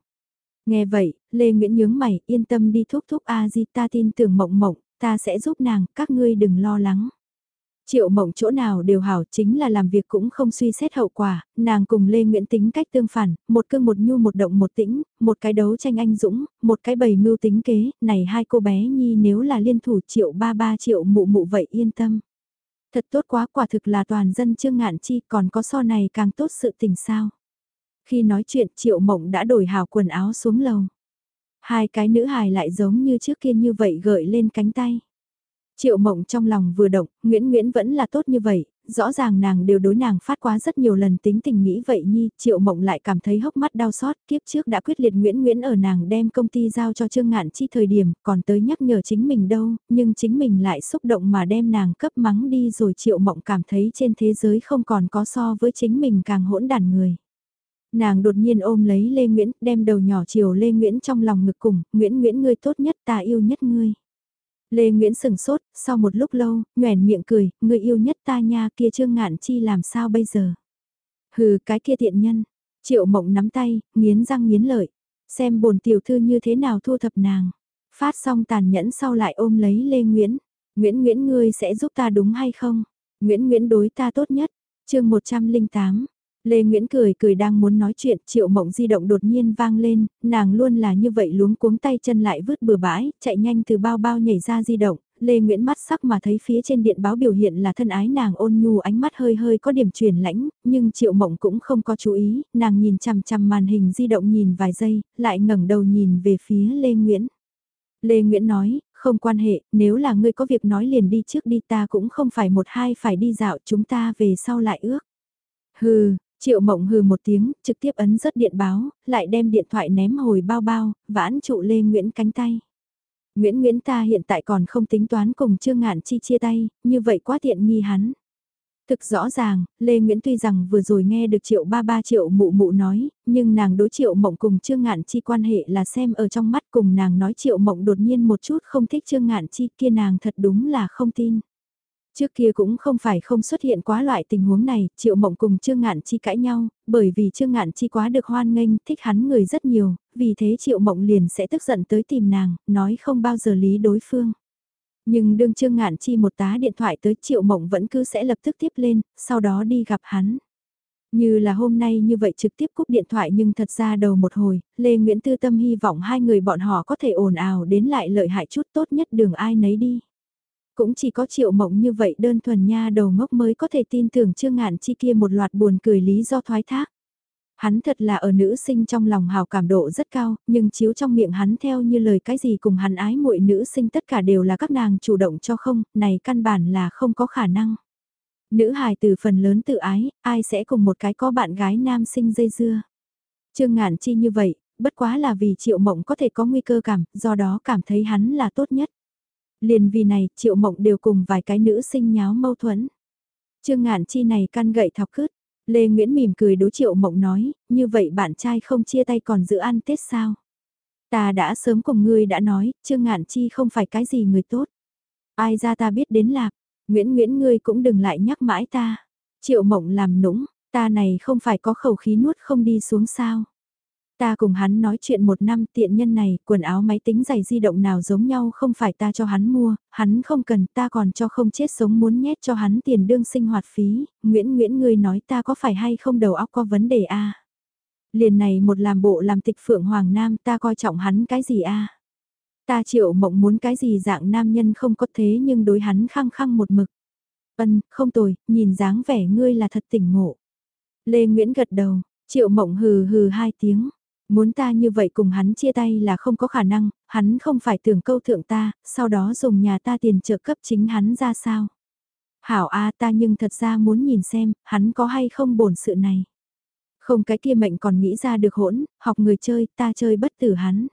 Nghe vậy, Lê Nguyễn nhướng mày, yên tâm đi thúc thúc A di ta tin tưởng mộng mộng, ta sẽ giúp nàng, các ngươi đừng lo lắng. Triệu mộng chỗ nào đều hảo chính là làm việc cũng không suy xét hậu quả, nàng cùng Lê Nguyễn tính cách tương phản, một cương một nhu một động một tĩnh, một cái đấu tranh anh dũng, một cái bầy mưu tính kế, này hai cô bé nhi nếu là liên thủ triệu ba ba triệu mụ mụ vậy yên tâm. Thật tốt quá quả thực là toàn dân chương ngạn chi còn có so này càng tốt sự tình sao. Khi nói chuyện triệu mộng đã đổi hào quần áo xuống lầu. Hai cái nữ hài lại giống như trước kia như vậy gợi lên cánh tay. Triệu mộng trong lòng vừa động, Nguyễn Nguyễn vẫn là tốt như vậy, rõ ràng nàng đều đối nàng phát quá rất nhiều lần tính tình nghĩ vậy nhi, triệu mộng lại cảm thấy hốc mắt đau xót, kiếp trước đã quyết liệt Nguyễn Nguyễn ở nàng đem công ty giao cho Trương Ngạn Chi thời điểm, còn tới nhắc nhở chính mình đâu, nhưng chính mình lại xúc động mà đem nàng cấp mắng đi rồi triệu mộng cảm thấy trên thế giới không còn có so với chính mình càng hỗn đàn người. Nàng đột nhiên ôm lấy Lê Nguyễn, đem đầu nhỏ chiều Lê Nguyễn trong lòng ngực cùng, Nguyễn Nguyễn ngươi tốt nhất ta yêu nhất ngươi. Lê Nguyễn sừng sốt, sau một lúc lâu, nhoèn miệng cười, người yêu nhất ta nha kia trương ngạn chi làm sao bây giờ. Hừ cái kia tiện nhân, triệu mộng nắm tay, nghiến răng nghiến lợi, xem bồn tiểu thư như thế nào thu thập nàng. Phát xong tàn nhẫn sau lại ôm lấy Lê Nguyễn, Nguyễn Nguyễn ngươi sẽ giúp ta đúng hay không? Nguyễn Nguyễn đối ta tốt nhất, chương 108, Lê Nguyễn cười cười đang muốn nói chuyện, triệu mộng di động đột nhiên vang lên, nàng luôn là như vậy luống cuống tay chân lại vứt bừa bãi, chạy nhanh từ bao bao nhảy ra di động, Lê Nguyễn mắt sắc mà thấy phía trên điện báo biểu hiện là thân ái nàng ôn nhu ánh mắt hơi hơi có điểm truyền lãnh, nhưng triệu mộng cũng không có chú ý, nàng nhìn chằm chằm màn hình di động nhìn vài giây, lại ngẩng đầu nhìn về phía Lê Nguyễn. Lê Nguyễn nói, không quan hệ, nếu là ngươi có việc nói liền đi trước đi ta cũng không phải một hai phải đi dạo chúng ta về sau lại ước. Hừ, Triệu mộng hừ một tiếng, trực tiếp ấn rớt điện báo, lại đem điện thoại ném hồi bao bao, vãn trụ Lê Nguyễn cánh tay. Nguyễn Nguyễn ta hiện tại còn không tính toán cùng Trương Ngạn Chi chia tay, như vậy quá tiện nghi hắn. Thực rõ ràng, Lê Nguyễn tuy rằng vừa rồi nghe được triệu ba ba triệu mụ mụ nói, nhưng nàng đối triệu mộng cùng Trương Ngạn Chi quan hệ là xem ở trong mắt cùng nàng nói triệu mộng đột nhiên một chút không thích Trương Ngạn Chi kia nàng thật đúng là không tin. Trước kia cũng không phải không xuất hiện quá loại tình huống này, Triệu Mộng cùng Trương Ngạn Chi cãi nhau, bởi vì Trương Ngạn Chi quá được hoan nghênh, thích hắn người rất nhiều, vì thế Triệu Mộng liền sẽ tức giận tới tìm nàng, nói không bao giờ lý đối phương. Nhưng đương Trương Ngạn Chi một tá điện thoại tới Triệu Mộng vẫn cứ sẽ lập tức tiếp lên, sau đó đi gặp hắn. Như là hôm nay như vậy trực tiếp cúp điện thoại nhưng thật ra đầu một hồi, Lê Nguyễn Tư Tâm hy vọng hai người bọn họ có thể ồn ào đến lại lợi hại chút tốt nhất đường ai nấy đi. Cũng chỉ có triệu mộng như vậy đơn thuần nha đầu ngốc mới có thể tin tưởng Trương Ngạn Chi kia một loạt buồn cười lý do thoái thác. Hắn thật là ở nữ sinh trong lòng hào cảm độ rất cao, nhưng chiếu trong miệng hắn theo như lời cái gì cùng hắn ái muội nữ sinh tất cả đều là các nàng chủ động cho không, này căn bản là không có khả năng. Nữ hài từ phần lớn tự ái, ai sẽ cùng một cái có bạn gái nam sinh dây dưa. Trương Ngạn Chi như vậy, bất quá là vì Triệu Mộng có thể có nguy cơ cảm, do đó cảm thấy hắn là tốt nhất. Liền vì này, Triệu Mộng đều cùng vài cái nữ sinh nháo mâu thuẫn. Trương Ngạn Chi này căn gậy thọc cứt, Lê Nguyễn mỉm cười đối Triệu Mộng nói, như vậy bạn trai không chia tay còn giữ ăn Tết sao? Ta đã sớm cùng ngươi đã nói, Trương Ngạn Chi không phải cái gì người tốt. Ai ra ta biết đến lạc, Nguyễn Nguyễn ngươi cũng đừng lại nhắc mãi ta. Triệu Mộng làm nũng, ta này không phải có khẩu khí nuốt không đi xuống sao? Ta cùng hắn nói chuyện một năm tiện nhân này, quần áo máy tính giày di động nào giống nhau không phải ta cho hắn mua, hắn không cần ta còn cho không chết sống muốn nhét cho hắn tiền đương sinh hoạt phí, Nguyễn Nguyễn ngươi nói ta có phải hay không đầu óc có vấn đề a Liền này một làm bộ làm tịch phượng hoàng nam ta coi trọng hắn cái gì a Ta triệu mộng muốn cái gì dạng nam nhân không có thế nhưng đối hắn khăng khăng một mực. Ân, không tồi, nhìn dáng vẻ ngươi là thật tỉnh ngộ. Lê Nguyễn gật đầu, triệu mộng hừ hừ hai tiếng. Muốn ta như vậy cùng hắn chia tay là không có khả năng, hắn không phải tưởng câu thượng ta, sau đó dùng nhà ta tiền trợ cấp chính hắn ra sao. Hảo A ta nhưng thật ra muốn nhìn xem, hắn có hay không bổn sự này. Không cái kia mệnh còn nghĩ ra được hỗn, học người chơi, ta chơi bất tử hắn.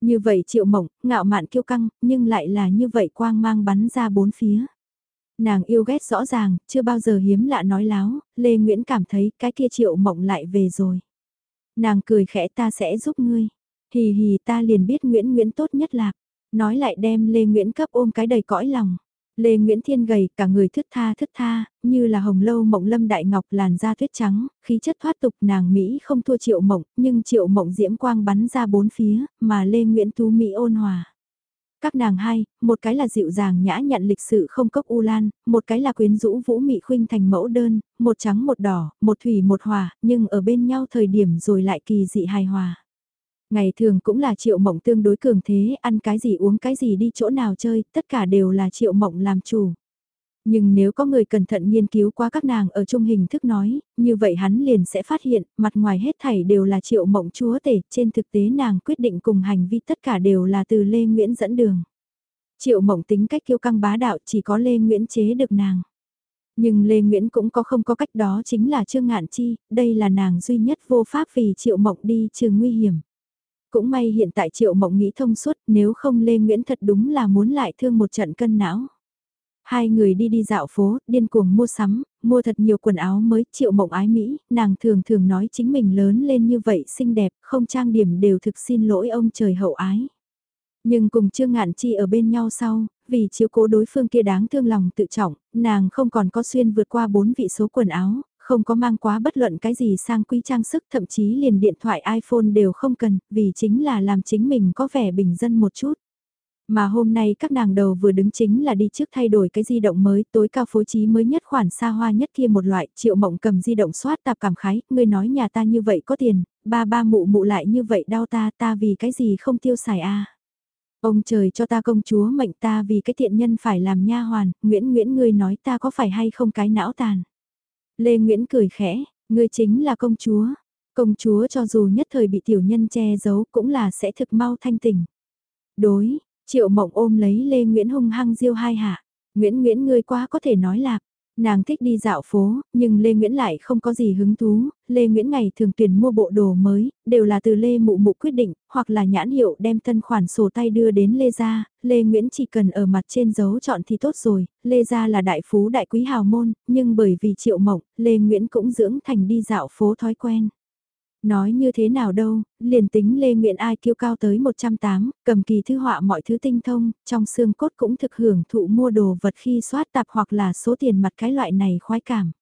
Như vậy triệu mộng, ngạo mạn kiêu căng, nhưng lại là như vậy quang mang bắn ra bốn phía. Nàng yêu ghét rõ ràng, chưa bao giờ hiếm lạ nói láo, Lê Nguyễn cảm thấy cái kia triệu mộng lại về rồi. Nàng cười khẽ ta sẽ giúp ngươi. Hì hì ta liền biết Nguyễn Nguyễn tốt nhất lạc. Nói lại đem Lê Nguyễn cấp ôm cái đầy cõi lòng. Lê Nguyễn Thiên gầy, cả người thức tha thức tha, như là hồng lâu mộng lâm đại ngọc làn da tuyết trắng, khí chất thoát tục nàng Mỹ không thua triệu mộng, nhưng triệu mộng diễm quang bắn ra bốn phía, mà Lê Nguyễn Tú Mỹ ôn hòa. Các nàng hai, một cái là dịu dàng nhã nhận lịch sự không cốc u lan, một cái là quyến rũ vũ mị khuynh thành mẫu đơn, một trắng một đỏ, một thủy một hòa, nhưng ở bên nhau thời điểm rồi lại kỳ dị hài hòa. Ngày thường cũng là triệu mộng tương đối cường thế, ăn cái gì uống cái gì đi chỗ nào chơi, tất cả đều là triệu mộng làm chủ. Nhưng nếu có người cẩn thận nghiên cứu qua các nàng ở trung hình thức nói, như vậy hắn liền sẽ phát hiện, mặt ngoài hết thảy đều là triệu mộng chúa tể, trên thực tế nàng quyết định cùng hành vi tất cả đều là từ Lê Nguyễn dẫn đường. Triệu mộng tính cách kiêu căng bá đạo chỉ có Lê Nguyễn chế được nàng. Nhưng Lê Nguyễn cũng có không có cách đó chính là Trương Ngạn Chi, đây là nàng duy nhất vô pháp vì Triệu Mộng đi trừ nguy hiểm. Cũng may hiện tại Triệu Mộng nghĩ thông suốt nếu không Lê Nguyễn thật đúng là muốn lại thương một trận cân não. Hai người đi đi dạo phố, điên cuồng mua sắm, mua thật nhiều quần áo mới, triệu mộng ái Mỹ, nàng thường thường nói chính mình lớn lên như vậy xinh đẹp, không trang điểm đều thực xin lỗi ông trời hậu ái. Nhưng cùng Trương Ngạn Chi ở bên nhau sau, vì chiếu cố đối phương kia đáng thương lòng tự trọng, nàng không còn có xuyên vượt qua bốn vị số quần áo, không có mang quá bất luận cái gì sang quý trang sức thậm chí liền điện thoại iPhone đều không cần, vì chính là làm chính mình có vẻ bình dân một chút. Mà hôm nay các nàng đầu vừa đứng chính là đi trước thay đổi cái di động mới, tối cao phối trí mới nhất khoản xa hoa nhất kia một loại, triệu mộng cầm di động soát tạp cảm khái, ngươi nói nhà ta như vậy có tiền, ba ba mụ mụ lại như vậy đau ta, ta vì cái gì không tiêu xài a Ông trời cho ta công chúa mệnh ta vì cái thiện nhân phải làm nha hoàn, Nguyễn Nguyễn ngươi nói ta có phải hay không cái não tàn. Lê Nguyễn cười khẽ, ngươi chính là công chúa. Công chúa cho dù nhất thời bị tiểu nhân che giấu cũng là sẽ thực mau thanh tỉnh. Đối, Triệu mộng ôm lấy Lê Nguyễn hung hăng diêu hai hạ. Nguyễn Nguyễn ngươi quá có thể nói lạc. Nàng thích đi dạo phố, nhưng Lê Nguyễn lại không có gì hứng thú, Lê Nguyễn ngày thường tuyển mua bộ đồ mới, đều là từ Lê Mụ Mụ quyết định, hoặc là nhãn hiệu đem tân khoản sổ tay đưa đến Lê Gia, Lê Nguyễn chỉ cần ở mặt trên dấu chọn thì tốt rồi, Lê Gia là đại phú đại quý hào môn, nhưng bởi vì triệu mộng, Lê Nguyễn cũng dưỡng thành đi dạo phố thói quen. Nói như thế nào đâu, liền tính Lê Nguyện ai kiêu cao tới 108, cầm kỳ thư họa mọi thứ tinh thông, trong xương cốt cũng thực hưởng thụ mua đồ vật khi soát tạp hoặc là số tiền mặt cái loại này khoái cảm.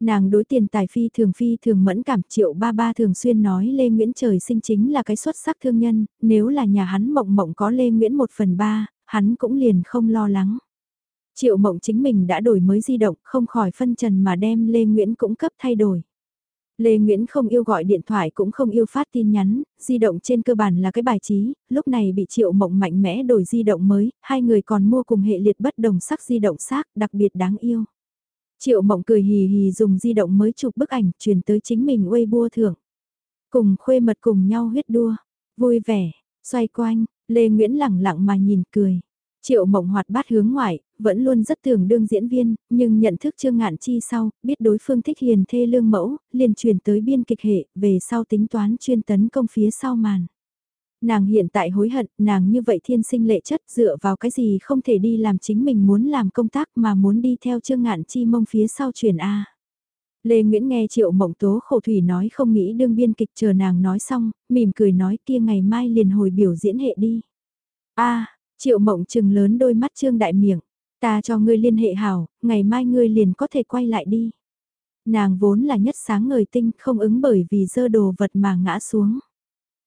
Nàng đối tiền tài phi thường phi thường mẫn cảm triệu ba ba thường xuyên nói Lê Nguyễn trời sinh chính là cái xuất sắc thương nhân, nếu là nhà hắn mộng mộng có Lê Nguyễn một phần ba, hắn cũng liền không lo lắng. Triệu mộng chính mình đã đổi mới di động không khỏi phân trần mà đem Lê Nguyễn cũng cấp thay đổi. Lê Nguyễn không yêu gọi điện thoại cũng không yêu phát tin nhắn, di động trên cơ bản là cái bài trí, lúc này bị triệu mộng mạnh mẽ đổi di động mới, hai người còn mua cùng hệ liệt bất đồng sắc di động xác, đặc biệt đáng yêu. Triệu mộng cười hì hì dùng di động mới chụp bức ảnh truyền tới chính mình Weibo thưởng. Cùng khuê mật cùng nhau huyết đua, vui vẻ, xoay quanh, Lê Nguyễn lẳng lặng mà nhìn cười. Triệu mộng hoạt bát hướng ngoại, vẫn luôn rất tưởng đương diễn viên, nhưng nhận thức Trương Ngạn Chi sau, biết đối phương thích hiền thê lương mẫu, liền chuyển tới biên kịch hệ, về sau tính toán chuyên tấn công phía sau màn. Nàng hiện tại hối hận, nàng như vậy thiên sinh lệ chất dựa vào cái gì không thể đi làm chính mình muốn làm công tác mà muốn đi theo Trương Ngạn Chi mông phía sau chuyển A. Lê Nguyễn nghe Triệu Mộng Tố khổ thủy nói không nghĩ đương biên kịch chờ nàng nói xong, mỉm cười nói kia ngày mai liền hồi biểu diễn hệ đi. A, Triệu Mộng trừng lớn đôi mắt Trương Đại Miệng, ta cho ngươi liên hệ hảo, ngày mai ngươi liền có thể quay lại đi. Nàng vốn là nhất sáng ngời tinh không ứng bởi vì dơ đồ vật mà ngã xuống.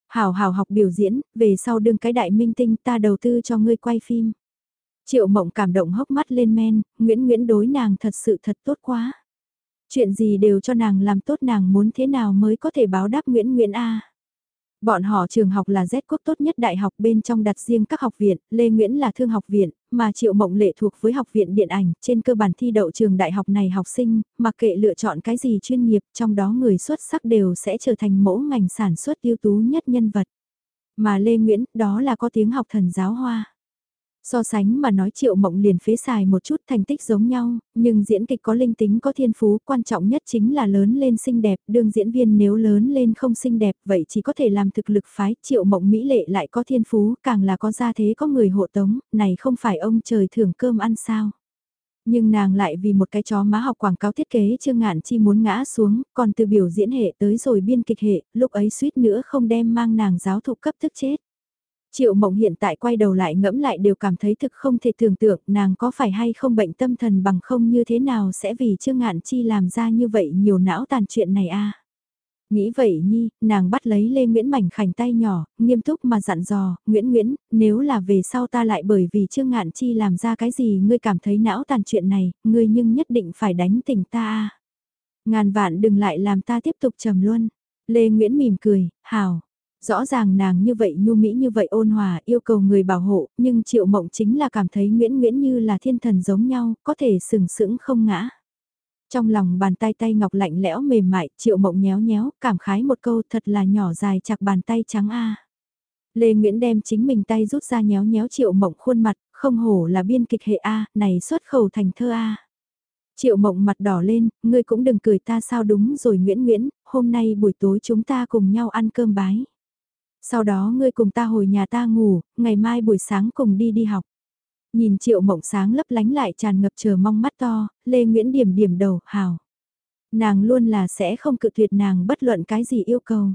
Hảo hảo học biểu diễn, về sau đương cái đại minh tinh ta đầu tư cho ngươi quay phim. Triệu Mộng cảm động hốc mắt lên men, Nguyễn Nguyễn đối nàng thật sự thật tốt quá. Chuyện gì đều cho nàng làm tốt nàng muốn thế nào mới có thể báo đáp Nguyễn Nguyễn A. Bọn họ trường học là Z quốc tốt nhất đại học bên trong đặt riêng các học viện, Lê Nguyễn là thương học viện, mà Triệu Mộng Lệ thuộc với học viện điện ảnh, trên cơ bản thi đậu trường đại học này học sinh, mặc kệ lựa chọn cái gì chuyên nghiệp, trong đó người xuất sắc đều sẽ trở thành mẫu ngành sản xuất ưu tú nhất nhân vật. Mà Lê Nguyễn, đó là có tiếng học thần giáo hoa. So sánh mà nói triệu mộng liền phế xài một chút thành tích giống nhau, nhưng diễn kịch có linh tính có thiên phú, quan trọng nhất chính là lớn lên xinh đẹp, đương diễn viên nếu lớn lên không xinh đẹp vậy chỉ có thể làm thực lực phái, triệu mộng mỹ lệ lại có thiên phú, càng là có gia thế có người hộ tống, này không phải ông trời thưởng cơm ăn sao. Nhưng nàng lại vì một cái chó má học quảng cáo thiết kế chưa Ngạn Chi muốn ngã xuống, còn từ biểu diễn hệ tới rồi biên kịch hệ, lúc ấy suýt nữa không đem mang nàng giáo thụ cấp thức chết. Triệu mộng hiện tại quay đầu lại ngẫm lại đều cảm thấy thực không thể tưởng tượng nàng có phải hay không bệnh tâm thần bằng không như thế nào sẽ vì Trương Ngạn Chi làm ra như vậy nhiều não tàn chuyện này a Nghĩ vậy nhi, nàng bắt lấy Lê Nguyễn Mảnh khảnh tay nhỏ, nghiêm túc mà dặn dò, Nguyễn Nguyễn, nếu là về sau ta lại bởi vì Trương Ngạn Chi làm ra cái gì ngươi cảm thấy não tàn chuyện này, ngươi nhưng nhất định phải đánh tỉnh ta a Ngàn vạn đừng lại làm ta tiếp tục trầm luân. Lê Nguyễn mỉm cười, hào, Rõ ràng nàng như vậy nhu mỹ như vậy ôn hòa yêu cầu người bảo hộ, nhưng triệu mộng chính là cảm thấy Nguyễn Nguyễn như là thiên thần giống nhau, có thể sừng sững không ngã. Trong lòng bàn tay tay ngọc lạnh lẽo mềm mại, triệu mộng nhéo nhéo, cảm khái một câu thật là nhỏ dài chặt bàn tay trắng A. Lê Nguyễn đem chính mình tay rút ra nhéo nhéo triệu mộng khuôn mặt, không hổ là biên kịch hệ A, này xuất khẩu thành thơ A. Triệu mộng mặt đỏ lên, ngươi cũng đừng cười ta sao đúng rồi Nguyễn Nguyễn, hôm nay buổi tối chúng ta cùng nhau ăn cơm bái. Sau đó ngươi cùng ta hồi nhà ta ngủ, ngày mai buổi sáng cùng đi đi học. Nhìn triệu mộng sáng lấp lánh lại tràn ngập chờ mong mắt to, Lê Nguyễn điểm điểm đầu, hào. Nàng luôn là sẽ không cự tuyệt nàng bất luận cái gì yêu cầu.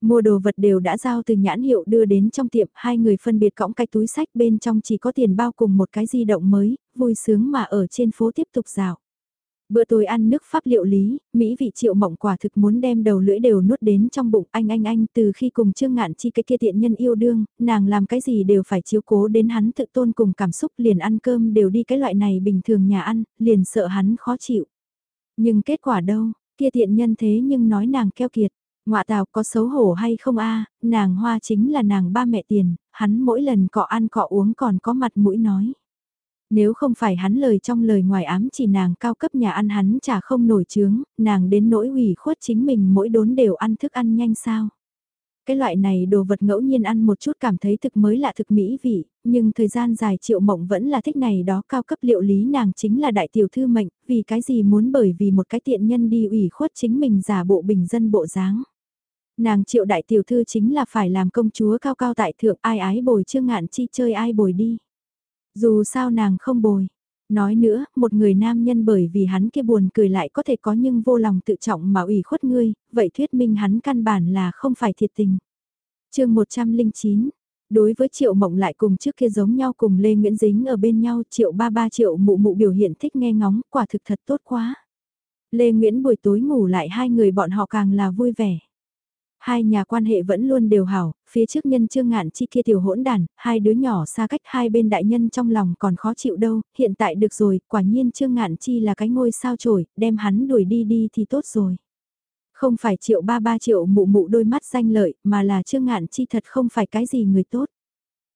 Mua đồ vật đều đã giao từ nhãn hiệu đưa đến trong tiệm, hai người phân biệt cõng cái túi sách bên trong chỉ có tiền bao cùng một cái di động mới, vui sướng mà ở trên phố tiếp tục dạo. Bữa tối ăn nước pháp liệu lý, Mỹ vị triệu mộng quả thực muốn đem đầu lưỡi đều nuốt đến trong bụng anh anh anh từ khi cùng Trương Ngạn Chi cái kia tiện nhân yêu đương, nàng làm cái gì đều phải chiếu cố đến hắn tự tôn cùng cảm xúc liền ăn cơm đều đi cái loại này bình thường nhà ăn, liền sợ hắn khó chịu. Nhưng kết quả đâu, kia tiện nhân thế nhưng nói nàng keo kiệt, ngọa tào có xấu hổ hay không a nàng hoa chính là nàng ba mẹ tiền, hắn mỗi lần cọ ăn cọ uống còn có mặt mũi nói. Nếu không phải hắn lời trong lời ngoài ám chỉ nàng cao cấp nhà ăn hắn chả không nổi trướng, nàng đến nỗi ủy khuất chính mình mỗi đốn đều ăn thức ăn nhanh sao. Cái loại này đồ vật ngẫu nhiên ăn một chút cảm thấy thực mới lạ thực mỹ vị, nhưng thời gian dài triệu mộng vẫn là thích này đó cao cấp liệu lý nàng chính là đại tiểu thư mệnh, vì cái gì muốn bởi vì một cái tiện nhân đi ủy khuất chính mình giả bộ bình dân bộ dáng. Nàng triệu đại tiểu thư chính là phải làm công chúa cao cao tại thượng ai ái bồi trương ngạn chi chơi ai bồi đi. Dù sao nàng không bồi. Nói nữa, một người nam nhân bởi vì hắn kia buồn cười lại có thể có nhưng vô lòng tự trọng mà ủy khuất ngươi, vậy thuyết minh hắn căn bản là không phải thiệt tình. chương 109 Đối với triệu mộng lại cùng trước kia giống nhau cùng Lê Nguyễn Dính ở bên nhau triệu ba ba triệu mụ mụ biểu hiện thích nghe ngóng, quả thực thật tốt quá. Lê Nguyễn buổi tối ngủ lại hai người bọn họ càng là vui vẻ. Hai nhà quan hệ vẫn luôn đều hảo, phía trước nhân trương ngạn chi kia tiểu hỗn đàn, hai đứa nhỏ xa cách hai bên đại nhân trong lòng còn khó chịu đâu, hiện tại được rồi, quả nhiên trương ngạn chi là cái ngôi sao trổi, đem hắn đuổi đi đi thì tốt rồi. Không phải triệu ba ba triệu mụ mụ đôi mắt danh lợi, mà là trương ngạn chi thật không phải cái gì người tốt.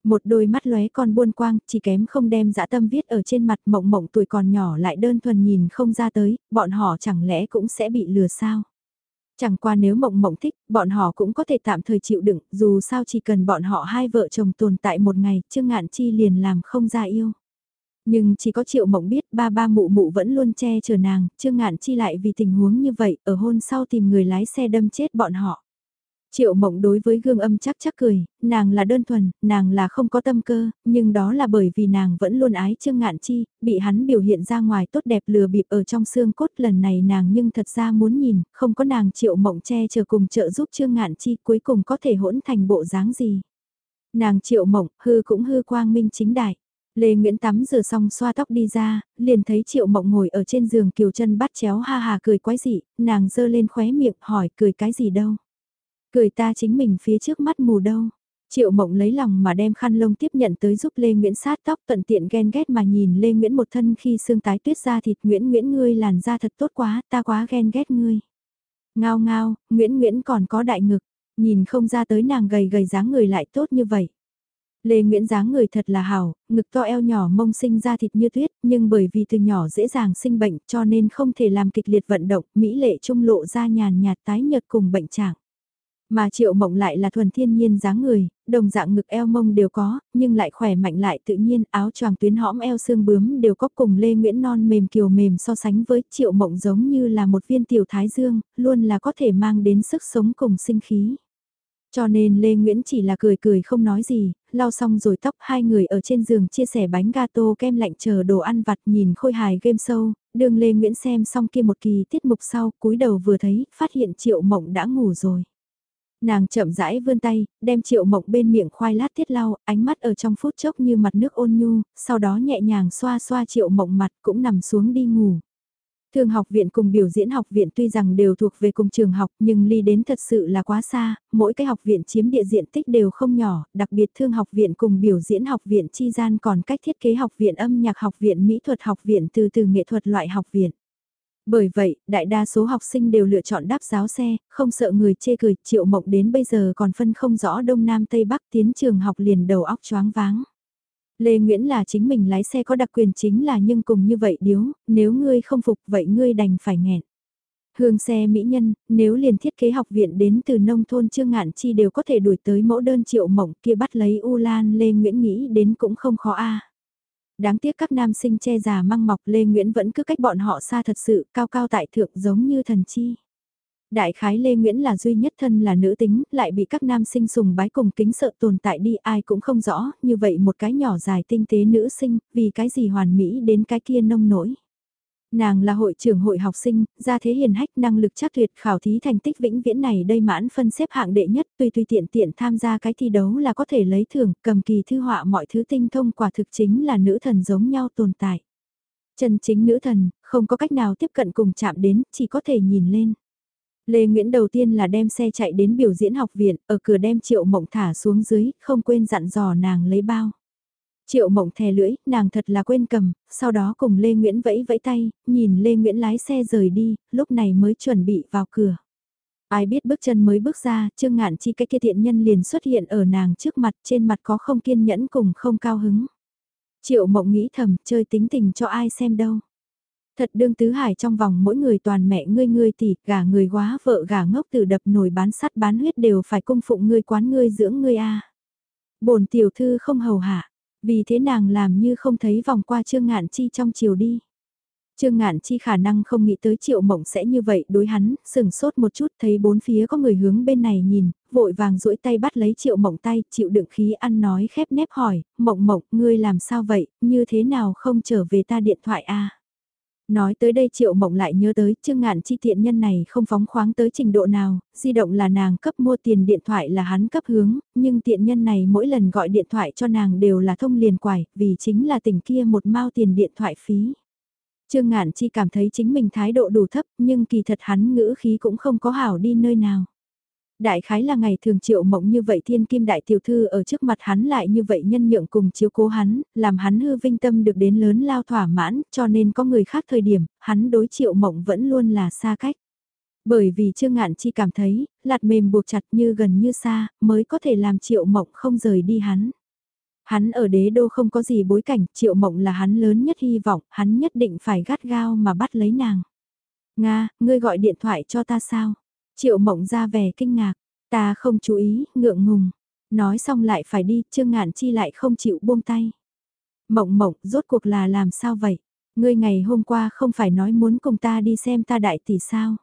Một đôi mắt lóe con buôn quang, chỉ kém không đem dã tâm viết ở trên mặt mộng mộng tuổi còn nhỏ lại đơn thuần nhìn không ra tới, bọn họ chẳng lẽ cũng sẽ bị lừa sao. Chẳng qua nếu mộng mộng thích, bọn họ cũng có thể tạm thời chịu đựng, dù sao chỉ cần bọn họ hai vợ chồng tồn tại một ngày, Trương Ngạn Chi liền làm không ra yêu. Nhưng chỉ có triệu mộng biết ba ba mụ mụ vẫn luôn che chở nàng, Trương Ngạn Chi lại vì tình huống như vậy, ở hôn sau tìm người lái xe đâm chết bọn họ. Triệu mộng đối với gương âm chắc chắc cười, nàng là đơn thuần, nàng là không có tâm cơ, nhưng đó là bởi vì nàng vẫn luôn ái Trương Ngạn Chi, bị hắn biểu hiện ra ngoài tốt đẹp lừa bịp ở trong xương cốt lần này nàng nhưng thật ra muốn nhìn, không có nàng triệu mộng che chờ cùng trợ giúp Trương Ngạn Chi cuối cùng có thể hỗn thành bộ dáng gì. Nàng triệu mộng, hư cũng hư quang minh chính đại. Lê Nguyễn tắm rửa xong xoa tóc đi ra, liền thấy Triệu Mộng ngồi ở trên giường kiều chân bắt chéo ha hà cười quái dị, nàng dơ lên khóe miệng hỏi cười cái gì đâu. Cười ta chính mình phía trước mắt mù đâu. Triệu Mộng lấy lòng mà đem khăn lông tiếp nhận tới giúp Lê Nguyễn sát tóc tận tiện ghen ghét mà nhìn Lê Nguyễn một thân khi xương tái tuyết ra thịt Nguyễn Nguyễn ngươi làn da thật tốt quá, ta quá ghen ghét ngươi. Ngao ngao, Nguyễn Nguyễn còn có đại ngực, nhìn không ra tới nàng gầy gầy dáng người lại tốt như vậy. Lê Nguyễn dáng người thật là hảo, ngực to eo nhỏ mông sinh ra thịt như tuyết, nhưng bởi vì từ nhỏ dễ dàng sinh bệnh cho nên không thể làm kịch liệt vận động, mỹ lệ trung lộ ra nhàn nhạt tái nhợt cùng bệnh trạng. Mà triệu mộng lại là thuần thiên nhiên dáng người, đồng dạng ngực eo mông đều có, nhưng lại khỏe mạnh lại tự nhiên, áo choàng tuyến hõm eo xương bướm đều có cùng Lê Nguyễn non mềm kiều mềm so sánh với triệu mộng giống như là một viên tiểu thái dương, luôn là có thể mang đến sức sống cùng sinh khí. Cho nên Lê Nguyễn chỉ là cười cười không nói gì, lau xong rồi tóc hai người ở trên giường chia sẻ bánh gato kem lạnh chờ đồ ăn vặt nhìn khôi hài game show, đường Lê Nguyễn xem xong kia một kỳ tiết mục sau cúi đầu vừa thấy, phát hiện Triệu Mộng đã ngủ rồi. Nàng chậm rãi vươn tay, đem Triệu Mộng bên miệng khoai lát tiết lau, ánh mắt ở trong phút chốc như mặt nước ôn nhu, sau đó nhẹ nhàng xoa xoa Triệu Mộng mặt cũng nằm xuống đi ngủ. Thương học viện cùng biểu diễn học viện tuy rằng đều thuộc về cùng trường học nhưng ly đến thật sự là quá xa, mỗi cái học viện chiếm địa diện tích đều không nhỏ, đặc biệt thương học viện cùng biểu diễn học viện chi gian còn cách thiết kế học viện âm nhạc học viện mỹ thuật học viện từ từ nghệ thuật loại học viện. Bởi vậy, đại đa số học sinh đều lựa chọn đáp giáo xe, không sợ người chê cười, triệu mộng đến bây giờ còn phân không rõ đông nam tây bắc tiến trường học liền đầu óc choáng váng. Lê Nguyễn là chính mình lái xe có đặc quyền chính là nhưng cùng như vậy điếu, nếu ngươi không phục vậy ngươi đành phải nghẹn. Hương xe mỹ nhân, nếu liền thiết kế học viện đến từ nông thôn Trương Ngạn Chi đều có thể đuổi tới mẫu đơn triệu mộng kia bắt lấy U Lan Lê Nguyễn nghĩ đến cũng không khó a. Đáng tiếc các nam sinh che già măng mọc Lê Nguyễn vẫn cứ cách bọn họ xa thật sự cao cao tại thượng giống như thần chi. Đại khái Lê Nguyễn là duy nhất thân là nữ tính, lại bị các nam sinh sùng bái cùng kính sợ tồn tại đi ai cũng không rõ, như vậy một cái nhỏ dài tinh tế nữ sinh, vì cái gì hoàn mỹ đến cái kia nông nổi. Nàng là hội trưởng hội học sinh, gia thế hiền hách năng lực chắc tuyệt khảo thí thành tích vĩnh viễn này đây mãn phân xếp hạng đệ nhất tùy tùy tiện tiện tham gia cái thi đấu là có thể lấy thưởng, cầm kỳ thư họa mọi thứ tinh thông quả thực chính là nữ thần giống nhau tồn tại. Chân chính nữ thần, không có cách nào tiếp cận cùng chạm đến, chỉ có thể nhìn lên. Lê Nguyễn đầu tiên là đem xe chạy đến biểu diễn học viện, ở cửa đem Triệu Mộng thả xuống dưới, không quên dặn dò nàng lấy bao. Triệu Mộng thè lưỡi, nàng thật là quên cầm, sau đó cùng Lê Nguyễn vẫy vẫy tay, nhìn Lê Nguyễn lái xe rời đi, lúc này mới chuẩn bị vào cửa. Ai biết bước chân mới bước ra, Trương Ngạn Chi cái kia thiện nhân liền xuất hiện ở nàng trước mặt, trên mặt có không kiên nhẫn cùng không cao hứng. Triệu Mộng nghĩ thầm, chơi tính tình cho ai xem đâu. Thật đương tứ hải trong vòng mỗi người toàn mẹ ngươi ngươi tỷ, gả người quá vợ gả ngốc từ đập nồi bán sắt bán huyết đều phải cung phụng ngươi quán ngươi dưỡng ngươi a. Bổn tiểu thư không hầu hạ, vì thế nàng làm như không thấy vòng qua Trương Ngạn Chi trong chiều đi. Trương Ngạn Chi khả năng không nghĩ tới Triệu Mộng sẽ như vậy đối hắn, sừng sốt một chút thấy bốn phía có người hướng bên này nhìn, vội vàng duỗi tay bắt lấy Triệu Mộng tay, chịu đựng khí ăn nói khép nép hỏi, Mộng Mộng, ngươi làm sao vậy, như thế nào không trở về ta điện thoại a Nói tới đây triệu mộng lại nhớ tới chương ngạn chi tiện nhân này không phóng khoáng tới trình độ nào, di động là nàng cấp mua tiền điện thoại là hắn cấp hướng, nhưng tiện nhân này mỗi lần gọi điện thoại cho nàng đều là thông liền quải, vì chính là tỉnh kia một mao tiền điện thoại phí. Trương Ngạn Chi cảm thấy chính mình thái độ đủ thấp nhưng kỳ thật hắn ngữ khí cũng không có hảo đi nơi nào. Đại khái là ngày thường triệu mộng như vậy thiên kim đại tiểu thư ở trước mặt hắn lại như vậy nhân nhượng cùng chiếu cố hắn, làm hắn hư vinh tâm được đến lớn lao thỏa mãn, cho nên có người khác thời điểm, hắn đối triệu mộng vẫn luôn là xa cách. Bởi vì Trương Ngạn Chi cảm thấy, lạt mềm buộc chặt như gần như xa, mới có thể làm triệu mộng không rời đi hắn. Hắn ở đế đô không có gì bối cảnh, triệu mộng là hắn lớn nhất hy vọng, hắn nhất định phải gắt gao mà bắt lấy nàng. Nga, ngươi gọi điện thoại cho ta sao? Triệu mộng ra vẻ kinh ngạc, ta không chú ý, ngượng ngùng. Nói xong lại phải đi, Trương Ngạn Chi lại không chịu buông tay. Mộng mộng, rốt cuộc là làm sao vậy? Ngươi ngày hôm qua không phải nói muốn cùng ta đi xem ta đại tỷ sao?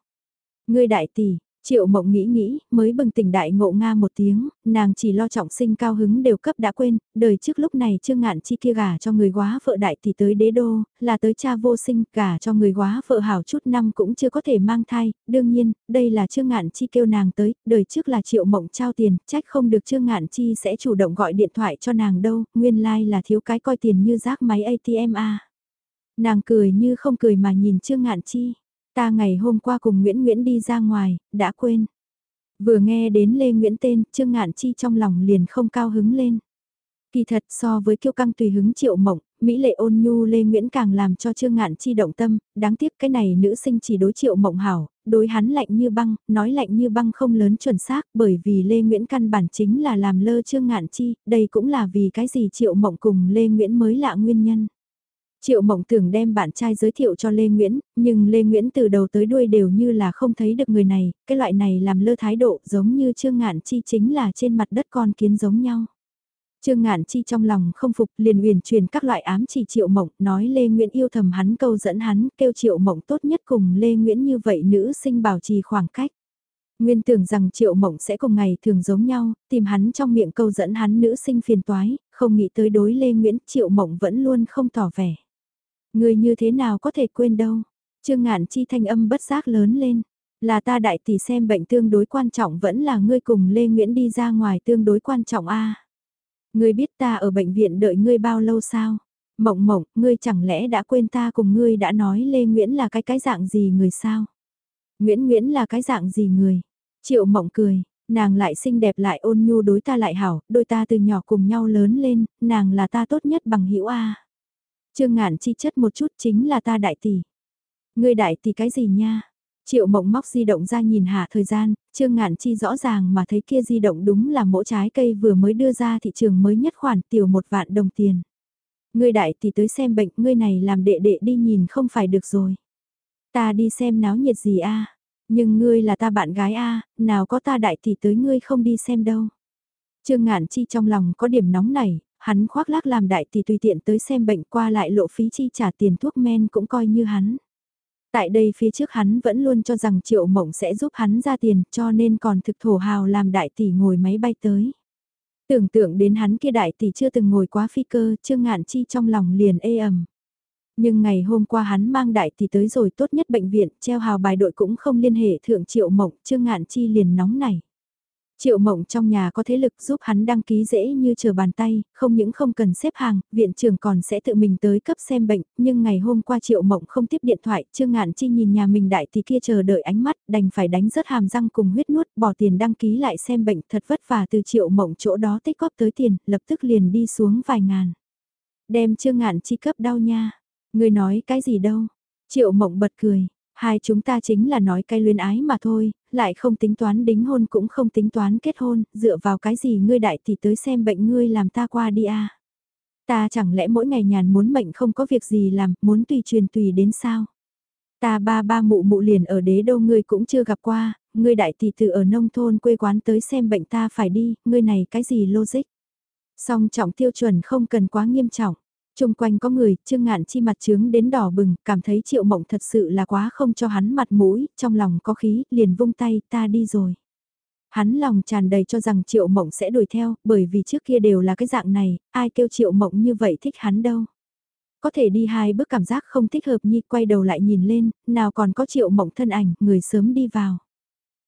Ngươi đại tỷ, Triệu mộng nghĩ nghĩ, mới bừng tỉnh đại ngộ Nga một tiếng, nàng chỉ lo trọng sinh cao hứng đều cấp đã quên, đời trước lúc này chưa ngạn chi kia gả cho người quá vợ đại thì tới đế đô, là tới cha vô sinh, gả cho người quá vợ hảo chút năm cũng chưa có thể mang thai, đương nhiên, đây là chưa ngạn chi kêu nàng tới, đời trước là triệu mộng trao tiền, trách không được chưa ngạn chi sẽ chủ động gọi điện thoại cho nàng đâu, nguyên lai like là thiếu cái coi tiền như rác máy ATM a. Nàng cười như không cười mà nhìn chưa ngạn chi. Ta ngày hôm qua cùng Nguyễn Nguyễn đi ra ngoài, đã quên. Vừa nghe đến Lê Nguyễn tên, Trương Ngạn Chi trong lòng liền không cao hứng lên. Kỳ thật so với kiêu căng tùy hứng triệu mộng, Mỹ lệ ôn nhu Lê Nguyễn càng làm cho Trương Ngạn Chi động tâm, đáng tiếc cái này nữ sinh chỉ đối triệu mộng hảo, đối hắn lạnh như băng, nói lạnh như băng không lớn chuẩn xác bởi vì Lê Nguyễn căn bản chính là làm lơ Trương Ngạn Chi, đây cũng là vì cái gì triệu mộng cùng Lê Nguyễn mới lạ nguyên nhân. Triệu Mộng tưởng đem bạn trai giới thiệu cho Lê Nguyễn, nhưng Lê Nguyễn từ đầu tới đuôi đều như là không thấy được người này, cái loại này làm lơ thái độ giống như Trương Ngạn Chi chính là trên mặt đất con kiến giống nhau. Trương Ngạn Chi trong lòng không phục liền uyển truyền các loại ám chỉ Triệu Mộng, nói Lê Nguyễn yêu thầm hắn câu dẫn hắn, kêu Triệu Mộng tốt nhất cùng Lê Nguyễn như vậy nữ sinh bảo trì khoảng cách. Nguyên tưởng rằng Triệu Mộng sẽ cùng ngày thường giống nhau, tìm hắn trong miệng câu dẫn hắn nữ sinh phiền toái, không nghĩ tới đối Lê Nguyễn Triệu Mộng vẫn luôn không tỏ vẻ. Người như thế nào có thể quên đâu. Trương ngạn chi thanh âm bất giác lớn lên. Là ta đại tỷ xem bệnh tương đối quan trọng vẫn là ngươi cùng Lê Nguyễn đi ra ngoài tương đối quan trọng a Ngươi biết ta ở bệnh viện đợi ngươi bao lâu sao? Mộng mộng, ngươi chẳng lẽ đã quên ta cùng ngươi đã nói Lê Nguyễn là cái cái dạng gì người sao? Nguyễn Nguyễn là cái dạng gì người? Triệu mộng cười, nàng lại xinh đẹp lại ôn nhu đối ta lại hảo, đôi ta từ nhỏ cùng nhau lớn lên, nàng là ta tốt nhất bằng hữu A. Trương ngạn chi chất một chút chính là ta đại tỷ. Ngươi đại tỷ cái gì nha? Triệu mộng móc di động ra nhìn hạ thời gian, Trương Ngạn Chi rõ ràng mà thấy kia di động đúng là mỗi trái cây vừa mới đưa ra thị trường mới nhất khoản tiểu một vạn đồng tiền. Ngươi đại tỷ tới xem bệnh, ngươi này làm đệ đệ đi nhìn không phải được rồi. Ta đi xem náo nhiệt gì a nhưng ngươi là ta bạn gái a nào có ta đại tỷ tới ngươi không đi xem đâu. Trương Ngạn Chi trong lòng có điểm nóng này, hắn khoác lác làm đại tỷ tùy tiện tới xem bệnh qua lại lộ phí chi trả tiền thuốc men cũng coi như hắn. Tại đây phía trước hắn vẫn luôn cho rằng triệu mộng sẽ giúp hắn ra tiền cho nên còn thực thổ hào làm đại tỷ ngồi máy bay tới. Tưởng tượng đến hắn kia đại tỷ chưa từng ngồi quá phi cơ, Trương Ngạn Chi trong lòng liền ê ẩm. Nhưng ngày hôm qua hắn mang đại tỷ tới rồi tốt nhất bệnh viện, treo hào bài đội cũng không liên hệ thượng triệu mộng, Trương Ngạn Chi liền nóng này. Triệu mộng trong nhà có thế lực giúp hắn đăng ký dễ như chờ bàn tay, không những không cần xếp hàng, viện trưởng còn sẽ tự mình tới cấp xem bệnh, nhưng ngày hôm qua triệu mộng không tiếp điện thoại, Trương Ngạn Chi nhìn nhà mình đại thì kia chờ đợi ánh mắt, đành phải đánh rớt hàm răng cùng huyết nuốt, bỏ tiền đăng ký lại xem bệnh, thật vất vả từ triệu mộng chỗ đó tích góp tới tiền, lập tức liền đi xuống vài ngàn. Đem Trương Ngạn Chi cấp đau nha, người nói cái gì đâu, triệu mộng bật cười. Hai chúng ta chính là nói cái luyến ái mà thôi, lại không tính toán đính hôn cũng không tính toán kết hôn, dựa vào cái gì ngươi đại thì tới xem bệnh ngươi làm ta qua đi à. Ta chẳng lẽ mỗi ngày nhàn muốn mệnh không có việc gì làm, muốn tùy truyền tùy đến sao? Ta ba ba mụ mụ liền ở đế đâu ngươi cũng chưa gặp qua, ngươi đại tỷ từ ở nông thôn quê quán tới xem bệnh ta phải đi, ngươi này cái gì logic? Song trọng tiêu chuẩn không cần quá nghiêm trọng. Trung quanh có người, Trương Ngạn Chi mặt trướng đến đỏ bừng, cảm thấy Triệu Mộng thật sự là quá không cho hắn mặt mũi, trong lòng có khí, liền vung tay, ta đi rồi. Hắn lòng tràn đầy cho rằng Triệu Mộng sẽ đuổi theo, bởi vì trước kia đều là cái dạng này, ai kêu Triệu Mộng như vậy thích hắn đâu. Có thể đi hai bước cảm giác không thích hợp nhi quay đầu lại nhìn lên, nào còn có Triệu Mộng thân ảnh, người sớm đi vào.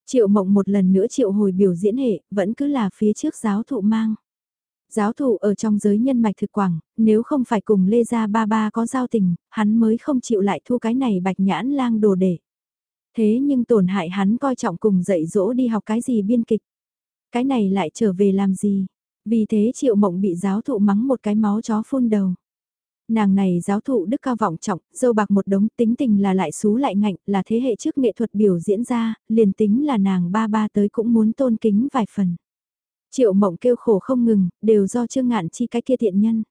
Triệu Mộng một lần nữa Triệu hồi biểu diễn hệ, vẫn cứ là phía trước giáo thụ mang. Giáo thụ ở trong giới nhân mạch thực quảng, nếu không phải cùng Lê Gia Ba Ba có giao tình, hắn mới không chịu lại thu cái này bạch nhãn lang đồ để. Thế nhưng tổn hại hắn coi trọng cùng dạy dỗ đi học cái gì biên kịch. Cái này lại trở về làm gì? Vì thế triệu mộng bị giáo thụ mắng một cái máu chó phun đầu. Nàng này giáo thụ đức cao vọng trọng, dâu bạc một đống tính tình là lại xú lại ngạnh, là thế hệ trước nghệ thuật biểu diễn ra, liền tính là nàng ba ba tới cũng muốn tôn kính vài phần. Triệu mộng kêu khổ không ngừng, đều do Trương Ngạn Chi cái kia thiện nhân.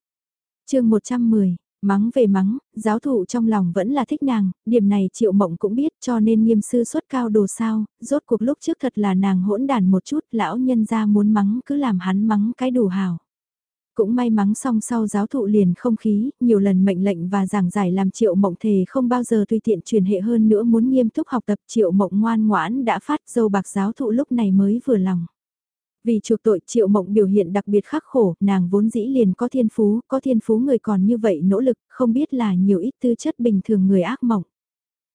chương 110, mắng về mắng, giáo thụ trong lòng vẫn là thích nàng, điểm này triệu mộng cũng biết cho nên nghiêm sư xuất cao đồ sao, rốt cuộc lúc trước thật là nàng hỗn đàn một chút, lão nhân ra muốn mắng cứ làm hắn mắng cái đủ hào. Cũng may mắn song sau giáo thụ liền không khí, nhiều lần mệnh lệnh và giảng giải làm triệu mộng thề không bao giờ tùy tiện truyền hệ hơn nữa muốn nghiêm túc học tập triệu mộng ngoan ngoãn đã phát dâu bạc giáo thụ lúc này mới vừa lòng. Vì chuộc tội triệu mộng biểu hiện đặc biệt khắc khổ, nàng vốn dĩ liền có thiên phú, có thiên phú người còn như vậy nỗ lực, không biết là nhiều ít tư chất bình thường người ác mộng.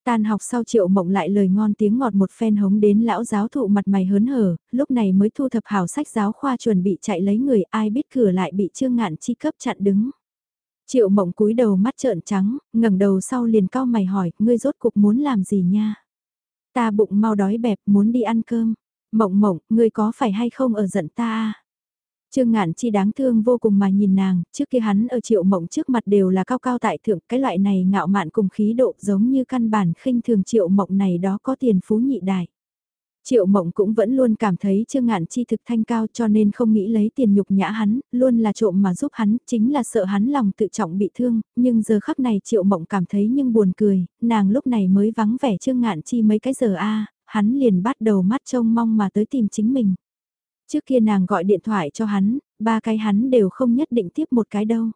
Tan học sau triệu mộng lại lời ngon tiếng ngọt một phen hống đến lão giáo thụ mặt mày hớn hở, lúc này mới thu thập hảo sách giáo khoa chuẩn bị chạy lấy người ai biết cửa lại bị trương ngạn chi cấp chặn đứng. Triệu mộng cúi đầu mắt trợn trắng, ngẩng đầu sau liền cao mày hỏi, ngươi rốt cục muốn làm gì nha? Ta bụng mau đói bẹp muốn đi ăn cơm. Mộng mộng, ngươi có phải hay không ở giận ta à? Trương Ngạn Chi đáng thương vô cùng mà nhìn nàng, trước kia hắn ở triệu mộng trước mặt đều là cao cao tại thượng, cái loại này ngạo mạn cùng khí độ giống như căn bản khinh thường triệu mộng này đó có tiền phú nhị đại. Triệu mộng cũng vẫn luôn cảm thấy Trương Ngạn Chi thực thanh cao cho nên không nghĩ lấy tiền nhục nhã hắn, luôn là trộm mà giúp hắn, chính là sợ hắn lòng tự trọng bị thương, nhưng giờ khắc này Triệu mộng cảm thấy nhưng buồn cười, nàng lúc này mới vắng vẻ Trương Ngạn Chi mấy cái giờ a hắn liền bắt đầu mắt trông mong mà tới tìm chính mình. Trước kia nàng gọi điện thoại cho hắn, ba cái hắn đều không nhất định tiếp một cái đâu.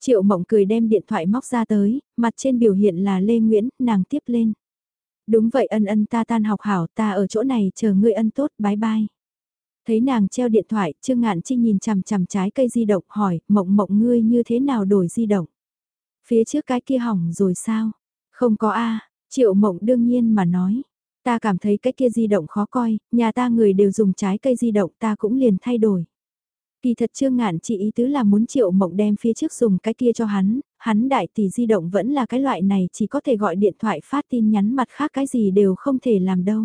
Triệu mộng cười đem điện thoại móc ra tới, mặt trên biểu hiện là Lê Nguyễn, nàng tiếp lên. Đúng vậy ân ân ta tan học hảo ta ở chỗ này chờ ngươi ân tốt bye bye. Thấy nàng treo điện thoại, Trương Ngạn Chi nhìn chằm chằm trái cây di động hỏi, mộng mộng ngươi như thế nào đổi di động? Phía trước cái kia hỏng rồi sao? Không có a Triệu mộng đương nhiên mà nói. Ta cảm thấy cái kia di động khó coi, nhà ta người đều dùng trái cây di động ta cũng liền thay đổi. Kỳ thật trương ngạn chỉ ý tứ là muốn triệu mộng đem phía trước dùng cái kia cho hắn, hắn đại tỷ di động vẫn là cái loại này chỉ có thể gọi điện thoại phát tin nhắn mặt khác cái gì đều không thể làm đâu.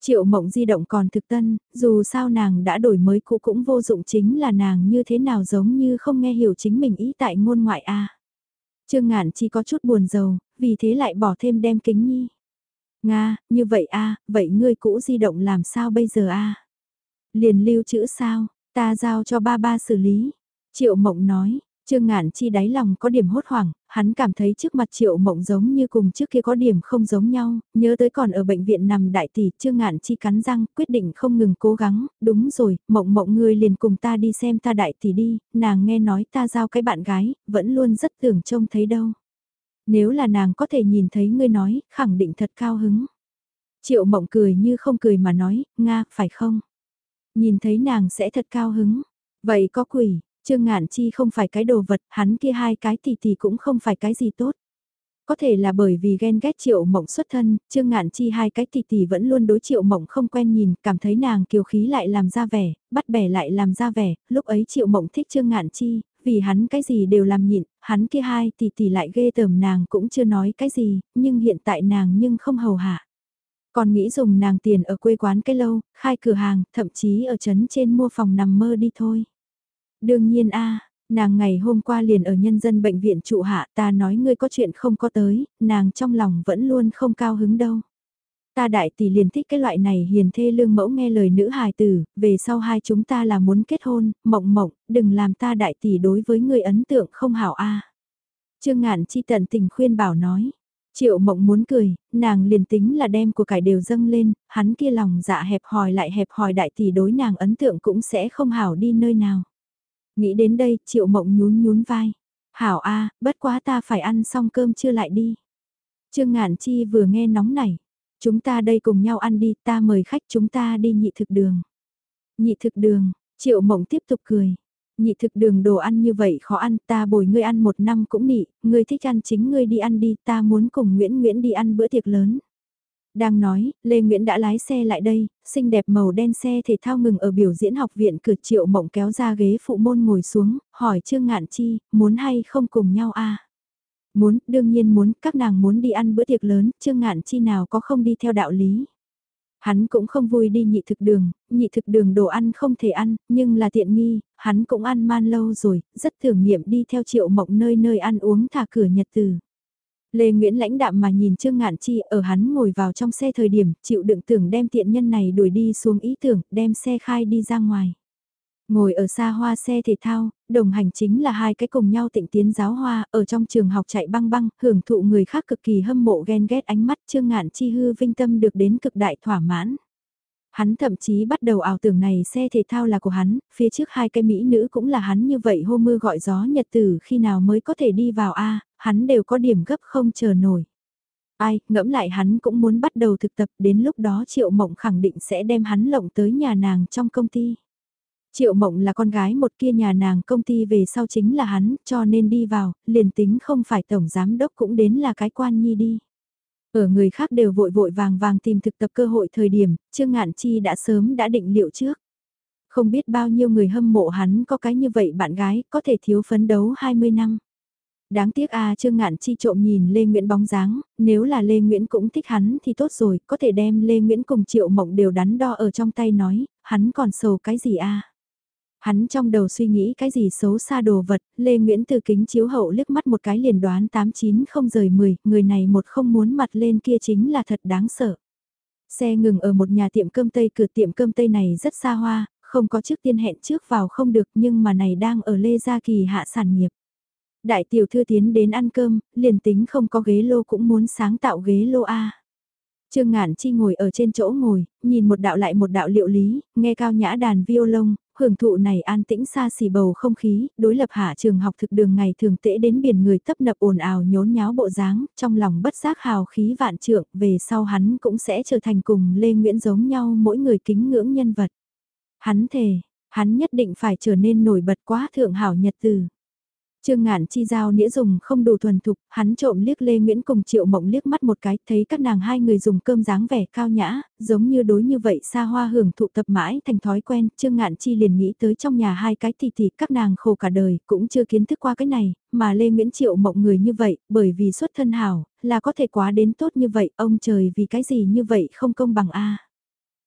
Triệu mộng di động còn thực tân, dù sao nàng đã đổi mới cũ cũng vô dụng chính là nàng như thế nào giống như không nghe hiểu chính mình ý tại ngôn ngoại a Trương ngạn chỉ có chút buồn rầu, vì thế lại bỏ thêm đem kính nhi. Nga, như vậy a vậy ngươi cũ di động làm sao bây giờ a Liền lưu chữ sao, ta giao cho ba ba xử lý. Triệu mộng nói, Trương Ngạn Chi đáy lòng có điểm hốt hoảng, hắn cảm thấy trước mặt Triệu Mộng giống như cùng trước kia có điểm không giống nhau, nhớ tới còn ở bệnh viện nằm đại tỷ, Trương Ngạn Chi cắn răng, quyết định không ngừng cố gắng, đúng rồi, Mộng Mộng ngươi liền cùng ta đi xem ta đại tỷ đi, nàng nghe nói ta giao cái bạn gái, vẫn luôn rất tưởng trông thấy đâu. Nếu là nàng có thể nhìn thấy ngươi nói, khẳng định thật cao hứng. Triệu mộng cười như không cười mà nói, Nga, phải không? Nhìn thấy nàng sẽ thật cao hứng. Vậy có quỷ, Trương Ngạn Chi không phải cái đồ vật, hắn kia hai cái tỷ tỷ cũng không phải cái gì tốt. Có thể là bởi vì ghen ghét triệu mộng xuất thân, Trương Ngạn Chi hai cái tỷ tỷ vẫn luôn đối triệu mộng không quen nhìn, cảm thấy nàng kiều khí lại làm ra vẻ, bắt bẻ lại làm ra vẻ, lúc ấy triệu mộng thích Trương Ngạn Chi, vì hắn cái gì đều làm nhịn, hắn kia hai tỷ tỷ lại ghê tởm nàng cũng chưa nói cái gì, nhưng hiện tại nàng nhưng không hầu hạ. Còn nghĩ dùng nàng tiền ở quê quán cái lâu, khai cửa hàng, thậm chí ở trấn trên mua phòng nằm mơ đi thôi. Đương nhiên a nàng ngày hôm qua liền ở nhân dân bệnh viện trụ hạ ta nói ngươi có chuyện không có tới, nàng trong lòng vẫn luôn không cao hứng đâu. Ta đại tỷ liền thích cái loại này hiền thê lương mẫu nghe lời nữ hài tử, về sau hai chúng ta là muốn kết hôn, mộng mộng, đừng làm ta đại tỷ đối với người ấn tượng không hảo a. Trương Ngạn chi tận tình khuyên bảo nói. Triệu mộng muốn cười, nàng liền tính là đem của cải đều dâng lên, hắn kia lòng dạ hẹp hòi lại hẹp hòi đại tỷ đối nàng ấn tượng cũng sẽ không hảo đi nơi nào. Nghĩ đến đây, triệu mộng nhún nhún vai. Hảo a, bất quá ta phải ăn xong cơm chưa lại đi. Trương Ngạn Chi vừa nghe nóng nảy, Chúng ta đây cùng nhau ăn đi, ta mời khách chúng ta đi nhị thực đường. Nhị thực đường, triệu mộng tiếp tục cười. Nhị thực đường đồ ăn như vậy khó ăn, ta bồi ngươi ăn một năm cũng nị, ngươi thích ăn chính ngươi đi ăn đi, ta muốn cùng Nguyễn Nguyễn đi ăn bữa tiệc lớn. Đang nói, Lê Nguyễn đã lái xe lại đây, xinh đẹp màu đen xe thể thao ngừng ở biểu diễn học viện cửa triệu mộng kéo ra ghế phụ môn ngồi xuống, hỏi Trương Ngạn Chi, muốn hay không cùng nhau a Muốn, đương nhiên muốn, các nàng muốn đi ăn bữa tiệc lớn, Trương Ngạn Chi nào có không đi theo đạo lý. Hắn cũng không vui đi nhị thực đường, nhị thực đường đồ ăn không thể ăn, nhưng là tiện nghi, hắn cũng ăn man lâu rồi, rất thưởng nghiệm đi theo triệu mộng nơi nơi ăn uống thả cửa nhật từ. Lê Nguyễn lãnh đạm mà nhìn Trương Ngạn Chi ở hắn ngồi vào trong xe thời điểm, chịu đựng tưởng đem tiện nhân này đuổi đi xuống ý tưởng, đem xe khai đi ra ngoài. Ngồi ở xa hoa xe thể thao, đồng hành chính là hai cái cùng nhau tịnh tiến giáo hoa, ở trong trường học chạy băng băng, hưởng thụ người khác cực kỳ hâm mộ ghen ghét ánh mắt trương ngạn chi hư vinh tâm được đến cực đại thỏa mãn. Hắn thậm chí bắt đầu ảo tưởng này xe thể thao là của hắn, phía trước hai cái mỹ nữ cũng là hắn như vậy hô mưa gọi gió nhật tử khi nào mới có thể đi vào a hắn đều có điểm gấp không chờ nổi. Ai, ngẫm lại hắn cũng muốn bắt đầu thực tập đến lúc đó Triệu Mộng khẳng định sẽ đem hắn lộng tới nhà nàng trong công ty. Triệu Mộng là con gái một kia nhà nàng công ty về sau chính là hắn, cho nên đi vào, liền tính không phải tổng giám đốc cũng đến là cái quan nhi đi. Ở người khác đều vội vội vàng vàng tìm thực tập cơ hội thời điểm, Trương Ngạn Chi đã sớm đã định liệu trước. Không biết bao nhiêu người hâm mộ hắn có cái như vậy bạn gái có thể thiếu phấn đấu 20 năm. Đáng tiếc a Trương Ngạn Chi trộm nhìn Lê Nguyễn bóng dáng, nếu là Lê Nguyễn cũng thích hắn thì tốt rồi, có thể đem Lê Nguyễn cùng Triệu Mộng đều đắn đo ở trong tay nói, hắn còn sầu cái gì a Hắn trong đầu suy nghĩ cái gì xấu xa đồ vật, Lê Nguyễn từ kính chiếu hậu liếc mắt một cái liền đoán 89 không rời 10, người này một không muốn mặt lên kia chính là thật đáng sợ. Xe ngừng ở một nhà tiệm cơm Tây cửa tiệm cơm Tây này rất xa hoa, không có trước tiên hẹn trước vào không được nhưng mà này đang ở Lê Gia Kỳ hạ sản nghiệp. Đại tiểu thư tiến đến ăn cơm, liền tính không có ghế lô cũng muốn sáng tạo ghế lô A. Trương Ngạn Chi ngồi ở trên chỗ ngồi, nhìn một đạo lại một đạo liệu lý, nghe cao nhã đàn violon, hưởng thụ này an tĩnh xa xỉ bầu không khí, đối lập hạ trường học thực đường ngày thường tễ đến biển người tấp nập ồn ào nhốn nháo bộ dáng, trong lòng bất giác hào khí vạn trượng, về sau hắn cũng sẽ trở thành cùng Lê Nguyễn giống nhau mỗi người kính ngưỡng nhân vật. Hắn thề, hắn nhất định phải trở nên nổi bật quá thượng hảo nhật từ. Trương Ngạn chi giao nĩa dùng không đủ thuần thục, hắn trộm liếc Lê Nguyễn cùng Triệu Mộng liếc mắt một cái, thấy các nàng hai người dùng cơm dáng vẻ cao nhã, giống như đối như vậy xa hoa hưởng thụ tập mãi thành thói quen, Trương Ngạn chi liền nghĩ tới trong nhà hai cái thì thì các nàng khổ cả đời, cũng chưa kiến thức qua cái này, mà Lê Nguyễn Triệu Mộng người như vậy, bởi vì xuất thân hảo, là có thể quá đến tốt như vậy, ông trời vì cái gì như vậy không công bằng a.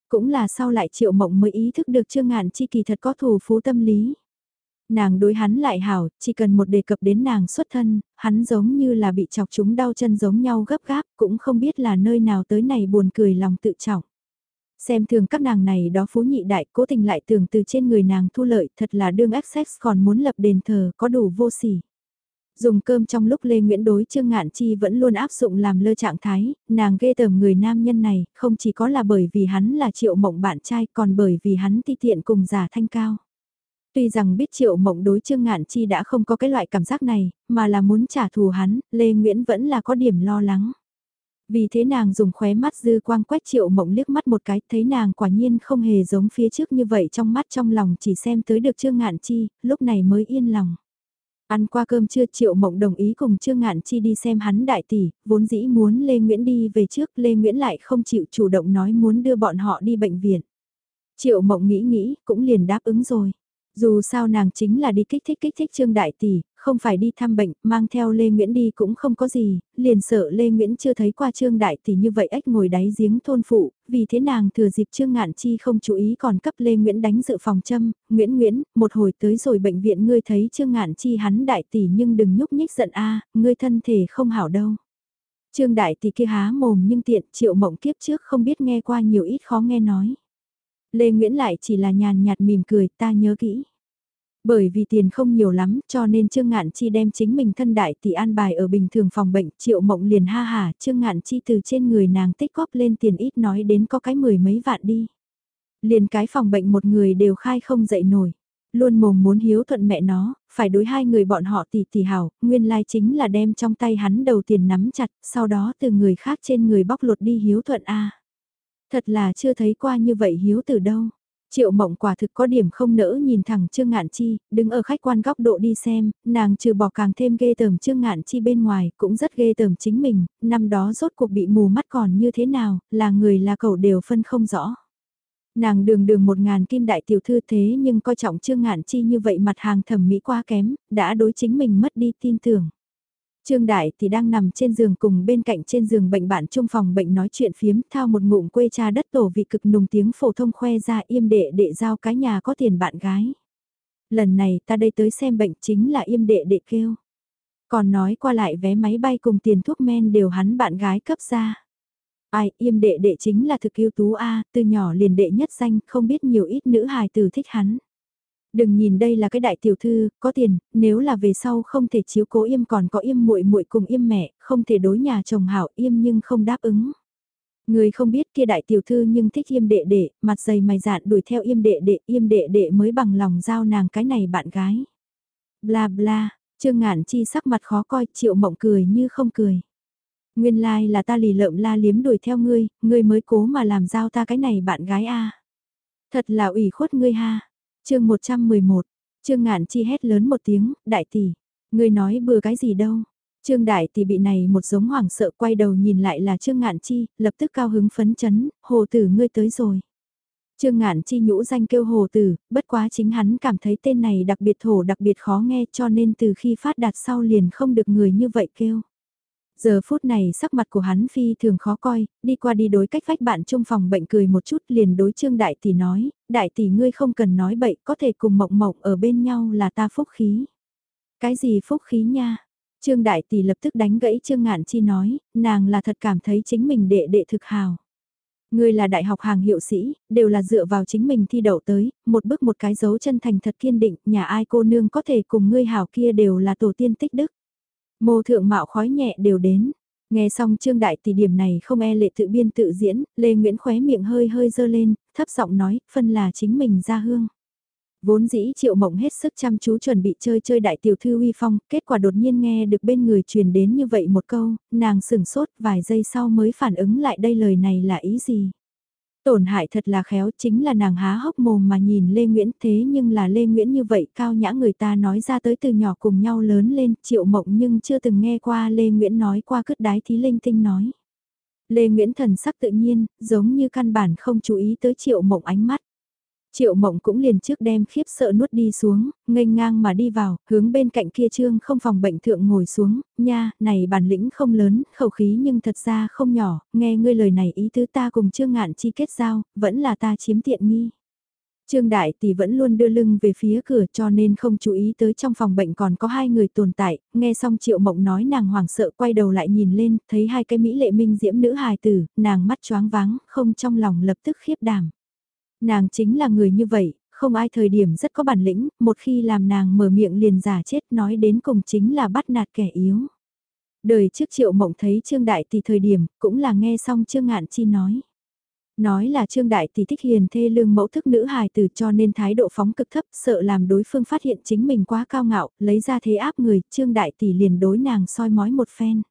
Cũng là sau lại Triệu Mộng mới ý thức được Trương Ngạn chi kỳ thật có thù phú tâm lý. Nàng đối hắn lại hảo, chỉ cần một đề cập đến nàng xuất thân, hắn giống như là bị chọc chúng đau chân giống nhau gấp gáp, cũng không biết là nơi nào tới này buồn cười lòng tự trọng. Xem thường các nàng này đó phú nhị đại cố tình lại tưởng từ trên người nàng thu lợi thật là đương access còn muốn lập đền thờ có đủ vô sỉ. Dùng cơm trong lúc Lê Nguyễn đối Trương Ngạn Chi vẫn luôn áp dụng làm lơ trạng thái, nàng ghê tởm người nam nhân này, không chỉ có là bởi vì hắn là triệu mộng bạn trai còn bởi vì hắn ti tiện cùng giả thanh cao. Tuy rằng biết triệu mộng đối Trương Ngạn Chi đã không có cái loại cảm giác này, mà là muốn trả thù hắn, Lê Nguyễn vẫn là có điểm lo lắng. Vì thế nàng dùng khóe mắt dư quang quét triệu mộng liếc mắt một cái, thấy nàng quả nhiên không hề giống phía trước như vậy trong mắt trong lòng chỉ xem tới được Trương Ngạn Chi, lúc này mới yên lòng. Ăn qua cơm trưa Triệu Mộng đồng ý cùng Trương Ngạn Chi đi xem hắn đại tỷ, vốn dĩ muốn Lê Nguyễn đi về trước, Lê Nguyễn lại không chịu chủ động nói muốn đưa bọn họ đi bệnh viện. Triệu Mộng nghĩ nghĩ, cũng liền đáp ứng rồi. Dù sao nàng chính là đi kích thích kích thích Trương Đại Tỷ, không phải đi thăm bệnh, mang theo Lê Nguyễn đi cũng không có gì, liền sợ Lê Nguyễn chưa thấy qua Trương Đại Tỷ như vậy ếch ngồi đáy giếng thôn phụ, vì thế nàng thừa dịp Trương Ngạn Chi không chú ý còn cấp Lê Nguyễn đánh dự phòng châm, Nguyễn Nguyễn, một hồi tới rồi bệnh viện ngươi thấy Trương Ngạn Chi hắn Đại Tỷ nhưng đừng nhúc nhích giận a ngươi thân thể không hảo đâu. Trương Đại Tỷ kia há mồm nhưng tiện triệu mộng kiếp trước không biết nghe qua nhiều ít khó nghe nói. Lê Nguyễn lại chỉ là nhàn nhạt mỉm cười ta nhớ kỹ. Bởi vì tiền không nhiều lắm cho nên Trương Ngạn Chi đem chính mình thân đại tỷ an bài ở bình thường phòng bệnh triệu mộng liền ha hà Trương Ngạn Chi từ trên người nàng tích góp lên tiền ít nói đến có cái mười mấy vạn đi. Liền cái phòng bệnh một người đều khai không dậy nổi. Luôn mồm muốn hiếu thuận mẹ nó, phải đối hai người bọn họ tỷ tỷ hảo, nguyên lai chính là đem trong tay hắn đầu tiền nắm chặt, sau đó từ người khác trên người bóc lột đi hiếu thuận A. Thật là chưa thấy qua như vậy hiếu từ đâu. Triệu mộng quả thực có điểm không nỡ nhìn thẳng Trương Ngạn Chi, đứng ở khách quan góc độ đi xem, nàng trừ bỏ càng thêm ghê tởm Trương Ngạn Chi bên ngoài, cũng rất ghê tởm chính mình, năm đó rốt cuộc bị mù mắt còn như thế nào, là người là cậu đều phân không rõ. Nàng đường đường một ngàn kim đại tiểu thư thế nhưng coi trọng Trương Ngạn Chi như vậy mặt hàng thẩm mỹ quá kém, đã đối chính mình mất đi tin tưởng. Trương Đại thì đang nằm trên giường cùng bên cạnh trên giường bệnh bạn trong phòng bệnh nói chuyện phiếm thao một ngụm quê cha đất tổ vị cực nùng tiếng phổ thông khoe ra im đệ đệ giao cái nhà có tiền bạn gái. Lần này ta đây tới xem bệnh chính là im đệ đệ kêu. Còn nói qua lại vé máy bay cùng tiền thuốc men đều hắn bạn gái cấp ra. Ai, im đệ đệ chính là thực yêu tú A, từ nhỏ liền đệ nhất danh, không biết nhiều ít nữ hài tử thích hắn. Đừng nhìn đây là cái đại tiểu thư, có tiền, nếu là về sau không thể chiếu cố im còn có im muội muội cùng im mẹ, không thể đối nhà chồng hảo im nhưng không đáp ứng. Người không biết kia đại tiểu thư nhưng thích im đệ đệ, mặt dày mày dạn đuổi theo im đệ đệ, im đệ đệ mới bằng lòng giao nàng cái này bạn gái. Bla bla, Trương Ngạn Chi sắc mặt khó coi, Triệu Mộng cười như không cười. Nguyên lai là ta lì lợm la liếm đuổi theo ngươi, ngươi mới cố mà làm giao ta cái này bạn gái a. Thật là ủy khuất ngươi ha. Chương 111. Trương Ngạn Chi hét lớn một tiếng, "Đại tỷ, ngươi nói bừa cái gì đâu?" Trương Đại tỷ bị này một giống hoảng sợ quay đầu nhìn lại là Trương Ngạn Chi, lập tức cao hứng phấn chấn, "Hồ tử ngươi tới rồi." Trương Ngạn Chi nhũ danh kêu Hồ Tử, bất quá chính hắn cảm thấy tên này đặc biệt thổ đặc biệt khó nghe cho nên từ khi phát đạt sau liền không được người như vậy kêu. Giờ phút này sắc mặt của hắn phi thường khó coi, đi qua đi đối cách vách bạn trong phòng bệnh cười một chút liền đối Trương Đại Tỷ nói, Đại Tỷ ngươi không cần nói bậy có thể cùng mộng mộng ở bên nhau là ta phúc khí. Cái gì phúc khí nha? Trương Đại Tỷ lập tức đánh gãy Trương Ngạn Chi nói, nàng là thật cảm thấy chính mình đệ đệ thực hào. Ngươi là đại học hàng hiệu sĩ, đều là dựa vào chính mình thi đậu tới, một bước một cái dấu chân thành thật kiên định, nhà ai cô nương có thể cùng ngươi hảo kia đều là tổ tiên tích đức. Mô thượng mạo khói nhẹ đều đến. Nghe xong trương đại tỷ điểm này không e lệ tự biên tự diễn, Lê Nguyễn khóe miệng hơi hơi dơ lên, thấp giọng nói, phân là chính mình ra hương. Vốn dĩ triệu mộng hết sức chăm chú chuẩn bị chơi chơi đại tiểu thư uy phong, kết quả đột nhiên nghe được bên người truyền đến như vậy một câu, nàng sửng sốt vài giây sau mới phản ứng lại đây lời này là ý gì. Tổn hại thật là khéo chính là nàng há hốc mồm mà nhìn Lê Nguyễn thế nhưng là Lê Nguyễn như vậy cao nhã người ta nói ra tới từ nhỏ cùng nhau lớn lên triệu mộng nhưng chưa từng nghe qua Lê Nguyễn nói qua cứt đái thí linh tinh nói. Lê Nguyễn thần sắc tự nhiên, giống như căn bản không chú ý tới triệu mộng ánh mắt. Triệu mộng cũng liền trước đem khiếp sợ nuốt đi xuống, nghênh ngang mà đi vào, hướng bên cạnh kia trương không phòng bệnh thượng ngồi xuống, nha, này bản lĩnh không lớn, khẩu khí nhưng thật ra không nhỏ, nghe ngươi lời này ý tứ ta cùng trương ngạn chi kết giao, vẫn là ta chiếm tiện nghi. Trương Đại Tỷ vẫn luôn đưa lưng về phía cửa cho nên không chú ý tới trong phòng bệnh còn có hai người tồn tại, nghe xong Triệu Mộng nói nàng hoảng sợ quay đầu lại nhìn lên, thấy hai cái mỹ lệ minh diễm nữ hài tử, nàng mắt choáng váng, không trong lòng lập tức khiếp đảm. Nàng chính là người như vậy, không ai thời điểm rất có bản lĩnh, một khi làm nàng mở miệng liền giả chết nói đến cùng chính là bắt nạt kẻ yếu. Đời trước triệu mộng thấy Trương Đại Tỷ thời điểm, cũng là nghe xong Trương Ngạn Chi nói. Nói là Trương Đại Tỷ thích hiền thê lương mẫu thức nữ hài từ cho nên thái độ phóng cực thấp sợ làm đối phương phát hiện chính mình quá cao ngạo, lấy ra thế áp người, Trương Đại Tỷ liền đối nàng soi mói một phen.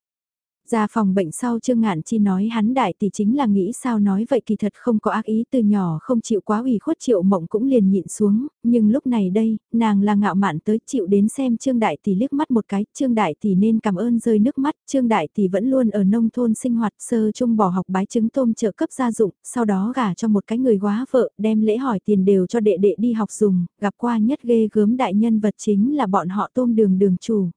Ra phòng bệnh sau Trương Ngạn Chi nói hắn đại tỷ chính là nghĩ sao nói vậy kỳ thật không có ác ý từ nhỏ không chịu quá ủy khuất triệu mộng cũng liền nhịn xuống, nhưng lúc này đây, nàng là ngạo mạn tới chịu đến xem Trương Đại tỷ liếc mắt một cái, Trương Đại tỷ nên cảm ơn rơi nước mắt, Trương Đại tỷ vẫn luôn ở nông thôn sinh hoạt sơ trung bỏ học bái trứng tôm trợ cấp gia dụng, sau đó gả cho một cái người quá vợ, đem lễ hỏi tiền đều cho đệ đệ đi học dùng, gặp qua nhất ghê gớm đại nhân vật chính là bọn họ tôm đường đường chủ.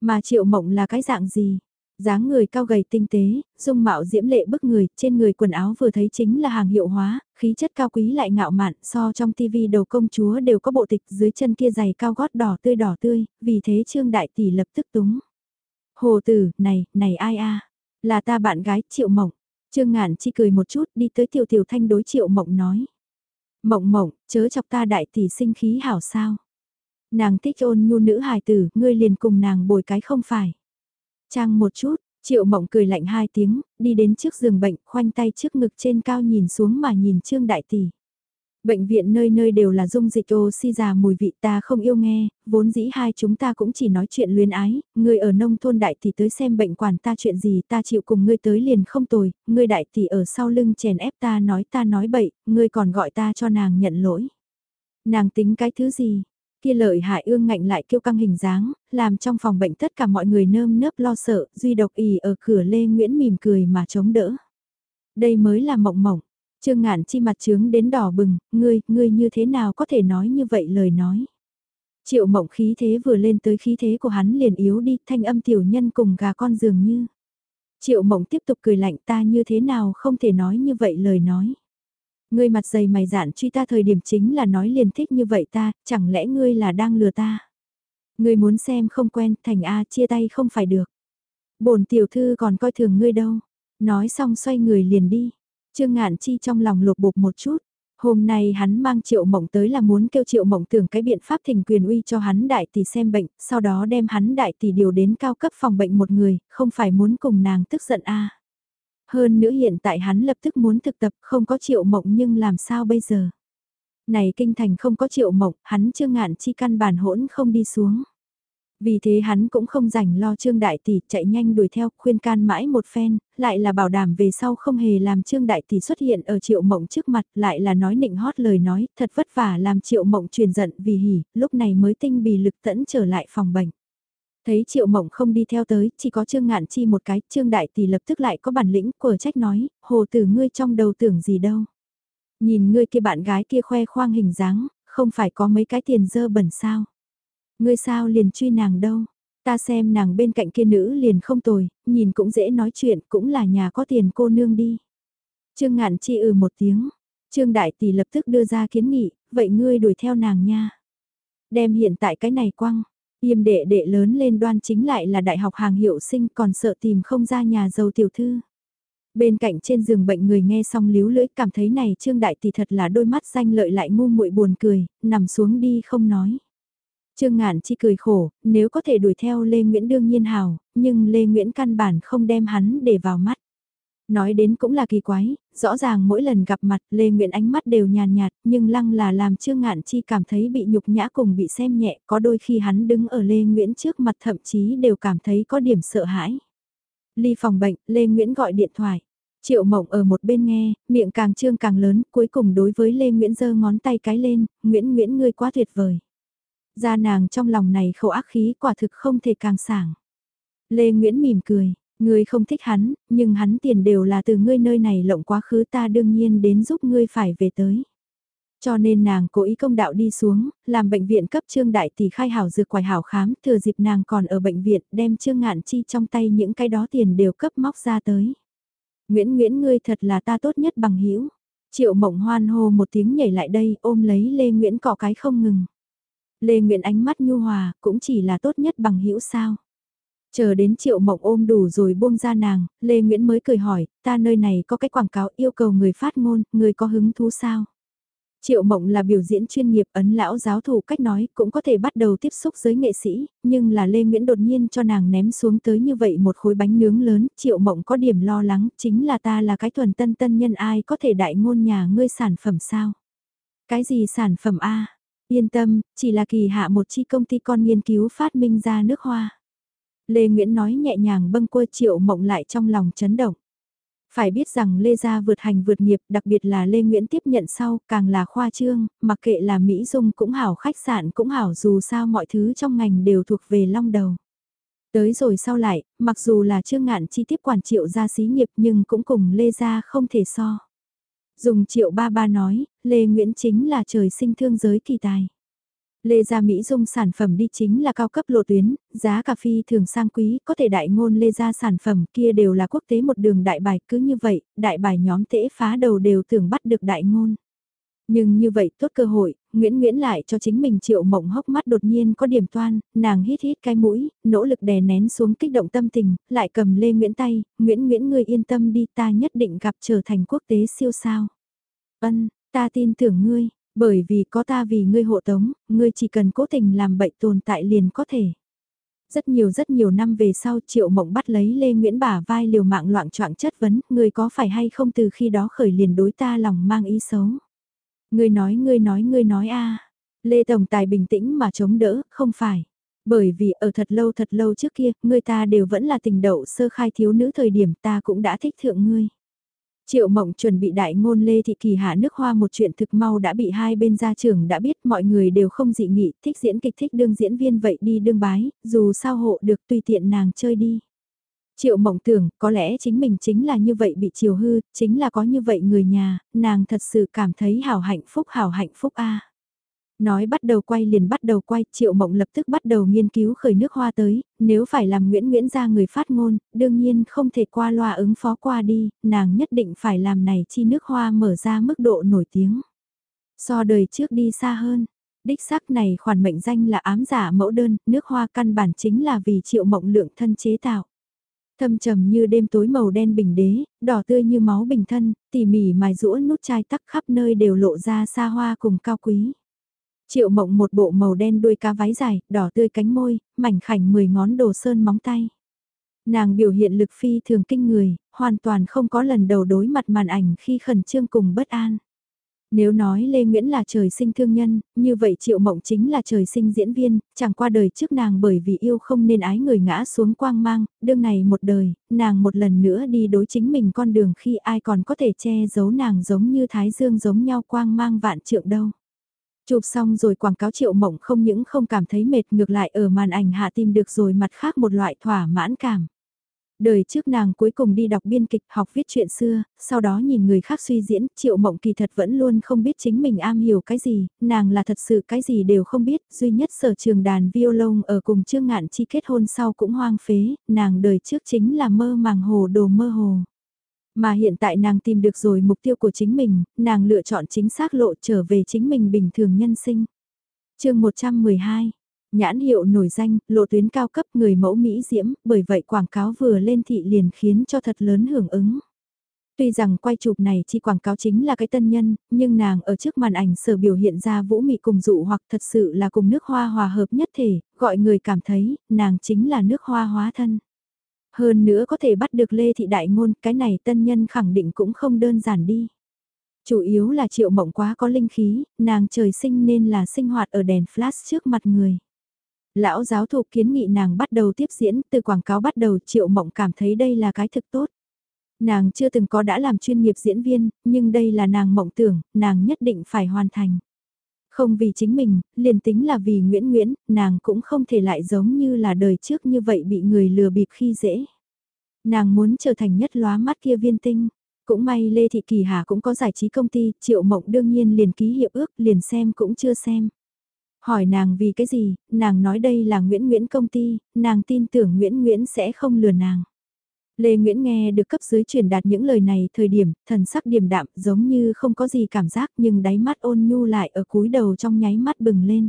Mà triệu mộng là cái dạng gì? Dáng người cao gầy tinh tế, dung mạo diễm lệ bức người, trên người quần áo vừa thấy chính là hàng hiệu hóa, khí chất cao quý lại ngạo mạn, so trong tivi đầu công chúa đều có bộ tịch dưới chân kia giày cao gót đỏ tươi đỏ tươi, vì thế Trương Đại Tỷ lập tức túng. Hồ tử, này, này ai a Là ta bạn gái, Triệu Mộng. Trương Ngạn chi cười một chút, đi tới Tiểu Tiểu Thanh đối Triệu Mộng nói. Mộng mộng, chớ chọc ta đại tỷ sinh khí hảo sao. Nàng thích ôn nhu nữ hài tử, ngươi liền cùng nàng bồi cái không phải. Trang một chút, Triệu Mộng cười lạnh hai tiếng, đi đến trước giường bệnh, khoanh tay trước ngực trên cao nhìn xuống mà nhìn Trương Đại Tỷ. Bệnh viện nơi nơi đều là dung dịch oxy già mùi vị ta không yêu nghe, vốn dĩ hai chúng ta cũng chỉ nói chuyện luyến ái, người ở nông thôn đại tỷ tới xem bệnh quản ta chuyện gì ta chịu cùng ngươi tới liền không tồi, ngươi đại tỷ ở sau lưng chèn ép ta nói ta nói bậy, ngươi còn gọi ta cho nàng nhận lỗi. Nàng tính cái thứ gì, Kia lợi hại ương ngạnh lại kêu căng hình dáng, làm trong phòng bệnh tất cả mọi người nơm nớp lo sợ, duy độc ỉ ở cửa Lê Nguyễn mỉm cười mà chống đỡ. Đây mới là mộng mộng. Trương ngạn chi mặt trướng đến đỏ bừng, ngươi, ngươi như thế nào có thể nói như vậy lời nói. Triệu mộng khí thế vừa lên tới khí thế của hắn liền yếu đi, thanh âm tiểu nhân cùng gà con dường như. Triệu mộng tiếp tục cười lạnh ta như thế nào không thể nói như vậy lời nói. Ngươi mặt dày mày dạn truy ta thời điểm chính là nói liền thích như vậy ta, chẳng lẽ ngươi là đang lừa ta? Ngươi muốn xem không quen, thành A chia tay không phải được. bổn tiểu thư còn coi thường ngươi đâu. Nói xong xoay người liền đi. Trương Ngạn Chi trong lòng lục bục một chút. Hôm nay hắn mang triệu mộng tới là muốn kêu triệu mộng tưởng cái biện pháp thỉnh quyền uy cho hắn đại tỷ xem bệnh, sau đó đem hắn đại tỷ điều đến cao cấp phòng bệnh một người, không phải muốn cùng nàng tức giận a hơn nữa hiện tại hắn lập tức muốn thực tập không có triệu mộng nhưng làm sao bây giờ? Này kinh thành không có triệu mộng, hắn chưa ngạn chi căn bản hỗn không đi xuống. Vì thế hắn cũng không rảnh lo Trương Đại Tỷ chạy nhanh đuổi theo khuyên can mãi một phen, lại là bảo đảm về sau không hề làm Trương Đại Tỷ xuất hiện ở triệu mộng trước mặt, lại là nói nịnh hót lời nói, thật vất vả làm triệu mộng truyền giận vì hỉ, lúc này mới tinh bì lực tẫn trở lại phòng bệnh. Thấy triệu mộng không đi theo tới, chỉ có Trương Ngạn Chi một cái, Trương Đại Tỷ lập tức lại có bản lĩnh, của trách nói, hồ tử ngươi trong đầu tưởng gì đâu. Nhìn ngươi kia bạn gái kia khoe khoang hình dáng, không phải có mấy cái tiền dơ bẩn sao. Ngươi sao liền truy nàng đâu, ta xem nàng bên cạnh kia nữ liền không tồi, nhìn cũng dễ nói chuyện, cũng là nhà có tiền cô nương đi. Trương Ngạn Chi ừ một tiếng, Trương Đại Tỷ lập tức đưa ra kiến nghị, vậy ngươi đuổi theo nàng nha. Đem hiện tại cái này quăng, Yêm đệ đệ lớn lên đoan chính lại là đại học hàng hiệu sinh còn sợ tìm không ra nhà giàu tiểu thư. Bên cạnh trên giường bệnh người nghe xong líu lưỡi cảm thấy này Trương Đại Tỷ thật là đôi mắt danh lợi lại ngu muội buồn cười, nằm xuống đi không nói. Trương Ngạn chi cười khổ, nếu có thể đuổi theo Lê Nguyễn đương nhiên hào, nhưng Lê Nguyễn căn bản không đem hắn để vào mắt. Nói đến cũng là kỳ quái, rõ ràng mỗi lần gặp mặt Lê Nguyễn ánh mắt đều nhàn nhạt, nhưng lăng là làm Trương Ngạn Chi cảm thấy bị nhục nhã cùng bị xem nhẹ, có đôi khi hắn đứng ở Lê Nguyễn trước mặt thậm chí đều cảm thấy có điểm sợ hãi. Ly phòng bệnh, Lê Nguyễn gọi điện thoại. Triệu Mộng ở một bên nghe, miệng càng trương càng lớn, cuối cùng đối với Lê Nguyễn giơ ngón tay cái lên, Nguyễn Nguyễn ngươi quá tuyệt vời. Ra nàng trong lòng này khẩu ác khí quả thực không thể càng sảng. Lê Nguyễn mỉm cười, Ngươi không thích hắn, nhưng hắn tiền đều là từ ngươi nơi này lộng quá khứ ta đương nhiên đến giúp ngươi phải về tới. Cho nên nàng cố ý công đạo đi xuống, làm bệnh viện cấp trương đại tỷ khai hảo dược quài hảo khám, thừa dịp nàng còn ở bệnh viện đem trương ngạn chi trong tay những cái đó tiền đều cấp móc ra tới. Nguyễn Nguyễn ngươi thật là ta tốt nhất bằng hữu Triệu mộng hoan hô một tiếng nhảy lại đây ôm lấy Lê Nguyễn cọ cái không ngừng. Lê Nguyễn ánh mắt nhu hòa, cũng chỉ là tốt nhất bằng hữu sao. Chờ đến triệu mộng ôm đủ rồi buông ra nàng, Lê Nguyễn mới cười hỏi, ta nơi này có cái quảng cáo yêu cầu người phát ngôn, người có hứng thú sao? Triệu mộng là biểu diễn chuyên nghiệp ấn lão giáo thủ cách nói cũng có thể bắt đầu tiếp xúc với nghệ sĩ, nhưng là Lê Nguyễn đột nhiên cho nàng ném xuống tới như vậy một khối bánh nướng lớn, triệu mộng có điểm lo lắng, chính là ta là cái thuần tân tân nhân ai có thể đại ngôn nhà ngươi sản phẩm sao? Cái gì sản phẩm A? Yên tâm, chỉ là kỳ hạ một chi công ty con nghiên cứu phát minh ra nước hoa. Lê Nguyễn nói nhẹ nhàng bâng quơ triệu mộng lại trong lòng chấn động. Phải biết rằng Lê Gia vượt hành vượt nghiệp, đặc biệt là Lê Nguyễn tiếp nhận sau, càng là khoa trương, mặc kệ là Mỹ Dung cũng hảo khách sạn cũng hảo dù sao mọi thứ trong ngành đều thuộc về long đầu. Tới rồi sau lại, mặc dù là Trương Ngạn chi tiếp quản triệu gia xí nghiệp nhưng cũng cùng Lê Gia không thể so. Dùng triệu ba ba nói, Lê Nguyễn chính là trời sinh thương giới kỳ tài. Lê Gia Mỹ Dung sản phẩm đi chính là cao cấp lộ tuyến, giá cà phê thường sang quý, có thể đại ngôn Lê Gia sản phẩm kia đều là quốc tế một đường đại bài cứ như vậy, đại bài nhóm tễ phá đầu đều tưởng bắt được đại ngôn. Nhưng như vậy tốt cơ hội, Nguyễn Nguyễn lại cho chính mình triệu mộng hốc mắt đột nhiên có điểm toan, nàng hít hít cái mũi, nỗ lực đè nén xuống kích động tâm tình, lại cầm Lê Nguyễn tay, Nguyễn Nguyễn ngươi yên tâm đi ta nhất định gặp trở thành quốc tế siêu sao. Ân, ta tin tưởng ngươi, bởi vì có ta vì ngươi hộ tống, ngươi chỉ cần cố tình làm bậy tồn tại liền có thể. Rất nhiều rất nhiều năm về sau triệu mộng bắt lấy Lê Nguyễn bả vai liều mạng loạn trọng chất vấn, ngươi có phải hay không từ khi đó khởi liền đối ta lòng mang ý xấu. Ngươi nói ngươi nói ngươi nói a Lê Tổng Tài bình tĩnh mà chống đỡ, không phải. Bởi vì ở thật lâu thật lâu trước kia, ngươi ta đều vẫn là tình đậu sơ khai thiếu nữ thời điểm ta cũng đã thích thượng ngươi. Triệu mộng chuẩn bị đại ngôn Lê Thị Kỳ hạ nước hoa một chuyện thực mau đã bị hai bên gia trưởng đã biết mọi người đều không dị nghị, thích diễn kịch thích đương diễn viên vậy đi đương bái, dù sao hộ được tùy tiện nàng chơi đi. Triệu mộng tưởng, có lẽ chính mình chính là như vậy bị chiều hư, chính là có như vậy người nhà, nàng thật sự cảm thấy hào hạnh phúc hào hạnh phúc a. Nói bắt đầu quay liền bắt đầu quay, Triệu Mộng lập tức bắt đầu nghiên cứu khởi nước hoa tới, nếu phải làm Nguyễn Nguyễn ra người phát ngôn, đương nhiên không thể qua loa ứng phó qua đi, nàng nhất định phải làm này chi nước hoa mở ra mức độ nổi tiếng. So đời trước đi xa hơn, đích xác này khoản mệnh danh là ám giả mẫu đơn, nước hoa căn bản chính là vì Triệu Mộng lượng thân chế tạo thâm trầm như đêm tối màu đen bình đế, đỏ tươi như máu bình thân, tỉ mỉ mài rũa nút chai tắc khắp nơi đều lộ ra xa hoa cùng cao quý. Triệu mộng một bộ màu đen đuôi cá váy dài, đỏ tươi cánh môi, mảnh khảnh mười ngón đồ sơn móng tay. Nàng biểu hiện lực phi thường kinh người, hoàn toàn không có lần đầu đối mặt màn ảnh khi khẩn trương cùng bất an. Nếu nói Lê Nguyễn là trời sinh thương nhân, như vậy Triệu Mộng chính là trời sinh diễn viên, chẳng qua đời trước nàng bởi vì yêu không nên ái người ngã xuống quang mang, đương này một đời, nàng một lần nữa đi đối chính mình con đường khi ai còn có thể che giấu nàng giống như Thái Dương giống nhau quang mang vạn trượng đâu. Chụp xong rồi quảng cáo Triệu Mộng không những không cảm thấy mệt ngược lại ở màn ảnh hạ tìm được rồi mặt khác một loại thỏa mãn cảm. Đời trước nàng cuối cùng đi đọc biên kịch học viết chuyện xưa, sau đó nhìn người khác suy diễn, triệu mộng kỳ thật vẫn luôn không biết chính mình am hiểu cái gì, nàng là thật sự cái gì đều không biết, duy nhất sở trường đàn violon ở cùng Trương Ngạn Chi kết hôn sau cũng hoang phế, nàng đời trước chính là mơ màng hồ đồ mơ hồ. Mà hiện tại nàng tìm được rồi mục tiêu của chính mình, nàng lựa chọn chính xác lộ trở về chính mình bình thường nhân sinh. chương 112 Nhãn hiệu nổi danh, lộ tuyến cao cấp người mẫu Mỹ diễm, bởi vậy quảng cáo vừa lên thị liền khiến cho thật lớn hưởng ứng. Tuy rằng quay chụp này chỉ quảng cáo chính là cái tân nhân, nhưng nàng ở trước màn ảnh sở biểu hiện ra vũ mị cùng dụ hoặc thật sự là cùng nước hoa hòa hợp nhất thể, gọi người cảm thấy, nàng chính là nước hoa hóa thân. Hơn nữa có thể bắt được Lê Thị Đại Ngôn, cái này tân nhân khẳng định cũng không đơn giản đi. Chủ yếu là triệu mộng quá có linh khí, nàng trời sinh nên là sinh hoạt ở đèn flash trước mặt người. Lão giáo thụ kiến nghị nàng bắt đầu tiếp diễn, từ quảng cáo bắt đầu triệu mộng cảm thấy đây là cái thực tốt. Nàng chưa từng có đã làm chuyên nghiệp diễn viên, nhưng đây là nàng mộng tưởng, nàng nhất định phải hoàn thành. Không vì chính mình, liền tính là vì Nguyễn Nguyễn, nàng cũng không thể lại giống như là đời trước như vậy bị người lừa bịp khi dễ. Nàng muốn trở thành nhất lóa mắt kia viên tinh. Cũng may Lê Thị Kỳ Hà cũng có giải trí công ty, Triệu Mộng đương nhiên liền ký hiệp ước, liền xem cũng chưa xem. Hỏi nàng vì cái gì, nàng nói đây là Nguyễn Nguyễn công ty, nàng tin tưởng Nguyễn Nguyễn sẽ không lừa nàng. Lê Nguyễn nghe được cấp dưới truyền đạt những lời này thời điểm, thần sắc điềm đạm giống như không có gì cảm giác nhưng đáy mắt ôn nhu lại ở cúi đầu trong nháy mắt bừng lên.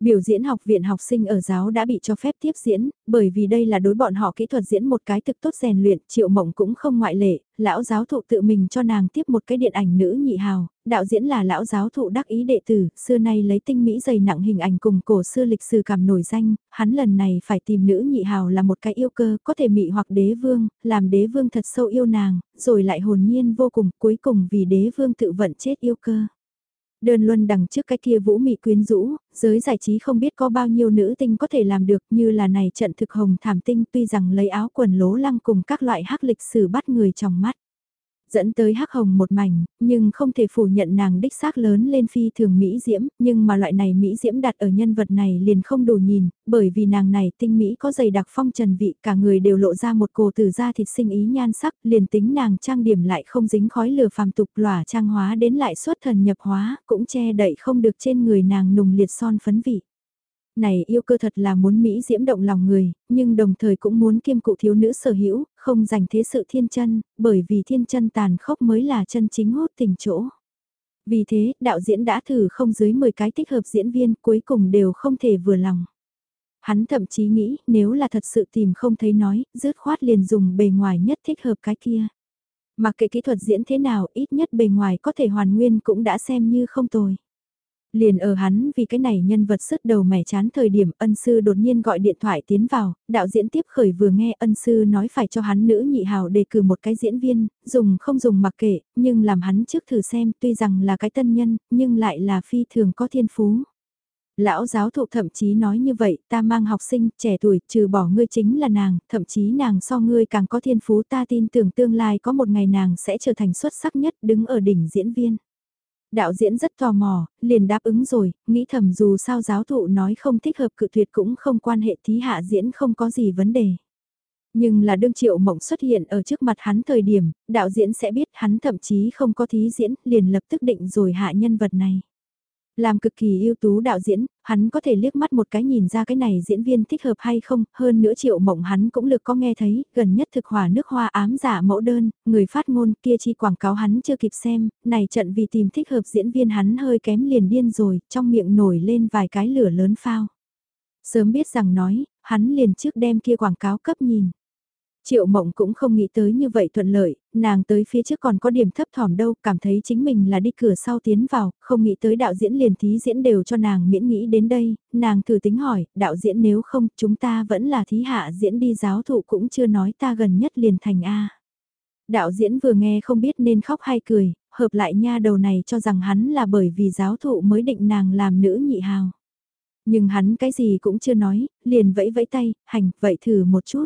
Biểu diễn học viện học sinh ở giáo đã bị cho phép tiếp diễn, bởi vì đây là đối bọn họ kỹ thuật diễn một cái thực tốt rèn luyện, triệu mộng cũng không ngoại lệ, lão giáo thụ tự mình cho nàng tiếp một cái điện ảnh nữ nhị hào, đạo diễn là lão giáo thụ đắc ý đệ tử, xưa nay lấy tinh mỹ dày nặng hình ảnh cùng cổ xưa lịch sử cảm nổi danh, hắn lần này phải tìm nữ nhị hào là một cái yêu cơ, có thể mị hoặc đế vương, làm đế vương thật sâu yêu nàng, rồi lại hồn nhiên vô cùng, cuối cùng vì đế vương tự vận chết yêu cơ. Đơn luân đằng trước cái kia vũ mị quyến rũ, giới giải trí không biết có bao nhiêu nữ tinh có thể làm được như là này trận thực hồng thảm tinh tuy rằng lấy áo quần lố lăng cùng các loại hắc lịch sử bắt người trong mắt dẫn tới hắc hồng một mảnh, nhưng không thể phủ nhận nàng đích xác lớn lên phi thường Mỹ Diễm, nhưng mà loại này Mỹ Diễm đặt ở nhân vật này liền không đủ nhìn, bởi vì nàng này tinh Mỹ có dày đặc phong trần vị, cả người đều lộ ra một cổ từ da thịt sinh ý nhan sắc, liền tính nàng trang điểm lại không dính khói lửa phàm tục lòa trang hóa đến lại xuất thần nhập hóa, cũng che đậy không được trên người nàng nùng liệt son phấn vị này yêu cơ thật là muốn Mỹ diễm động lòng người, nhưng đồng thời cũng muốn kiêm cụ thiếu nữ sở hữu, không dành thế sự thiên chân, bởi vì thiên chân tàn khốc mới là chân chính hốt tình chỗ. Vì thế, đạo diễn đã thử không dưới 10 cái tích hợp diễn viên cuối cùng đều không thể vừa lòng. Hắn thậm chí nghĩ nếu là thật sự tìm không thấy nói, rớt khoát liền dùng bề ngoài nhất thích hợp cái kia. Mặc kệ kỹ thuật diễn thế nào, ít nhất bề ngoài có thể hoàn nguyên cũng đã xem như không tồi. Liền ở hắn vì cái này nhân vật sứt đầu mẻ chán thời điểm ân sư đột nhiên gọi điện thoại tiến vào, đạo diễn tiếp khởi vừa nghe ân sư nói phải cho hắn nữ nhị hào đề cử một cái diễn viên, dùng không dùng mặc kệ, nhưng làm hắn trước thử xem tuy rằng là cái tân nhân, nhưng lại là phi thường có thiên phú. Lão giáo thụ thậm chí nói như vậy, ta mang học sinh trẻ tuổi, trừ bỏ ngươi chính là nàng, thậm chí nàng so ngươi càng có thiên phú ta tin tưởng tương lai có một ngày nàng sẽ trở thành xuất sắc nhất đứng ở đỉnh diễn viên. Đạo diễn rất tò mò, liền đáp ứng rồi, nghĩ thầm dù sao giáo thụ nói không thích hợp cự tuyệt cũng không quan hệ thí hạ diễn không có gì vấn đề. Nhưng là đương triệu mộng xuất hiện ở trước mặt hắn thời điểm, đạo diễn sẽ biết hắn thậm chí không có thí diễn, liền lập tức định rồi hạ nhân vật này. Làm cực kỳ ưu tú đạo diễn, hắn có thể liếc mắt một cái nhìn ra cái này diễn viên thích hợp hay không, hơn nữa triệu mộng hắn cũng lực có nghe thấy, gần nhất thực hỏa nước hoa ám giả mẫu đơn, người phát ngôn kia chi quảng cáo hắn chưa kịp xem, này trận vì tìm thích hợp diễn viên hắn hơi kém liền điên rồi, trong miệng nổi lên vài cái lửa lớn phao. Sớm biết rằng nói, hắn liền trước đem kia quảng cáo cấp nhìn. Triệu mộng cũng không nghĩ tới như vậy thuận lợi, nàng tới phía trước còn có điểm thấp thỏm đâu, cảm thấy chính mình là đi cửa sau tiến vào, không nghĩ tới đạo diễn liền thí diễn đều cho nàng miễn nghĩ đến đây, nàng thử tính hỏi, đạo diễn nếu không, chúng ta vẫn là thí hạ diễn đi giáo thụ cũng chưa nói ta gần nhất liền thành A. Đạo diễn vừa nghe không biết nên khóc hay cười, hợp lại nha đầu này cho rằng hắn là bởi vì giáo thụ mới định nàng làm nữ nhị hào. Nhưng hắn cái gì cũng chưa nói, liền vẫy vẫy tay, hành, vậy thử một chút.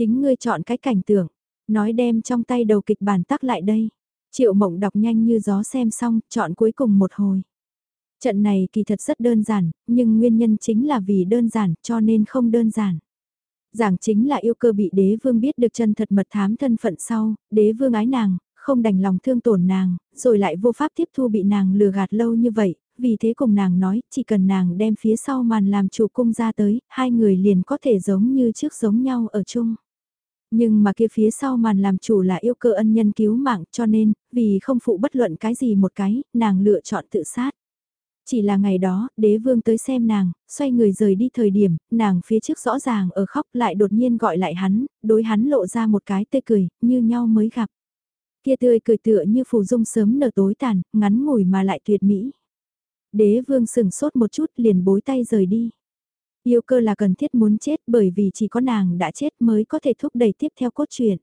Chính ngươi chọn cái cảnh tượng, nói đem trong tay đầu kịch bản tắc lại đây. Triệu mộng đọc nhanh như gió xem xong, chọn cuối cùng một hồi. Trận này kỳ thật rất đơn giản, nhưng nguyên nhân chính là vì đơn giản cho nên không đơn giản. Giảng chính là yêu cơ bị đế vương biết được chân thật mật thám thân phận sau, đế vương ái nàng, không đành lòng thương tổn nàng, rồi lại vô pháp tiếp thu bị nàng lừa gạt lâu như vậy, vì thế cùng nàng nói, chỉ cần nàng đem phía sau màn làm chủ cung ra tới, hai người liền có thể giống như trước giống nhau ở chung. Nhưng mà kia phía sau màn làm chủ là yêu cơ ân nhân cứu mạng cho nên, vì không phụ bất luận cái gì một cái, nàng lựa chọn tự sát. Chỉ là ngày đó, đế vương tới xem nàng, xoay người rời đi thời điểm, nàng phía trước rõ ràng ở khóc lại đột nhiên gọi lại hắn, đối hắn lộ ra một cái tươi cười, như nhau mới gặp. Kia tươi cười tựa như phù dung sớm nở tối tàn, ngắn ngủi mà lại tuyệt mỹ. Đế vương sừng sốt một chút liền bối tay rời đi. Yêu cơ là cần thiết muốn chết bởi vì chỉ có nàng đã chết mới có thể thúc đẩy tiếp theo cốt truyện.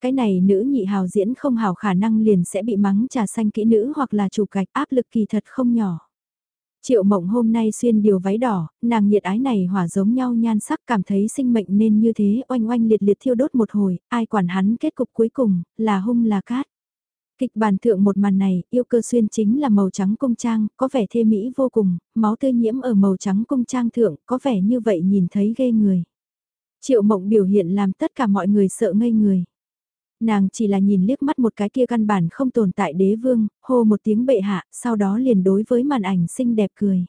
Cái này nữ nhị hào diễn không hào khả năng liền sẽ bị mắng trà xanh kỹ nữ hoặc là chủ cạch áp lực kỳ thật không nhỏ. Triệu mộng hôm nay xuyên điều váy đỏ, nàng nhiệt ái này hỏa giống nhau nhan sắc cảm thấy sinh mệnh nên như thế oanh oanh liệt liệt thiêu đốt một hồi, ai quản hắn kết cục cuối cùng, là hung là cát. Kịch bản thượng một màn này, yêu cơ xuyên chính là màu trắng cung trang, có vẻ thê mỹ vô cùng, máu tươi nhiễm ở màu trắng cung trang thượng, có vẻ như vậy nhìn thấy ghê người. Triệu mộng biểu hiện làm tất cả mọi người sợ ngây người. Nàng chỉ là nhìn liếc mắt một cái kia căn bản không tồn tại đế vương, hô một tiếng bệ hạ, sau đó liền đối với màn ảnh xinh đẹp cười.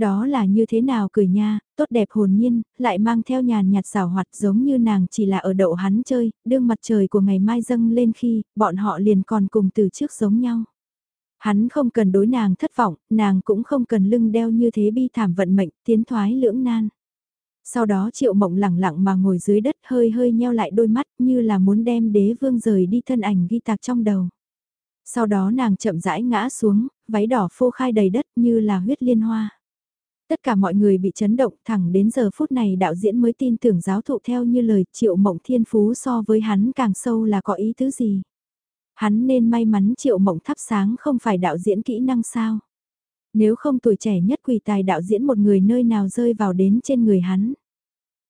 Đó là như thế nào cười nha, tốt đẹp hồn nhiên, lại mang theo nhàn nhạt rào hoạt giống như nàng chỉ là ở đậu hắn chơi, đương mặt trời của ngày mai dâng lên khi, bọn họ liền còn cùng từ trước giống nhau. Hắn không cần đối nàng thất vọng, nàng cũng không cần lưng đeo như thế bi thảm vận mệnh, tiến thoái lưỡng nan. Sau đó triệu mộng lẳng lặng mà ngồi dưới đất hơi hơi nheo lại đôi mắt như là muốn đem đế vương rời đi thân ảnh ghi tạc trong đầu. Sau đó nàng chậm rãi ngã xuống, váy đỏ phô khai đầy đất như là huyết liên hoa. Tất cả mọi người bị chấn động thẳng đến giờ phút này đạo diễn mới tin tưởng giáo thụ theo như lời triệu mộng thiên phú so với hắn càng sâu là có ý tứ gì. Hắn nên may mắn triệu mộng thắp sáng không phải đạo diễn kỹ năng sao. Nếu không tuổi trẻ nhất quỳ tài đạo diễn một người nơi nào rơi vào đến trên người hắn.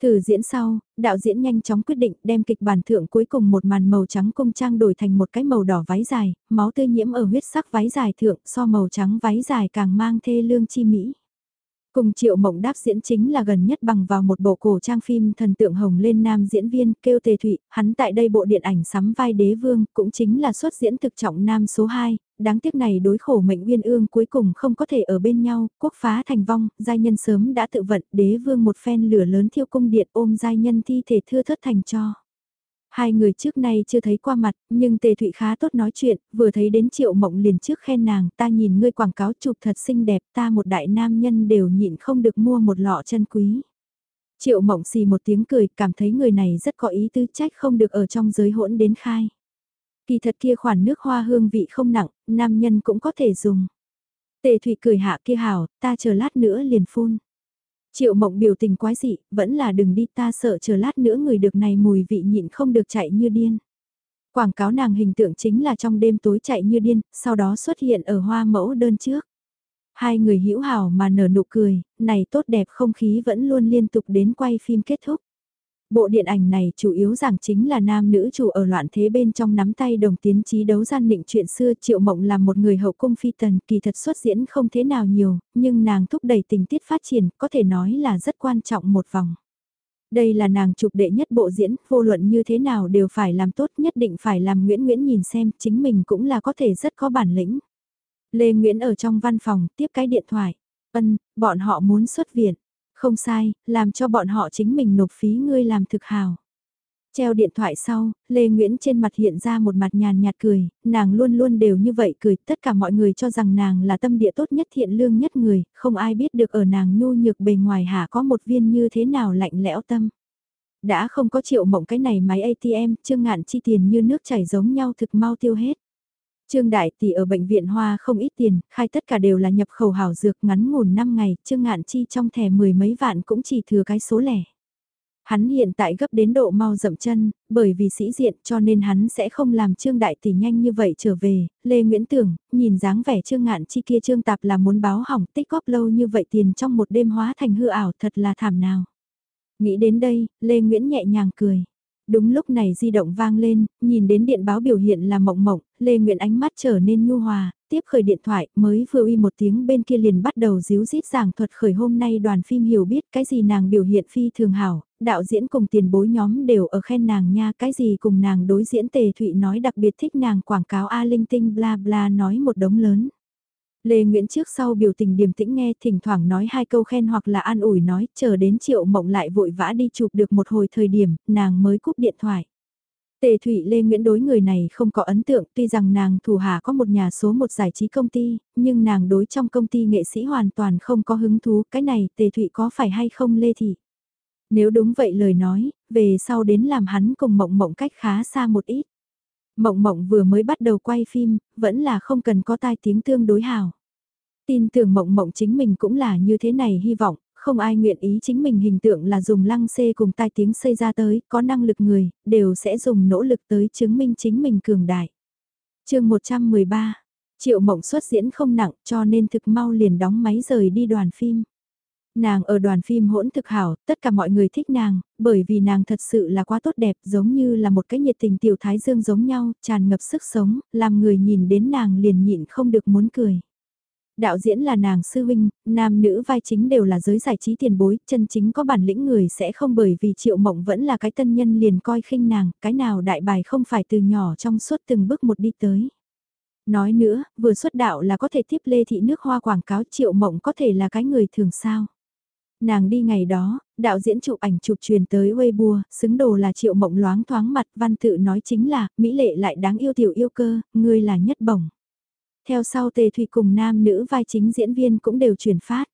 Thử diễn sau, đạo diễn nhanh chóng quyết định đem kịch bản thượng cuối cùng một màn màu trắng cung trang đổi thành một cái màu đỏ váy dài, máu tươi nhiễm ở huyết sắc váy dài thượng so màu trắng váy dài càng mang thê lương chi mỹ. Cùng triệu mộng đáp diễn chính là gần nhất bằng vào một bộ cổ trang phim thần tượng hồng lên nam diễn viên kêu tề thụy, hắn tại đây bộ điện ảnh sắm vai đế vương cũng chính là xuất diễn thực trọng nam số 2, đáng tiếc này đối khổ mệnh uyên ương cuối cùng không có thể ở bên nhau, quốc phá thành vong, giai nhân sớm đã tự vận đế vương một phen lửa lớn thiêu cung điện ôm giai nhân thi thể thưa thất thành cho. Hai người trước nay chưa thấy qua mặt, nhưng Tề Thụy khá tốt nói chuyện, vừa thấy đến Triệu Mộng liền trước khen nàng, ta nhìn ngươi quảng cáo chụp thật xinh đẹp, ta một đại nam nhân đều nhịn không được mua một lọ chân quý. Triệu Mộng xì một tiếng cười, cảm thấy người này rất có ý tư trách không được ở trong giới hỗn đến khai. Kỳ thật kia khoản nước hoa hương vị không nặng, nam nhân cũng có thể dùng. Tề Thụy cười hạ kia hảo, ta chờ lát nữa liền phun. Triệu mộng biểu tình quái dị, vẫn là đừng đi ta sợ chờ lát nữa người được này mùi vị nhịn không được chạy như điên. Quảng cáo nàng hình tượng chính là trong đêm tối chạy như điên, sau đó xuất hiện ở hoa mẫu đơn trước. Hai người hữu hảo mà nở nụ cười, này tốt đẹp không khí vẫn luôn liên tục đến quay phim kết thúc. Bộ điện ảnh này chủ yếu giảng chính là nam nữ chủ ở loạn thế bên trong nắm tay đồng tiến trí đấu gian định chuyện xưa Triệu Mộng là một người hậu cung phi tần kỳ thật xuất diễn không thế nào nhiều, nhưng nàng thúc đẩy tình tiết phát triển có thể nói là rất quan trọng một vòng. Đây là nàng chụp đệ nhất bộ diễn, vô luận như thế nào đều phải làm tốt nhất định phải làm Nguyễn Nguyễn nhìn xem chính mình cũng là có thể rất có bản lĩnh. Lê Nguyễn ở trong văn phòng tiếp cái điện thoại, ân, bọn họ muốn xuất viện. Không sai, làm cho bọn họ chính mình nộp phí ngươi làm thực hào. Treo điện thoại sau, Lê Nguyễn trên mặt hiện ra một mặt nhàn nhạt cười, nàng luôn luôn đều như vậy cười, tất cả mọi người cho rằng nàng là tâm địa tốt nhất thiện lương nhất người, không ai biết được ở nàng nhu nhược bề ngoài hả có một viên như thế nào lạnh lẽo tâm. Đã không có triệu mộng cái này máy ATM, chương Ngạn chi tiền như nước chảy giống nhau thực mau tiêu hết. Trương Đại Tỷ ở bệnh viện Hoa không ít tiền, khai tất cả đều là nhập khẩu hảo dược ngắn ngủn 5 ngày, Trương Ngạn Chi trong thẻ mười mấy vạn cũng chỉ thừa cái số lẻ. Hắn hiện tại gấp đến độ mau dậm chân, bởi vì sĩ diện cho nên hắn sẽ không làm Trương Đại Tỷ nhanh như vậy trở về. Lê Nguyễn Tưởng, nhìn dáng vẻ Trương Ngạn Chi kia Trương Tạp là muốn báo hỏng tích góp lâu như vậy tiền trong một đêm hóa thành hư ảo thật là thảm nào. Nghĩ đến đây, Lê Nguyễn nhẹ nhàng cười. Đúng lúc này di động vang lên, nhìn đến điện báo biểu hiện là mộng mộng, Lê Nguyễn ánh mắt trở nên nhu hòa, tiếp khởi điện thoại, mới vừa uy một tiếng bên kia liền bắt đầu díu dít giảng thuật khởi hôm nay đoàn phim hiểu biết cái gì nàng biểu hiện phi thường hảo, đạo diễn cùng tiền bối nhóm đều ở khen nàng nha, cái gì cùng nàng đối diễn tề thụy nói đặc biệt thích nàng quảng cáo A linh tinh bla bla nói một đống lớn. Lê Nguyễn trước sau biểu tình điềm tĩnh nghe thỉnh thoảng nói hai câu khen hoặc là an ủi nói, chờ đến triệu mộng lại vội vã đi chụp được một hồi thời điểm, nàng mới cúp điện thoại. Tề Thụy Lê Nguyễn đối người này không có ấn tượng tuy rằng nàng thủ hà có một nhà số một giải trí công ty, nhưng nàng đối trong công ty nghệ sĩ hoàn toàn không có hứng thú, cái này Tề Thụy có phải hay không Lê Thị? Nếu đúng vậy lời nói, về sau đến làm hắn cùng mộng mộng cách khá xa một ít. Mộng mộng vừa mới bắt đầu quay phim, vẫn là không cần có tai tiếng tương đối hào. Tin tưởng mộng mộng chính mình cũng là như thế này hy vọng, không ai nguyện ý chính mình hình tượng là dùng lăng xê cùng tai tiếng xây ra tới, có năng lực người, đều sẽ dùng nỗ lực tới chứng minh chính mình cường đại. chương 113, triệu mộng xuất diễn không nặng cho nên thực mau liền đóng máy rời đi đoàn phim. Nàng ở đoàn phim hỗn thực hảo, tất cả mọi người thích nàng, bởi vì nàng thật sự là quá tốt đẹp giống như là một cái nhiệt tình tiểu thái dương giống nhau, tràn ngập sức sống, làm người nhìn đến nàng liền nhịn không được muốn cười. Đạo diễn là nàng sư huynh, nam nữ vai chính đều là giới giải trí tiền bối, chân chính có bản lĩnh người sẽ không bởi vì triệu mộng vẫn là cái tân nhân liền coi khinh nàng, cái nào đại bài không phải từ nhỏ trong suốt từng bước một đi tới. Nói nữa, vừa xuất đạo là có thể tiếp lê thị nước hoa quảng cáo triệu mộng có thể là cái người thường sao. Nàng đi ngày đó, đạo diễn chụp ảnh chụp truyền tới Weibo, xứng đồ là triệu mộng loáng thoáng mặt văn tự nói chính là, Mỹ lệ lại đáng yêu tiểu yêu cơ, ngươi là nhất bổng. Theo sau Tề Thủy cùng nam nữ vai chính diễn viên cũng đều truyền phát.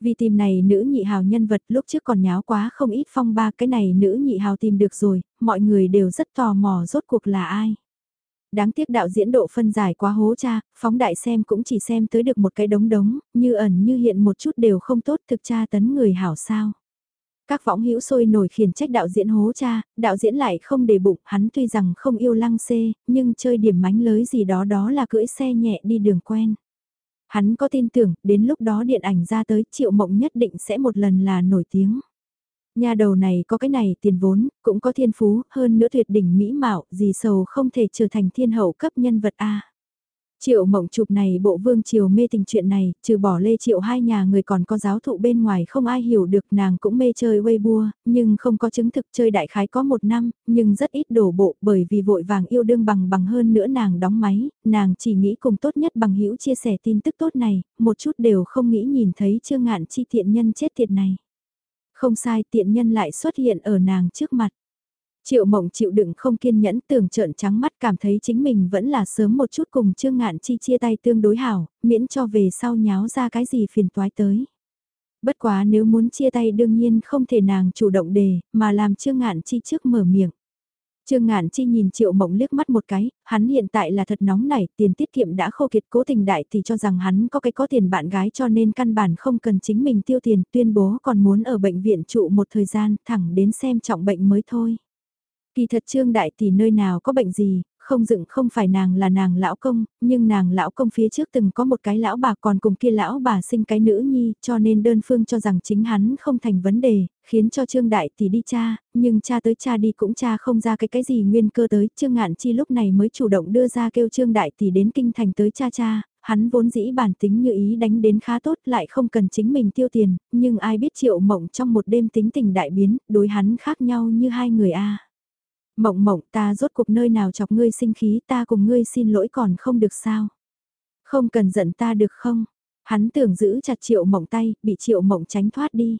Vì tìm này nữ nhị hào nhân vật lúc trước còn nháo quá không ít phong ba cái này nữ nhị hào tìm được rồi, mọi người đều rất tò mò rốt cuộc là ai. Đáng tiếc đạo diễn độ phân giải quá hố cha, phóng đại xem cũng chỉ xem tới được một cái đống đống, như ẩn như hiện một chút đều không tốt thực tra tấn người hảo sao. Các võng hữu sôi nổi khiển trách đạo diễn hố cha, đạo diễn lại không để bụng, hắn tuy rằng không yêu lăng xê, nhưng chơi điểm mánh lới gì đó đó là cưỡi xe nhẹ đi đường quen. Hắn có tin tưởng, đến lúc đó điện ảnh ra tới triệu mộng nhất định sẽ một lần là nổi tiếng. Nhà đầu này có cái này tiền vốn, cũng có thiên phú, hơn nữa tuyệt đỉnh mỹ mạo, gì sầu không thể trở thành thiên hậu cấp nhân vật A. Triệu mộng chụp này bộ vương triều mê tình chuyện này, trừ bỏ lê triệu hai nhà người còn có giáo thụ bên ngoài không ai hiểu được nàng cũng mê chơi Weibo, nhưng không có chứng thực chơi đại khái có một năm, nhưng rất ít đổ bộ bởi vì vội vàng yêu đương bằng bằng hơn nữa nàng đóng máy, nàng chỉ nghĩ cùng tốt nhất bằng hữu chia sẻ tin tức tốt này, một chút đều không nghĩ nhìn thấy chưa ngạn chi thiện nhân chết tiệt này. Không sai tiện nhân lại xuất hiện ở nàng trước mặt. Triệu mộng chịu đựng không kiên nhẫn tưởng trợn trắng mắt cảm thấy chính mình vẫn là sớm một chút cùng Trương Ngạn Chi chia tay tương đối hảo, miễn cho về sau nháo ra cái gì phiền toái tới. Bất quá nếu muốn chia tay đương nhiên không thể nàng chủ động đề, mà làm Trương Ngạn Chi trước mở miệng. Trương Ngạn Chi nhìn Triệu Mộng liếc mắt một cái, hắn hiện tại là thật nóng nảy, tiền tiết kiệm đã khô kiệt cố tình đại thì cho rằng hắn có cái có tiền bạn gái cho nên căn bản không cần chính mình tiêu tiền, tuyên bố còn muốn ở bệnh viện trụ một thời gian, thẳng đến xem trọng bệnh mới thôi. Kỳ thật Trương Đại Tỷ nơi nào có bệnh gì, không dựng không phải nàng là nàng lão công, nhưng nàng lão công phía trước từng có một cái lão bà còn cùng kia lão bà sinh cái nữ nhi, cho nên đơn phương cho rằng chính hắn không thành vấn đề, khiến cho Trương Đại Tỷ đi cha, nhưng cha tới cha đi cũng cha không ra cái cái gì nguyên cơ tới, Trương Ngạn Chi lúc này mới chủ động đưa ra kêu Trương Đại Tỷ đến kinh thành tới cha cha, hắn vốn dĩ bản tính như ý đánh đến khá tốt lại không cần chính mình tiêu tiền, nhưng ai biết triệu mộng trong một đêm tính tình đại biến, đối hắn khác nhau như hai người a Mộng mộng ta rốt cuộc nơi nào chọc ngươi sinh khí ta cùng ngươi xin lỗi còn không được sao. Không cần giận ta được không? Hắn tưởng giữ chặt triệu mộng tay, bị triệu mộng tránh thoát đi.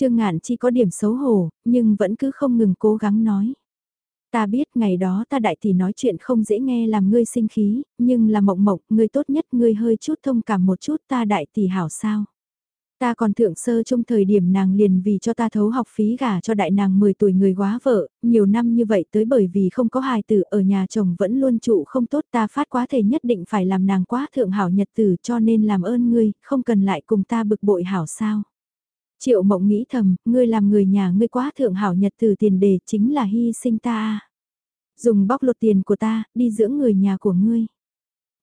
Trương ngạn chi có điểm xấu hổ, nhưng vẫn cứ không ngừng cố gắng nói. Ta biết ngày đó ta đại tỷ nói chuyện không dễ nghe làm ngươi sinh khí, nhưng là mộng mộng, ngươi tốt nhất ngươi hơi chút thông cảm một chút ta đại tỷ hảo sao. Ta còn thượng sơ trong thời điểm nàng liền vì cho ta thấu học phí gả cho đại nàng 10 tuổi người quá vợ, nhiều năm như vậy tới bởi vì không có hài tử ở nhà chồng vẫn luôn trụ không tốt ta phát quá thể nhất định phải làm nàng quá thượng hảo nhật tử cho nên làm ơn ngươi, không cần lại cùng ta bực bội hảo sao. Triệu mộng nghĩ thầm, ngươi làm người nhà ngươi quá thượng hảo nhật tử tiền đề chính là hy sinh ta. Dùng bóc lột tiền của ta, đi dưỡng người nhà của ngươi.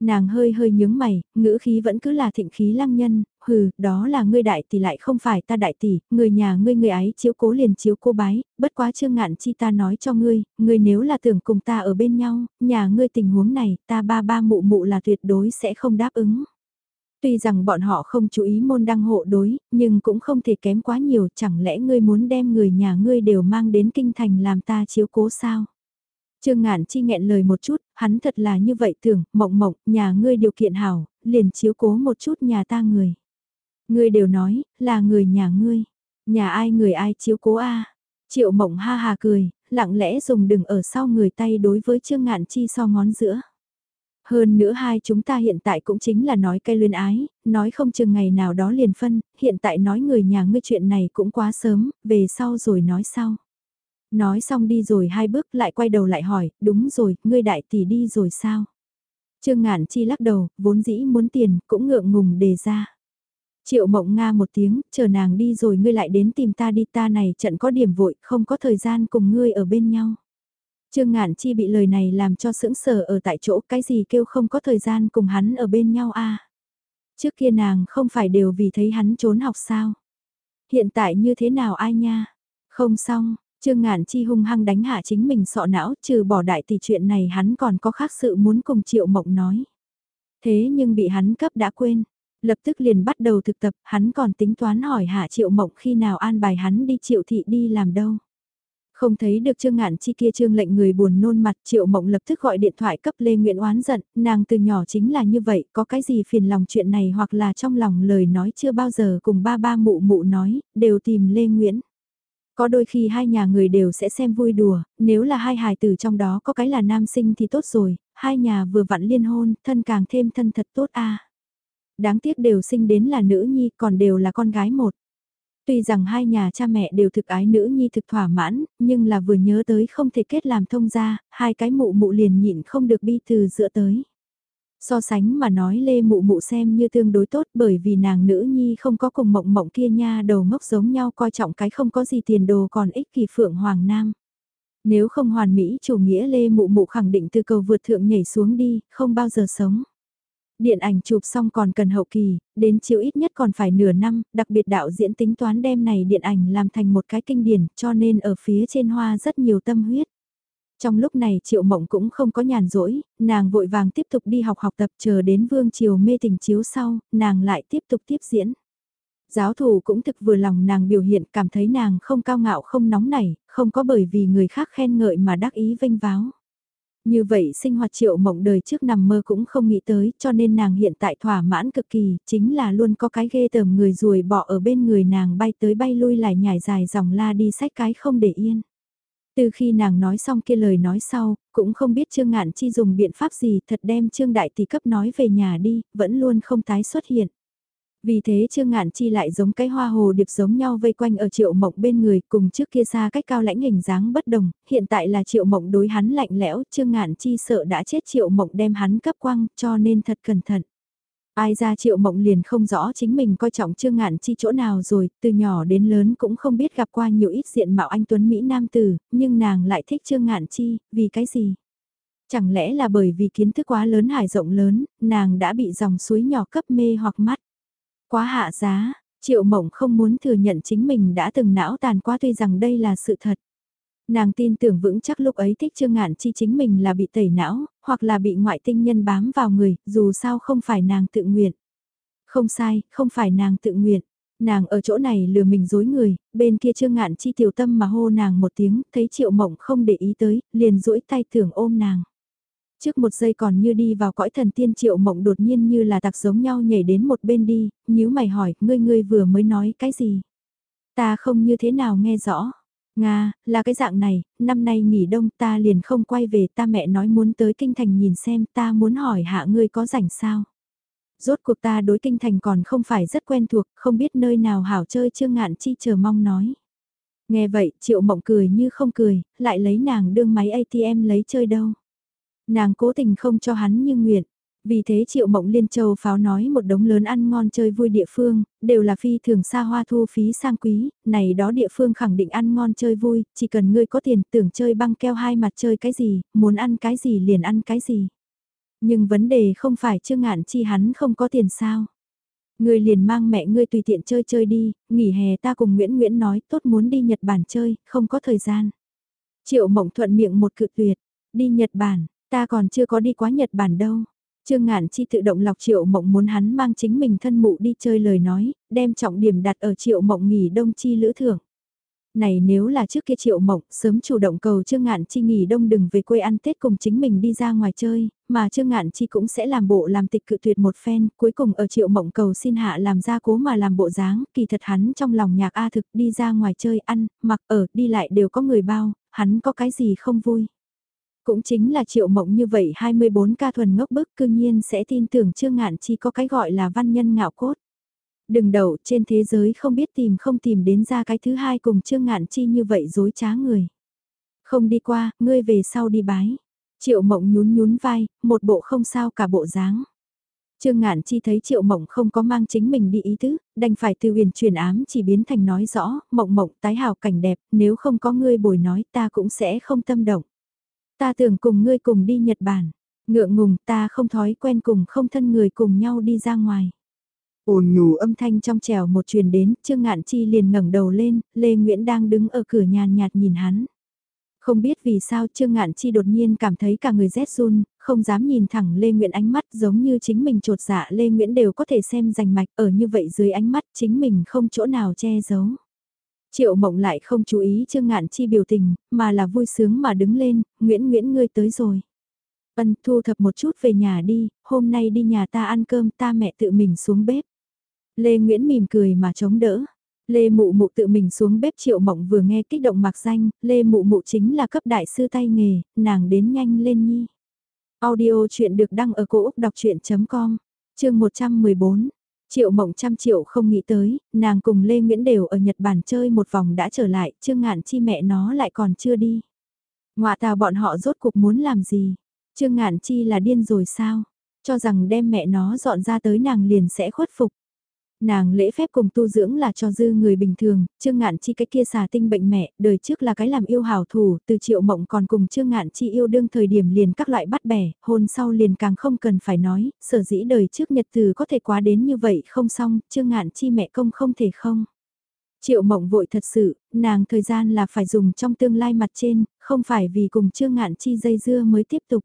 Nàng hơi hơi nhướng mày, ngữ khí vẫn cứ là thịnh khí lăng nhân, hừ, đó là ngươi đại tỷ lại không phải ta đại tỷ, người nhà ngươi người ấy chiếu cố liền chiếu cô bái, bất quá chưa ngạn chi ta nói cho ngươi, ngươi nếu là tưởng cùng ta ở bên nhau, nhà ngươi tình huống này, ta ba ba mụ mụ là tuyệt đối sẽ không đáp ứng. Tuy rằng bọn họ không chú ý môn đăng hộ đối, nhưng cũng không thể kém quá nhiều, chẳng lẽ ngươi muốn đem người nhà ngươi đều mang đến kinh thành làm ta chiếu cố sao? Trương Ngạn Chi nghẹn lời một chút, hắn thật là như vậy tưởng, mộng mộng, nhà ngươi điều kiện hảo, liền chiếu cố một chút nhà ta người. Ngươi đều nói, là người nhà ngươi, nhà ai người ai chiếu cố a Triệu mộng ha ha cười, lặng lẽ dùng đừng ở sau người tay đối với Trương Ngạn Chi so ngón giữa. Hơn nữa hai chúng ta hiện tại cũng chính là nói cây luyên ái, nói không chừng ngày nào đó liền phân, hiện tại nói người nhà ngươi chuyện này cũng quá sớm, về sau rồi nói sau. Nói xong đi rồi hai bước lại quay đầu lại hỏi, đúng rồi, ngươi đại tỷ đi rồi sao? Trương Ngạn Chi lắc đầu, vốn dĩ muốn tiền, cũng ngượng ngùng đề ra. Triệu mộng nga một tiếng, chờ nàng đi rồi ngươi lại đến tìm ta đi ta này trận có điểm vội, không có thời gian cùng ngươi ở bên nhau. Trương Ngạn Chi bị lời này làm cho sững sờ ở tại chỗ cái gì kêu không có thời gian cùng hắn ở bên nhau a Trước kia nàng không phải đều vì thấy hắn trốn học sao? Hiện tại như thế nào ai nha? Không xong, Trương Ngạn Chi hung hăng đánh hạ chính mình sọ não, trừ bỏ đại tỷ chuyện này hắn còn có khác sự muốn cùng Triệu Mộng nói. Thế nhưng bị hắn cấp đã quên, lập tức liền bắt đầu thực tập, hắn còn tính toán hỏi hạ Triệu Mộng khi nào an bài hắn đi Triệu Thị đi làm đâu. Không thấy được Trương Ngạn Chi kia Trương lệnh người buồn nôn mặt Triệu Mộng lập tức gọi điện thoại cấp Lê Nguyễn oán giận, nàng từ nhỏ chính là như vậy, có cái gì phiền lòng chuyện này hoặc là trong lòng lời nói chưa bao giờ cùng ba ba mụ mụ nói, đều tìm Lê Nguyễn. Có đôi khi hai nhà người đều sẽ xem vui đùa, nếu là hai hài tử trong đó có cái là nam sinh thì tốt rồi, hai nhà vừa vặn liên hôn, thân càng thêm thân thật tốt a. Đáng tiếc đều sinh đến là nữ nhi, còn đều là con gái một. Tuy rằng hai nhà cha mẹ đều thực ái nữ nhi thực thỏa mãn, nhưng là vừa nhớ tới không thể kết làm thông gia, hai cái mụ mụ liền nhịn không được bi từ giữa tới. So sánh mà nói Lê Mụ Mụ xem như tương đối tốt bởi vì nàng nữ nhi không có cùng mộng mộng kia nha đầu ngốc giống nhau coi trọng cái không có gì tiền đồ còn ích kỳ phượng hoàng nam. Nếu không hoàn mỹ chủ nghĩa Lê Mụ Mụ khẳng định từ cầu vượt thượng nhảy xuống đi, không bao giờ sống. Điện ảnh chụp xong còn cần hậu kỳ, đến chiếu ít nhất còn phải nửa năm, đặc biệt đạo diễn tính toán đem này điện ảnh làm thành một cái kinh điển cho nên ở phía trên hoa rất nhiều tâm huyết. Trong lúc này Triệu Mộng cũng không có nhàn rỗi, nàng vội vàng tiếp tục đi học học tập chờ đến Vương Triều mê tình chiếu sau, nàng lại tiếp tục tiếp diễn. Giáo thủ cũng thực vừa lòng nàng biểu hiện cảm thấy nàng không cao ngạo không nóng nảy, không có bởi vì người khác khen ngợi mà đắc ý vinh váo. Như vậy sinh hoạt triệu mộng đời trước nằm mơ cũng không nghĩ tới cho nên nàng hiện tại thỏa mãn cực kỳ, chính là luôn có cái ghê tởm người ruồi bỏ ở bên người nàng bay tới bay lui lại nhảy dài dòng la đi sách cái không để yên. Từ khi nàng nói xong kia lời nói sau, cũng không biết Trương Ngạn Chi dùng biện pháp gì thật đem Trương Đại Tỷ cấp nói về nhà đi, vẫn luôn không tái xuất hiện. Vì thế Trương Ngạn Chi lại giống cái hoa hồ điệp giống nhau vây quanh ở triệu mộng bên người cùng trước kia xa cách cao lãnh hình dáng bất đồng, hiện tại là triệu mộng đối hắn lạnh lẽo, Trương Ngạn Chi sợ đã chết triệu mộng đem hắn cấp quăng cho nên thật cẩn thận. Ai ra triệu mộng liền không rõ chính mình coi trọng Trương Ngạn Chi chỗ nào rồi, từ nhỏ đến lớn cũng không biết gặp qua nhiều ít diện mạo anh Tuấn Mỹ Nam Tử, nhưng nàng lại thích Trương Ngạn Chi, vì cái gì? Chẳng lẽ là bởi vì kiến thức quá lớn hải rộng lớn, nàng đã bị dòng suối nhỏ cấp mê hoặc mắt. Quá hạ giá, triệu mộng không muốn thừa nhận chính mình đã từng não tàn quá tuy rằng đây là sự thật. Nàng tin tưởng vững chắc lúc ấy thích Trương Ngạn Chi chính mình là bị tẩy não, hoặc là bị ngoại tinh nhân bám vào người, dù sao không phải nàng tự nguyện. Không sai, không phải nàng tự nguyện. Nàng ở chỗ này lừa mình dối người, bên kia Trương Ngạn Chi tiểu tâm mà hô nàng một tiếng, thấy Triệu Mộng không để ý tới, liền duỗi tay tưởng ôm nàng. Trước một giây còn như đi vào cõi thần tiên Triệu Mộng đột nhiên như là tặc giống nhau nhảy đến một bên đi, nhíu mày hỏi, ngươi ngươi vừa mới nói cái gì? Ta không như thế nào nghe rõ. Nga, là cái dạng này, năm nay nghỉ đông ta liền không quay về ta mẹ nói muốn tới kinh thành nhìn xem ta muốn hỏi hạ ngươi có rảnh sao. Rốt cuộc ta đối kinh thành còn không phải rất quen thuộc, không biết nơi nào hảo chơi chưa Ngạn Chi chờ mong nói. Nghe vậy, Triệu Mộng cười như không cười, lại lấy nàng đương máy ATM lấy chơi đâu. Nàng cố tình không cho hắn như nguyện, vì thế Triệu Mộng Liên Châu pháo nói một đống lớn ăn ngon chơi vui địa phương, đều là phi thường xa hoa thu phí sang quý, này đó địa phương khẳng định ăn ngon chơi vui, chỉ cần ngươi có tiền tưởng chơi băng keo hai mặt chơi cái gì, muốn ăn cái gì liền ăn cái gì. Nhưng vấn đề không phải chưa ngạn chi hắn không có tiền sao. Ngươi liền mang mẹ ngươi tùy tiện chơi chơi đi, nghỉ hè ta cùng Nguyễn Nguyễn nói tốt muốn đi Nhật Bản chơi, không có thời gian. Triệu Mộng thuận miệng một cự tuyệt, đi Nhật Bản, ta còn chưa có đi quá Nhật Bản đâu. Trương Ngạn Chi tự động lọc Triệu Mộng muốn hắn mang chính mình thân mụ đi chơi lời nói, đem trọng điểm đặt ở Triệu Mộng nghỉ đông chi lữ thưởng. Này nếu là trước kia Triệu Mộng sớm chủ động cầu Trương Ngạn Chi nghỉ đông đừng về quê ăn Tết cùng chính mình đi ra ngoài chơi, mà Trương Ngạn Chi cũng sẽ làm bộ làm tịch cự tuyệt một phen, cuối cùng ở Triệu Mộng cầu xin hạ làm ra cố mà làm bộ dáng, kỳ thật hắn trong lòng nhạc A thực đi ra ngoài chơi ăn, mặc ở, đi lại đều có người bao, hắn có cái gì không vui. Cũng chính là triệu mộng như vậy 24 ca thuần ngốc bức cư nhiên sẽ tin tưởng Trương Ngạn Chi có cái gọi là văn nhân ngạo cốt. Đừng đậu trên thế giới không biết tìm không tìm đến ra cái thứ hai cùng Trương Ngạn Chi như vậy dối trá người. Không đi qua, ngươi về sau đi bái. Triệu mộng nhún nhún vai, một bộ không sao cả bộ dáng. Trương Ngạn Chi thấy Triệu Mộng không có mang chính mình đi ý tứ, đành phải từ huyền truyền ám chỉ biến thành nói rõ, Mộng Mộng tái hào cảnh đẹp, nếu không có ngươi bồi nói ta cũng sẽ không tâm động. Ta tưởng cùng ngươi cùng đi Nhật Bản. Ngượng ngùng ta không thói quen cùng không thân người cùng nhau đi ra ngoài. ồn nhù âm thanh trong trèo một truyền đến, Trương Ngạn Chi liền ngẩng đầu lên, Lê Nguyễn đang đứng ở cửa nhàn nhạt nhìn hắn. Không biết vì sao Trương Ngạn Chi đột nhiên cảm thấy cả người rét run, không dám nhìn thẳng Lê Nguyễn ánh mắt giống như chính mình trột dạ Lê Nguyễn đều có thể xem rành mạch ở như vậy dưới ánh mắt chính mình không chỗ nào che giấu. Triệu mộng lại không chú ý Trương Ngạn Chi biểu tình, mà là vui sướng mà đứng lên, Nguyễn Nguyễn ngươi tới rồi. Ân thu thập một chút về nhà đi, hôm nay đi nhà ta ăn cơm ta mẹ tự mình xuống bếp. Lê Nguyễn mỉm cười mà chống đỡ. Lê Mụ Mụ tự mình xuống bếp Triệu Mộng vừa nghe kích động mặc danh, Lê Mụ Mụ chính là cấp đại sư tay nghề, nàng đến nhanh lên nhi. Audio chuyện được đăng ở cổ Úc đọc chuyện.com, chương 114. Triệu mộng trăm triệu không nghĩ tới, nàng cùng Lê Nguyễn đều ở Nhật Bản chơi một vòng đã trở lại, Trương Ngạn Chi mẹ nó lại còn chưa đi. Ngoạ tào bọn họ rốt cuộc muốn làm gì? Trương Ngạn Chi là điên rồi sao? Cho rằng đem mẹ nó dọn ra tới nàng liền sẽ khuất phục. Nàng lễ phép cùng tu dưỡng là cho dư người bình thường, Trương Ngạn Chi cái kia xà tinh bệnh mẹ, đời trước là cái làm yêu hảo thủ, từ triệu mộng còn cùng Trương Ngạn Chi yêu đương thời điểm liền các loại bắt bẻ, hôn sau liền càng không cần phải nói, sở dĩ đời trước nhật từ có thể quá đến như vậy không xong, Trương Ngạn Chi mẹ công không thể không. Triệu mộng vội thật sự, nàng thời gian là phải dùng trong tương lai mặt trên, không phải vì cùng Trương Ngạn Chi dây dưa mới tiếp tục.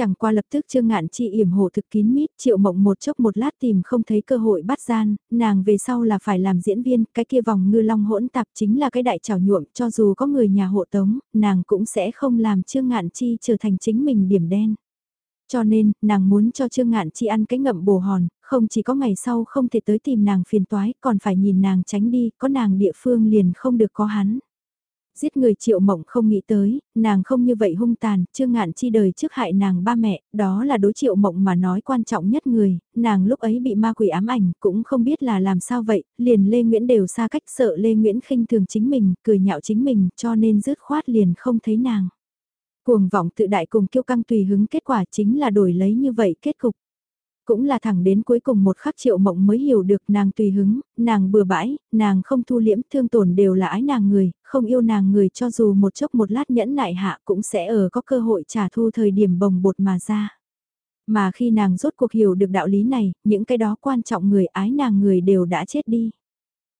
Chẳng qua lập tức Trương Ngạn Chi yểm hộ thực kín mít, Triệu Mộng một chốc một lát tìm không thấy cơ hội bắt gian, nàng về sau là phải làm diễn viên, cái kia vòng ngư long hỗn tạp chính là cái đại trào nhuộm, cho dù có người nhà hộ tống, nàng cũng sẽ không làm Trương Ngạn Chi trở thành chính mình điểm đen. Cho nên, nàng muốn cho Trương Ngạn Chi ăn cái ngậm bồ hòn, không chỉ có ngày sau không thể tới tìm nàng phiền toái, còn phải nhìn nàng tránh đi, có nàng địa phương liền không được có hắn. Giết người triệu mộng không nghĩ tới, nàng không như vậy hung tàn, trương ngạn chi đời trước hại nàng ba mẹ, đó là đối triệu mộng mà nói quan trọng nhất người, nàng lúc ấy bị ma quỷ ám ảnh, cũng không biết là làm sao vậy, liền Lê Nguyễn đều xa cách sợ Lê Nguyễn khinh thường chính mình, cười nhạo chính mình, cho nên rứt khoát liền không thấy nàng. Cuồng vọng tự đại cùng kiêu căng tùy hứng kết quả chính là đổi lấy như vậy kết cục. Cũng là thẳng đến cuối cùng một khắc triệu mộng mới hiểu được nàng tùy hứng, nàng bừa bãi, nàng không thu liễm thương tổn đều là ái nàng người, không yêu nàng người cho dù một chốc một lát nhẫn nại hạ cũng sẽ ở có cơ hội trả thu thời điểm bồng bột mà ra. Mà khi nàng rốt cuộc hiểu được đạo lý này, những cái đó quan trọng người ái nàng người đều đã chết đi.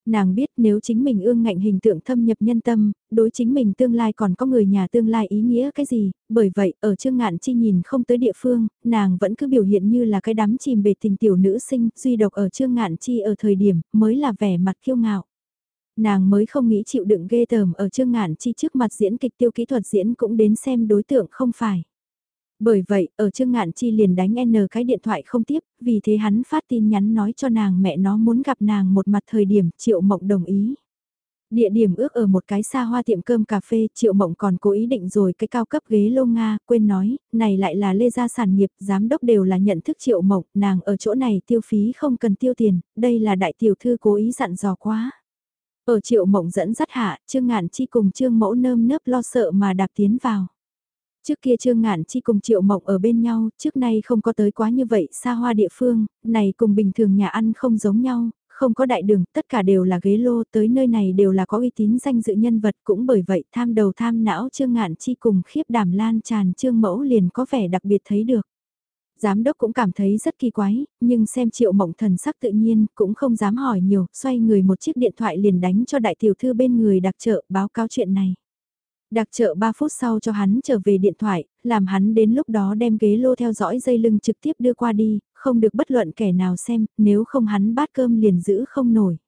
Nàng biết nếu chính mình ương ngạnh hình tượng thâm nhập nhân tâm, đối chính mình tương lai còn có người nhà tương lai ý nghĩa cái gì, bởi vậy ở Trương Ngạn Chi nhìn không tới địa phương, nàng vẫn cứ biểu hiện như là cái đám chìm bề tình tiểu nữ sinh, duy độc ở Trương Ngạn Chi ở thời điểm mới là vẻ mặt kiêu ngạo. Nàng mới không nghĩ chịu đựng ghê tởm ở Trương Ngạn Chi trước mặt diễn kịch tiêu kỹ thuật diễn cũng đến xem đối tượng không phải. Bởi vậy, ở Trương Ngạn Chi liền đánh N cái điện thoại không tiếp, vì thế hắn phát tin nhắn nói cho nàng mẹ nó muốn gặp nàng một mặt thời điểm Triệu Mộng đồng ý. Địa điểm ước ở một cái xa hoa tiệm cơm cà phê, Triệu Mộng còn cố ý định rồi cái cao cấp ghế lô Nga, quên nói, này lại là Lê Gia sản nghiệp, giám đốc đều là nhận thức Triệu Mộng, nàng ở chỗ này tiêu phí không cần tiêu tiền, đây là đại tiểu thư cố ý dặn dò quá. Ở Triệu Mộng dẫn dắt hạ, Trương Ngạn Chi cùng Trương Mẫu nơm nớp lo sợ mà đạp tiến vào. Trước kia Trương Ngạn Chi cùng Triệu Mộng ở bên nhau, trước nay không có tới quá như vậy, xa hoa địa phương, này cùng bình thường nhà ăn không giống nhau, không có đại đường, tất cả đều là ghế lô, tới nơi này đều là có uy tín danh dự nhân vật, cũng bởi vậy tham đầu tham não Trương Ngạn Chi cùng khiếp đảm lan tràn Trương Mẫu liền có vẻ đặc biệt thấy được. Giám đốc cũng cảm thấy rất kỳ quái, nhưng xem triệu mộng thần sắc tự nhiên, cũng không dám hỏi nhiều, xoay người một chiếc điện thoại liền đánh cho đại tiểu thư bên người đặc trợ báo cáo chuyện này. Đặc trợ 3 phút sau cho hắn trở về điện thoại, làm hắn đến lúc đó đem ghế lô theo dõi dây lưng trực tiếp đưa qua đi, không được bất luận kẻ nào xem, nếu không hắn bát cơm liền giữ không nổi.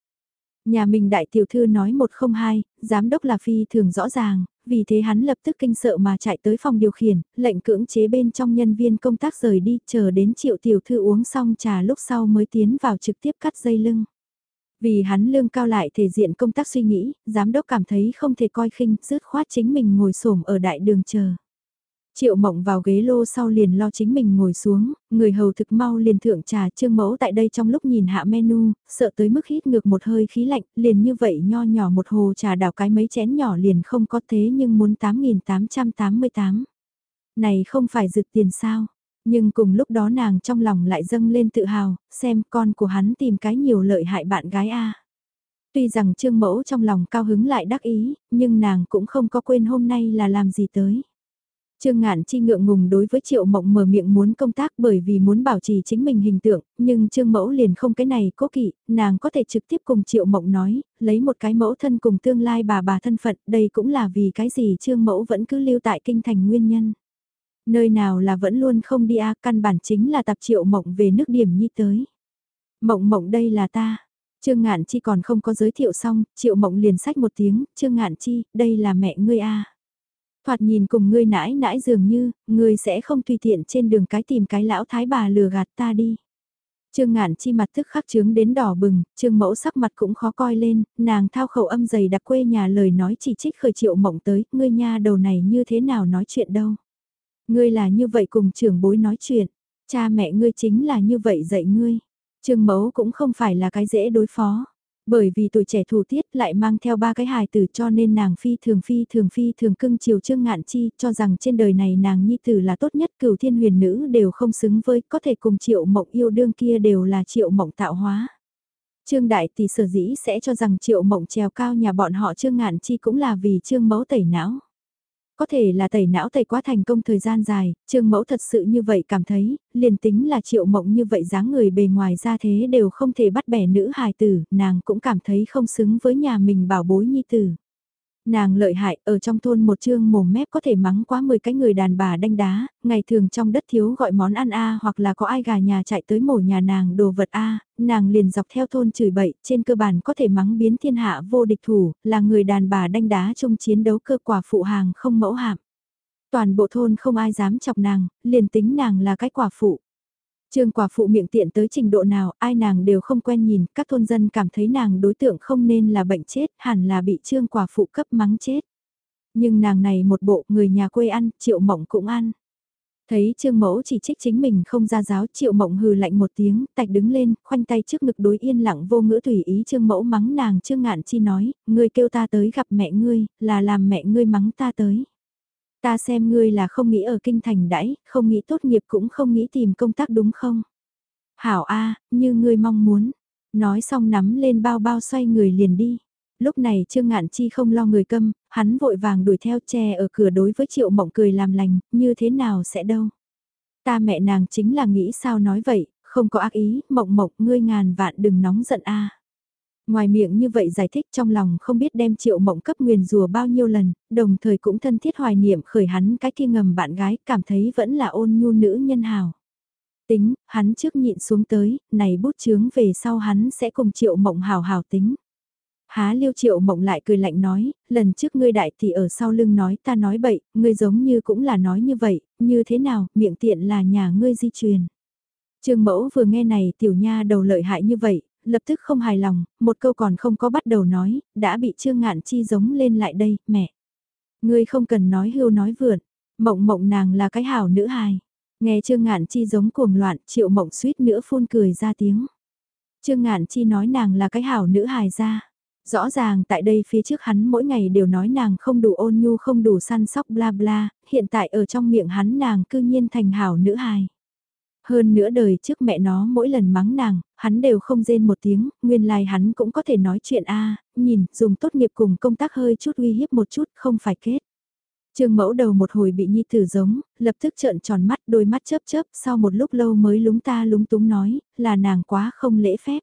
Nhà mình đại tiểu thư nói một không hai, giám đốc là phi thường rõ ràng, vì thế hắn lập tức kinh sợ mà chạy tới phòng điều khiển, lệnh cưỡng chế bên trong nhân viên công tác rời đi, chờ đến triệu tiểu thư uống xong trà lúc sau mới tiến vào trực tiếp cắt dây lưng. Vì hắn lương cao lại thể diện công tác suy nghĩ, giám đốc cảm thấy không thể coi khinh, dứt khoát chính mình ngồi xổm ở đại đường chờ. Triệu mộng vào ghế lô sau liền lo chính mình ngồi xuống, người hầu thực mau liền thượng trà trương mẫu tại đây trong lúc nhìn hạ menu, sợ tới mức hít ngược một hơi khí lạnh, liền như vậy nho nhỏ một hồ trà đào cái mấy chén nhỏ liền không có thế nhưng muốn 8.888. Này không phải rực tiền sao, nhưng cùng lúc đó nàng trong lòng lại dâng lên tự hào, xem con của hắn tìm cái nhiều lợi hại bạn gái a. Tuy rằng trương mẫu trong lòng cao hứng lại đắc ý, nhưng nàng cũng không có quên hôm nay là làm gì tới. Trương Ngạn Chi ngượng ngùng đối với Triệu Mộng mở miệng muốn công tác bởi vì muốn bảo trì chính mình hình tượng, nhưng Trương Mẫu liền không cái này cố kỵ, nàng có thể trực tiếp cùng Triệu Mộng nói, lấy một cái mẫu thân cùng tương lai bà bà thân phận, đây cũng là vì cái gì Trương Mẫu vẫn cứ lưu tại kinh thành nguyên nhân. Nơi nào là vẫn luôn không đi a căn bản chính là tập Triệu Mộng về nước điểm nhi tới. Mộng Mộng đây là ta. Trương Ngạn Chi còn không có giới thiệu xong, Triệu Mộng liền sách một tiếng, Trương Ngạn Chi, đây là mẹ ngươi a. Thoạt nhìn cùng ngươi nãi nãi dường như, ngươi sẽ không tùy tiện trên đường cái tìm cái lão thái bà lừa gạt ta đi. Trương ngạn chi mặt thức khắc trướng đến đỏ bừng, trương mẫu sắc mặt cũng khó coi lên, nàng thao khẩu âm dày đặc quê nhà lời nói chỉ trích khởi triệu mộng tới, ngươi nha đầu này như thế nào nói chuyện đâu. Ngươi là như vậy cùng trưởng bối nói chuyện, cha mẹ ngươi chính là như vậy dạy ngươi. Trương mẫu cũng không phải là cái dễ đối phó. Bởi vì tuổi trẻ thủ tiết lại mang theo ba cái hài tử cho nên nàng phi thường phi thường phi thường cưng chiều trương ngạn chi cho rằng trên đời này nàng nhi tử là tốt nhất cửu thiên huyền nữ đều không xứng với có thể cùng triệu mộng yêu đương kia đều là triệu mộng tạo hóa. Trương đại tỷ sở dĩ sẽ cho rằng triệu mộng trèo cao nhà bọn họ trương ngạn chi cũng là vì trương mẫu tẩy não. Có thể là tẩy não tẩy quá thành công thời gian dài, trương mẫu thật sự như vậy cảm thấy, liền tính là triệu mộng như vậy dáng người bề ngoài ra thế đều không thể bắt bẻ nữ hài tử, nàng cũng cảm thấy không xứng với nhà mình bảo bối nhi tử. Nàng lợi hại, ở trong thôn một chương mồm mép có thể mắng quá 10 cái người đàn bà đanh đá, ngày thường trong đất thiếu gọi món ăn A hoặc là có ai gà nhà chạy tới mổ nhà nàng đồ vật A, nàng liền dọc theo thôn chửi bậy, trên cơ bản có thể mắng biến thiên hạ vô địch thủ, là người đàn bà đanh đá trong chiến đấu cơ quả phụ hàng không mẫu hạm. Toàn bộ thôn không ai dám chọc nàng, liền tính nàng là cái quả phụ. Trương quả phụ miệng tiện tới trình độ nào, ai nàng đều không quen nhìn, các thôn dân cảm thấy nàng đối tượng không nên là bệnh chết, hẳn là bị trương quả phụ cấp mắng chết. Nhưng nàng này một bộ người nhà quê ăn, triệu mộng cũng ăn. Thấy trương mẫu chỉ trích chính mình không ra giáo, triệu mộng hừ lạnh một tiếng, tạch đứng lên, khoanh tay trước ngực đối yên lặng vô ngữ tùy ý trương mẫu mắng nàng trương ngạn chi nói, ngươi kêu ta tới gặp mẹ ngươi, là làm mẹ ngươi mắng ta tới. Ta xem ngươi là không nghĩ ở kinh thành đãi, không nghĩ tốt nghiệp cũng không nghĩ tìm công tác đúng không? Hảo A, như ngươi mong muốn. Nói xong nắm lên bao bao xoay người liền đi. Lúc này Trương Ngạn Chi không lo người câm, hắn vội vàng đuổi theo che ở cửa đối với Triệu Mộng cười làm lành, như thế nào sẽ đâu. Ta mẹ nàng chính là nghĩ sao nói vậy, không có ác ý, Mộng Mộng ngươi ngàn vạn đừng nóng giận a. Ngoài miệng như vậy giải thích trong lòng không biết đem triệu mộng cấp nguyền rùa bao nhiêu lần, đồng thời cũng thân thiết hoài niệm khởi hắn cái kia ngầm bạn gái cảm thấy vẫn là ôn nhu nữ nhân hào. Tính, hắn trước nhịn xuống tới, này bút chướng về sau hắn sẽ cùng triệu mộng hào hào tính. Há liêu triệu mộng lại cười lạnh nói, lần trước ngươi đại thì ở sau lưng nói ta nói bậy, ngươi giống như cũng là nói như vậy, như thế nào, miệng tiện là nhà ngươi di truyền. Trương mẫu vừa nghe này tiểu nha đầu lợi hại như vậy, lập tức không hài lòng, một câu còn không có bắt đầu nói, đã bị Trương Ngạn Chi giống lên lại đây, mẹ. Ngươi không cần nói hưu nói vượn, mộng mộng nàng là cái hảo nữ hài. Nghe Trương Ngạn Chi giống cuồng loạn, triệu mộng suýt nữa phun cười ra tiếng. Trương Ngạn Chi nói nàng là cái hảo nữ hài ra. Rõ ràng tại đây phía trước hắn mỗi ngày đều nói nàng không đủ ôn nhu không đủ săn sóc bla bla, hiện tại ở trong miệng hắn nàng cư nhiên thành hảo nữ hài. Hơn nữa đời trước mẹ nó mỗi lần mắng nàng, hắn đều không rên một tiếng, nguyên lai like hắn cũng có thể nói chuyện a nhìn, dùng tốt nghiệp cùng công tác hơi chút uy hiếp một chút, không phải kết. Trương mẫu đầu một hồi bị nhi tử giống, lập tức trợn tròn mắt đôi mắt chớp chớp, sau một lúc lâu mới lúng ta lúng túng nói, là nàng quá không lễ phép.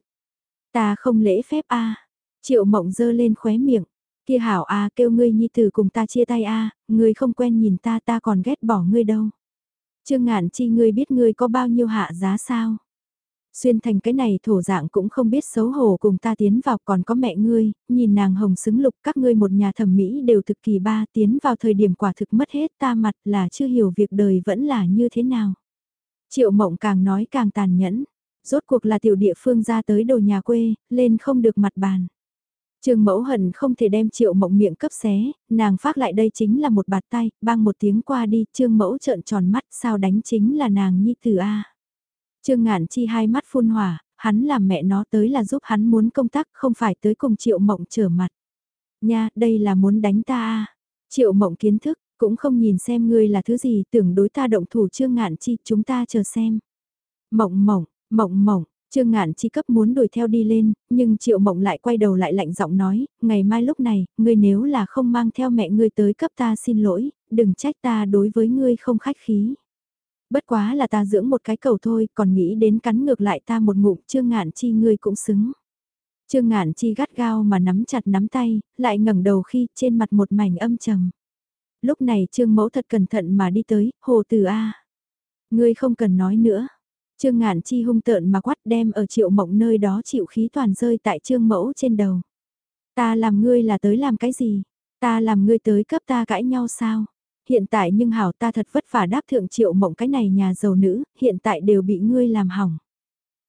Ta không lễ phép a Triệu mộng dơ lên khóe miệng, kia hảo a kêu ngươi nhi tử cùng ta chia tay a ngươi không quen nhìn ta ta còn ghét bỏ ngươi đâu. Trương ngạn chi ngươi biết ngươi có bao nhiêu hạ giá sao? Xuyên thành cái này thổ dạng cũng không biết xấu hổ cùng ta tiến vào còn có mẹ ngươi, nhìn nàng hồng xứng lục các ngươi một nhà thẩm mỹ đều thực kỳ ba tiến vào thời điểm quả thực mất hết ta mặt là chưa hiểu việc đời vẫn là như thế nào. Triệu mộng càng nói càng tàn nhẫn, rốt cuộc là tiểu địa phương ra tới đồ nhà quê, lên không được mặt bàn. Trường mẫu hận không thể đem triệu mộng miệng cấp xé, nàng phát lại đây chính là một bạt tay, bang một tiếng qua đi, trương mẫu trợn tròn mắt, sao đánh chính là nàng nhi tử A. Trương ngạn chi hai mắt phun hỏa, hắn làm mẹ nó tới là giúp hắn muốn công tác không phải tới cùng triệu mộng trở mặt. Nha, đây là muốn đánh ta A. Triệu mộng kiến thức, cũng không nhìn xem ngươi là thứ gì, tưởng đối ta động thủ trương ngạn chi, chúng ta chờ xem. Mộng mộng, mộng mộng, Trương Ngạn chi cấp muốn đuổi theo đi lên, nhưng Triệu Mộng lại quay đầu lại lạnh giọng nói, ngày mai lúc này, ngươi nếu là không mang theo mẹ ngươi tới cấp ta xin lỗi, đừng trách ta đối với ngươi không khách khí. Bất quá là ta dưỡng một cái cầu thôi, còn nghĩ đến cắn ngược lại ta một ngụm, Trương Ngạn chi ngươi cũng xứng. Trương Ngạn chi gắt gao mà nắm chặt nắm tay, lại ngẩng đầu khi trên mặt một mảnh âm trầm. Lúc này Trương Mẫu thật cẩn thận mà đi tới, hồ từ A. Ngươi không cần nói nữa. Trương ngạn chi hung tợn mà quát đem ở triệu mộng nơi đó chịu khí toàn rơi tại trương mẫu trên đầu. Ta làm ngươi là tới làm cái gì? Ta làm ngươi tới cấp ta cãi nhau sao? Hiện tại nhưng hảo ta thật vất vả đáp thượng triệu mộng cái này nhà giàu nữ, hiện tại đều bị ngươi làm hỏng.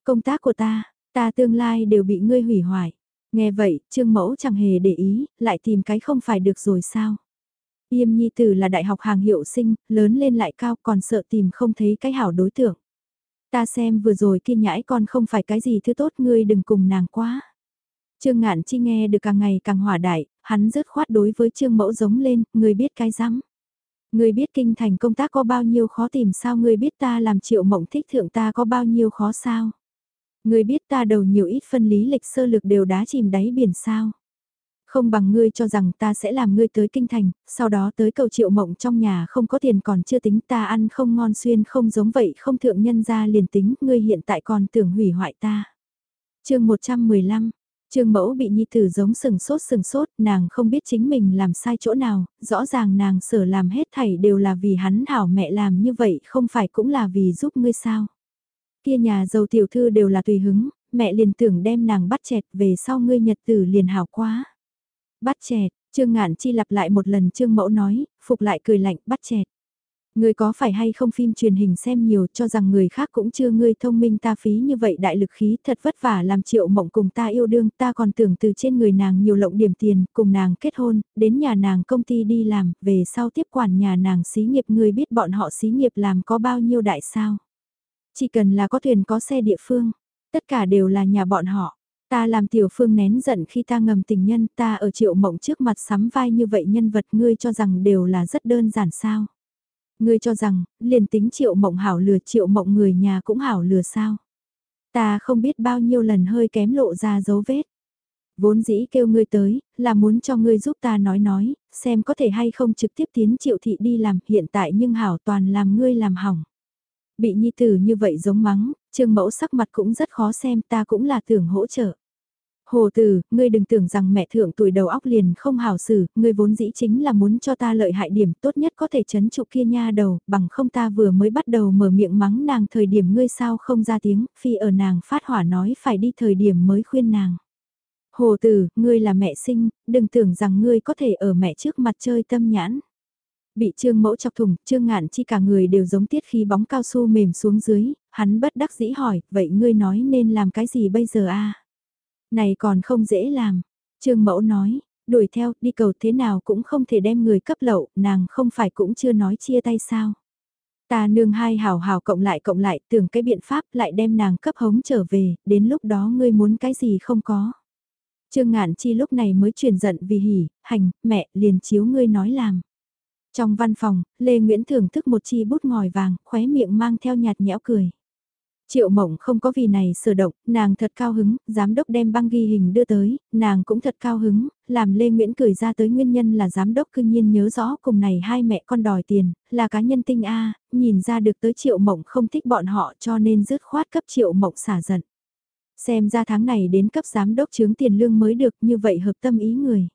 Công tác của ta, ta tương lai đều bị ngươi hủy hoại. Nghe vậy, trương mẫu chẳng hề để ý, lại tìm cái không phải được rồi sao? Yêm nhi tử là đại học hàng hiệu sinh, lớn lên lại cao còn sợ tìm không thấy cái hảo đối tượng. Ta xem vừa rồi kia nhãi con không phải cái gì thứ tốt ngươi đừng cùng nàng quá. Trương ngạn chi nghe được càng ngày càng hỏa đại, hắn rớt khoát đối với trương mẫu giống lên, ngươi biết cái rắm. Ngươi biết kinh thành công tác có bao nhiêu khó tìm sao ngươi biết ta làm triệu mộng thích thượng ta có bao nhiêu khó sao. Ngươi biết ta đầu nhiều ít phân lý lịch sơ lược đều đá chìm đáy biển sao. Không bằng ngươi cho rằng ta sẽ làm ngươi tới kinh thành, sau đó tới cầu triệu mộng trong nhà không có tiền còn chưa tính ta ăn không ngon xuyên không giống vậy không thượng nhân ra liền tính, ngươi hiện tại còn tưởng hủy hoại ta. chương 115 Trương mẫu bị nhi tử giống sừng sốt sừng sốt, nàng không biết chính mình làm sai chỗ nào, rõ ràng nàng sở làm hết thảy đều là vì hắn hảo mẹ làm như vậy không phải cũng là vì giúp ngươi sao. Kia nhà giàu tiểu thư đều là tùy hứng, mẹ liền tưởng đem nàng bắt chẹt về sau ngươi nhật tử liền hảo quá. Bắt chẹt, Trương Ngạn Chi lặp lại một lần Trương Mẫu nói, phục lại cười lạnh, bắt chẹt. Người có phải hay không phim truyền hình xem nhiều cho rằng người khác cũng chưa ngươi thông minh ta phí như vậy đại lực khí thật vất vả làm triệu mộng cùng ta yêu đương ta còn tưởng từ trên người nàng nhiều lộng điểm tiền cùng nàng kết hôn, đến nhà nàng công ty đi làm, về sau tiếp quản nhà nàng xí nghiệp người biết bọn họ xí nghiệp làm có bao nhiêu đại sao. Chỉ cần là có thuyền có xe địa phương, tất cả đều là nhà bọn họ. Ta làm tiểu phương nén giận khi ta ngầm tình nhân ta ở triệu mộng trước mặt sắm vai như vậy nhân vật ngươi cho rằng đều là rất đơn giản sao. Ngươi cho rằng, liền tính triệu mộng hảo lừa triệu mộng người nhà cũng hảo lừa sao. Ta không biết bao nhiêu lần hơi kém lộ ra dấu vết. Vốn dĩ kêu ngươi tới, là muốn cho ngươi giúp ta nói nói, xem có thể hay không trực tiếp tiến triệu thị đi làm hiện tại nhưng hảo toàn làm ngươi làm hỏng. Bị nhi tử như vậy giống mắng, trương mẫu sắc mặt cũng rất khó xem ta cũng là tưởng hỗ trợ. Hồ Tử, ngươi đừng tưởng rằng mẹ thượng tuổi đầu óc liền không hảo xử, ngươi vốn dĩ chính là muốn cho ta lợi hại điểm tốt nhất có thể chấn trụ kia nha đầu, bằng không ta vừa mới bắt đầu mở miệng mắng nàng thời điểm ngươi sao không ra tiếng, phi ở nàng phát hỏa nói phải đi thời điểm mới khuyên nàng. Hồ Tử, ngươi là mẹ sinh, đừng tưởng rằng ngươi có thể ở mẹ trước mặt chơi tâm nhãn. Bị trương mẫu chọc thùng, trương ngạn chi cả người đều giống tiết khí bóng cao su mềm xuống dưới, hắn bất đắc dĩ hỏi, vậy ngươi nói nên làm cái gì bây giờ a này còn không dễ làm. Trương Mẫu nói, đuổi theo, đi cầu thế nào cũng không thể đem người cấp lậu, nàng không phải cũng chưa nói chia tay sao. Ta nương hai hào hào cộng lại cộng lại tưởng cái biện pháp lại đem nàng cấp hống trở về, đến lúc đó ngươi muốn cái gì không có. Trương Ngạn Chi lúc này mới truyền giận vì hỉ, hành, mẹ, liền chiếu ngươi nói làm. Trong văn phòng, Lê Nguyễn thưởng thức một chi bút ngòi vàng, khóe miệng mang theo nhạt nhẽo cười. Triệu mộng không có vì này sở động, nàng thật cao hứng, giám đốc đem băng ghi hình đưa tới, nàng cũng thật cao hứng, làm Lê Nguyễn cười ra tới nguyên nhân là giám đốc cư nhiên nhớ rõ cùng này hai mẹ con đòi tiền, là cá nhân tinh A, nhìn ra được tới triệu mộng không thích bọn họ cho nên dứt khoát cấp triệu mộng xả giận. Xem ra tháng này đến cấp giám đốc chứng tiền lương mới được như vậy hợp tâm ý người.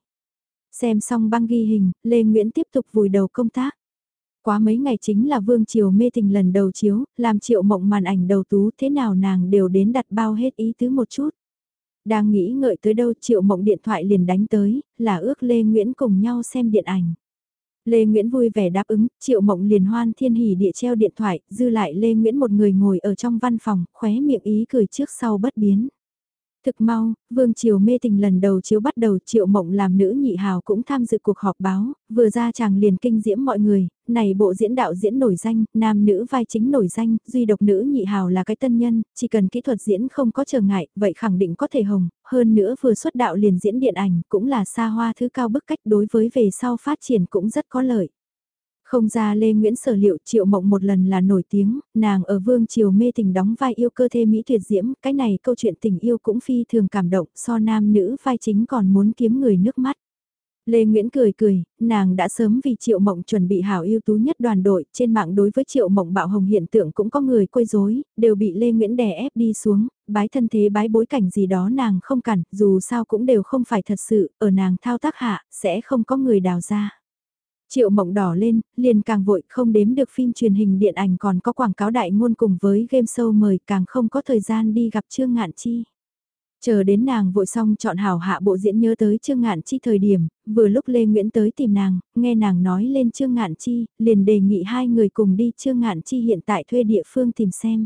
Xem xong băng ghi hình, Lê Nguyễn tiếp tục vùi đầu công tác. Quá mấy ngày chính là Vương Triều mê tình lần đầu chiếu, làm triệu mộng màn ảnh đầu tú thế nào nàng đều đến đặt bao hết ý tứ một chút. Đang nghĩ ngợi tới đâu triệu mộng điện thoại liền đánh tới, là ước Lê Nguyễn cùng nhau xem điện ảnh. Lê Nguyễn vui vẻ đáp ứng, triệu mộng liền hoan thiên hỉ địa treo điện thoại, dư lại Lê Nguyễn một người ngồi ở trong văn phòng, khóe miệng ý cười trước sau bất biến. Thực mau, Vương Triều mê tình lần đầu chiếu bắt đầu Triệu Mộng làm nữ nhị hào cũng tham dự cuộc họp báo, vừa ra chàng liền kinh diễm mọi người, này bộ diễn đạo diễn nổi danh, nam nữ vai chính nổi danh, duy độc nữ nhị hào là cái tân nhân, chỉ cần kỹ thuật diễn không có trở ngại, vậy khẳng định có thể hồng, hơn nữa vừa xuất đạo liền diễn điện ảnh cũng là xa hoa thứ cao bức cách đối với về sau phát triển cũng rất có lợi. Không ra Lê Nguyễn sở liệu triệu mộng một lần là nổi tiếng, nàng ở vương triều mê tình đóng vai yêu cơ thê Mỹ tuyệt diễm, cái này câu chuyện tình yêu cũng phi thường cảm động, so nam nữ vai chính còn muốn kiếm người nước mắt. Lê Nguyễn cười cười, nàng đã sớm vì Triệu Mộng chuẩn bị hảo ưu tú nhất đoàn đội, trên mạng đối với Triệu Mộng bạo hồng hiện tượng cũng có người quấy rối, đều bị Lê Nguyễn đè ép đi xuống, bái thân thế bái bối cảnh gì đó nàng không cản, dù sao cũng đều không phải thật sự, ở nàng thao tác hạ, sẽ không có người đào ra. Triệu mộng đỏ lên, liền càng vội không đếm được phim truyền hình điện ảnh còn có quảng cáo đại ngôn cùng với game show mời càng không có thời gian đi gặp Trương Ngạn Chi. Chờ đến nàng vội xong chọn hảo hạ bộ diễn nhớ tới Trương Ngạn Chi thời điểm, vừa lúc Lê Nguyễn tới tìm nàng, nghe nàng nói lên Trương Ngạn Chi, liền đề nghị hai người cùng đi Trương Ngạn Chi hiện tại thuê địa phương tìm xem.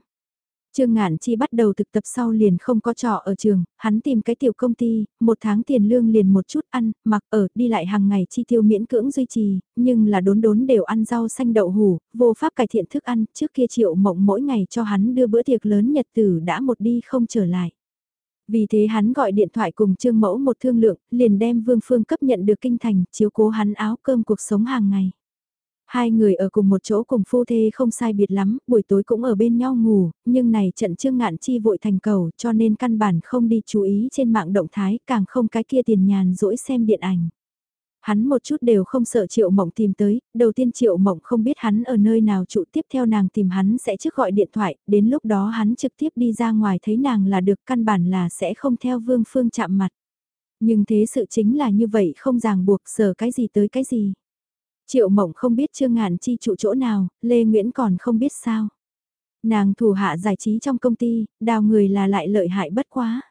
Trương Ngạn Chi bắt đầu thực tập sau liền không có trò ở trường, hắn tìm cái tiểu công ty, một tháng tiền lương liền một chút ăn, mặc ở, đi lại hàng ngày chi tiêu miễn cưỡng duy trì, nhưng là đốn đốn đều ăn rau xanh đậu hủ, vô pháp cải thiện thức ăn, trước kia triệu mộng mỗi ngày cho hắn đưa bữa tiệc lớn nhật tử đã một đi không trở lại. Vì thế hắn gọi điện thoại cùng Trương Mẫu một thương lượng, liền đem Vương Phương cấp nhận được kinh thành, chiếu cố hắn áo cơm cuộc sống hàng ngày. Hai người ở cùng một chỗ cùng phu thê không sai biệt lắm, buổi tối cũng ở bên nhau ngủ, nhưng này trận trương ngạn chi vội thành cầu cho nên căn bản không đi chú ý trên mạng động thái, càng không cái kia tiền nhàn rỗi xem điện ảnh. Hắn một chút đều không sợ Triệu Mộng tìm tới, đầu tiên Triệu Mộng không biết hắn ở nơi nào trụ tiếp theo nàng tìm hắn sẽ trước gọi điện thoại, đến lúc đó hắn trực tiếp đi ra ngoài thấy nàng là được căn bản là sẽ không theo Vương Phương chạm mặt. Nhưng thế sự chính là như vậy không ràng buộc sở cái gì tới cái gì. Triệu mộng không biết Trương Ngạn Chi trụ chỗ nào, Lê Nguyễn còn không biết sao. Nàng thủ hạ giải trí trong công ty, đào người là lại lợi hại bất quá.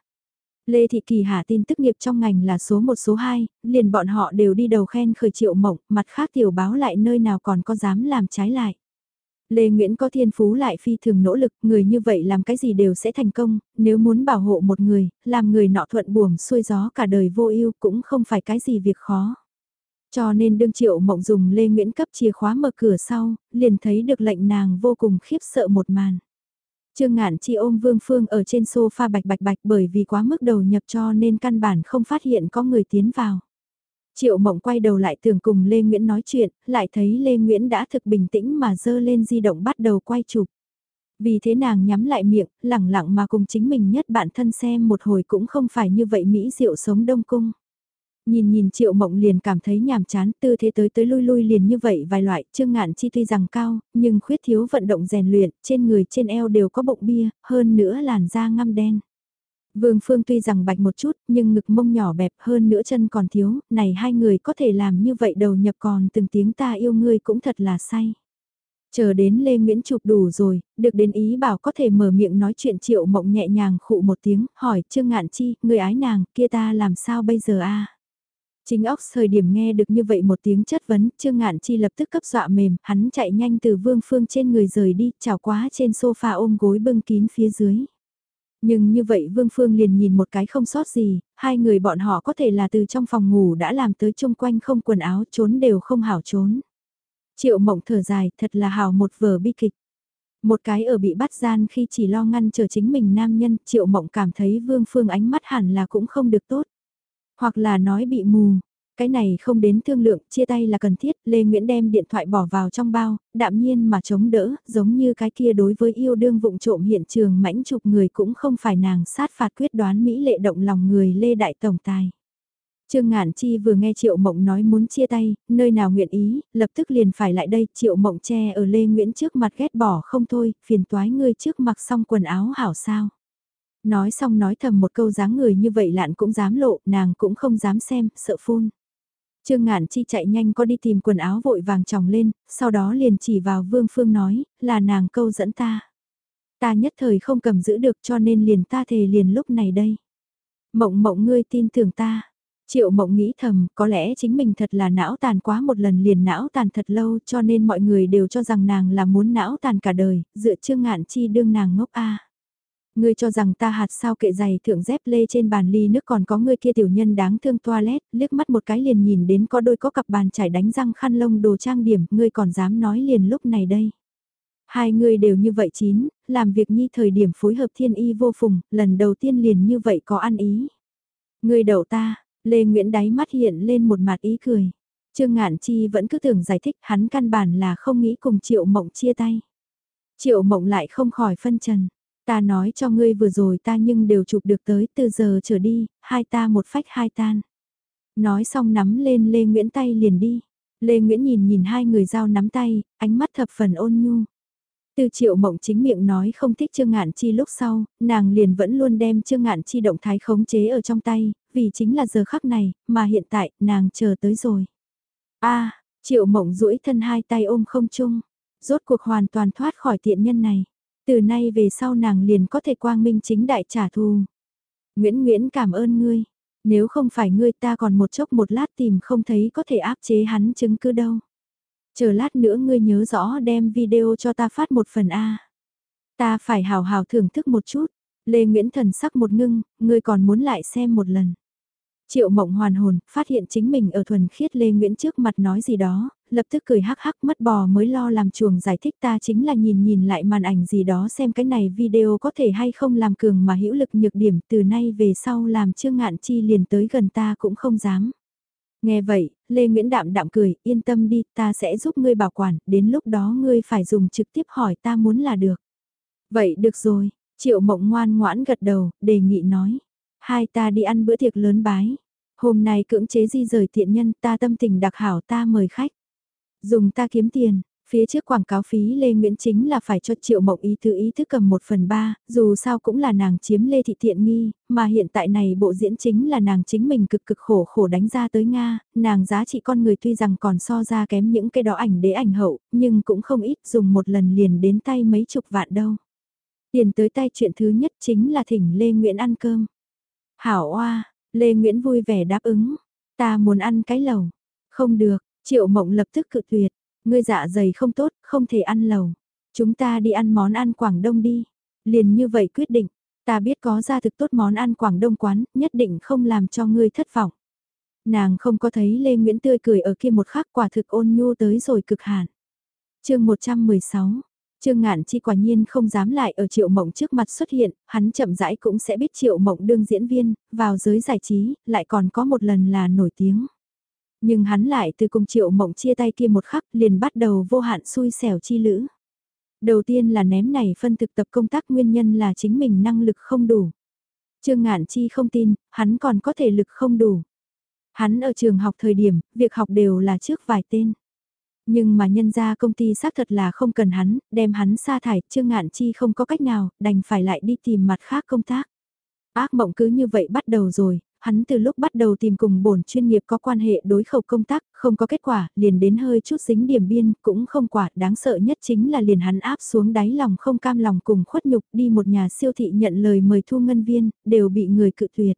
Lê Thị Kỳ hà tin tức nghiệp trong ngành là số 1 số 2, liền bọn họ đều đi đầu khen khởi triệu mộng, mặt khác tiểu báo lại nơi nào còn có dám làm trái lại. Lê Nguyễn có thiên phú lại phi thường nỗ lực, người như vậy làm cái gì đều sẽ thành công, nếu muốn bảo hộ một người, làm người nọ thuận buồm xuôi gió cả đời vô ưu cũng không phải cái gì việc khó. Cho nên đương triệu mộng dùng Lê Nguyễn cấp chìa khóa mở cửa sau, liền thấy được lệnh nàng vô cùng khiếp sợ một màn. Trương ngạn chi ôm Vương Phương ở trên sofa bạch bạch bạch bởi vì quá mức đầu nhập cho nên căn bản không phát hiện có người tiến vào. Triệu mộng quay đầu lại tưởng cùng Lê Nguyễn nói chuyện, lại thấy Lê Nguyễn đã thực bình tĩnh mà dơ lên di động bắt đầu quay chụp. Vì thế nàng nhắm lại miệng, lẳng lặng mà cùng chính mình nhất bản thân xem một hồi cũng không phải như vậy Mỹ diệu sống đông cung. Nhìn nhìn triệu mộng liền cảm thấy nhàm chán, tư thế tới tới lui lui liền như vậy vài loại, trương ngạn chi tuy rằng cao, nhưng khuyết thiếu vận động rèn luyện, trên người trên eo đều có bụng bia, hơn nữa làn da ngăm đen. Vương Phương tuy rằng bạch một chút, nhưng ngực mông nhỏ bẹp hơn nữa chân còn thiếu, này hai người có thể làm như vậy đầu nhập còn từng tiếng ta yêu ngươi cũng thật là say. Chờ đến Lê Nguyễn chụp đủ rồi, được đến ý bảo có thể mở miệng nói chuyện triệu mộng nhẹ nhàng khụ một tiếng, hỏi Trương Ngạn Chi, người ái nàng, kia ta làm sao bây giờ a Chính óc thời điểm nghe được như vậy một tiếng chất vấn, Trương Ngạn Chi lập tức cấp dọa mềm, hắn chạy nhanh từ Vương Phương trên người rời đi, chào quá trên sofa ôm gối bưng kín phía dưới. Nhưng như vậy Vương Phương liền nhìn một cái không sót gì, hai người bọn họ có thể là từ trong phòng ngủ đã làm tới chung quanh không quần áo trốn đều không hảo trốn. Triệu mộng thở dài, thật là hào một vở bi kịch. Một cái ở bị bắt gian khi chỉ lo ngăn chờ chính mình nam nhân, triệu mộng cảm thấy Vương Phương ánh mắt hẳn là cũng không được tốt. Hoặc là nói bị mù, cái này không đến thương lượng, chia tay là cần thiết, Lê Nguyễn đem điện thoại bỏ vào trong bao, đạm nhiên mà chống đỡ, giống như cái kia đối với yêu đương vụng trộm hiện trường mãnh chụp người cũng không phải nàng sát phạt quyết đoán Mỹ lệ động lòng người Lê Đại Tổng Tài. Trương Ngạn Chi vừa nghe Triệu Mộng nói muốn chia tay, nơi nào nguyện ý, lập tức liền phải lại đây, Triệu Mộng che ở Lê Nguyễn trước mặt ghét bỏ không thôi, phiền toái ngươi trước mặc xong quần áo hảo sao. Nói xong nói thầm một câu dáng người như vậy lạn cũng dám lộ, nàng cũng không dám xem, sợ phun. Trương Ngạn Chi chạy nhanh có đi tìm quần áo vội vàng tròng lên, sau đó liền chỉ vào Vương Phương nói, là nàng câu dẫn ta. Ta nhất thời không cầm giữ được cho nên liền ta thề liền lúc này đây. Mộng mộng ngươi tin tưởng ta. Triệu mộng nghĩ thầm, có lẽ chính mình thật là não tàn quá một lần liền não tàn thật lâu cho nên mọi người đều cho rằng nàng là muốn não tàn cả đời, dựa Trương Ngạn Chi đương nàng ngốc a. Ngươi cho rằng ta hạt sao kệ giày thượng dép lê trên bàn ly nước còn có ngươi kia tiểu nhân đáng thương toilet, liếc mắt một cái liền nhìn đến có đôi có cặp bàn chải đánh răng khăn lông đồ trang điểm, ngươi còn dám nói liền lúc này đây. Hai người đều như vậy chín, làm việc nhi thời điểm phối hợp thiên y vô phùng, lần đầu tiên liền như vậy có ăn ý. Ngươi đậu ta, Lê Nguyễn đáy mắt hiện lên một mặt ý cười. Trương Ngạn Chi vẫn cứ tưởng giải thích hắn căn bản là không nghĩ cùng Triệu Mộng chia tay. Triệu Mộng lại không khỏi phân trần. Ta nói cho ngươi vừa rồi ta nhưng đều chụp được tới từ giờ trở đi, hai ta một phách hai tan. Nói xong nắm lên Lê Nguyễn tay liền đi. Lê Nguyễn nhìn nhìn hai người giao nắm tay, ánh mắt thập phần ôn nhu. Từ triệu mộng chính miệng nói không thích Trương Ngạn Chi lúc sau, nàng liền vẫn luôn đem Trương Ngạn Chi động thái khống chế ở trong tay, vì chính là giờ khắc này, mà hiện tại, nàng chờ tới rồi. a triệu mộng duỗi thân hai tay ôm không chung, rốt cuộc hoàn toàn thoát khỏi tiện nhân này. Từ nay về sau nàng liền có thể quang minh chính đại trả thù. Nguyễn Nguyễn cảm ơn ngươi. Nếu không phải ngươi ta còn một chốc một lát tìm không thấy có thể áp chế hắn chứng cứ đâu. Chờ lát nữa ngươi nhớ rõ đem video cho ta phát một phần A. Ta phải hào hào thưởng thức một chút. Lê Nguyễn thần sắc một ngưng, ngươi còn muốn lại xem một lần. Triệu mộng hoàn hồn, phát hiện chính mình ở thuần khiết Lê Nguyễn trước mặt nói gì đó, lập tức cười hắc hắc mất bò mới lo làm chuồng giải thích ta chính là nhìn nhìn lại màn ảnh gì đó xem cái này video có thể hay không làm cường mà hữu lực nhược điểm từ nay về sau làm chương Ngạn Chi liền tới gần ta cũng không dám. Nghe vậy, Lê Nguyễn đạm đạm cười, yên tâm đi, ta sẽ giúp ngươi bảo quản, đến lúc đó ngươi phải dùng trực tiếp hỏi ta muốn là được. Vậy được rồi, Triệu Mộng ngoan ngoãn gật đầu, đề nghị nói. Hai ta đi ăn bữa tiệc lớn bái. Hôm nay cưỡng chế di rời thiện nhân ta tâm tình đặc hảo ta mời khách. Dùng ta kiếm tiền, phía trước quảng cáo phí Lê Nguyễn chính là phải cho Triệu Mộng ý thứ ý thức cầm một phần ba, dù sao cũng là nàng chiếm Lê Thị Thiện Nghi, mà hiện tại này bộ diễn chính là nàng chính mình cực cực khổ khổ đánh ra tới Nga, nàng giá trị con người tuy rằng còn so ra kém những cái đó ảnh đế ảnh hậu, nhưng cũng không ít dùng một lần liền đến tay mấy chục vạn đâu. Tiền tới tay chuyện thứ nhất chính là thỉnh Lê Nguyễn ăn cơm. Hảo oa, Lê Nguyễn vui vẻ đáp ứng, ta muốn ăn cái lẩu Không được, Triệu Mộng lập tức cự tuyệt, ngươi dạ dày không tốt, không thể ăn lầu. Chúng ta đi ăn món ăn Quảng Đông đi. Liền như vậy quyết định, ta biết có ra thực tốt món ăn Quảng Đông quán, nhất định không làm cho ngươi thất vọng. Nàng không có thấy Lê Nguyễn tươi cười ở kia một khắc quả thực ôn nhu tới rồi cực hạn. chương 116 Trương Ngạn Chi quả nhiên không dám lại ở Triệu Mộng trước mặt xuất hiện, hắn chậm rãi cũng sẽ biết Triệu Mộng đương diễn viên, vào giới giải trí, lại còn có một lần là nổi tiếng. Nhưng hắn lại từ cùng Triệu Mộng chia tay kia một khắc liền bắt đầu vô hạn xui xẻo chi lữ. Đầu tiên là ném này phân thực tập công tác nguyên nhân là chính mình năng lực không đủ. Trương Ngạn Chi không tin, hắn còn có thể lực không đủ. Hắn ở trường học thời điểm, việc học đều là trước vài tên. Nhưng mà nhân ra công ty xác thật là không cần hắn, đem hắn sa thải, Trương Ngạn Chi không có cách nào, đành phải lại đi tìm mặt khác công tác. Ác mộng cứ như vậy bắt đầu rồi, hắn từ lúc bắt đầu tìm cùng bổn chuyên nghiệp có quan hệ đối khẩu công tác, không có kết quả, liền đến hơi chút dính điểm biên, cũng không quả, đáng sợ nhất chính là liền hắn áp xuống đáy lòng không cam lòng cùng khuất nhục đi một nhà siêu thị nhận lời mời thu ngân viên, đều bị người cự tuyệt.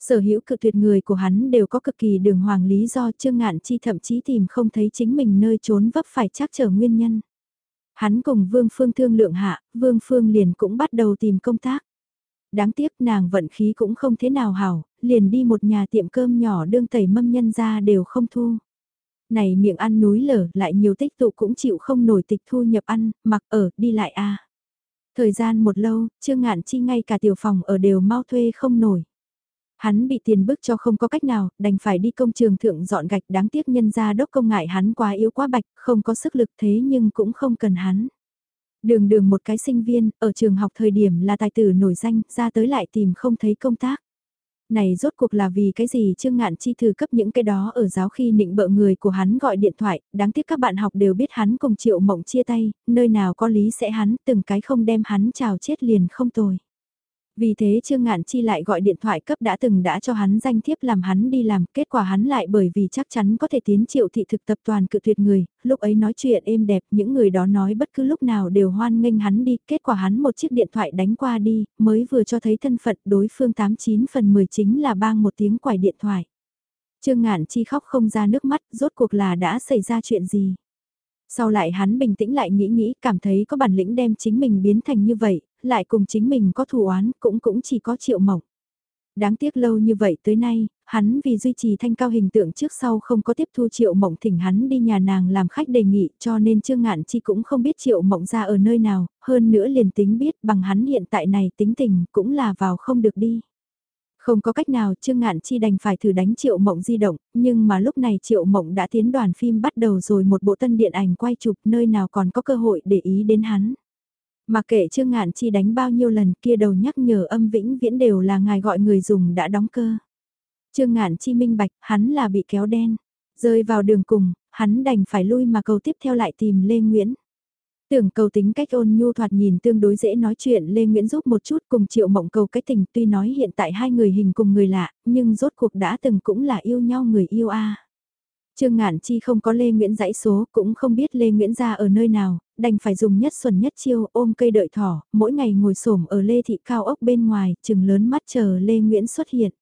Sở hữu cự tuyệt người của hắn đều có cực kỳ đường hoàng lý do Trương Ngạn Chi thậm chí tìm không thấy chính mình nơi trốn vấp phải chắc trở nguyên nhân. Hắn cùng Vương Phương thương lượng hạ, Vương Phương liền cũng bắt đầu tìm công tác. Đáng tiếc nàng vận khí cũng không thế nào hảo, liền đi một nhà tiệm cơm nhỏ đương tẩy mâm nhân ra đều không thu. Này miệng ăn núi lở lại nhiều tích tụ cũng chịu không nổi tịch thu nhập ăn, mặc ở, đi lại a Thời gian một lâu, Trương Ngạn Chi ngay cả tiểu phòng ở đều mau thuê không nổi. Hắn bị tiền bức cho không có cách nào, đành phải đi công trường thượng dọn gạch đáng tiếc nhân ra đốc công ngại hắn quá yếu quá bạch, không có sức lực thế nhưng cũng không cần hắn. Đường đường một cái sinh viên, ở trường học thời điểm là tài tử nổi danh, ra tới lại tìm không thấy công tác. Này rốt cuộc là vì cái gì Trương Ngạn Chi thử cấp những cái đó ở giáo khi nịnh bợ người của hắn gọi điện thoại, đáng tiếc các bạn học đều biết hắn cùng Triệu Mộng chia tay, nơi nào có lý sẽ hắn từng cái không đem hắn chào chết liền không tồi. Vì thế Trương Ngạn Chi lại gọi điện thoại cấp đã từng đã cho hắn danh thiếp làm hắn đi làm, kết quả hắn lại bởi vì chắc chắn có thể tiến triệu thị thực tập toàn cự tuyệt người, lúc ấy nói chuyện êm đẹp, những người đó nói bất cứ lúc nào đều hoan nghênh hắn đi, kết quả hắn một chiếc điện thoại đánh qua đi, mới vừa cho thấy thân phận đối phương 89 phần 10 chính là bang một tiếng quải điện thoại. Trương Ngạn Chi khóc không ra nước mắt, rốt cuộc là đã xảy ra chuyện gì. Sau lại hắn bình tĩnh lại nghĩ nghĩ, cảm thấy có bản lĩnh đem chính mình biến thành như vậy, lại cùng chính mình có thù oán, cũng cũng chỉ có triệu mộng. Đáng tiếc lâu như vậy tới nay, hắn vì duy trì thanh cao hình tượng trước sau không có tiếp thu triệu mộng thỉnh hắn đi nhà nàng làm khách đề nghị cho nên Trương Ngạn Chi cũng không biết triệu mộng ra ở nơi nào, hơn nữa liền tính biết bằng hắn hiện tại này tính tình cũng là vào không được đi. Không có cách nào Trương Ngạn Chi đành phải thử đánh Triệu Mộng di động, nhưng mà lúc này Triệu Mộng đã tiến đoàn phim bắt đầu rồi một bộ tân điện ảnh quay chụp nơi nào còn có cơ hội để ý đến hắn. Mà kệ Trương Ngạn Chi đánh bao nhiêu lần kia đầu nhắc nhở âm vĩnh viễn đều là ngài gọi người dùng đã đóng cơ. Trương Ngạn Chi minh bạch, hắn là bị kéo đen. Rơi vào đường cùng, hắn đành phải lui mà cầu tiếp theo lại tìm Lê Nguyễn. Tưởng cầu tính cách ôn nhu thoạt nhìn tương đối dễ nói chuyện Lê Nguyễn giúp một chút cùng triệu mộng cầu cái tình tuy nói hiện tại hai người hình cùng người lạ, nhưng rốt cuộc đã từng cũng là yêu nhau người yêu a Trương Ngạn Chi không có Lê Nguyễn dãy số, cũng không biết Lê Nguyễn ra ở nơi nào, đành phải dùng nhất xuẩn nhất chiêu ôm cây đợi thỏ, mỗi ngày ngồi xổm ở Lê Thị Cao ốc bên ngoài, chừng lớn mắt chờ Lê Nguyễn xuất hiện.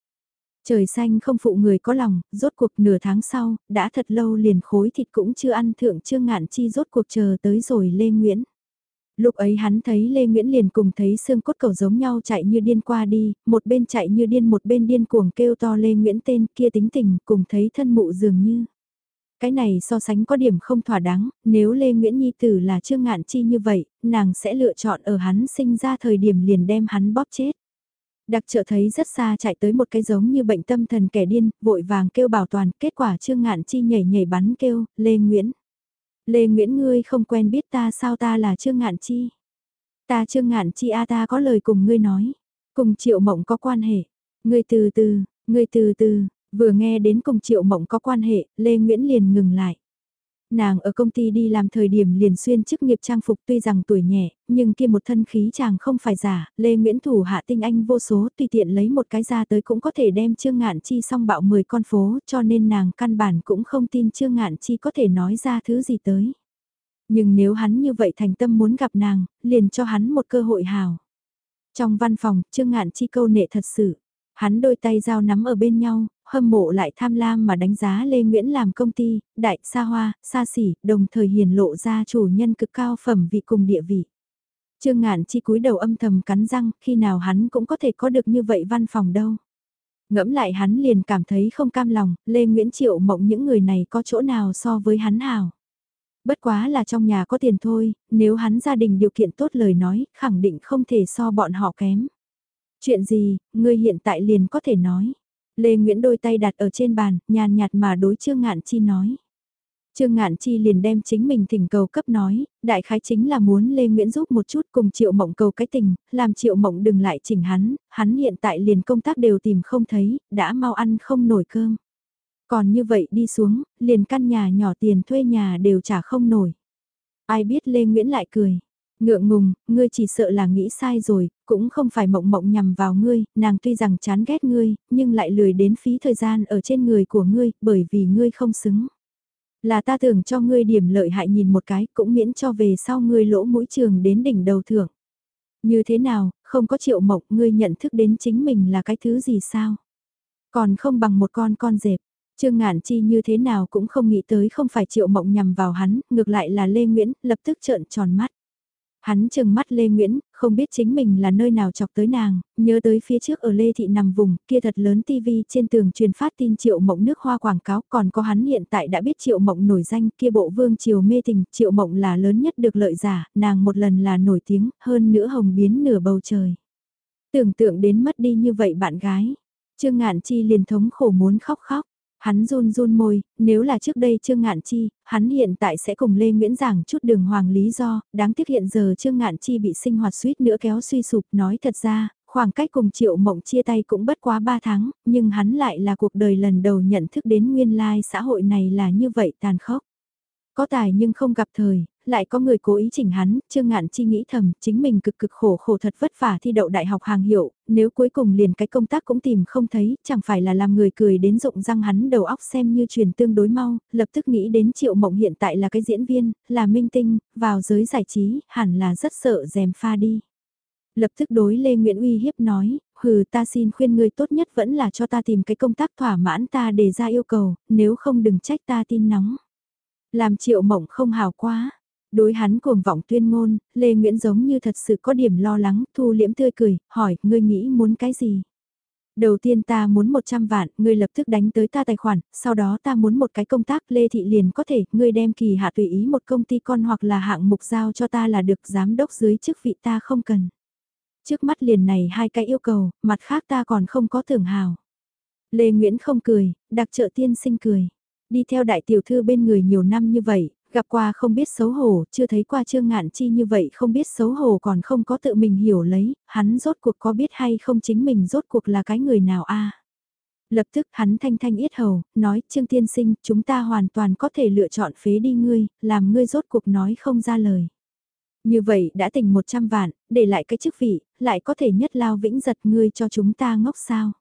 Trời xanh không phụ người có lòng, rốt cuộc nửa tháng sau, đã thật lâu liền khối thịt cũng chưa ăn thượng Trương Ngạn Chi rốt cuộc chờ tới rồi Lê Nguyễn. Lúc ấy hắn thấy Lê Nguyễn liền cùng thấy xương cốt cầu giống nhau chạy như điên qua đi, một bên chạy như điên một bên điên cuồng kêu to Lê Nguyễn tên kia tính tình cùng thấy thân mụ dường như. Cái này so sánh có điểm không thỏa đáng, nếu Lê Nguyễn Nhi Tử là Trương Ngạn Chi như vậy, nàng sẽ lựa chọn ở hắn sinh ra thời điểm liền đem hắn bóp chết. Đặc trợ thấy rất xa chạy tới một cái giống như bệnh tâm thần kẻ điên, vội vàng kêu bảo toàn, kết quả Trương Ngạn Chi nhảy nhảy bắn kêu, Lê Nguyễn. Lê Nguyễn ngươi không quen biết ta sao ta là Trương Ngạn Chi. Ta Trương Ngạn Chi a ta có lời cùng ngươi nói, cùng Triệu Mộng có quan hệ. Ngươi từ từ, ngươi từ từ, Vừa nghe đến cùng Triệu Mộng có quan hệ, Lê Nguyễn liền ngừng lại. Nàng ở công ty đi làm thời điểm liền xuyên chức nghiệp trang phục tuy rằng tuổi nhẹ, nhưng kia một thân khí chàng không phải giả, Lê Nguyễn Thủ hạ tinh anh vô số tùy tiện lấy một cái ra tới cũng có thể đem Trương Ngạn Chi song bạo 10 con phố cho nên nàng căn bản cũng không tin Trương Ngạn Chi có thể nói ra thứ gì tới. Nhưng nếu hắn như vậy thành tâm muốn gặp nàng, liền cho hắn một cơ hội hào. Trong văn phòng, Trương Ngạn Chi câu nệ thật sự. Hắn đôi tay dao nắm ở bên nhau, hâm mộ lại tham lam mà đánh giá Lê Nguyễn làm công ty, đại, xa hoa, xa xỉ, đồng thời hiển lộ ra chủ nhân cực cao phẩm vị cùng địa vị. Trương ngạn chi cúi đầu âm thầm cắn răng, khi nào hắn cũng có thể có được như vậy văn phòng đâu. Ngẫm lại hắn liền cảm thấy không cam lòng, Lê Nguyễn Triệu mộng những người này có chỗ nào so với hắn hào. Bất quá là trong nhà có tiền thôi, nếu hắn gia đình điều kiện tốt lời nói, khẳng định không thể so bọn họ kém. Chuyện gì, ngươi hiện tại liền có thể nói. Lê Nguyễn đôi tay đặt ở trên bàn, nhàn nhạt mà đối Trương Ngạn Chi nói. Trương Ngạn Chi liền đem chính mình thỉnh cầu cấp nói, đại khái chính là muốn Lê Nguyễn giúp một chút cùng Triệu Mộng cầu cái tình, làm Triệu Mộng đừng lại chỉnh hắn, hắn hiện tại liền công tác đều tìm không thấy, đã mau ăn không nổi cơm. Còn như vậy đi xuống, liền căn nhà nhỏ tiền thuê nhà đều trả không nổi. Ai biết Lê Nguyễn lại cười. Ngượng ngùng, ngươi chỉ sợ là nghĩ sai rồi, cũng không phải mộng mộng nhằm vào ngươi, nàng tuy rằng chán ghét ngươi, nhưng lại lười đến phí thời gian ở trên người của ngươi, bởi vì ngươi không xứng. Là ta tưởng cho ngươi điểm lợi hại nhìn một cái, cũng miễn cho về sau ngươi lỗ mũi trường đến đỉnh đầu thưởng. Như thế nào, không có triệu mộng, ngươi nhận thức đến chính mình là cái thứ gì sao? Còn không bằng một con con dẹp. Trương Ngạn Chi như thế nào cũng không nghĩ tới không phải triệu mộng nhằm vào hắn, ngược lại là Lê Nguyễn, lập tức trợn tròn mắt. Hắn chừng mắt Lê Nguyễn, không biết chính mình là nơi nào chọc tới nàng, nhớ tới phía trước ở Lê Thị nằm vùng, kia thật lớn tivi trên tường truyền phát tin triệu mộng nước hoa quảng cáo, còn có hắn hiện tại đã biết triệu mộng nổi danh kia bộ vương triều mê tình, triệu mộng là lớn nhất được lợi giả, nàng một lần là nổi tiếng, hơn nữa hồng biến nửa bầu trời. Tưởng tượng đến mất đi như vậy bạn gái, Trương Ngạn Chi liền thống khổ muốn khóc khóc. Hắn run run môi, nếu là trước đây Trương Ngạn Chi, hắn hiện tại sẽ cùng Lê Nguyễn giảng chút đường hoàng lý do, đáng tiếc hiện giờ Trương Ngạn Chi bị sinh hoạt suýt nữa kéo suy sụp nói thật ra, khoảng cách cùng Triệu Mộng chia tay cũng bất quá 3 tháng, nhưng hắn lại là cuộc đời lần đầu nhận thức đến nguyên lai xã hội này là như vậy tàn khốc. Có tài nhưng không gặp thời, lại có người cố ý chỉnh hắn, Trương Ngạn Chi nghĩ thầm, chính mình cực cực khổ khổ thật vất vả thi đậu đại học hàng hiệu, nếu cuối cùng liền cái công tác cũng tìm không thấy, chẳng phải là làm người cười đến rụng răng hắn đầu óc xem như truyền tương đối mau, lập tức nghĩ đến Triệu Mộng hiện tại là cái diễn viên, là minh tinh, vào giới giải trí, hẳn là rất sợ dèm pha đi. Lập tức đối Lê Nguyễn Uy hiếp nói, hừ ta xin khuyên ngươi tốt nhất vẫn là cho ta tìm cái công tác thỏa mãn ta đề ra yêu cầu, nếu không đừng trách ta tin nóng. Làm triệu mộng không hào quá. Đối hắn cuồng vọng tuyên ngôn, Lê Nguyễn giống như thật sự có điểm lo lắng, thu liễm tươi cười, hỏi, ngươi nghĩ muốn cái gì? Đầu tiên ta muốn 100 vạn, ngươi lập tức đánh tới ta tài khoản, sau đó ta muốn một cái công tác Lê Thị liền có thể, ngươi đem kỳ hạ tùy ý một công ty con hoặc là hạng mục giao cho ta là được giám đốc dưới chức vị ta không cần. Trước mắt liền này hai cái yêu cầu, mặt khác ta còn không có tưởng hào. Lê Nguyễn không cười, đặc trợ tiên sinh cười. Đi theo đại tiểu thư bên người nhiều năm như vậy, gặp qua không biết xấu hổ, chưa thấy qua trương ngạn chi như vậy không biết xấu hổ còn không có tự mình hiểu lấy, hắn rốt cuộc có biết hay không chính mình rốt cuộc là cái người nào a Lập tức hắn thanh thanh yết hầu, nói Trương Tiên Sinh, chúng ta hoàn toàn có thể lựa chọn phế đi ngươi, làm ngươi rốt cuộc nói không ra lời. Như vậy đã tỉnh 100 vạn, để lại cái chức vị, lại có thể nhất lao vĩnh giật ngươi cho chúng ta ngốc sao.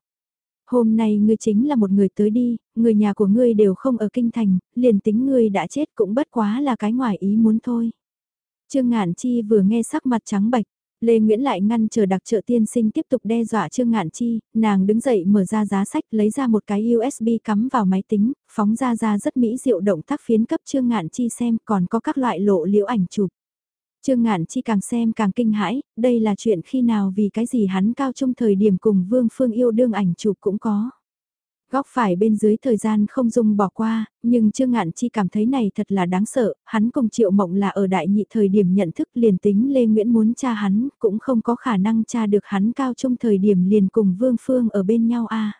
Hôm nay ngươi chính là một người tới đi, người nhà của ngươi đều không ở kinh thành, liền tính ngươi đã chết cũng bất quá là cái ngoài ý muốn thôi. Trương Ngạn Chi vừa nghe sắc mặt trắng bạch, Lê Nguyễn lại ngăn chờ đặc trợ tiên sinh tiếp tục đe dọa Trương Ngạn Chi, nàng đứng dậy mở ra giá sách lấy ra một cái USB cắm vào máy tính, phóng ra ra rất mỹ diệu động tác phiến cấp Trương Ngạn Chi xem còn có các loại lộ liễu ảnh chụp. Trương Ngạn Chi càng xem càng kinh hãi, đây là chuyện khi nào vì cái gì hắn cao trung thời điểm cùng Vương Phương yêu đương ảnh chụp cũng có. Góc phải bên dưới thời gian không dung bỏ qua, nhưng Trương Ngạn Chi cảm thấy này thật là đáng sợ, hắn cùng Triệu Mộng là ở đại nhị thời điểm nhận thức liền tính Lê Nguyễn muốn cha hắn, cũng không có khả năng cha được hắn cao trung thời điểm liền cùng Vương Phương ở bên nhau a.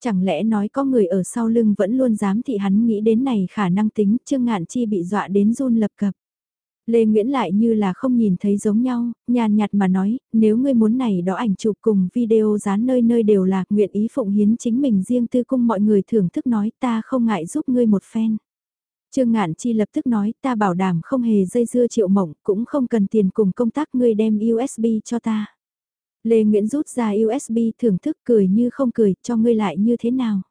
Chẳng lẽ nói có người ở sau lưng vẫn luôn dám thị hắn nghĩ đến này khả năng tính Trương Ngạn Chi bị dọa đến run lập cập. Lê Nguyễn lại như là không nhìn thấy giống nhau, nhàn nhạt mà nói, nếu ngươi muốn này đó ảnh chụp cùng video dán nơi nơi đều là nguyện ý phụng hiến chính mình riêng tư cung mọi người thưởng thức nói ta không ngại giúp ngươi một phen. Trương Ngạn Chi lập tức nói ta bảo đảm không hề dây dưa triệu mộng cũng không cần tiền cùng công tác ngươi đem USB cho ta. Lê Nguyễn rút ra USB thưởng thức cười như không cười cho ngươi lại như thế nào.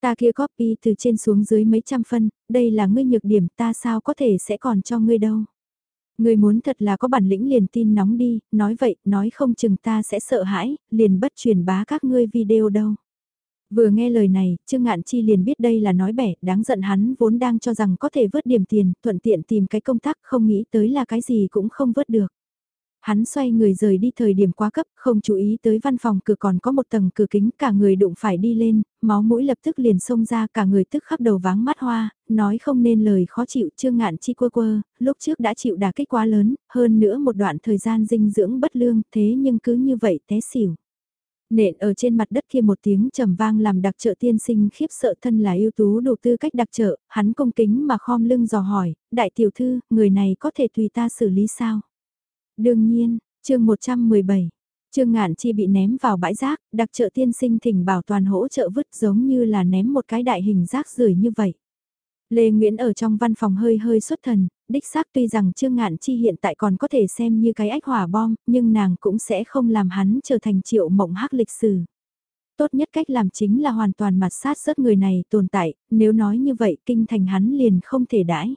Ta kia copy từ trên xuống dưới mấy trăm phân, đây là ngươi nhược điểm ta sao có thể sẽ còn cho ngươi đâu. Người muốn thật là có bản lĩnh liền tin nóng đi, nói vậy, nói không chừng ta sẽ sợ hãi, liền bất truyền bá các ngươi video đâu. Vừa nghe lời này, Trương Ngạn Chi liền biết đây là nói bẻ, đáng giận hắn vốn đang cho rằng có thể vớt điểm tiền, thuận tiện tìm cái công tác không nghĩ tới là cái gì cũng không vớt được. Hắn xoay người rời đi thời điểm quá cấp, không chú ý tới văn phòng cửa còn có một tầng cửa kính, cả người đụng phải đi lên, máu mũi lập tức liền xông ra, cả người tức khắp đầu váng mắt hoa, nói không nên lời khó chịu, trương ngạn chi quơ quơ, lúc trước đã chịu đả kích quá lớn, hơn nữa một đoạn thời gian dinh dưỡng bất lương, thế nhưng cứ như vậy té xỉu. Nện ở trên mặt đất kia một tiếng trầm vang làm đặc trợ tiên sinh khiếp sợ thân là ưu tú đủ tư cách đặc trợ, hắn công kính mà khom lưng dò hỏi, đại tiểu thư, người này có thể tùy ta xử lý sao? Đương nhiên, chương 117, Trương Ngạn Chi bị ném vào bãi rác, đặc trợ tiên sinh thỉnh bảo toàn hỗ trợ vứt giống như là ném một cái đại hình rác rưởi như vậy. Lê Nguyễn ở trong văn phòng hơi hơi xuất thần, đích xác tuy rằng Trương Ngạn Chi hiện tại còn có thể xem như cái ách hỏa bom, nhưng nàng cũng sẽ không làm hắn trở thành triệu mộng hắc lịch sử. Tốt nhất cách làm chính là hoàn toàn mặt sát rớt người này tồn tại, nếu nói như vậy kinh thành hắn liền không thể đãi.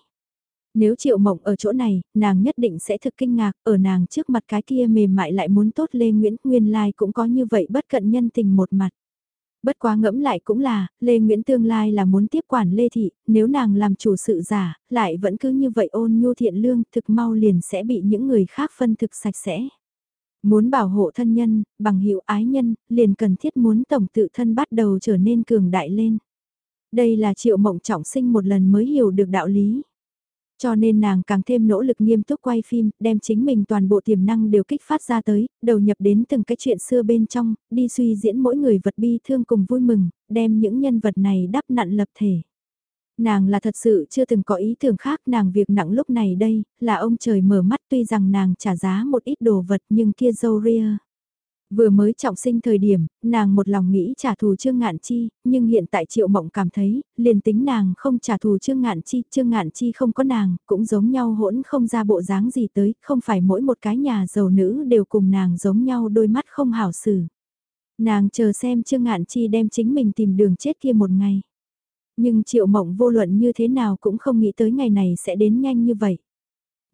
Nếu triệu mộng ở chỗ này, nàng nhất định sẽ thực kinh ngạc, ở nàng trước mặt cái kia mềm mại lại muốn tốt Lê Nguyễn Nguyên Lai cũng có như vậy bất cận nhân tình một mặt. Bất quá ngẫm lại cũng là, Lê Nguyễn tương lai là muốn tiếp quản Lê Thị, nếu nàng làm chủ sự giả, lại vẫn cứ như vậy ôn nhu thiện lương thực mau liền sẽ bị những người khác phân thực sạch sẽ. Muốn bảo hộ thân nhân, bằng hiệu ái nhân, liền cần thiết muốn tổng tự thân bắt đầu trở nên cường đại lên. Đây là triệu mộng trọng sinh một lần mới hiểu được đạo lý. Cho nên nàng càng thêm nỗ lực nghiêm túc quay phim, đem chính mình toàn bộ tiềm năng đều kích phát ra tới, đầu nhập đến từng cái chuyện xưa bên trong, đi suy diễn mỗi người vật bi thương cùng vui mừng, đem những nhân vật này đắp nặn lập thể. Nàng là thật sự chưa từng có ý tưởng khác nàng việc nặng lúc này đây, là ông trời mở mắt tuy rằng nàng trả giá một ít đồ vật nhưng kia dâu ria. Vừa mới trọng sinh thời điểm, nàng một lòng nghĩ trả thù Trương Ngạn Chi, nhưng hiện tại Triệu Mộng cảm thấy, liền tính nàng không trả thù Trương Ngạn Chi, Trương Ngạn Chi không có nàng, cũng giống nhau hỗn không ra bộ dáng gì tới, không phải mỗi một cái nhà giàu nữ đều cùng nàng giống nhau đôi mắt không hảo xử. Nàng chờ xem Trương Ngạn Chi đem chính mình tìm đường chết kia một ngày. Nhưng Triệu Mộng vô luận như thế nào cũng không nghĩ tới ngày này sẽ đến nhanh như vậy.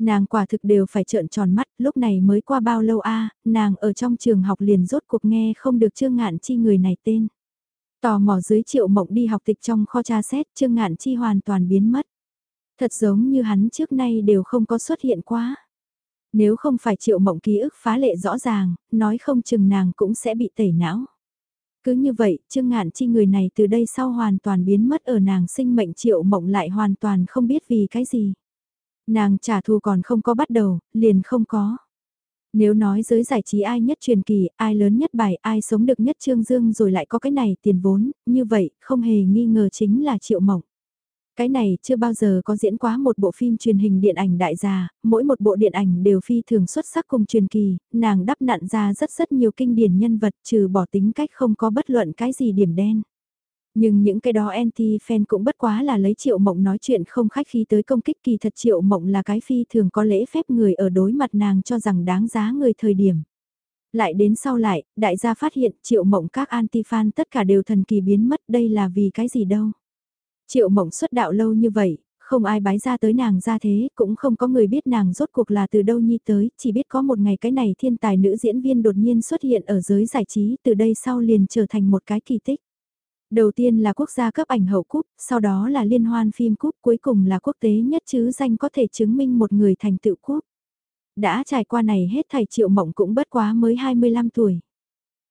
Nàng quả thực đều phải trợn tròn mắt, lúc này mới qua bao lâu a nàng ở trong trường học liền rốt cuộc nghe không được Trương Ngạn Chi người này tên. Tò mò dưới triệu mộng đi học tịch trong kho tra xét, Trương Ngạn Chi hoàn toàn biến mất. Thật giống như hắn trước nay đều không có xuất hiện quá. Nếu không phải triệu mộng ký ức phá lệ rõ ràng, nói không chừng nàng cũng sẽ bị tẩy não. Cứ như vậy, Trương Ngạn Chi người này từ đây sau hoàn toàn biến mất ở nàng sinh mệnh triệu mộng lại hoàn toàn không biết vì cái gì. Nàng trả thù còn không có bắt đầu, liền không có. Nếu nói giới giải trí ai nhất truyền kỳ, ai lớn nhất bài, ai sống được nhất trương dương rồi lại có cái này tiền vốn, như vậy, không hề nghi ngờ chính là triệu mộng. Cái này chưa bao giờ có diễn quá một bộ phim truyền hình điện ảnh đại gia, mỗi một bộ điện ảnh đều phi thường xuất sắc cùng truyền kỳ, nàng đắp nặn ra rất rất nhiều kinh điển nhân vật trừ bỏ tính cách không có bất luận cái gì điểm đen. Nhưng những cái đó anti-fan cũng bất quá là lấy triệu mộng nói chuyện không khách khi tới công kích kỳ thật triệu mộng là cái phi thường có lễ phép người ở đối mặt nàng cho rằng đáng giá người thời điểm. Lại đến sau lại, đại gia phát hiện triệu mộng các anti-fan tất cả đều thần kỳ biến mất đây là vì cái gì đâu. Triệu mộng xuất đạo lâu như vậy, không ai bái ra tới nàng ra thế, cũng không có người biết nàng rốt cuộc là từ đâu nhi tới, chỉ biết có một ngày cái này thiên tài nữ diễn viên đột nhiên xuất hiện ở giới giải trí, từ đây sau liền trở thành một cái kỳ tích. Đầu tiên là quốc gia cấp ảnh hậu cúp, sau đó là liên hoan phim cúp, cuối cùng là quốc tế nhất chứ danh có thể chứng minh một người thành tựu cúp. Đã trải qua này hết thầy triệu mộng cũng bất quá mới 25 tuổi.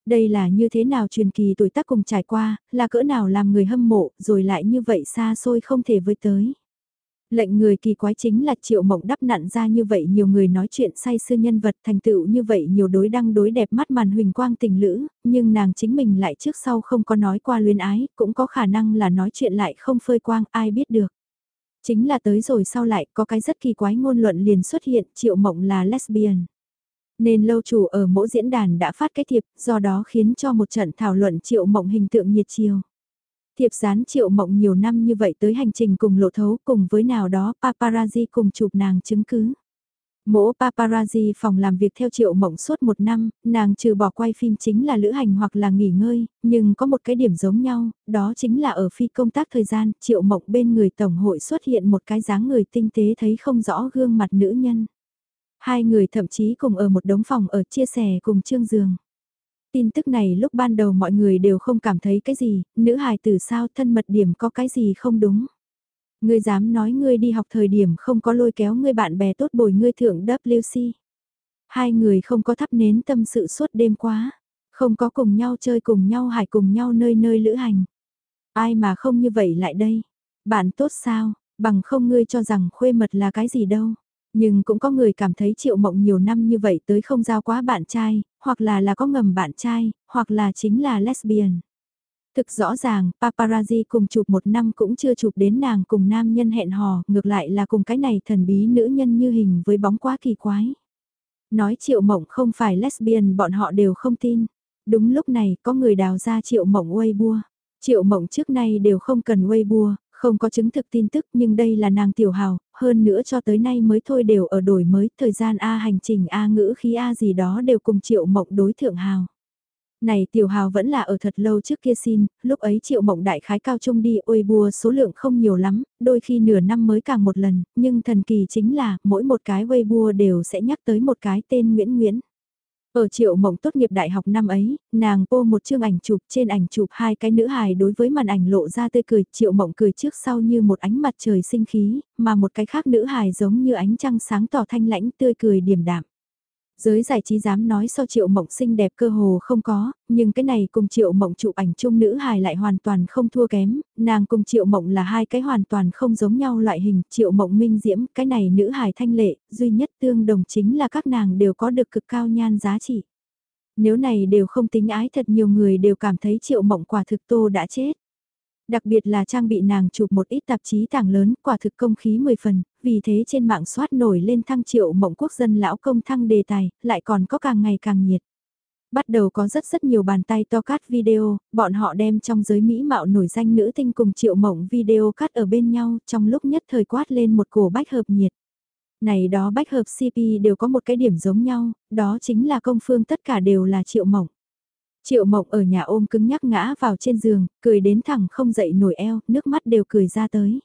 Đây là như thế nào truyền kỳ tuổi tác cùng trải qua, là cỡ nào làm người hâm mộ, rồi lại như vậy xa xôi không thể với tới. Lệnh người kỳ quái chính là triệu mộng đắp nặn ra như vậy nhiều người nói chuyện say sưa nhân vật thành tựu như vậy nhiều đối đăng đối đẹp mắt màn huỳnh quang tình lữ, nhưng nàng chính mình lại trước sau không có nói qua luyến ái, cũng có khả năng là nói chuyện lại không phơi quang ai biết được. Chính là tới rồi sau lại có cái rất kỳ quái ngôn luận liền xuất hiện triệu mộng là lesbian. Nên lâu chủ ở mỗi diễn đàn đã phát cái thiệp, do đó khiến cho một trận thảo luận triệu mộng hình tượng nhiệt chiều. Thiệp gián triệu mộng nhiều năm như vậy tới hành trình cùng lộ thấu cùng với nào đó paparazzi cùng chụp nàng chứng cứ. Mỗ paparazzi phòng làm việc theo triệu mộng suốt một năm, nàng trừ bỏ quay phim chính là lữ hành hoặc là nghỉ ngơi, nhưng có một cái điểm giống nhau, đó chính là ở phi công tác thời gian, triệu mộng bên người tổng hội xuất hiện một cái dáng người tinh tế thấy không rõ gương mặt nữ nhân. Hai người thậm chí cùng ở một đống phòng ở chia sẻ cùng trương giường. Tin tức này lúc ban đầu mọi người đều không cảm thấy cái gì, nữ hài tử sao thân mật điểm có cái gì không đúng. Ngươi dám nói ngươi đi học thời điểm không có lôi kéo ngươi bạn bè tốt bồi ngươi thượng WC. Hai người không có thắp nến tâm sự suốt đêm quá, không có cùng nhau chơi cùng nhau hải cùng nhau nơi nơi lữ hành. Ai mà không như vậy lại đây? Bạn tốt sao, bằng không ngươi cho rằng khuê mật là cái gì đâu. Nhưng cũng có người cảm thấy triệu mộng nhiều năm như vậy tới không giao quá bạn trai, hoặc là là có ngầm bạn trai, hoặc là chính là lesbian. Thực rõ ràng, paparazzi cùng chụp một năm cũng chưa chụp đến nàng cùng nam nhân hẹn hò, ngược lại là cùng cái này thần bí nữ nhân như hình với bóng quá kỳ quái. Nói triệu mộng không phải lesbian bọn họ đều không tin. Đúng lúc này có người đào ra triệu mộng Weibo. Triệu mộng trước nay đều không cần Weibo, không có chứng thực tin tức nhưng đây là nàng tiểu hào, hơn nữa cho tới nay mới thôi đều ở đổi mới, thời gian A hành trình A ngữ khí A gì đó đều cùng triệu mộng đối thượng hào. Này tiểu hào vẫn là ở thật lâu trước kia xin, lúc ấy triệu mộng đại khái cao trung đi ôi bùa số lượng không nhiều lắm, đôi khi nửa năm mới càng một lần, nhưng thần kỳ chính là mỗi một cái Weibo đều sẽ nhắc tới một cái tên Nguyễn Nguyễn. Ở triệu mộng tốt nghiệp đại học năm ấy, nàng pô một chương ảnh chụp trên ảnh chụp hai cái nữ hài đối với màn ảnh lộ ra tươi cười, triệu mộng cười trước sau như một ánh mặt trời sinh khí, mà một cái khác nữ hài giống như ánh trăng sáng tỏ thanh lãnh tươi cười điềm đạm. Giới giải trí dám nói so triệu mộng xinh đẹp cơ hồ không có, nhưng cái này cùng triệu mộng chụp ảnh chung nữ hài lại hoàn toàn không thua kém, nàng cùng triệu mộng là hai cái hoàn toàn không giống nhau loại hình, triệu mộng minh diễm, cái này nữ hài thanh lệ, duy nhất tương đồng chính là các nàng đều có được cực cao nhan giá trị. Nếu này đều không tính ái thật nhiều người đều cảm thấy triệu mộng quả thực tô đã chết. Đặc biệt là trang bị nàng chụp một ít tạp chí tảng lớn, quả thực công khí 10 phần, vì thế trên mạng soát nổi lên thăng triệu mộng quốc dân lão công thăng đề tài, lại còn có càng ngày càng nhiệt. Bắt đầu có rất rất nhiều bàn tay to cắt video, bọn họ đem trong giới mỹ mạo nổi danh nữ tinh cùng triệu mộng video cắt ở bên nhau trong lúc nhất thời quát lên một cổ bách hợp nhiệt. Này đó bách hợp CP đều có một cái điểm giống nhau, đó chính là công phương tất cả đều là triệu mộng. Triệu mộng ở nhà ôm cứng nhắc ngã vào trên giường, cười đến thẳng không dậy nổi eo, nước mắt đều cười ra tới.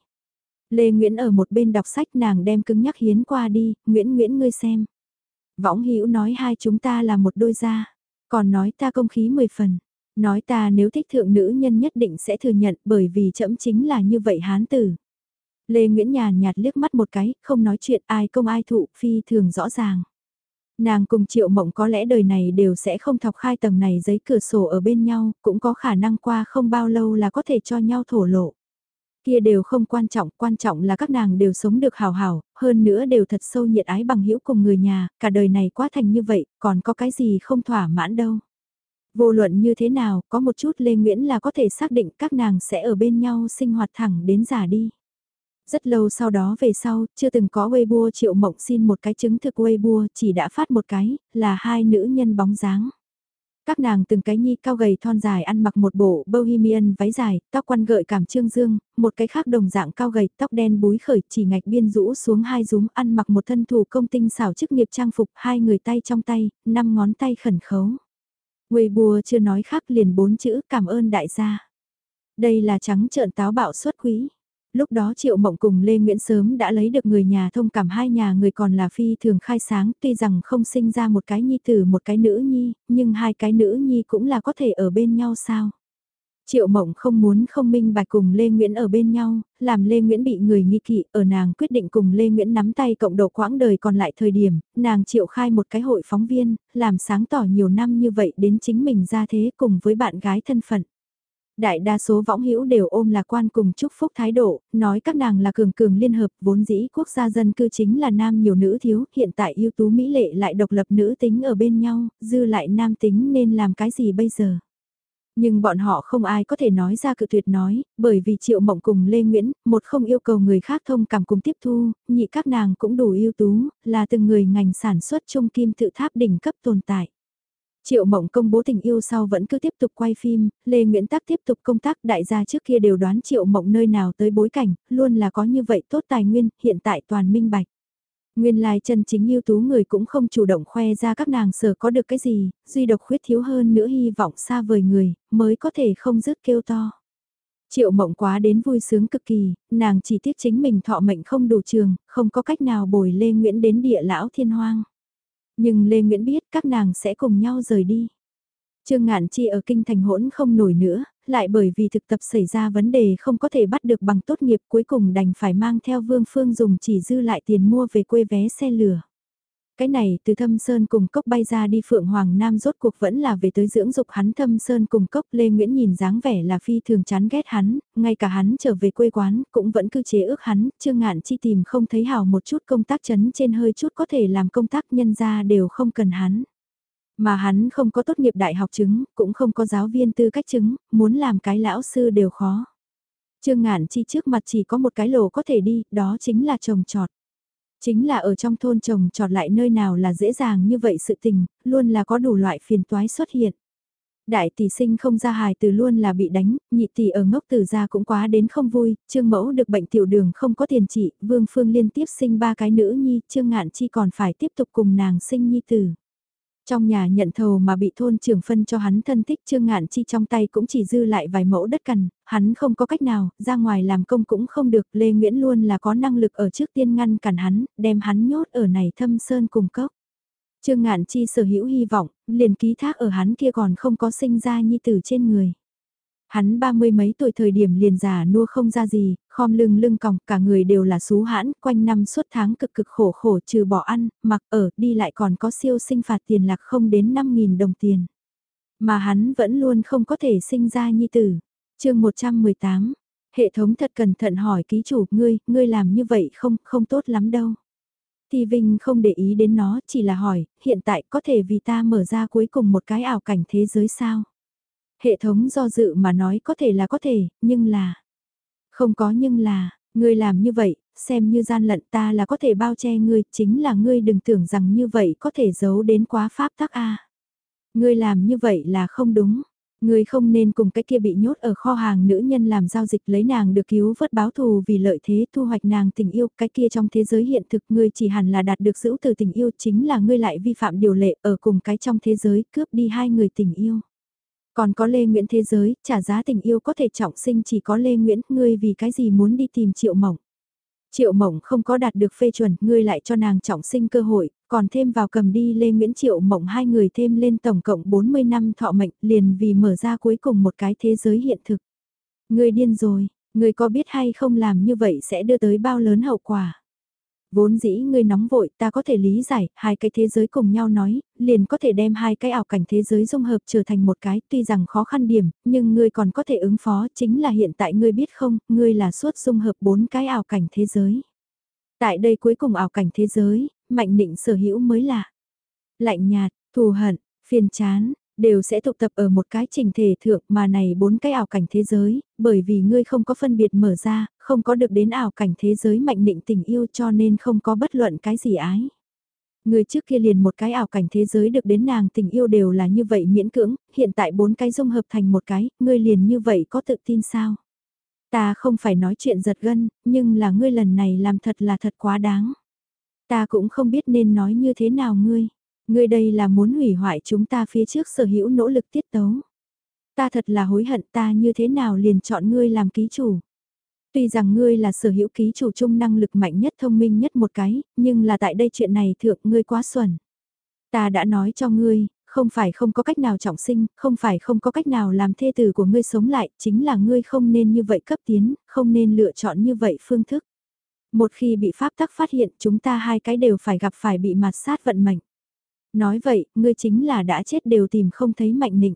Lê Nguyễn ở một bên đọc sách nàng đem cứng nhắc hiến qua đi, Nguyễn Nguyễn ngươi xem. Võng Hữu nói hai chúng ta là một đôi da, còn nói ta công khí mười phần. Nói ta nếu thích thượng nữ nhân nhất định sẽ thừa nhận bởi vì chậm chính là như vậy hán tử. Lê Nguyễn nhàn nhạt liếc mắt một cái, không nói chuyện ai công ai thụ, phi thường rõ ràng. Nàng cùng triệu mộng có lẽ đời này đều sẽ không thọc khai tầng này giấy cửa sổ ở bên nhau, cũng có khả năng qua không bao lâu là có thể cho nhau thổ lộ. Kia đều không quan trọng, quan trọng là các nàng đều sống được hào hào, hơn nữa đều thật sâu nhiệt ái bằng hữu cùng người nhà, cả đời này quá thành như vậy, còn có cái gì không thỏa mãn đâu. Vô luận như thế nào, có một chút Lê Nguyễn là có thể xác định các nàng sẽ ở bên nhau sinh hoạt thẳng đến già đi. Rất lâu sau đó về sau, chưa từng có Weibo triệu mộng xin một cái chứng thực Weibo, chỉ đã phát một cái, là hai nữ nhân bóng dáng. Các nàng từng cái nhi cao gầy thon dài ăn mặc một bộ bohemian váy dài, tóc quăn gợi cảm trương dương, một cái khác đồng dạng cao gầy, tóc đen búi khởi chỉ ngạch biên rũ xuống hai rúm ăn mặc một thân thủ công tinh xảo chức nghiệp trang phục hai người tay trong tay, năm ngón tay khẩn khấu. Weibo chưa nói khác liền bốn chữ cảm ơn đại gia. Đây là trắng trợn táo bạo xuất quý. Lúc đó Triệu Mộng cùng Lê Nguyễn sớm đã lấy được người nhà thông cảm hai nhà người còn là phi thường khai sáng tuy rằng không sinh ra một cái nhi tử một cái nữ nhi, nhưng hai cái nữ nhi cũng là có thể ở bên nhau sao. Triệu Mộng không muốn không minh bạch cùng Lê Nguyễn ở bên nhau, làm Lê Nguyễn bị người nghi kỵ, ở nàng quyết định cùng Lê Nguyễn nắm tay cộng độ quãng đời còn lại thời điểm, nàng triệu khai một cái hội phóng viên, làm sáng tỏ nhiều năm như vậy đến chính mình ra thế cùng với bạn gái thân phận. Đại đa số võng hữu đều ôm lạc quan cùng chúc phúc thái độ, nói các nàng là cường cường liên hợp vốn dĩ quốc gia dân cư chính là nam nhiều nữ thiếu, hiện tại ưu tú mỹ lệ lại độc lập nữ tính ở bên nhau, dư lại nam tính nên làm cái gì bây giờ. Nhưng bọn họ không ai có thể nói ra cự tuyệt nói, bởi vì Triệu Mộng cùng Lê Nguyễn, một không yêu cầu người khác thông cảm cùng tiếp thu, nhị các nàng cũng đủ ưu tú, là từng người ngành sản xuất trung kim tự tháp đỉnh cấp tồn tại. Triệu Mộng công bố tình yêu sau vẫn cứ tiếp tục quay phim, Lê Nguyễn Tắc tiếp tục công tác đại gia trước kia đều đoán Triệu Mộng nơi nào tới bối cảnh, luôn là có như vậy tốt tài nguyên, hiện tại toàn minh bạch. Nguyên lai chân chính ưu tú người cũng không chủ động khoe ra các nàng sở có được cái gì, duy độc khuyết thiếu hơn nữa hy vọng xa vời người, mới có thể không dứt kêu to. Triệu mộng quá đến vui sướng cực kỳ, nàng chỉ tiếc chính mình thọ mệnh không đủ trường, không có cách nào bồi Lê Nguyễn đến địa lão thiên hoang. Nhưng Lê Nguyễn biết các nàng sẽ cùng nhau rời đi. Trương Ngạn Chi ở kinh thành hỗn không nổi nữa, lại bởi vì thực tập xảy ra vấn đề không có thể bắt được bằng tốt nghiệp cuối cùng đành phải mang theo Vương Phương dùng chỉ dư lại tiền mua về quê vé xe lửa. Cái này từ thâm sơn cùng cốc bay ra đi Phượng Hoàng Nam rốt cuộc vẫn là về tới dưỡng dục hắn thâm sơn cùng cốc Lê Nguyễn nhìn dáng vẻ là phi thường chán ghét hắn, ngay cả hắn trở về quê quán cũng vẫn cứ chế ước hắn, trương ngạn chi tìm không thấy hào một chút công tác chấn trên hơi chút có thể làm công tác nhân ra đều không cần hắn. Mà hắn không có tốt nghiệp đại học chứng, cũng không có giáo viên tư cách chứng, muốn làm cái lão sư đều khó. Trương ngạn chi trước mặt chỉ có một cái lồ có thể đi, đó chính là trồng trọt. Chính là ở trong thôn trồng trọt lại nơi nào là dễ dàng như vậy sự tình, luôn là có đủ loại phiền toái xuất hiện. Đại tỷ sinh không ra hài từ luôn là bị đánh, nhị tỷ ở ngốc từ ra cũng quá đến không vui, trương mẫu được bệnh tiểu đường không có tiền trị, vương phương liên tiếp sinh ba cái nữ nhi, trương ngạn chi còn phải tiếp tục cùng nàng sinh nhi tử. Trong nhà nhận thầu mà bị thôn trưởng phân cho hắn thân thích Trương Ngạn Chi trong tay cũng chỉ dư lại vài mẫu đất cằn, hắn không có cách nào, ra ngoài làm công cũng không được, Lê Nguyễn luôn là có năng lực ở trước tiên ngăn cản hắn, đem hắn nhốt ở này thâm sơn cùng cốc. Trương Ngạn Chi sở hữu hy vọng, liền ký thác ở hắn kia còn không có sinh ra nhi tử trên người. Hắn ba mươi mấy tuổi thời điểm liền già nua không ra gì, Khom lưng lưng còng, cả người đều là xú hãn, quanh năm suốt tháng cực cực khổ khổ trừ bỏ ăn, mặc ở, đi lại còn có siêu sinh phạt tiền lạc không đến 5.000 đồng tiền. Mà hắn vẫn luôn không có thể sinh ra nhi tử. chương 118, hệ thống thật cẩn thận hỏi ký chủ, ngươi, ngươi làm như vậy không, không tốt lắm đâu. Thì Vinh không để ý đến nó, chỉ là hỏi, hiện tại có thể vì ta mở ra cuối cùng một cái ảo cảnh thế giới sao? Hệ thống do dự mà nói có thể là có thể, nhưng là... Không có nhưng là, ngươi làm như vậy, xem như gian lận ta là có thể bao che ngươi, chính là ngươi đừng tưởng rằng như vậy có thể giấu đến quá pháp tắc a. Ngươi làm như vậy là không đúng. Ngươi không nên cùng cái kia bị nhốt ở kho hàng nữ nhân làm giao dịch lấy nàng được cứu vớt báo thù vì lợi thế thu hoạch nàng tình yêu, cái kia trong thế giới hiện thực ngươi chỉ hẳn là đạt được giữ từ tình yêu chính là ngươi lại vi phạm điều lệ ở cùng cái trong thế giới cướp đi hai người tình yêu. Còn có Lê Nguyễn thế giới, trả giá tình yêu có thể trọng sinh chỉ có Lê Nguyễn, ngươi vì cái gì muốn đi tìm Triệu Mộng. Triệu Mộng không có đạt được phê chuẩn, ngươi lại cho nàng trọng sinh cơ hội, còn thêm vào cầm đi Lê Nguyễn Triệu Mộng hai người thêm lên tổng cộng 40 năm thọ mệnh liền vì mở ra cuối cùng một cái thế giới hiện thực. Ngươi điên rồi, ngươi có biết hay không làm như vậy sẽ đưa tới bao lớn hậu quả. Vốn dĩ ngươi nóng vội ta có thể lý giải, hai cái thế giới cùng nhau nói, liền có thể đem hai cái ảo cảnh thế giới dung hợp trở thành một cái, tuy rằng khó khăn điểm, nhưng ngươi còn có thể ứng phó, chính là hiện tại ngươi biết không, ngươi là suốt dung hợp bốn cái ảo cảnh thế giới. Tại đây cuối cùng ảo cảnh thế giới, mạnh định sở hữu mới là lạnh nhạt, thù hận, phiền chán, đều sẽ tụ tập ở một cái trình thể thượng mà này bốn cái ảo cảnh thế giới, bởi vì ngươi không có phân biệt mở ra, không có được đến ảo cảnh thế giới mạnh định tình yêu cho nên không có bất luận cái gì ái. Người trước kia liền một cái ảo cảnh thế giới được đến nàng tình yêu đều là như vậy miễn cưỡng, hiện tại bốn cái dung hợp thành một cái, ngươi liền như vậy có tự tin sao? Ta không phải nói chuyện giật gân, nhưng là ngươi lần này làm thật là thật quá đáng. Ta cũng không biết nên nói như thế nào ngươi. Ngươi đây là muốn hủy hoại chúng ta phía trước sở hữu nỗ lực tiết tấu. Ta thật là hối hận ta như thế nào liền chọn ngươi làm ký chủ. Tuy rằng ngươi là sở hữu ký chủ chung năng lực mạnh nhất thông minh nhất một cái, nhưng là tại đây chuyện này thượng ngươi quá xuẩn. Ta đã nói cho ngươi, không phải không có cách nào trọng sinh, không phải không có cách nào làm thê tử của ngươi sống lại, chính là ngươi không nên như vậy cấp tiến, không nên lựa chọn như vậy phương thức. Một khi bị pháp tắc phát hiện chúng ta hai cái đều phải gặp phải bị mạt sát vận mệnh. Nói vậy, ngươi chính là đã chết đều tìm không thấy mạnh nịnh.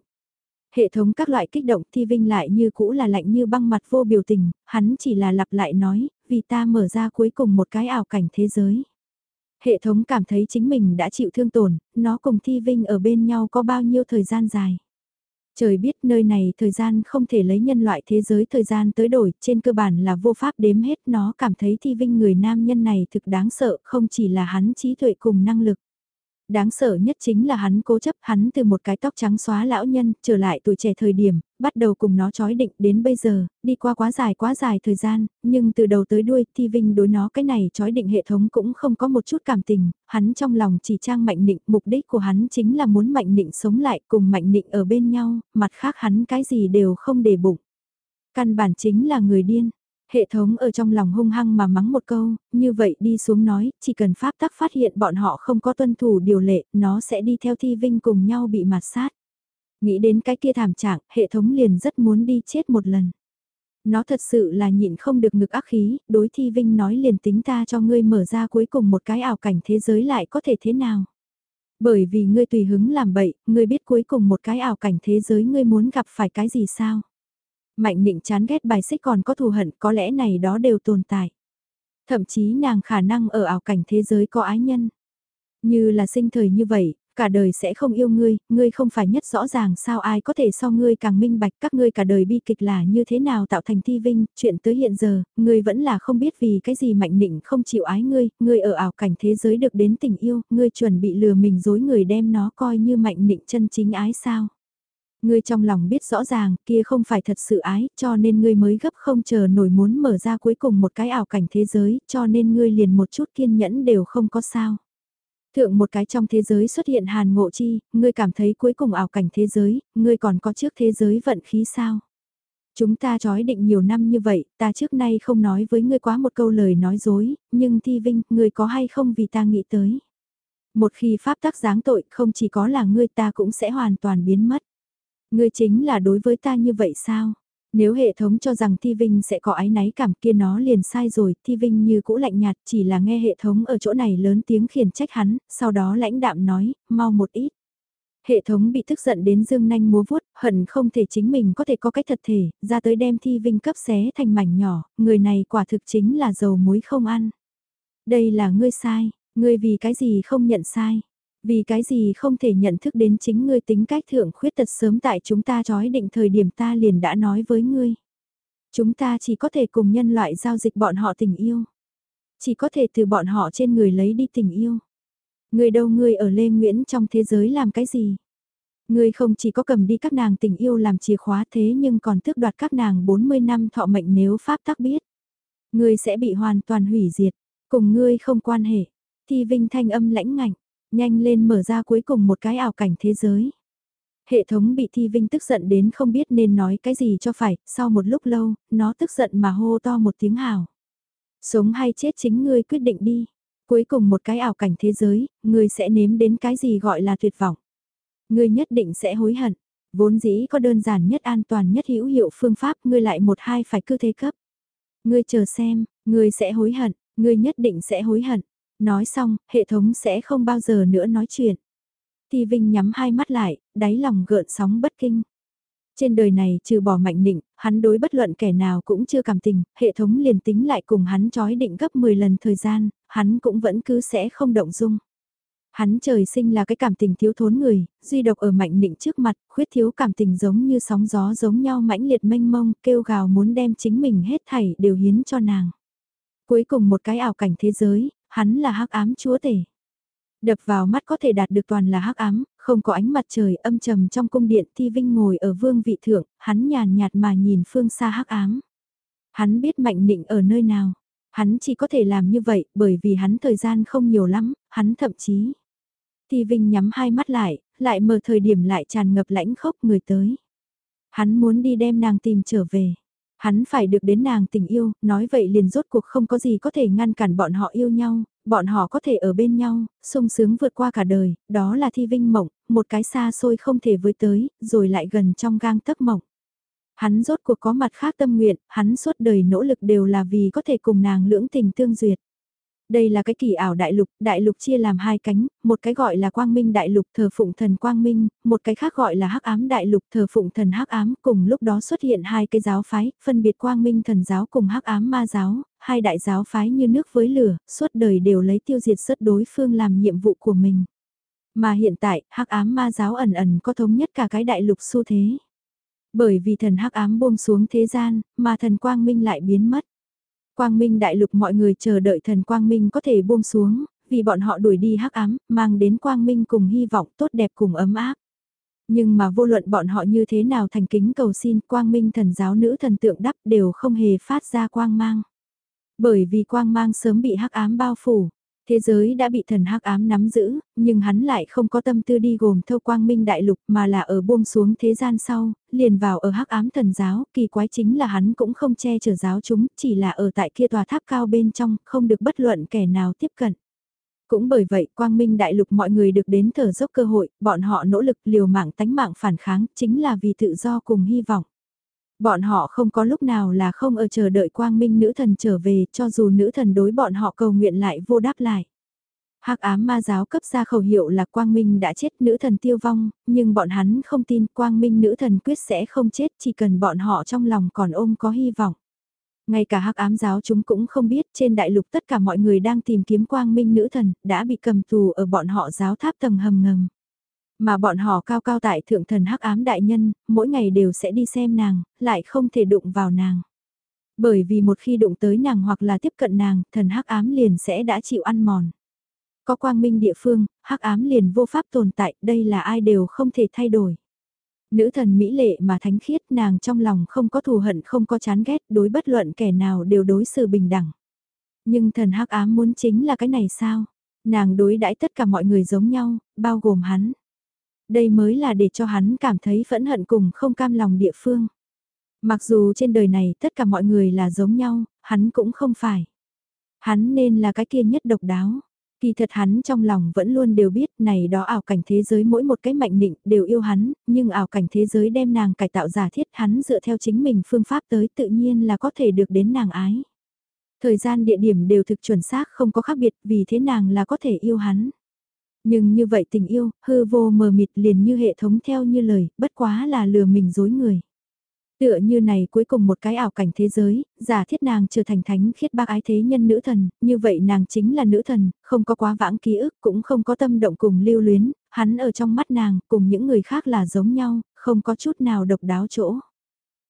Hệ thống các loại kích động thi vinh lại như cũ là lạnh như băng mặt vô biểu tình, hắn chỉ là lặp lại nói, vì ta mở ra cuối cùng một cái ảo cảnh thế giới. Hệ thống cảm thấy chính mình đã chịu thương tổn, nó cùng thi vinh ở bên nhau có bao nhiêu thời gian dài. Trời biết nơi này thời gian không thể lấy nhân loại thế giới thời gian tới đổi, trên cơ bản là vô pháp đếm hết nó cảm thấy thi vinh người nam nhân này thực đáng sợ không chỉ là hắn trí tuệ cùng năng lực đáng sợ nhất chính là hắn cố chấp hắn từ một cái tóc trắng xóa lão nhân trở lại tuổi trẻ thời điểm, bắt đầu cùng nó chói định đến bây giờ, đi qua quá dài quá dài thời gian, nhưng từ đầu tới đuôi Thi Vinh đối nó cái này chói định hệ thống cũng không có một chút cảm tình, hắn trong lòng chỉ trang mạnh định, mục đích của hắn chính là muốn mạnh định sống lại cùng mạnh định ở bên nhau, mặt khác hắn cái gì đều không để bụng. Căn bản chính là người điên. Hệ thống ở trong lòng hung hăng mà mắng một câu, như vậy đi xuống nói, chỉ cần pháp tắc phát hiện bọn họ không có tuân thủ điều lệ, nó sẽ đi theo thi vinh cùng nhau bị mạt sát. Nghĩ đến cái kia thảm trạng, hệ thống liền rất muốn đi chết một lần. Nó thật sự là nhịn không được ngực ác khí, đối thi vinh nói liền tính ta cho ngươi mở ra cuối cùng một cái ảo cảnh thế giới lại có thể thế nào. Bởi vì ngươi tùy hứng làm bậy, ngươi biết cuối cùng một cái ảo cảnh thế giới ngươi muốn gặp phải cái gì sao? Mạnh định chán ghét bài xích còn có thù hận có lẽ này đó đều tồn tại. Thậm chí nàng khả năng ở ảo cảnh thế giới có ái nhân. Như là sinh thời như vậy, cả đời sẽ không yêu ngươi, ngươi không phải nhất rõ ràng sao ai có thể so ngươi càng minh bạch các ngươi cả đời bi kịch là như thế nào tạo thành thi vinh, chuyện tới hiện giờ, ngươi vẫn là không biết vì cái gì mạnh định không chịu ái ngươi, ngươi ở ảo cảnh thế giới được đến tình yêu, ngươi chuẩn bị lừa mình dối người đem nó coi như mạnh định chân chính ái sao. Ngươi trong lòng biết rõ ràng, kia không phải thật sự ái, cho nên ngươi mới gấp không chờ nổi muốn mở ra cuối cùng một cái ảo cảnh thế giới, cho nên ngươi liền một chút kiên nhẫn đều không có sao. Thượng một cái trong thế giới xuất hiện hàn ngộ chi, ngươi cảm thấy cuối cùng ảo cảnh thế giới, ngươi còn có trước thế giới vận khí sao? Chúng ta trói định nhiều năm như vậy, ta trước nay không nói với ngươi quá một câu lời nói dối, nhưng Thi Vinh, ngươi có hay không vì ta nghĩ tới. Một khi pháp tắc giáng tội không chỉ có là ngươi ta cũng sẽ hoàn toàn biến mất. Ngươi chính là đối với ta như vậy sao? Nếu hệ thống cho rằng Thi Vinh sẽ có ái náy cảm kia nó liền sai rồi, Thi Vinh như cũ lạnh nhạt chỉ là nghe hệ thống ở chỗ này lớn tiếng khiển trách hắn, sau đó lãnh đạm nói, mau một ít. Hệ thống bị tức giận đến dương nanh múa vuốt, hận không thể chính mình có thể có cách thật thể, ra tới đem Thi Vinh cấp xé thành mảnh nhỏ, người này quả thực chính là dầu muối không ăn. Đây là ngươi sai, ngươi vì cái gì không nhận sai. Vì cái gì không thể nhận thức đến chính ngươi tính cách thượng khuyết tật sớm tại chúng ta trói định thời điểm ta liền đã nói với ngươi. Chúng ta chỉ có thể cùng nhân loại giao dịch bọn họ tình yêu. Chỉ có thể từ bọn họ trên người lấy đi tình yêu. Người đâu ngươi ở Lê Nguyễn trong thế giới làm cái gì? Ngươi không chỉ có cầm đi các nàng tình yêu làm chìa khóa thế nhưng còn tước đoạt các nàng 40 năm thọ mệnh nếu pháp tắc biết. Ngươi sẽ bị hoàn toàn hủy diệt, cùng ngươi không quan hệ. Thi Vinh thanh âm lãnh ngạnh, nhanh lên mở ra cuối cùng một cái ảo cảnh thế giới. Hệ thống bị Thi Vinh tức giận đến không biết nên nói cái gì cho phải, sau một lúc lâu, nó tức giận mà hô to một tiếng hào. Sống hay chết chính ngươi quyết định đi. Cuối cùng một cái ảo cảnh thế giới, ngươi sẽ nếm đến cái gì gọi là tuyệt vọng. Ngươi nhất định sẽ hối hận. Vốn dĩ có đơn giản nhất an toàn nhất hữu hiệu phương pháp ngươi lại một hai phải cứ thế cấp. Ngươi chờ xem, ngươi sẽ hối hận, ngươi nhất định sẽ hối hận. Nói xong, hệ thống sẽ không bao giờ nữa nói chuyện. Thì Vinh nhắm hai mắt lại, đáy lòng gợn sóng bất kinh. Trên đời này trừ bỏ mạnh định, hắn đối bất luận kẻ nào cũng chưa cảm tình, hệ thống liền tính lại cùng hắn trói định gấp 10 lần thời gian, hắn cũng vẫn cứ sẽ không động dung. Hắn trời sinh là cái cảm tình thiếu thốn người, duy độc ở mạnh định trước mặt, khuyết thiếu cảm tình giống như sóng gió giống nhau mãnh liệt mênh mông, kêu gào muốn đem chính mình hết thảy đều hiến cho nàng. Cuối cùng một cái ảo cảnh thế giới, hắn là hắc ám chúa tể. Đập vào mắt có thể đạt được toàn là hắc ám, không có ánh mặt trời âm trầm trong cung điện thi vinh ngồi ở vương vị thượng, hắn nhàn nhạt mà nhìn phương xa hắc ám. Hắn biết mạnh nịnh ở nơi nào, hắn chỉ có thể làm như vậy bởi vì hắn thời gian không nhiều lắm, hắn thậm chí. Thi vinh nhắm hai mắt lại, lại mở thời điểm lại tràn ngập lãnh khốc người tới. Hắn muốn đi đem nàng tìm trở về. Hắn phải được đến nàng tình yêu, nói vậy liền rốt cuộc không có gì có thể ngăn cản bọn họ yêu nhau, bọn họ có thể ở bên nhau, sung sướng vượt qua cả đời, đó là thi vinh mộng, một cái xa xôi không thể với tới, rồi lại gần trong gang tấc mộng. Hắn rốt cuộc có mặt khác tâm nguyện, hắn suốt đời nỗ lực đều là vì có thể cùng nàng lưỡng tình tương duyệt. Đây là cái kỳ ảo đại lục, đại lục chia làm hai cánh, một cái gọi là quang minh đại lục thờ phụng thần quang minh, một cái khác gọi là hắc ám đại lục thờ phụng thần hắc ám, cùng lúc đó xuất hiện hai cái giáo phái, phân biệt quang minh thần giáo cùng hắc ám ma giáo, hai đại giáo phái như nước với lửa, suốt đời đều lấy tiêu diệt rất đối phương làm nhiệm vụ của mình. Mà hiện tại, hắc ám ma giáo ẩn ẩn có thống nhất cả cái đại lục xu thế. Bởi vì thần hắc ám buông xuống thế gian, mà thần quang minh lại biến mất. Quang Minh đại lục mọi người chờ đợi thần Quang Minh có thể buông xuống, vì bọn họ đuổi đi hắc ám, mang đến Quang Minh cùng hy vọng tốt đẹp cùng ấm áp. Nhưng mà vô luận bọn họ như thế nào thành kính cầu xin Quang Minh thần giáo nữ thần tượng đắp đều không hề phát ra quang mang. Bởi vì quang mang sớm bị hắc ám bao phủ, Thế giới đã bị thần hắc ám nắm giữ, nhưng hắn lại không có tâm tư đi gồm thâu quang minh đại lục mà là ở buông xuống thế gian sau, liền vào ở hắc ám thần giáo, kỳ quái chính là hắn cũng không che chở giáo chúng, chỉ là ở tại kia tòa tháp cao bên trong, không được bất luận kẻ nào tiếp cận. Cũng bởi vậy, quang minh đại lục mọi người được đến thở dốc cơ hội, bọn họ nỗ lực liều mạng tánh mạng phản kháng, chính là vì tự do cùng hy vọng. Bọn họ không có lúc nào là không ở chờ đợi quang minh nữ thần trở về cho dù nữ thần đối bọn họ cầu nguyện lại vô đáp lại. hắc ám ma giáo cấp ra khẩu hiệu là quang minh đã chết nữ thần tiêu vong, nhưng bọn hắn không tin quang minh nữ thần quyết sẽ không chết chỉ cần bọn họ trong lòng còn ôm có hy vọng. Ngay cả hắc ám giáo chúng cũng không biết trên đại lục tất cả mọi người đang tìm kiếm quang minh nữ thần đã bị cầm tù ở bọn họ giáo tháp tầng hầm ngầm. Mà bọn họ cao cao tại thượng thần hắc ám đại nhân, mỗi ngày đều sẽ đi xem nàng, lại không thể đụng vào nàng. Bởi vì một khi đụng tới nàng hoặc là tiếp cận nàng, thần hắc ám liền sẽ đã chịu ăn mòn. Có quang minh địa phương, hắc ám liền vô pháp tồn tại, đây là ai đều không thể thay đổi. Nữ thần mỹ lệ mà thánh khiết nàng trong lòng không có thù hận không có chán ghét đối bất luận kẻ nào đều đối xử bình đẳng. Nhưng thần hắc ám muốn chính là cái này sao? Nàng đối đãi tất cả mọi người giống nhau, bao gồm hắn. Đây mới là để cho hắn cảm thấy phẫn hận cùng không cam lòng địa phương. Mặc dù trên đời này tất cả mọi người là giống nhau, hắn cũng không phải. Hắn nên là cái kia nhất độc đáo. Kỳ thật hắn trong lòng vẫn luôn đều biết này đó ảo cảnh thế giới mỗi một cái mạnh định đều yêu hắn, nhưng ảo cảnh thế giới đem nàng cải tạo giả thiết hắn dựa theo chính mình phương pháp tới tự nhiên là có thể được đến nàng ái. Thời gian địa điểm đều thực chuẩn xác không có khác biệt vì thế nàng là có thể yêu hắn. Nhưng như vậy tình yêu, hư vô mờ mịt liền như hệ thống theo như lời, bất quá là lừa mình dối người. Tựa như này cuối cùng một cái ảo cảnh thế giới, giả thiết nàng trở thành thánh khiết bác ái thế nhân nữ thần, như vậy nàng chính là nữ thần, không có quá vãng ký ức, cũng không có tâm động cùng lưu luyến, hắn ở trong mắt nàng, cùng những người khác là giống nhau, không có chút nào độc đáo chỗ.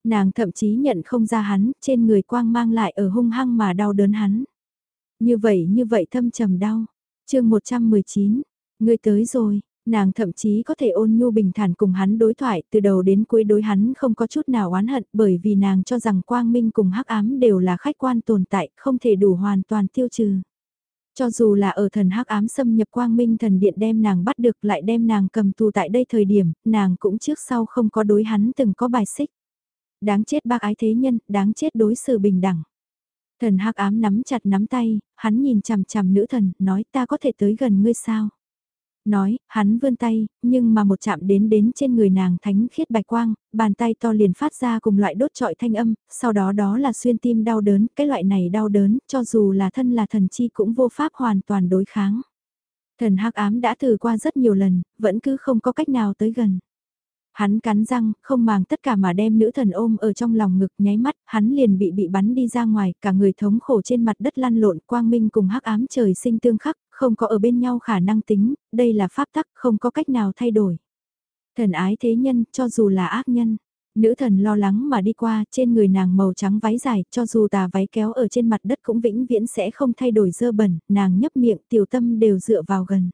Nàng thậm chí nhận không ra hắn, trên người quang mang lại ở hung hăng mà đau đớn hắn. Như vậy như vậy thâm trầm đau. chương 119, ngươi tới rồi, nàng thậm chí có thể ôn nhu bình thản cùng hắn đối thoại, từ đầu đến cuối đối hắn không có chút nào oán hận bởi vì nàng cho rằng quang minh cùng hắc ám đều là khách quan tồn tại, không thể đủ hoàn toàn tiêu trừ. Cho dù là ở thần hắc ám xâm nhập quang minh thần điện đem nàng bắt được lại đem nàng cầm tù tại đây thời điểm, nàng cũng trước sau không có đối hắn từng có bài xích. Đáng chết bác ái thế nhân, đáng chết đối xử bình đẳng. Thần hắc ám nắm chặt nắm tay, hắn nhìn chằm chằm nữ thần, nói ta có thể tới gần ngươi sao? Nói, hắn vươn tay, nhưng mà một chạm đến đến trên người nàng thánh khiết bạch quang, bàn tay to liền phát ra cùng loại đốt trọi thanh âm, sau đó đó là xuyên tim đau đớn, cái loại này đau đớn, cho dù là thân là thần chi cũng vô pháp hoàn toàn đối kháng. Thần hắc ám đã thử qua rất nhiều lần, vẫn cứ không có cách nào tới gần. Hắn cắn răng, không màng tất cả mà đem nữ thần ôm ở trong lòng ngực nháy mắt, hắn liền bị bị bắn đi ra ngoài, cả người thống khổ trên mặt đất lăn lộn quang minh cùng hắc ám trời sinh tương khắc, không có ở bên nhau khả năng tính, đây là pháp tắc, không có cách nào thay đổi. Thần ái thế nhân, cho dù là ác nhân. Nữ thần lo lắng mà đi qua, trên người nàng màu trắng váy dài, cho dù tà váy kéo ở trên mặt đất cũng vĩnh viễn sẽ không thay đổi dơ bẩn, nàng nhấp miệng tiểu tâm đều dựa vào gần.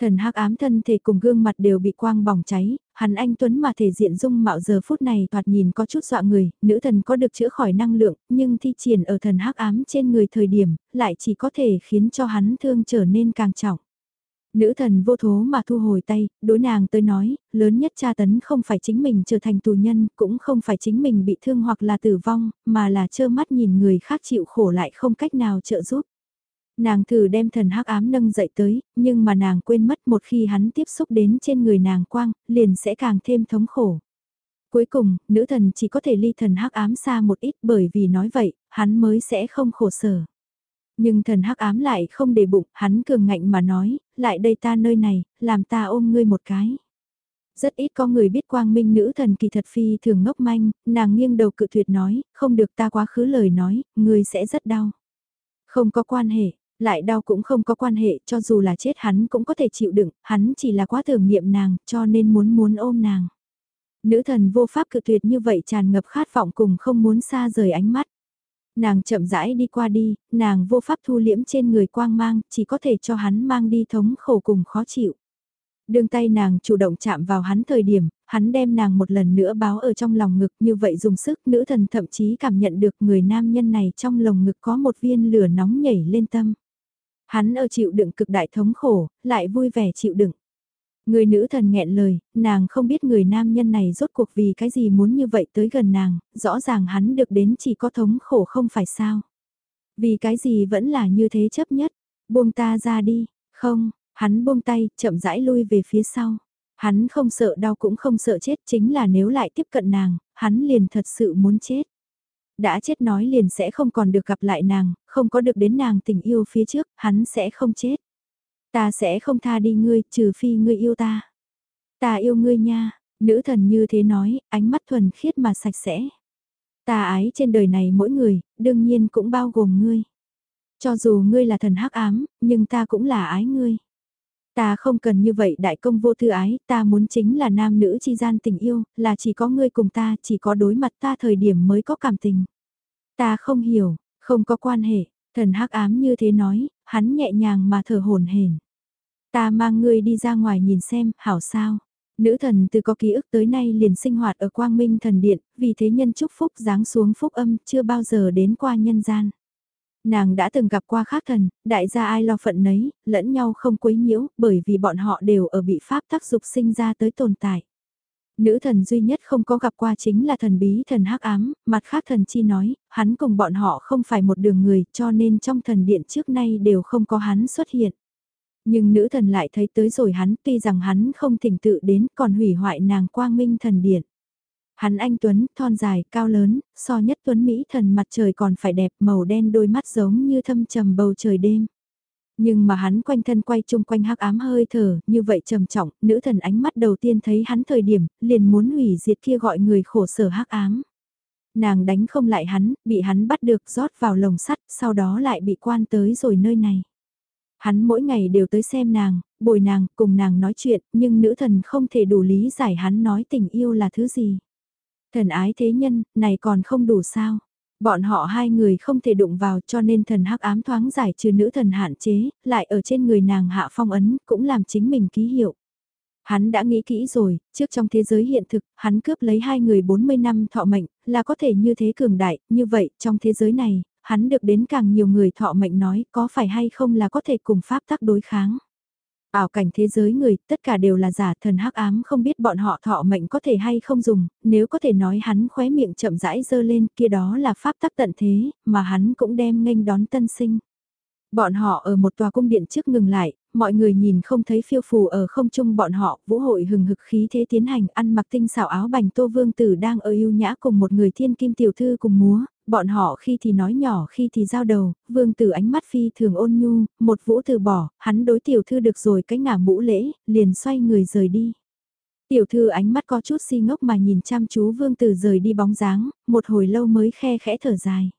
Thần hắc ám thân thể cùng gương mặt đều bị quang bỏng cháy, hắn anh Tuấn mà thể diện dung mạo giờ phút này thoạt nhìn có chút dọa người, nữ thần có được chữa khỏi năng lượng, nhưng thi triển ở thần hắc ám trên người thời điểm, lại chỉ có thể khiến cho hắn thương trở nên càng trọng. Nữ thần vô thố mà thu hồi tay, đối nàng tới nói, lớn nhất tra tấn không phải chính mình trở thành tù nhân, cũng không phải chính mình bị thương hoặc là tử vong, mà là trơ mắt nhìn người khác chịu khổ lại không cách nào trợ giúp. Nàng thử đem thần hắc ám nâng dậy tới, nhưng mà nàng quên mất một khi hắn tiếp xúc đến trên người nàng quang, liền sẽ càng thêm thống khổ. Cuối cùng, nữ thần chỉ có thể ly thần hắc ám xa một ít bởi vì nói vậy, hắn mới sẽ không khổ sở. Nhưng thần hắc ám lại không để bụng, hắn cường ngạnh mà nói, lại đây ta nơi này, làm ta ôm ngươi một cái. Rất ít có người biết quang minh nữ thần kỳ thật phi thường ngốc manh, nàng nghiêng đầu cự tuyệt nói, không được ta quá khứ lời nói, ngươi sẽ rất đau. Không có quan hệ, lại đau cũng không có quan hệ, cho dù là chết hắn cũng có thể chịu đựng, hắn chỉ là quá tưởng niệm nàng, cho nên muốn muốn ôm nàng. Nữ thần vô pháp cự tuyệt như vậy tràn ngập khát vọng cùng không muốn xa rời ánh mắt. Nàng chậm rãi đi qua đi, nàng vô pháp thu liễm trên người quang mang, chỉ có thể cho hắn mang đi thống khổ cùng khó chịu. Đường tay nàng chủ động chạm vào hắn thời điểm, hắn đem nàng một lần nữa báo ở trong lòng ngực như vậy dùng sức nữ thần thậm chí cảm nhận được người nam nhân này trong lồng ngực có một viên lửa nóng nhảy lên tâm. Hắn ở chịu đựng cực đại thống khổ, lại vui vẻ chịu đựng. Người nữ thần nghẹn lời, nàng không biết người nam nhân này rốt cuộc vì cái gì muốn như vậy tới gần nàng, rõ ràng hắn được đến chỉ có thống khổ không phải sao. Vì cái gì vẫn là như thế chấp nhất, buông ta ra đi, không, hắn buông tay, chậm rãi lui về phía sau. Hắn không sợ đau cũng không sợ chết chính là nếu lại tiếp cận nàng, hắn liền thật sự muốn chết đã chết nói liền sẽ không còn được gặp lại nàng, không có được đến nàng tình yêu phía trước, hắn sẽ không chết. Ta sẽ không tha đi ngươi, trừ phi ngươi yêu ta. Ta yêu ngươi nha, nữ thần như thế nói, ánh mắt thuần khiết mà sạch sẽ. Ta ái trên đời này mỗi người, đương nhiên cũng bao gồm ngươi. Cho dù ngươi là thần hắc ám, nhưng ta cũng là ái ngươi. Ta không cần như vậy đại công vô thư ái, ta muốn chính là nam nữ chi gian tình yêu, là chỉ có ngươi cùng ta, chỉ có đối mặt ta thời điểm mới có cảm tình. Ta không hiểu, không có quan hệ, thần hắc ám như thế nói, hắn nhẹ nhàng mà thở hổn hển. Ta mang ngươi đi ra ngoài nhìn xem, hảo sao. Nữ thần từ có ký ức tới nay liền sinh hoạt ở quang minh thần điện, vì thế nhân chúc phúc giáng xuống phúc âm chưa bao giờ đến qua nhân gian. Nàng đã từng gặp qua khác thần, đại gia ai lo phận nấy, lẫn nhau không quấy nhiễu, bởi vì bọn họ đều ở bị pháp tác dục sinh ra tới tồn tại. Nữ thần duy nhất không có gặp qua chính là thần bí thần hắc ám, mặt khác thần chi nói, hắn cùng bọn họ không phải một đường người cho nên trong thần điện trước nay đều không có hắn xuất hiện. Nhưng nữ thần lại thấy tới rồi hắn, tuy rằng hắn không thỉnh tự đến còn hủy hoại nàng quang minh thần điện. Hắn anh Tuấn, thon dài, cao lớn, so nhất Tuấn Mỹ thần mặt trời còn phải đẹp, màu đen đôi mắt giống như thâm trầm bầu trời đêm. Nhưng mà hắn quanh thân quay chung quanh hắc ám hơi thở, như vậy trầm trọng, nữ thần ánh mắt đầu tiên thấy hắn thời điểm, liền muốn hủy diệt kia gọi người khổ sở hắc ám. Nàng đánh không lại hắn, bị hắn bắt được rót vào lồng sắt, sau đó lại bị quan tới rồi nơi này. Hắn mỗi ngày đều tới xem nàng, bồi nàng, cùng nàng nói chuyện, nhưng nữ thần không thể đủ lý giải hắn nói tình yêu là thứ gì. Thần ái thế nhân, này còn không đủ sao. Bọn họ hai người không thể đụng vào cho nên thần hắc ám thoáng giải trừ nữ thần hạn chế, lại ở trên người nàng hạ phong ấn, cũng làm chính mình ký hiệu. Hắn đã nghĩ kỹ rồi, trước trong thế giới hiện thực, hắn cướp lấy hai người 40 năm thọ mệnh, là có thể như thế cường đại, như vậy, trong thế giới này, hắn được đến càng nhiều người thọ mệnh nói có phải hay không là có thể cùng pháp tắc đối kháng. Ảo cảnh thế giới người, tất cả đều là giả thần hắc ám không biết bọn họ thọ mệnh có thể hay không dùng, nếu có thể nói hắn khóe miệng chậm rãi dơ lên kia đó là pháp tắc tận thế, mà hắn cũng đem nghênh đón tân sinh. Bọn họ ở một tòa cung điện trước ngừng lại, mọi người nhìn không thấy phiêu phù ở không trung bọn họ, vũ hội hừng hực khí thế tiến hành ăn mặc tinh xảo áo bành tô vương tử đang ở yêu nhã cùng một người thiên kim tiểu thư cùng múa, bọn họ khi thì nói nhỏ khi thì giao đầu, vương tử ánh mắt phi thường ôn nhu, một vũ từ bỏ, hắn đối tiểu thư được rồi cái ngả mũ lễ, liền xoay người rời đi. Tiểu thư ánh mắt có chút si ngốc mà nhìn chăm chú vương tử rời đi bóng dáng, một hồi lâu mới khe khẽ thở dài.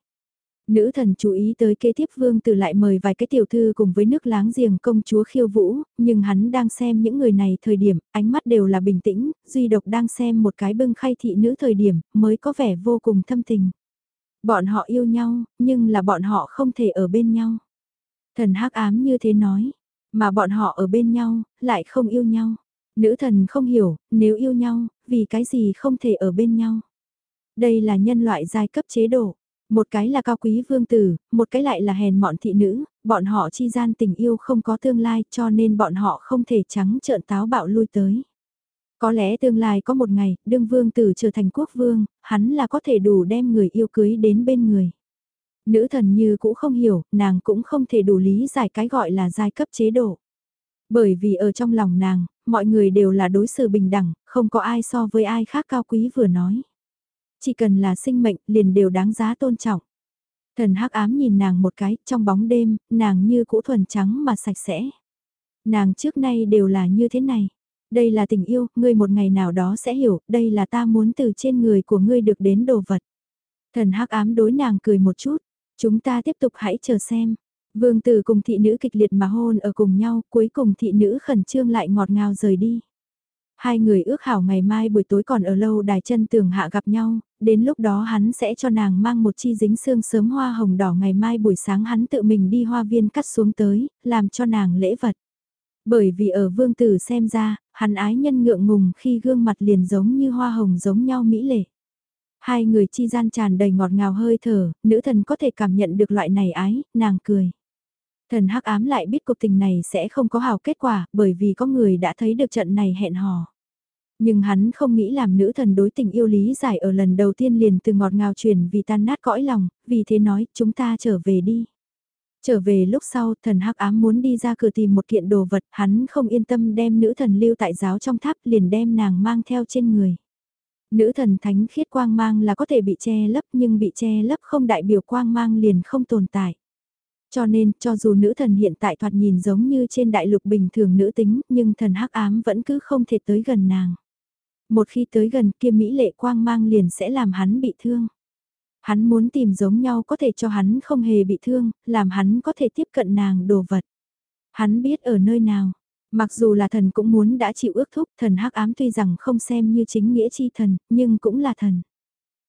Nữ thần chú ý tới kế tiếp vương tử lại mời vài cái tiểu thư cùng với nước láng giềng công chúa khiêu vũ, nhưng hắn đang xem những người này thời điểm, ánh mắt đều là bình tĩnh, duy độc đang xem một cái bưng khay thị nữ thời điểm, mới có vẻ vô cùng thâm tình. Bọn họ yêu nhau, nhưng là bọn họ không thể ở bên nhau. Thần hắc ám như thế nói, mà bọn họ ở bên nhau, lại không yêu nhau. Nữ thần không hiểu, nếu yêu nhau, vì cái gì không thể ở bên nhau. Đây là nhân loại giai cấp chế độ. Một cái là cao quý vương tử, một cái lại là hèn mọn thị nữ, bọn họ chi gian tình yêu không có tương lai cho nên bọn họ không thể trắng trợn táo bạo lui tới. Có lẽ tương lai có một ngày, đương vương tử trở thành quốc vương, hắn là có thể đủ đem người yêu cưới đến bên người. Nữ thần như cũng không hiểu, nàng cũng không thể đủ lý giải cái gọi là giai cấp chế độ. Bởi vì ở trong lòng nàng, mọi người đều là đối xử bình đẳng, không có ai so với ai khác cao quý vừa nói. Chỉ cần là sinh mệnh liền đều đáng giá tôn trọng. Thần hắc ám nhìn nàng một cái, trong bóng đêm, nàng như cũ thuần trắng mà sạch sẽ. Nàng trước nay đều là như thế này. Đây là tình yêu, ngươi một ngày nào đó sẽ hiểu, đây là ta muốn từ trên người của ngươi được đến đồ vật. Thần hắc ám đối nàng cười một chút, chúng ta tiếp tục hãy chờ xem. Vương tử cùng thị nữ kịch liệt mà hôn ở cùng nhau, cuối cùng thị nữ khẩn trương lại ngọt ngào rời đi. Hai người ước hảo ngày mai buổi tối còn ở lâu đài chân tường hạ gặp nhau, đến lúc đó hắn sẽ cho nàng mang một chi dính xương sớm hoa hồng đỏ ngày mai buổi sáng hắn tự mình đi hoa viên cắt xuống tới, làm cho nàng lễ vật. Bởi vì ở vương tử xem ra, hắn ái nhân ngượng ngùng khi gương mặt liền giống như hoa hồng giống nhau mỹ lệ. Hai người chi gian tràn đầy ngọt ngào hơi thở, nữ thần có thể cảm nhận được loại này ái, nàng cười. Thần hắc ám lại biết cuộc tình này sẽ không có hào kết quả, bởi vì có người đã thấy được trận này hẹn hò. Nhưng hắn không nghĩ làm nữ thần đối tình yêu lý giải ở lần đầu tiên liền từ ngọt ngào chuyển vì tan nát cõi lòng, vì thế nói, chúng ta trở về đi. Trở về lúc sau, thần hắc ám muốn đi ra cửa tìm một kiện đồ vật, hắn không yên tâm đem nữ thần lưu tại giáo trong tháp liền đem nàng mang theo trên người. Nữ thần thánh khiết quang mang là có thể bị che lấp nhưng bị che lấp không đại biểu quang mang liền không tồn tại. Cho nên, cho dù nữ thần hiện tại thoạt nhìn giống như trên đại lục bình thường nữ tính, nhưng thần hắc ám vẫn cứ không thể tới gần nàng. Một khi tới gần kia Mỹ lệ quang mang liền sẽ làm hắn bị thương. Hắn muốn tìm giống nhau có thể cho hắn không hề bị thương, làm hắn có thể tiếp cận nàng đồ vật. Hắn biết ở nơi nào. Mặc dù là thần cũng muốn đã chịu ước thúc, thần hắc ám tuy rằng không xem như chính nghĩa chi thần, nhưng cũng là thần.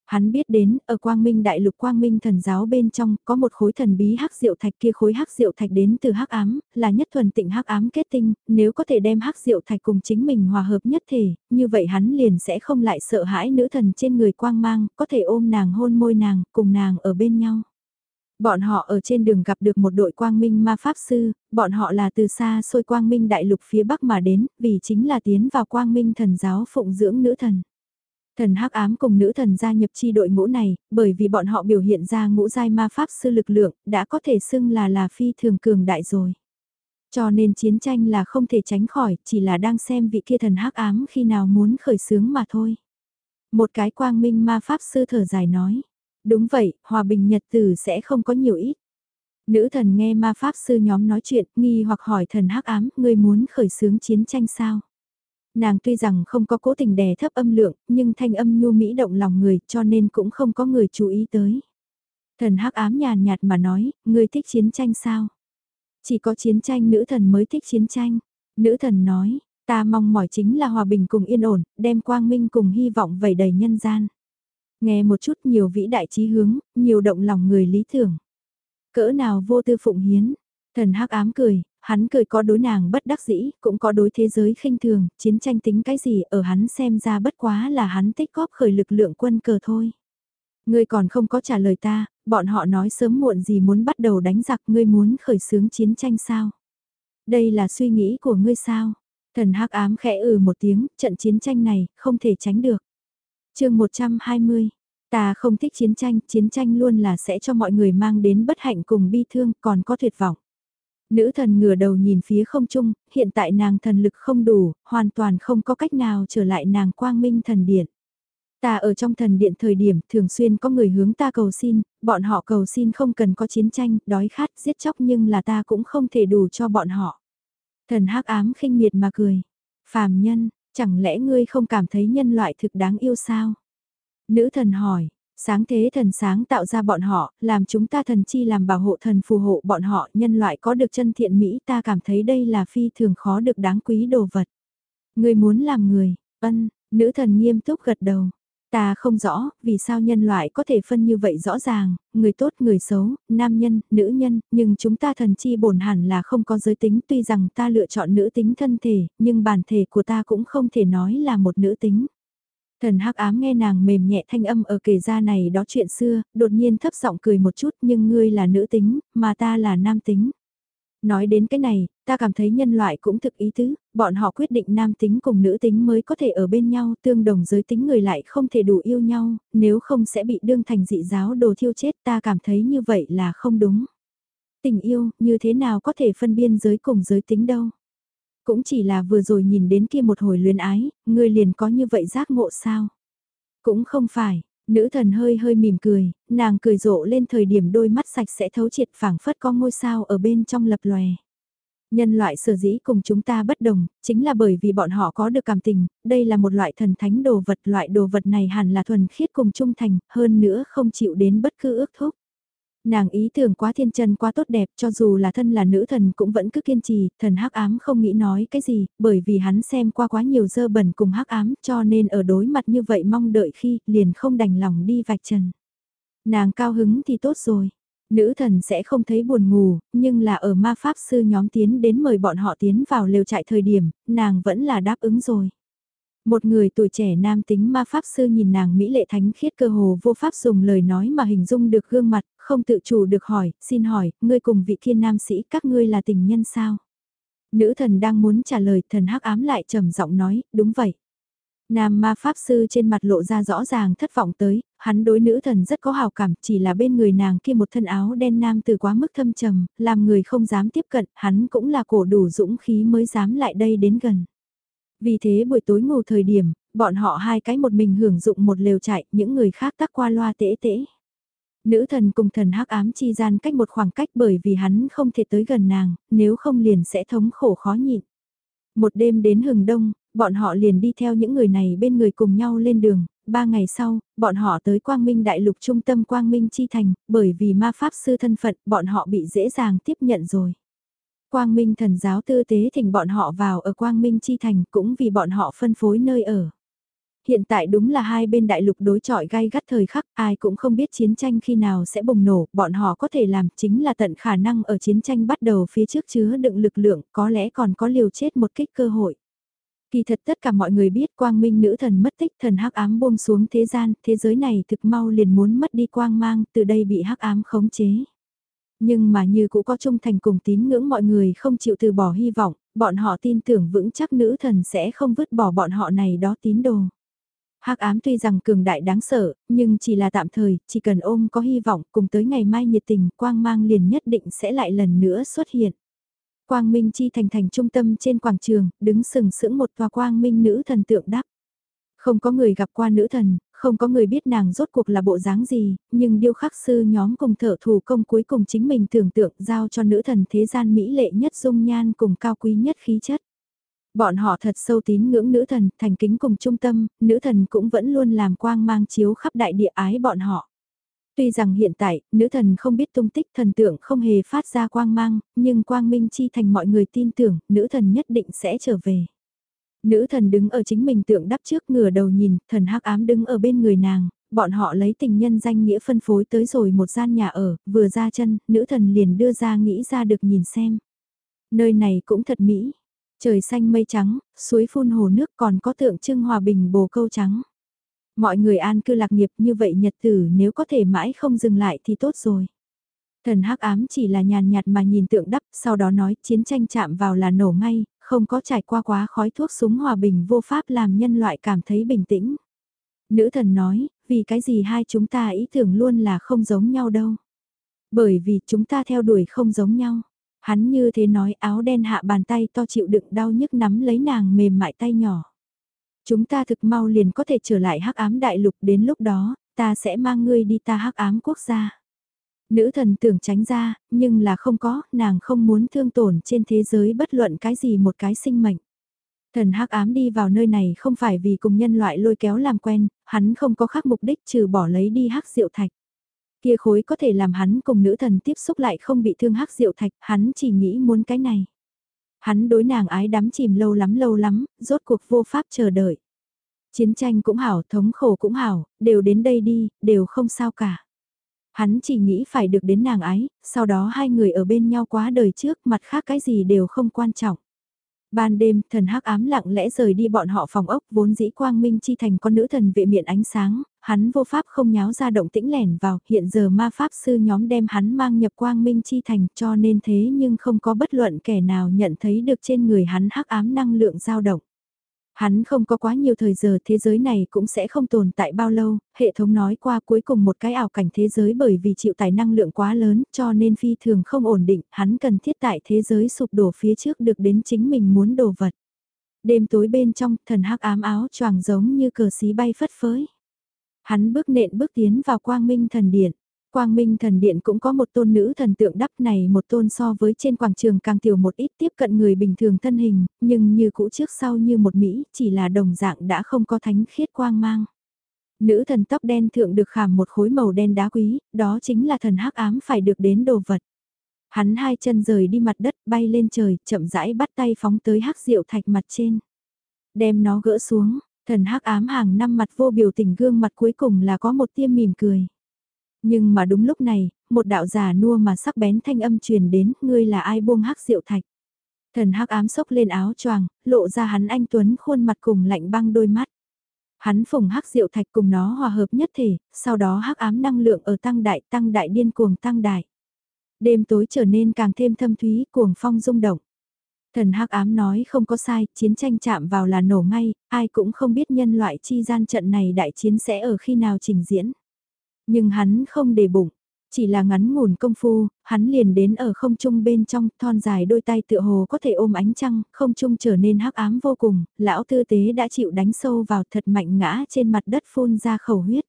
Hắn biết đến, ở Quang Minh Đại Lục Quang Minh thần giáo bên trong, có một khối thần bí hắc diệu thạch kia khối hắc diệu thạch đến từ hắc ám, là nhất thuần tịnh hắc ám kết tinh, nếu có thể đem hắc diệu thạch cùng chính mình hòa hợp nhất thể, như vậy hắn liền sẽ không lại sợ hãi nữ thần trên người quang mang, có thể ôm nàng hôn môi nàng, cùng nàng ở bên nhau. Bọn họ ở trên đường gặp được một đội quang minh ma pháp sư, bọn họ là từ xa xôi quang minh đại lục phía bắc mà đến, vì chính là tiến vào quang minh thần giáo phụng dưỡng nữ thần. Thần hắc ám cùng nữ thần gia nhập chi đội ngũ này, bởi vì bọn họ biểu hiện ra ngũ giai ma pháp sư lực lượng, đã có thể xưng là là phi thường cường đại rồi. Cho nên chiến tranh là không thể tránh khỏi, chỉ là đang xem vị kia thần hắc ám khi nào muốn khởi sướng mà thôi. Một cái quang minh ma pháp sư thở dài nói. Đúng vậy, hòa bình nhật tử sẽ không có nhiều ít. Nữ thần nghe ma pháp sư nhóm nói chuyện, nghi hoặc hỏi thần hắc ám, ngươi muốn khởi xướng chiến tranh sao? Nàng tuy rằng không có cố tình đè thấp âm lượng, nhưng thanh âm nhu mỹ động lòng người cho nên cũng không có người chú ý tới. Thần hắc ám nhàn nhạt mà nói, ngươi thích chiến tranh sao? Chỉ có chiến tranh nữ thần mới thích chiến tranh. Nữ thần nói, ta mong mỏi chính là hòa bình cùng yên ổn, đem quang minh cùng hy vọng vẩy đầy nhân gian. Nghe một chút nhiều vĩ đại trí hướng, nhiều động lòng người lý tưởng. Cỡ nào vô tư phụng hiến, thần hắc ám cười, hắn cười có đối nàng bất đắc dĩ, cũng có đối thế giới khinh thường, chiến tranh tính cái gì ở hắn xem ra bất quá là hắn tích góp khởi lực lượng quân cờ thôi. Ngươi còn không có trả lời ta, bọn họ nói sớm muộn gì muốn bắt đầu đánh giặc ngươi muốn khởi xướng chiến tranh sao? Đây là suy nghĩ của ngươi sao? Thần hắc ám khẽ ừ một tiếng, trận chiến tranh này, không thể tránh được. chương 120, ta không thích chiến tranh, chiến tranh luôn là sẽ cho mọi người mang đến bất hạnh cùng bi thương, còn có tuyệt vọng. Nữ thần ngửa đầu nhìn phía không trung, hiện tại nàng thần lực không đủ, hoàn toàn không có cách nào trở lại nàng quang minh thần điện. Ta ở trong thần điện thời điểm thường xuyên có người hướng ta cầu xin, bọn họ cầu xin không cần có chiến tranh, đói khát, giết chóc nhưng là ta cũng không thể đủ cho bọn họ. Thần hắc ám khinh miệt mà cười. Phàm nhân, chẳng lẽ ngươi không cảm thấy nhân loại thực đáng yêu sao? Nữ thần hỏi, sáng thế thần sáng tạo ra bọn họ, làm chúng ta thần chi làm bảo hộ thần phù hộ bọn họ, nhân loại có được chân thiện mỹ ta cảm thấy đây là phi thường khó được đáng quý đồ vật. Ngươi muốn làm người, ân, nữ thần nghiêm túc gật đầu. Ta không rõ, vì sao nhân loại có thể phân như vậy rõ ràng, người tốt, người xấu, nam nhân, nữ nhân, nhưng chúng ta thần chi bổn hẳn là không có giới tính tuy rằng ta lựa chọn nữ tính thân thể, nhưng bản thể của ta cũng không thể nói là một nữ tính. Thần hắc ám nghe nàng mềm nhẹ thanh âm ở kể ra này đó chuyện xưa, đột nhiên thấp giọng cười một chút nhưng ngươi là nữ tính, mà ta là nam tính. Nói đến cái này, ta cảm thấy nhân loại cũng thực ý tứ, bọn họ quyết định nam tính cùng nữ tính mới có thể ở bên nhau, tương đồng giới tính người lại không thể đủ yêu nhau, nếu không sẽ bị đương thành dị giáo đồ thiêu chết ta cảm thấy như vậy là không đúng. Tình yêu, như thế nào có thể phân biên giới cùng giới tính đâu. Cũng chỉ là vừa rồi nhìn đến kia một hồi luyến ái, ngươi liền có như vậy giác ngộ sao. Cũng không phải, Nữ thần hơi hơi mỉm cười, nàng cười rộ lên thời điểm đôi mắt sạch sẽ thấu triệt phảng phất có ngôi sao ở bên trong lập lòe. Nhân loại sở dĩ cùng chúng ta bất đồng, chính là bởi vì bọn họ có được cảm tình, đây là một loại thần thánh đồ vật, loại đồ vật này hẳn là thuần khiết cùng trung thành, hơn nữa không chịu đến bất cứ ước thúc. Nàng ý tưởng quá thiên chân quá tốt đẹp cho dù là thân là nữ thần cũng vẫn cứ kiên trì, thần hắc ám không nghĩ nói cái gì, bởi vì hắn xem qua quá nhiều dơ bẩn cùng hắc ám cho nên ở đối mặt như vậy mong đợi khi liền không đành lòng đi vạch trần. Nàng cao hứng thì tốt rồi, nữ thần sẽ không thấy buồn ngủ, nhưng là ở ma pháp sư nhóm tiến đến mời bọn họ tiến vào lều trại thời điểm, nàng vẫn là đáp ứng rồi. Một người tuổi trẻ nam tính ma pháp sư nhìn nàng Mỹ lệ thánh khiết cơ hồ vô pháp dùng lời nói mà hình dung được gương mặt, không tự chủ được hỏi, xin hỏi, ngươi cùng vị kia nam sĩ các ngươi là tình nhân sao? Nữ thần đang muốn trả lời, thần hắc ám lại trầm giọng nói, đúng vậy. Nam ma pháp sư trên mặt lộ ra rõ ràng thất vọng tới, hắn đối nữ thần rất có hào cảm, chỉ là bên người nàng kia một thân áo đen nam từ quá mức thâm trầm, làm người không dám tiếp cận, hắn cũng là cổ đủ dũng khí mới dám lại đây đến gần. Vì thế buổi tối ngủ thời điểm, bọn họ hai cái một mình hưởng dụng một lều chạy, những người khác tắc qua loa tễ tễ. Nữ thần cùng thần hắc ám chi gian cách một khoảng cách bởi vì hắn không thể tới gần nàng, nếu không liền sẽ thống khổ khó nhịn. Một đêm đến hừng đông, bọn họ liền đi theo những người này bên người cùng nhau lên đường, ba ngày sau, bọn họ tới Quang Minh Đại Lục trung tâm Quang Minh Chi Thành, bởi vì ma pháp sư thân phận, bọn họ bị dễ dàng tiếp nhận rồi. Quang Minh thần giáo tư tế thỉnh bọn họ vào ở Quang Minh Chi Thành cũng vì bọn họ phân phối nơi ở. Hiện tại đúng là hai bên đại lục đối chọi gai gắt thời khắc, ai cũng không biết chiến tranh khi nào sẽ bùng nổ, bọn họ có thể làm chính là tận khả năng ở chiến tranh bắt đầu phía trước chứa đựng lực lượng, có lẽ còn có liều chết một kích cơ hội. Kỳ thật tất cả mọi người biết quang minh nữ thần mất tích thần hắc ám buông xuống thế gian, thế giới này thực mau liền muốn mất đi quang mang, từ đây bị hắc ám khống chế. Nhưng mà như cũng có trung thành cùng tín ngưỡng mọi người không chịu từ bỏ hy vọng, bọn họ tin tưởng vững chắc nữ thần sẽ không vứt bỏ bọn họ này đó tín đồ. Hắc ám tuy rằng cường đại đáng sợ, nhưng chỉ là tạm thời, chỉ cần ôm có hy vọng cùng tới ngày mai nhiệt tình quang mang liền nhất định sẽ lại lần nữa xuất hiện. Quang Minh chi thành thành trung tâm trên quảng trường, đứng sừng sững một tòa quang minh nữ thần tượng đắp. Không có người gặp qua nữ thần, không có người biết nàng rốt cuộc là bộ dáng gì, nhưng điêu khắc sư nhóm cùng thợ thủ công cuối cùng chính mình tưởng tượng giao cho nữ thần thế gian mỹ lệ nhất dung nhan cùng cao quý nhất khí chất. Bọn họ thật sâu tín ngưỡng nữ thần, thành kính cùng trung tâm, nữ thần cũng vẫn luôn làm quang mang chiếu khắp đại địa ái bọn họ. Tuy rằng hiện tại, nữ thần không biết tung tích thần tượng không hề phát ra quang mang, nhưng quang minh chi thành mọi người tin tưởng, nữ thần nhất định sẽ trở về. Nữ thần đứng ở chính mình tượng đắp trước ngửa đầu nhìn, thần hắc ám đứng ở bên người nàng, bọn họ lấy tình nhân danh nghĩa phân phối tới rồi một gian nhà ở, vừa ra chân, nữ thần liền đưa ra nghĩ ra được nhìn xem. Nơi này cũng thật mỹ, trời xanh mây trắng, suối phun hồ nước còn có tượng trưng hòa bình bồ câu trắng. Mọi người an cư lạc nghiệp như vậy nhật tử nếu có thể mãi không dừng lại thì tốt rồi. Thần hắc ám chỉ là nhàn nhạt mà nhìn tượng đắp, sau đó nói chiến tranh chạm vào là nổ ngay, không có trải qua quá khói thuốc súng hòa bình vô pháp làm nhân loại cảm thấy bình tĩnh. Nữ thần nói, vì cái gì hai chúng ta ý tưởng luôn là không giống nhau đâu. Bởi vì chúng ta theo đuổi không giống nhau. Hắn như thế nói áo đen hạ bàn tay to chịu đựng đau nhức nắm lấy nàng mềm mại tay nhỏ. Chúng ta thực mau liền có thể trở lại hắc ám đại lục đến lúc đó, ta sẽ mang ngươi đi ta hắc ám quốc gia. Nữ thần tưởng tránh ra, nhưng là không có, nàng không muốn thương tổn trên thế giới bất luận cái gì một cái sinh mệnh. Thần hắc ám đi vào nơi này không phải vì cùng nhân loại lôi kéo làm quen, hắn không có khác mục đích trừ bỏ lấy đi hắc diệu thạch. Kia khối có thể làm hắn cùng nữ thần tiếp xúc lại không bị thương hắc diệu thạch, hắn chỉ nghĩ muốn cái này. Hắn đối nàng ái đắm chìm lâu lắm lâu lắm, rốt cuộc vô pháp chờ đợi. Chiến tranh cũng hảo, thống khổ cũng hảo, đều đến đây đi, đều không sao cả. Hắn chỉ nghĩ phải được đến nàng ái, sau đó hai người ở bên nhau quá đời trước, mặt khác cái gì đều không quan trọng. Ban đêm, thần hắc ám lặng lẽ rời đi bọn họ phòng ốc vốn dĩ quang minh chi thành con nữ thần vệ miệng ánh sáng, hắn vô pháp không nháo ra động tĩnh lẻn vào, hiện giờ ma pháp sư nhóm đem hắn mang nhập quang minh chi thành cho nên thế nhưng không có bất luận kẻ nào nhận thấy được trên người hắn hắc ám năng lượng dao động. Hắn không có quá nhiều thời giờ thế giới này cũng sẽ không tồn tại bao lâu, hệ thống nói qua cuối cùng một cái ảo cảnh thế giới bởi vì chịu tải năng lượng quá lớn cho nên phi thường không ổn định, hắn cần thiết tại thế giới sụp đổ phía trước được đến chính mình muốn đồ vật. Đêm tối bên trong, thần hắc ám áo choàng giống như cờ xí bay phất phới. Hắn bước nện bước tiến vào quang minh thần điện. Quang Minh thần điện cũng có một tôn nữ thần tượng đắp này một tôn so với trên quảng trường càng tiểu một ít tiếp cận người bình thường thân hình, nhưng như cũ trước sau như một Mỹ chỉ là đồng dạng đã không có thánh khiết quang mang. Nữ thần tóc đen thượng được khảm một khối màu đen đá quý, đó chính là thần hắc ám phải được đến đồ vật. Hắn hai chân rời đi mặt đất bay lên trời, chậm rãi bắt tay phóng tới hắc diệu thạch mặt trên. Đem nó gỡ xuống, thần hắc ám hàng năm mặt vô biểu tình gương mặt cuối cùng là có một tiêm mỉm cười. Nhưng mà đúng lúc này, một đạo giả nua mà sắc bén thanh âm truyền đến, ngươi là ai buông hắc diệu thạch. Thần hắc ám sốc lên áo choàng, lộ ra hắn anh Tuấn khuôn mặt cùng lạnh băng đôi mắt. Hắn phùng hắc diệu thạch cùng nó hòa hợp nhất thể, sau đó hắc ám năng lượng ở tăng đại tăng đại điên cuồng tăng đại. Đêm tối trở nên càng thêm thâm thúy cuồng phong rung động. Thần hắc ám nói không có sai, chiến tranh chạm vào là nổ ngay, ai cũng không biết nhân loại chi gian trận này đại chiến sẽ ở khi nào trình diễn. Nhưng hắn không để bụng, chỉ là ngắn ngủn công phu, hắn liền đến ở không trung bên trong, thon dài đôi tay tựa hồ có thể ôm ánh trăng, không trung trở nên hắc ám vô cùng, lão tư tế đã chịu đánh sâu vào thật mạnh ngã trên mặt đất phun ra khẩu huyết.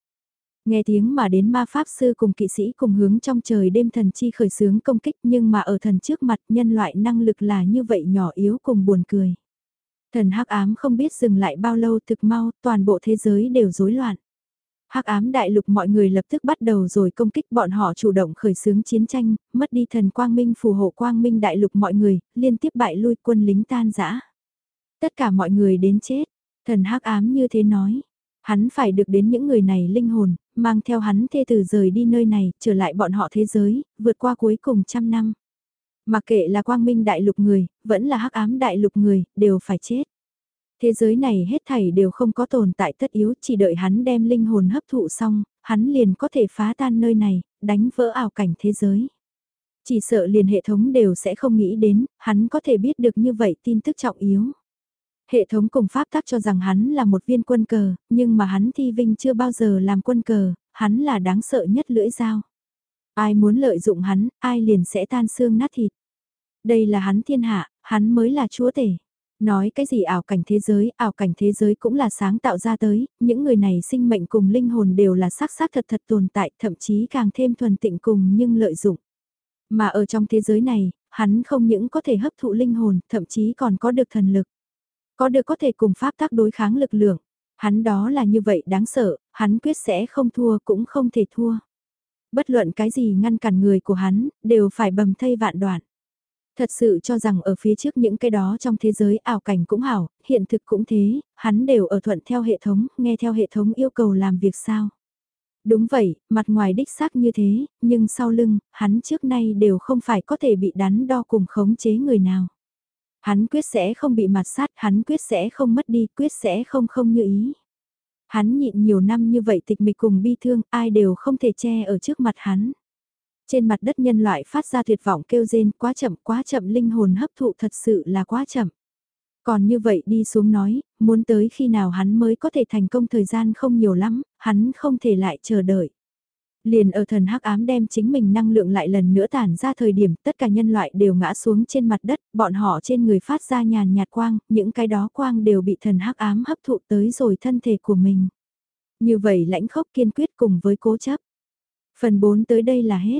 Nghe tiếng mà đến ma pháp sư cùng kỵ sĩ cùng hướng trong trời đêm thần chi khởi sướng công kích nhưng mà ở thần trước mặt nhân loại năng lực là như vậy nhỏ yếu cùng buồn cười. Thần hắc ám không biết dừng lại bao lâu thực mau, toàn bộ thế giới đều rối loạn hắc ám đại lục mọi người lập tức bắt đầu rồi công kích bọn họ chủ động khởi xướng chiến tranh, mất đi thần quang minh phù hộ quang minh đại lục mọi người, liên tiếp bại lui quân lính tan rã. Tất cả mọi người đến chết, thần hắc ám như thế nói. Hắn phải được đến những người này linh hồn, mang theo hắn thê tử rời đi nơi này, trở lại bọn họ thế giới, vượt qua cuối cùng trăm năm. Mặc kệ là quang minh đại lục người, vẫn là hắc ám đại lục người, đều phải chết. Thế giới này hết thảy đều không có tồn tại tất yếu, chỉ đợi hắn đem linh hồn hấp thụ xong, hắn liền có thể phá tan nơi này, đánh vỡ ảo cảnh thế giới. Chỉ sợ liền hệ thống đều sẽ không nghĩ đến, hắn có thể biết được như vậy tin tức trọng yếu. Hệ thống cùng pháp tác cho rằng hắn là một viên quân cờ, nhưng mà hắn thi vinh chưa bao giờ làm quân cờ, hắn là đáng sợ nhất lưỡi dao. Ai muốn lợi dụng hắn, ai liền sẽ tan xương nát thịt. Đây là hắn thiên hạ, hắn mới là chúa tể. Nói cái gì ảo cảnh thế giới, ảo cảnh thế giới cũng là sáng tạo ra tới, những người này sinh mệnh cùng linh hồn đều là xác xác thật thật tồn tại, thậm chí càng thêm thuần tịnh cùng nhưng lợi dụng. Mà ở trong thế giới này, hắn không những có thể hấp thụ linh hồn, thậm chí còn có được thần lực. Có được có thể cùng pháp tác đối kháng lực lượng. Hắn đó là như vậy đáng sợ, hắn quyết sẽ không thua cũng không thể thua. Bất luận cái gì ngăn cản người của hắn, đều phải bầm thây vạn đoạn. Thật sự cho rằng ở phía trước những cái đó trong thế giới ảo cảnh cũng hảo, hiện thực cũng thế, hắn đều ở thuận theo hệ thống, nghe theo hệ thống yêu cầu làm việc sao. Đúng vậy, mặt ngoài đích xác như thế, nhưng sau lưng, hắn trước nay đều không phải có thể bị đắn đo cùng khống chế người nào. Hắn quyết sẽ không bị mặt sát, hắn quyết sẽ không mất đi, quyết sẽ không không như ý. Hắn nhịn nhiều năm như vậy tịch mịch cùng bi thương, ai đều không thể che ở trước mặt hắn. Trên mặt đất nhân loại phát ra tuyệt vọng kêu rên quá chậm quá chậm linh hồn hấp thụ thật sự là quá chậm. Còn như vậy đi xuống nói, muốn tới khi nào hắn mới có thể thành công thời gian không nhiều lắm, hắn không thể lại chờ đợi. Liền ở thần hắc ám đem chính mình năng lượng lại lần nữa tản ra thời điểm tất cả nhân loại đều ngã xuống trên mặt đất, bọn họ trên người phát ra nhàn nhạt quang, những cái đó quang đều bị thần hắc ám hấp thụ tới rồi thân thể của mình. Như vậy lãnh khốc kiên quyết cùng với cố chấp. Phần 4 tới đây là hết.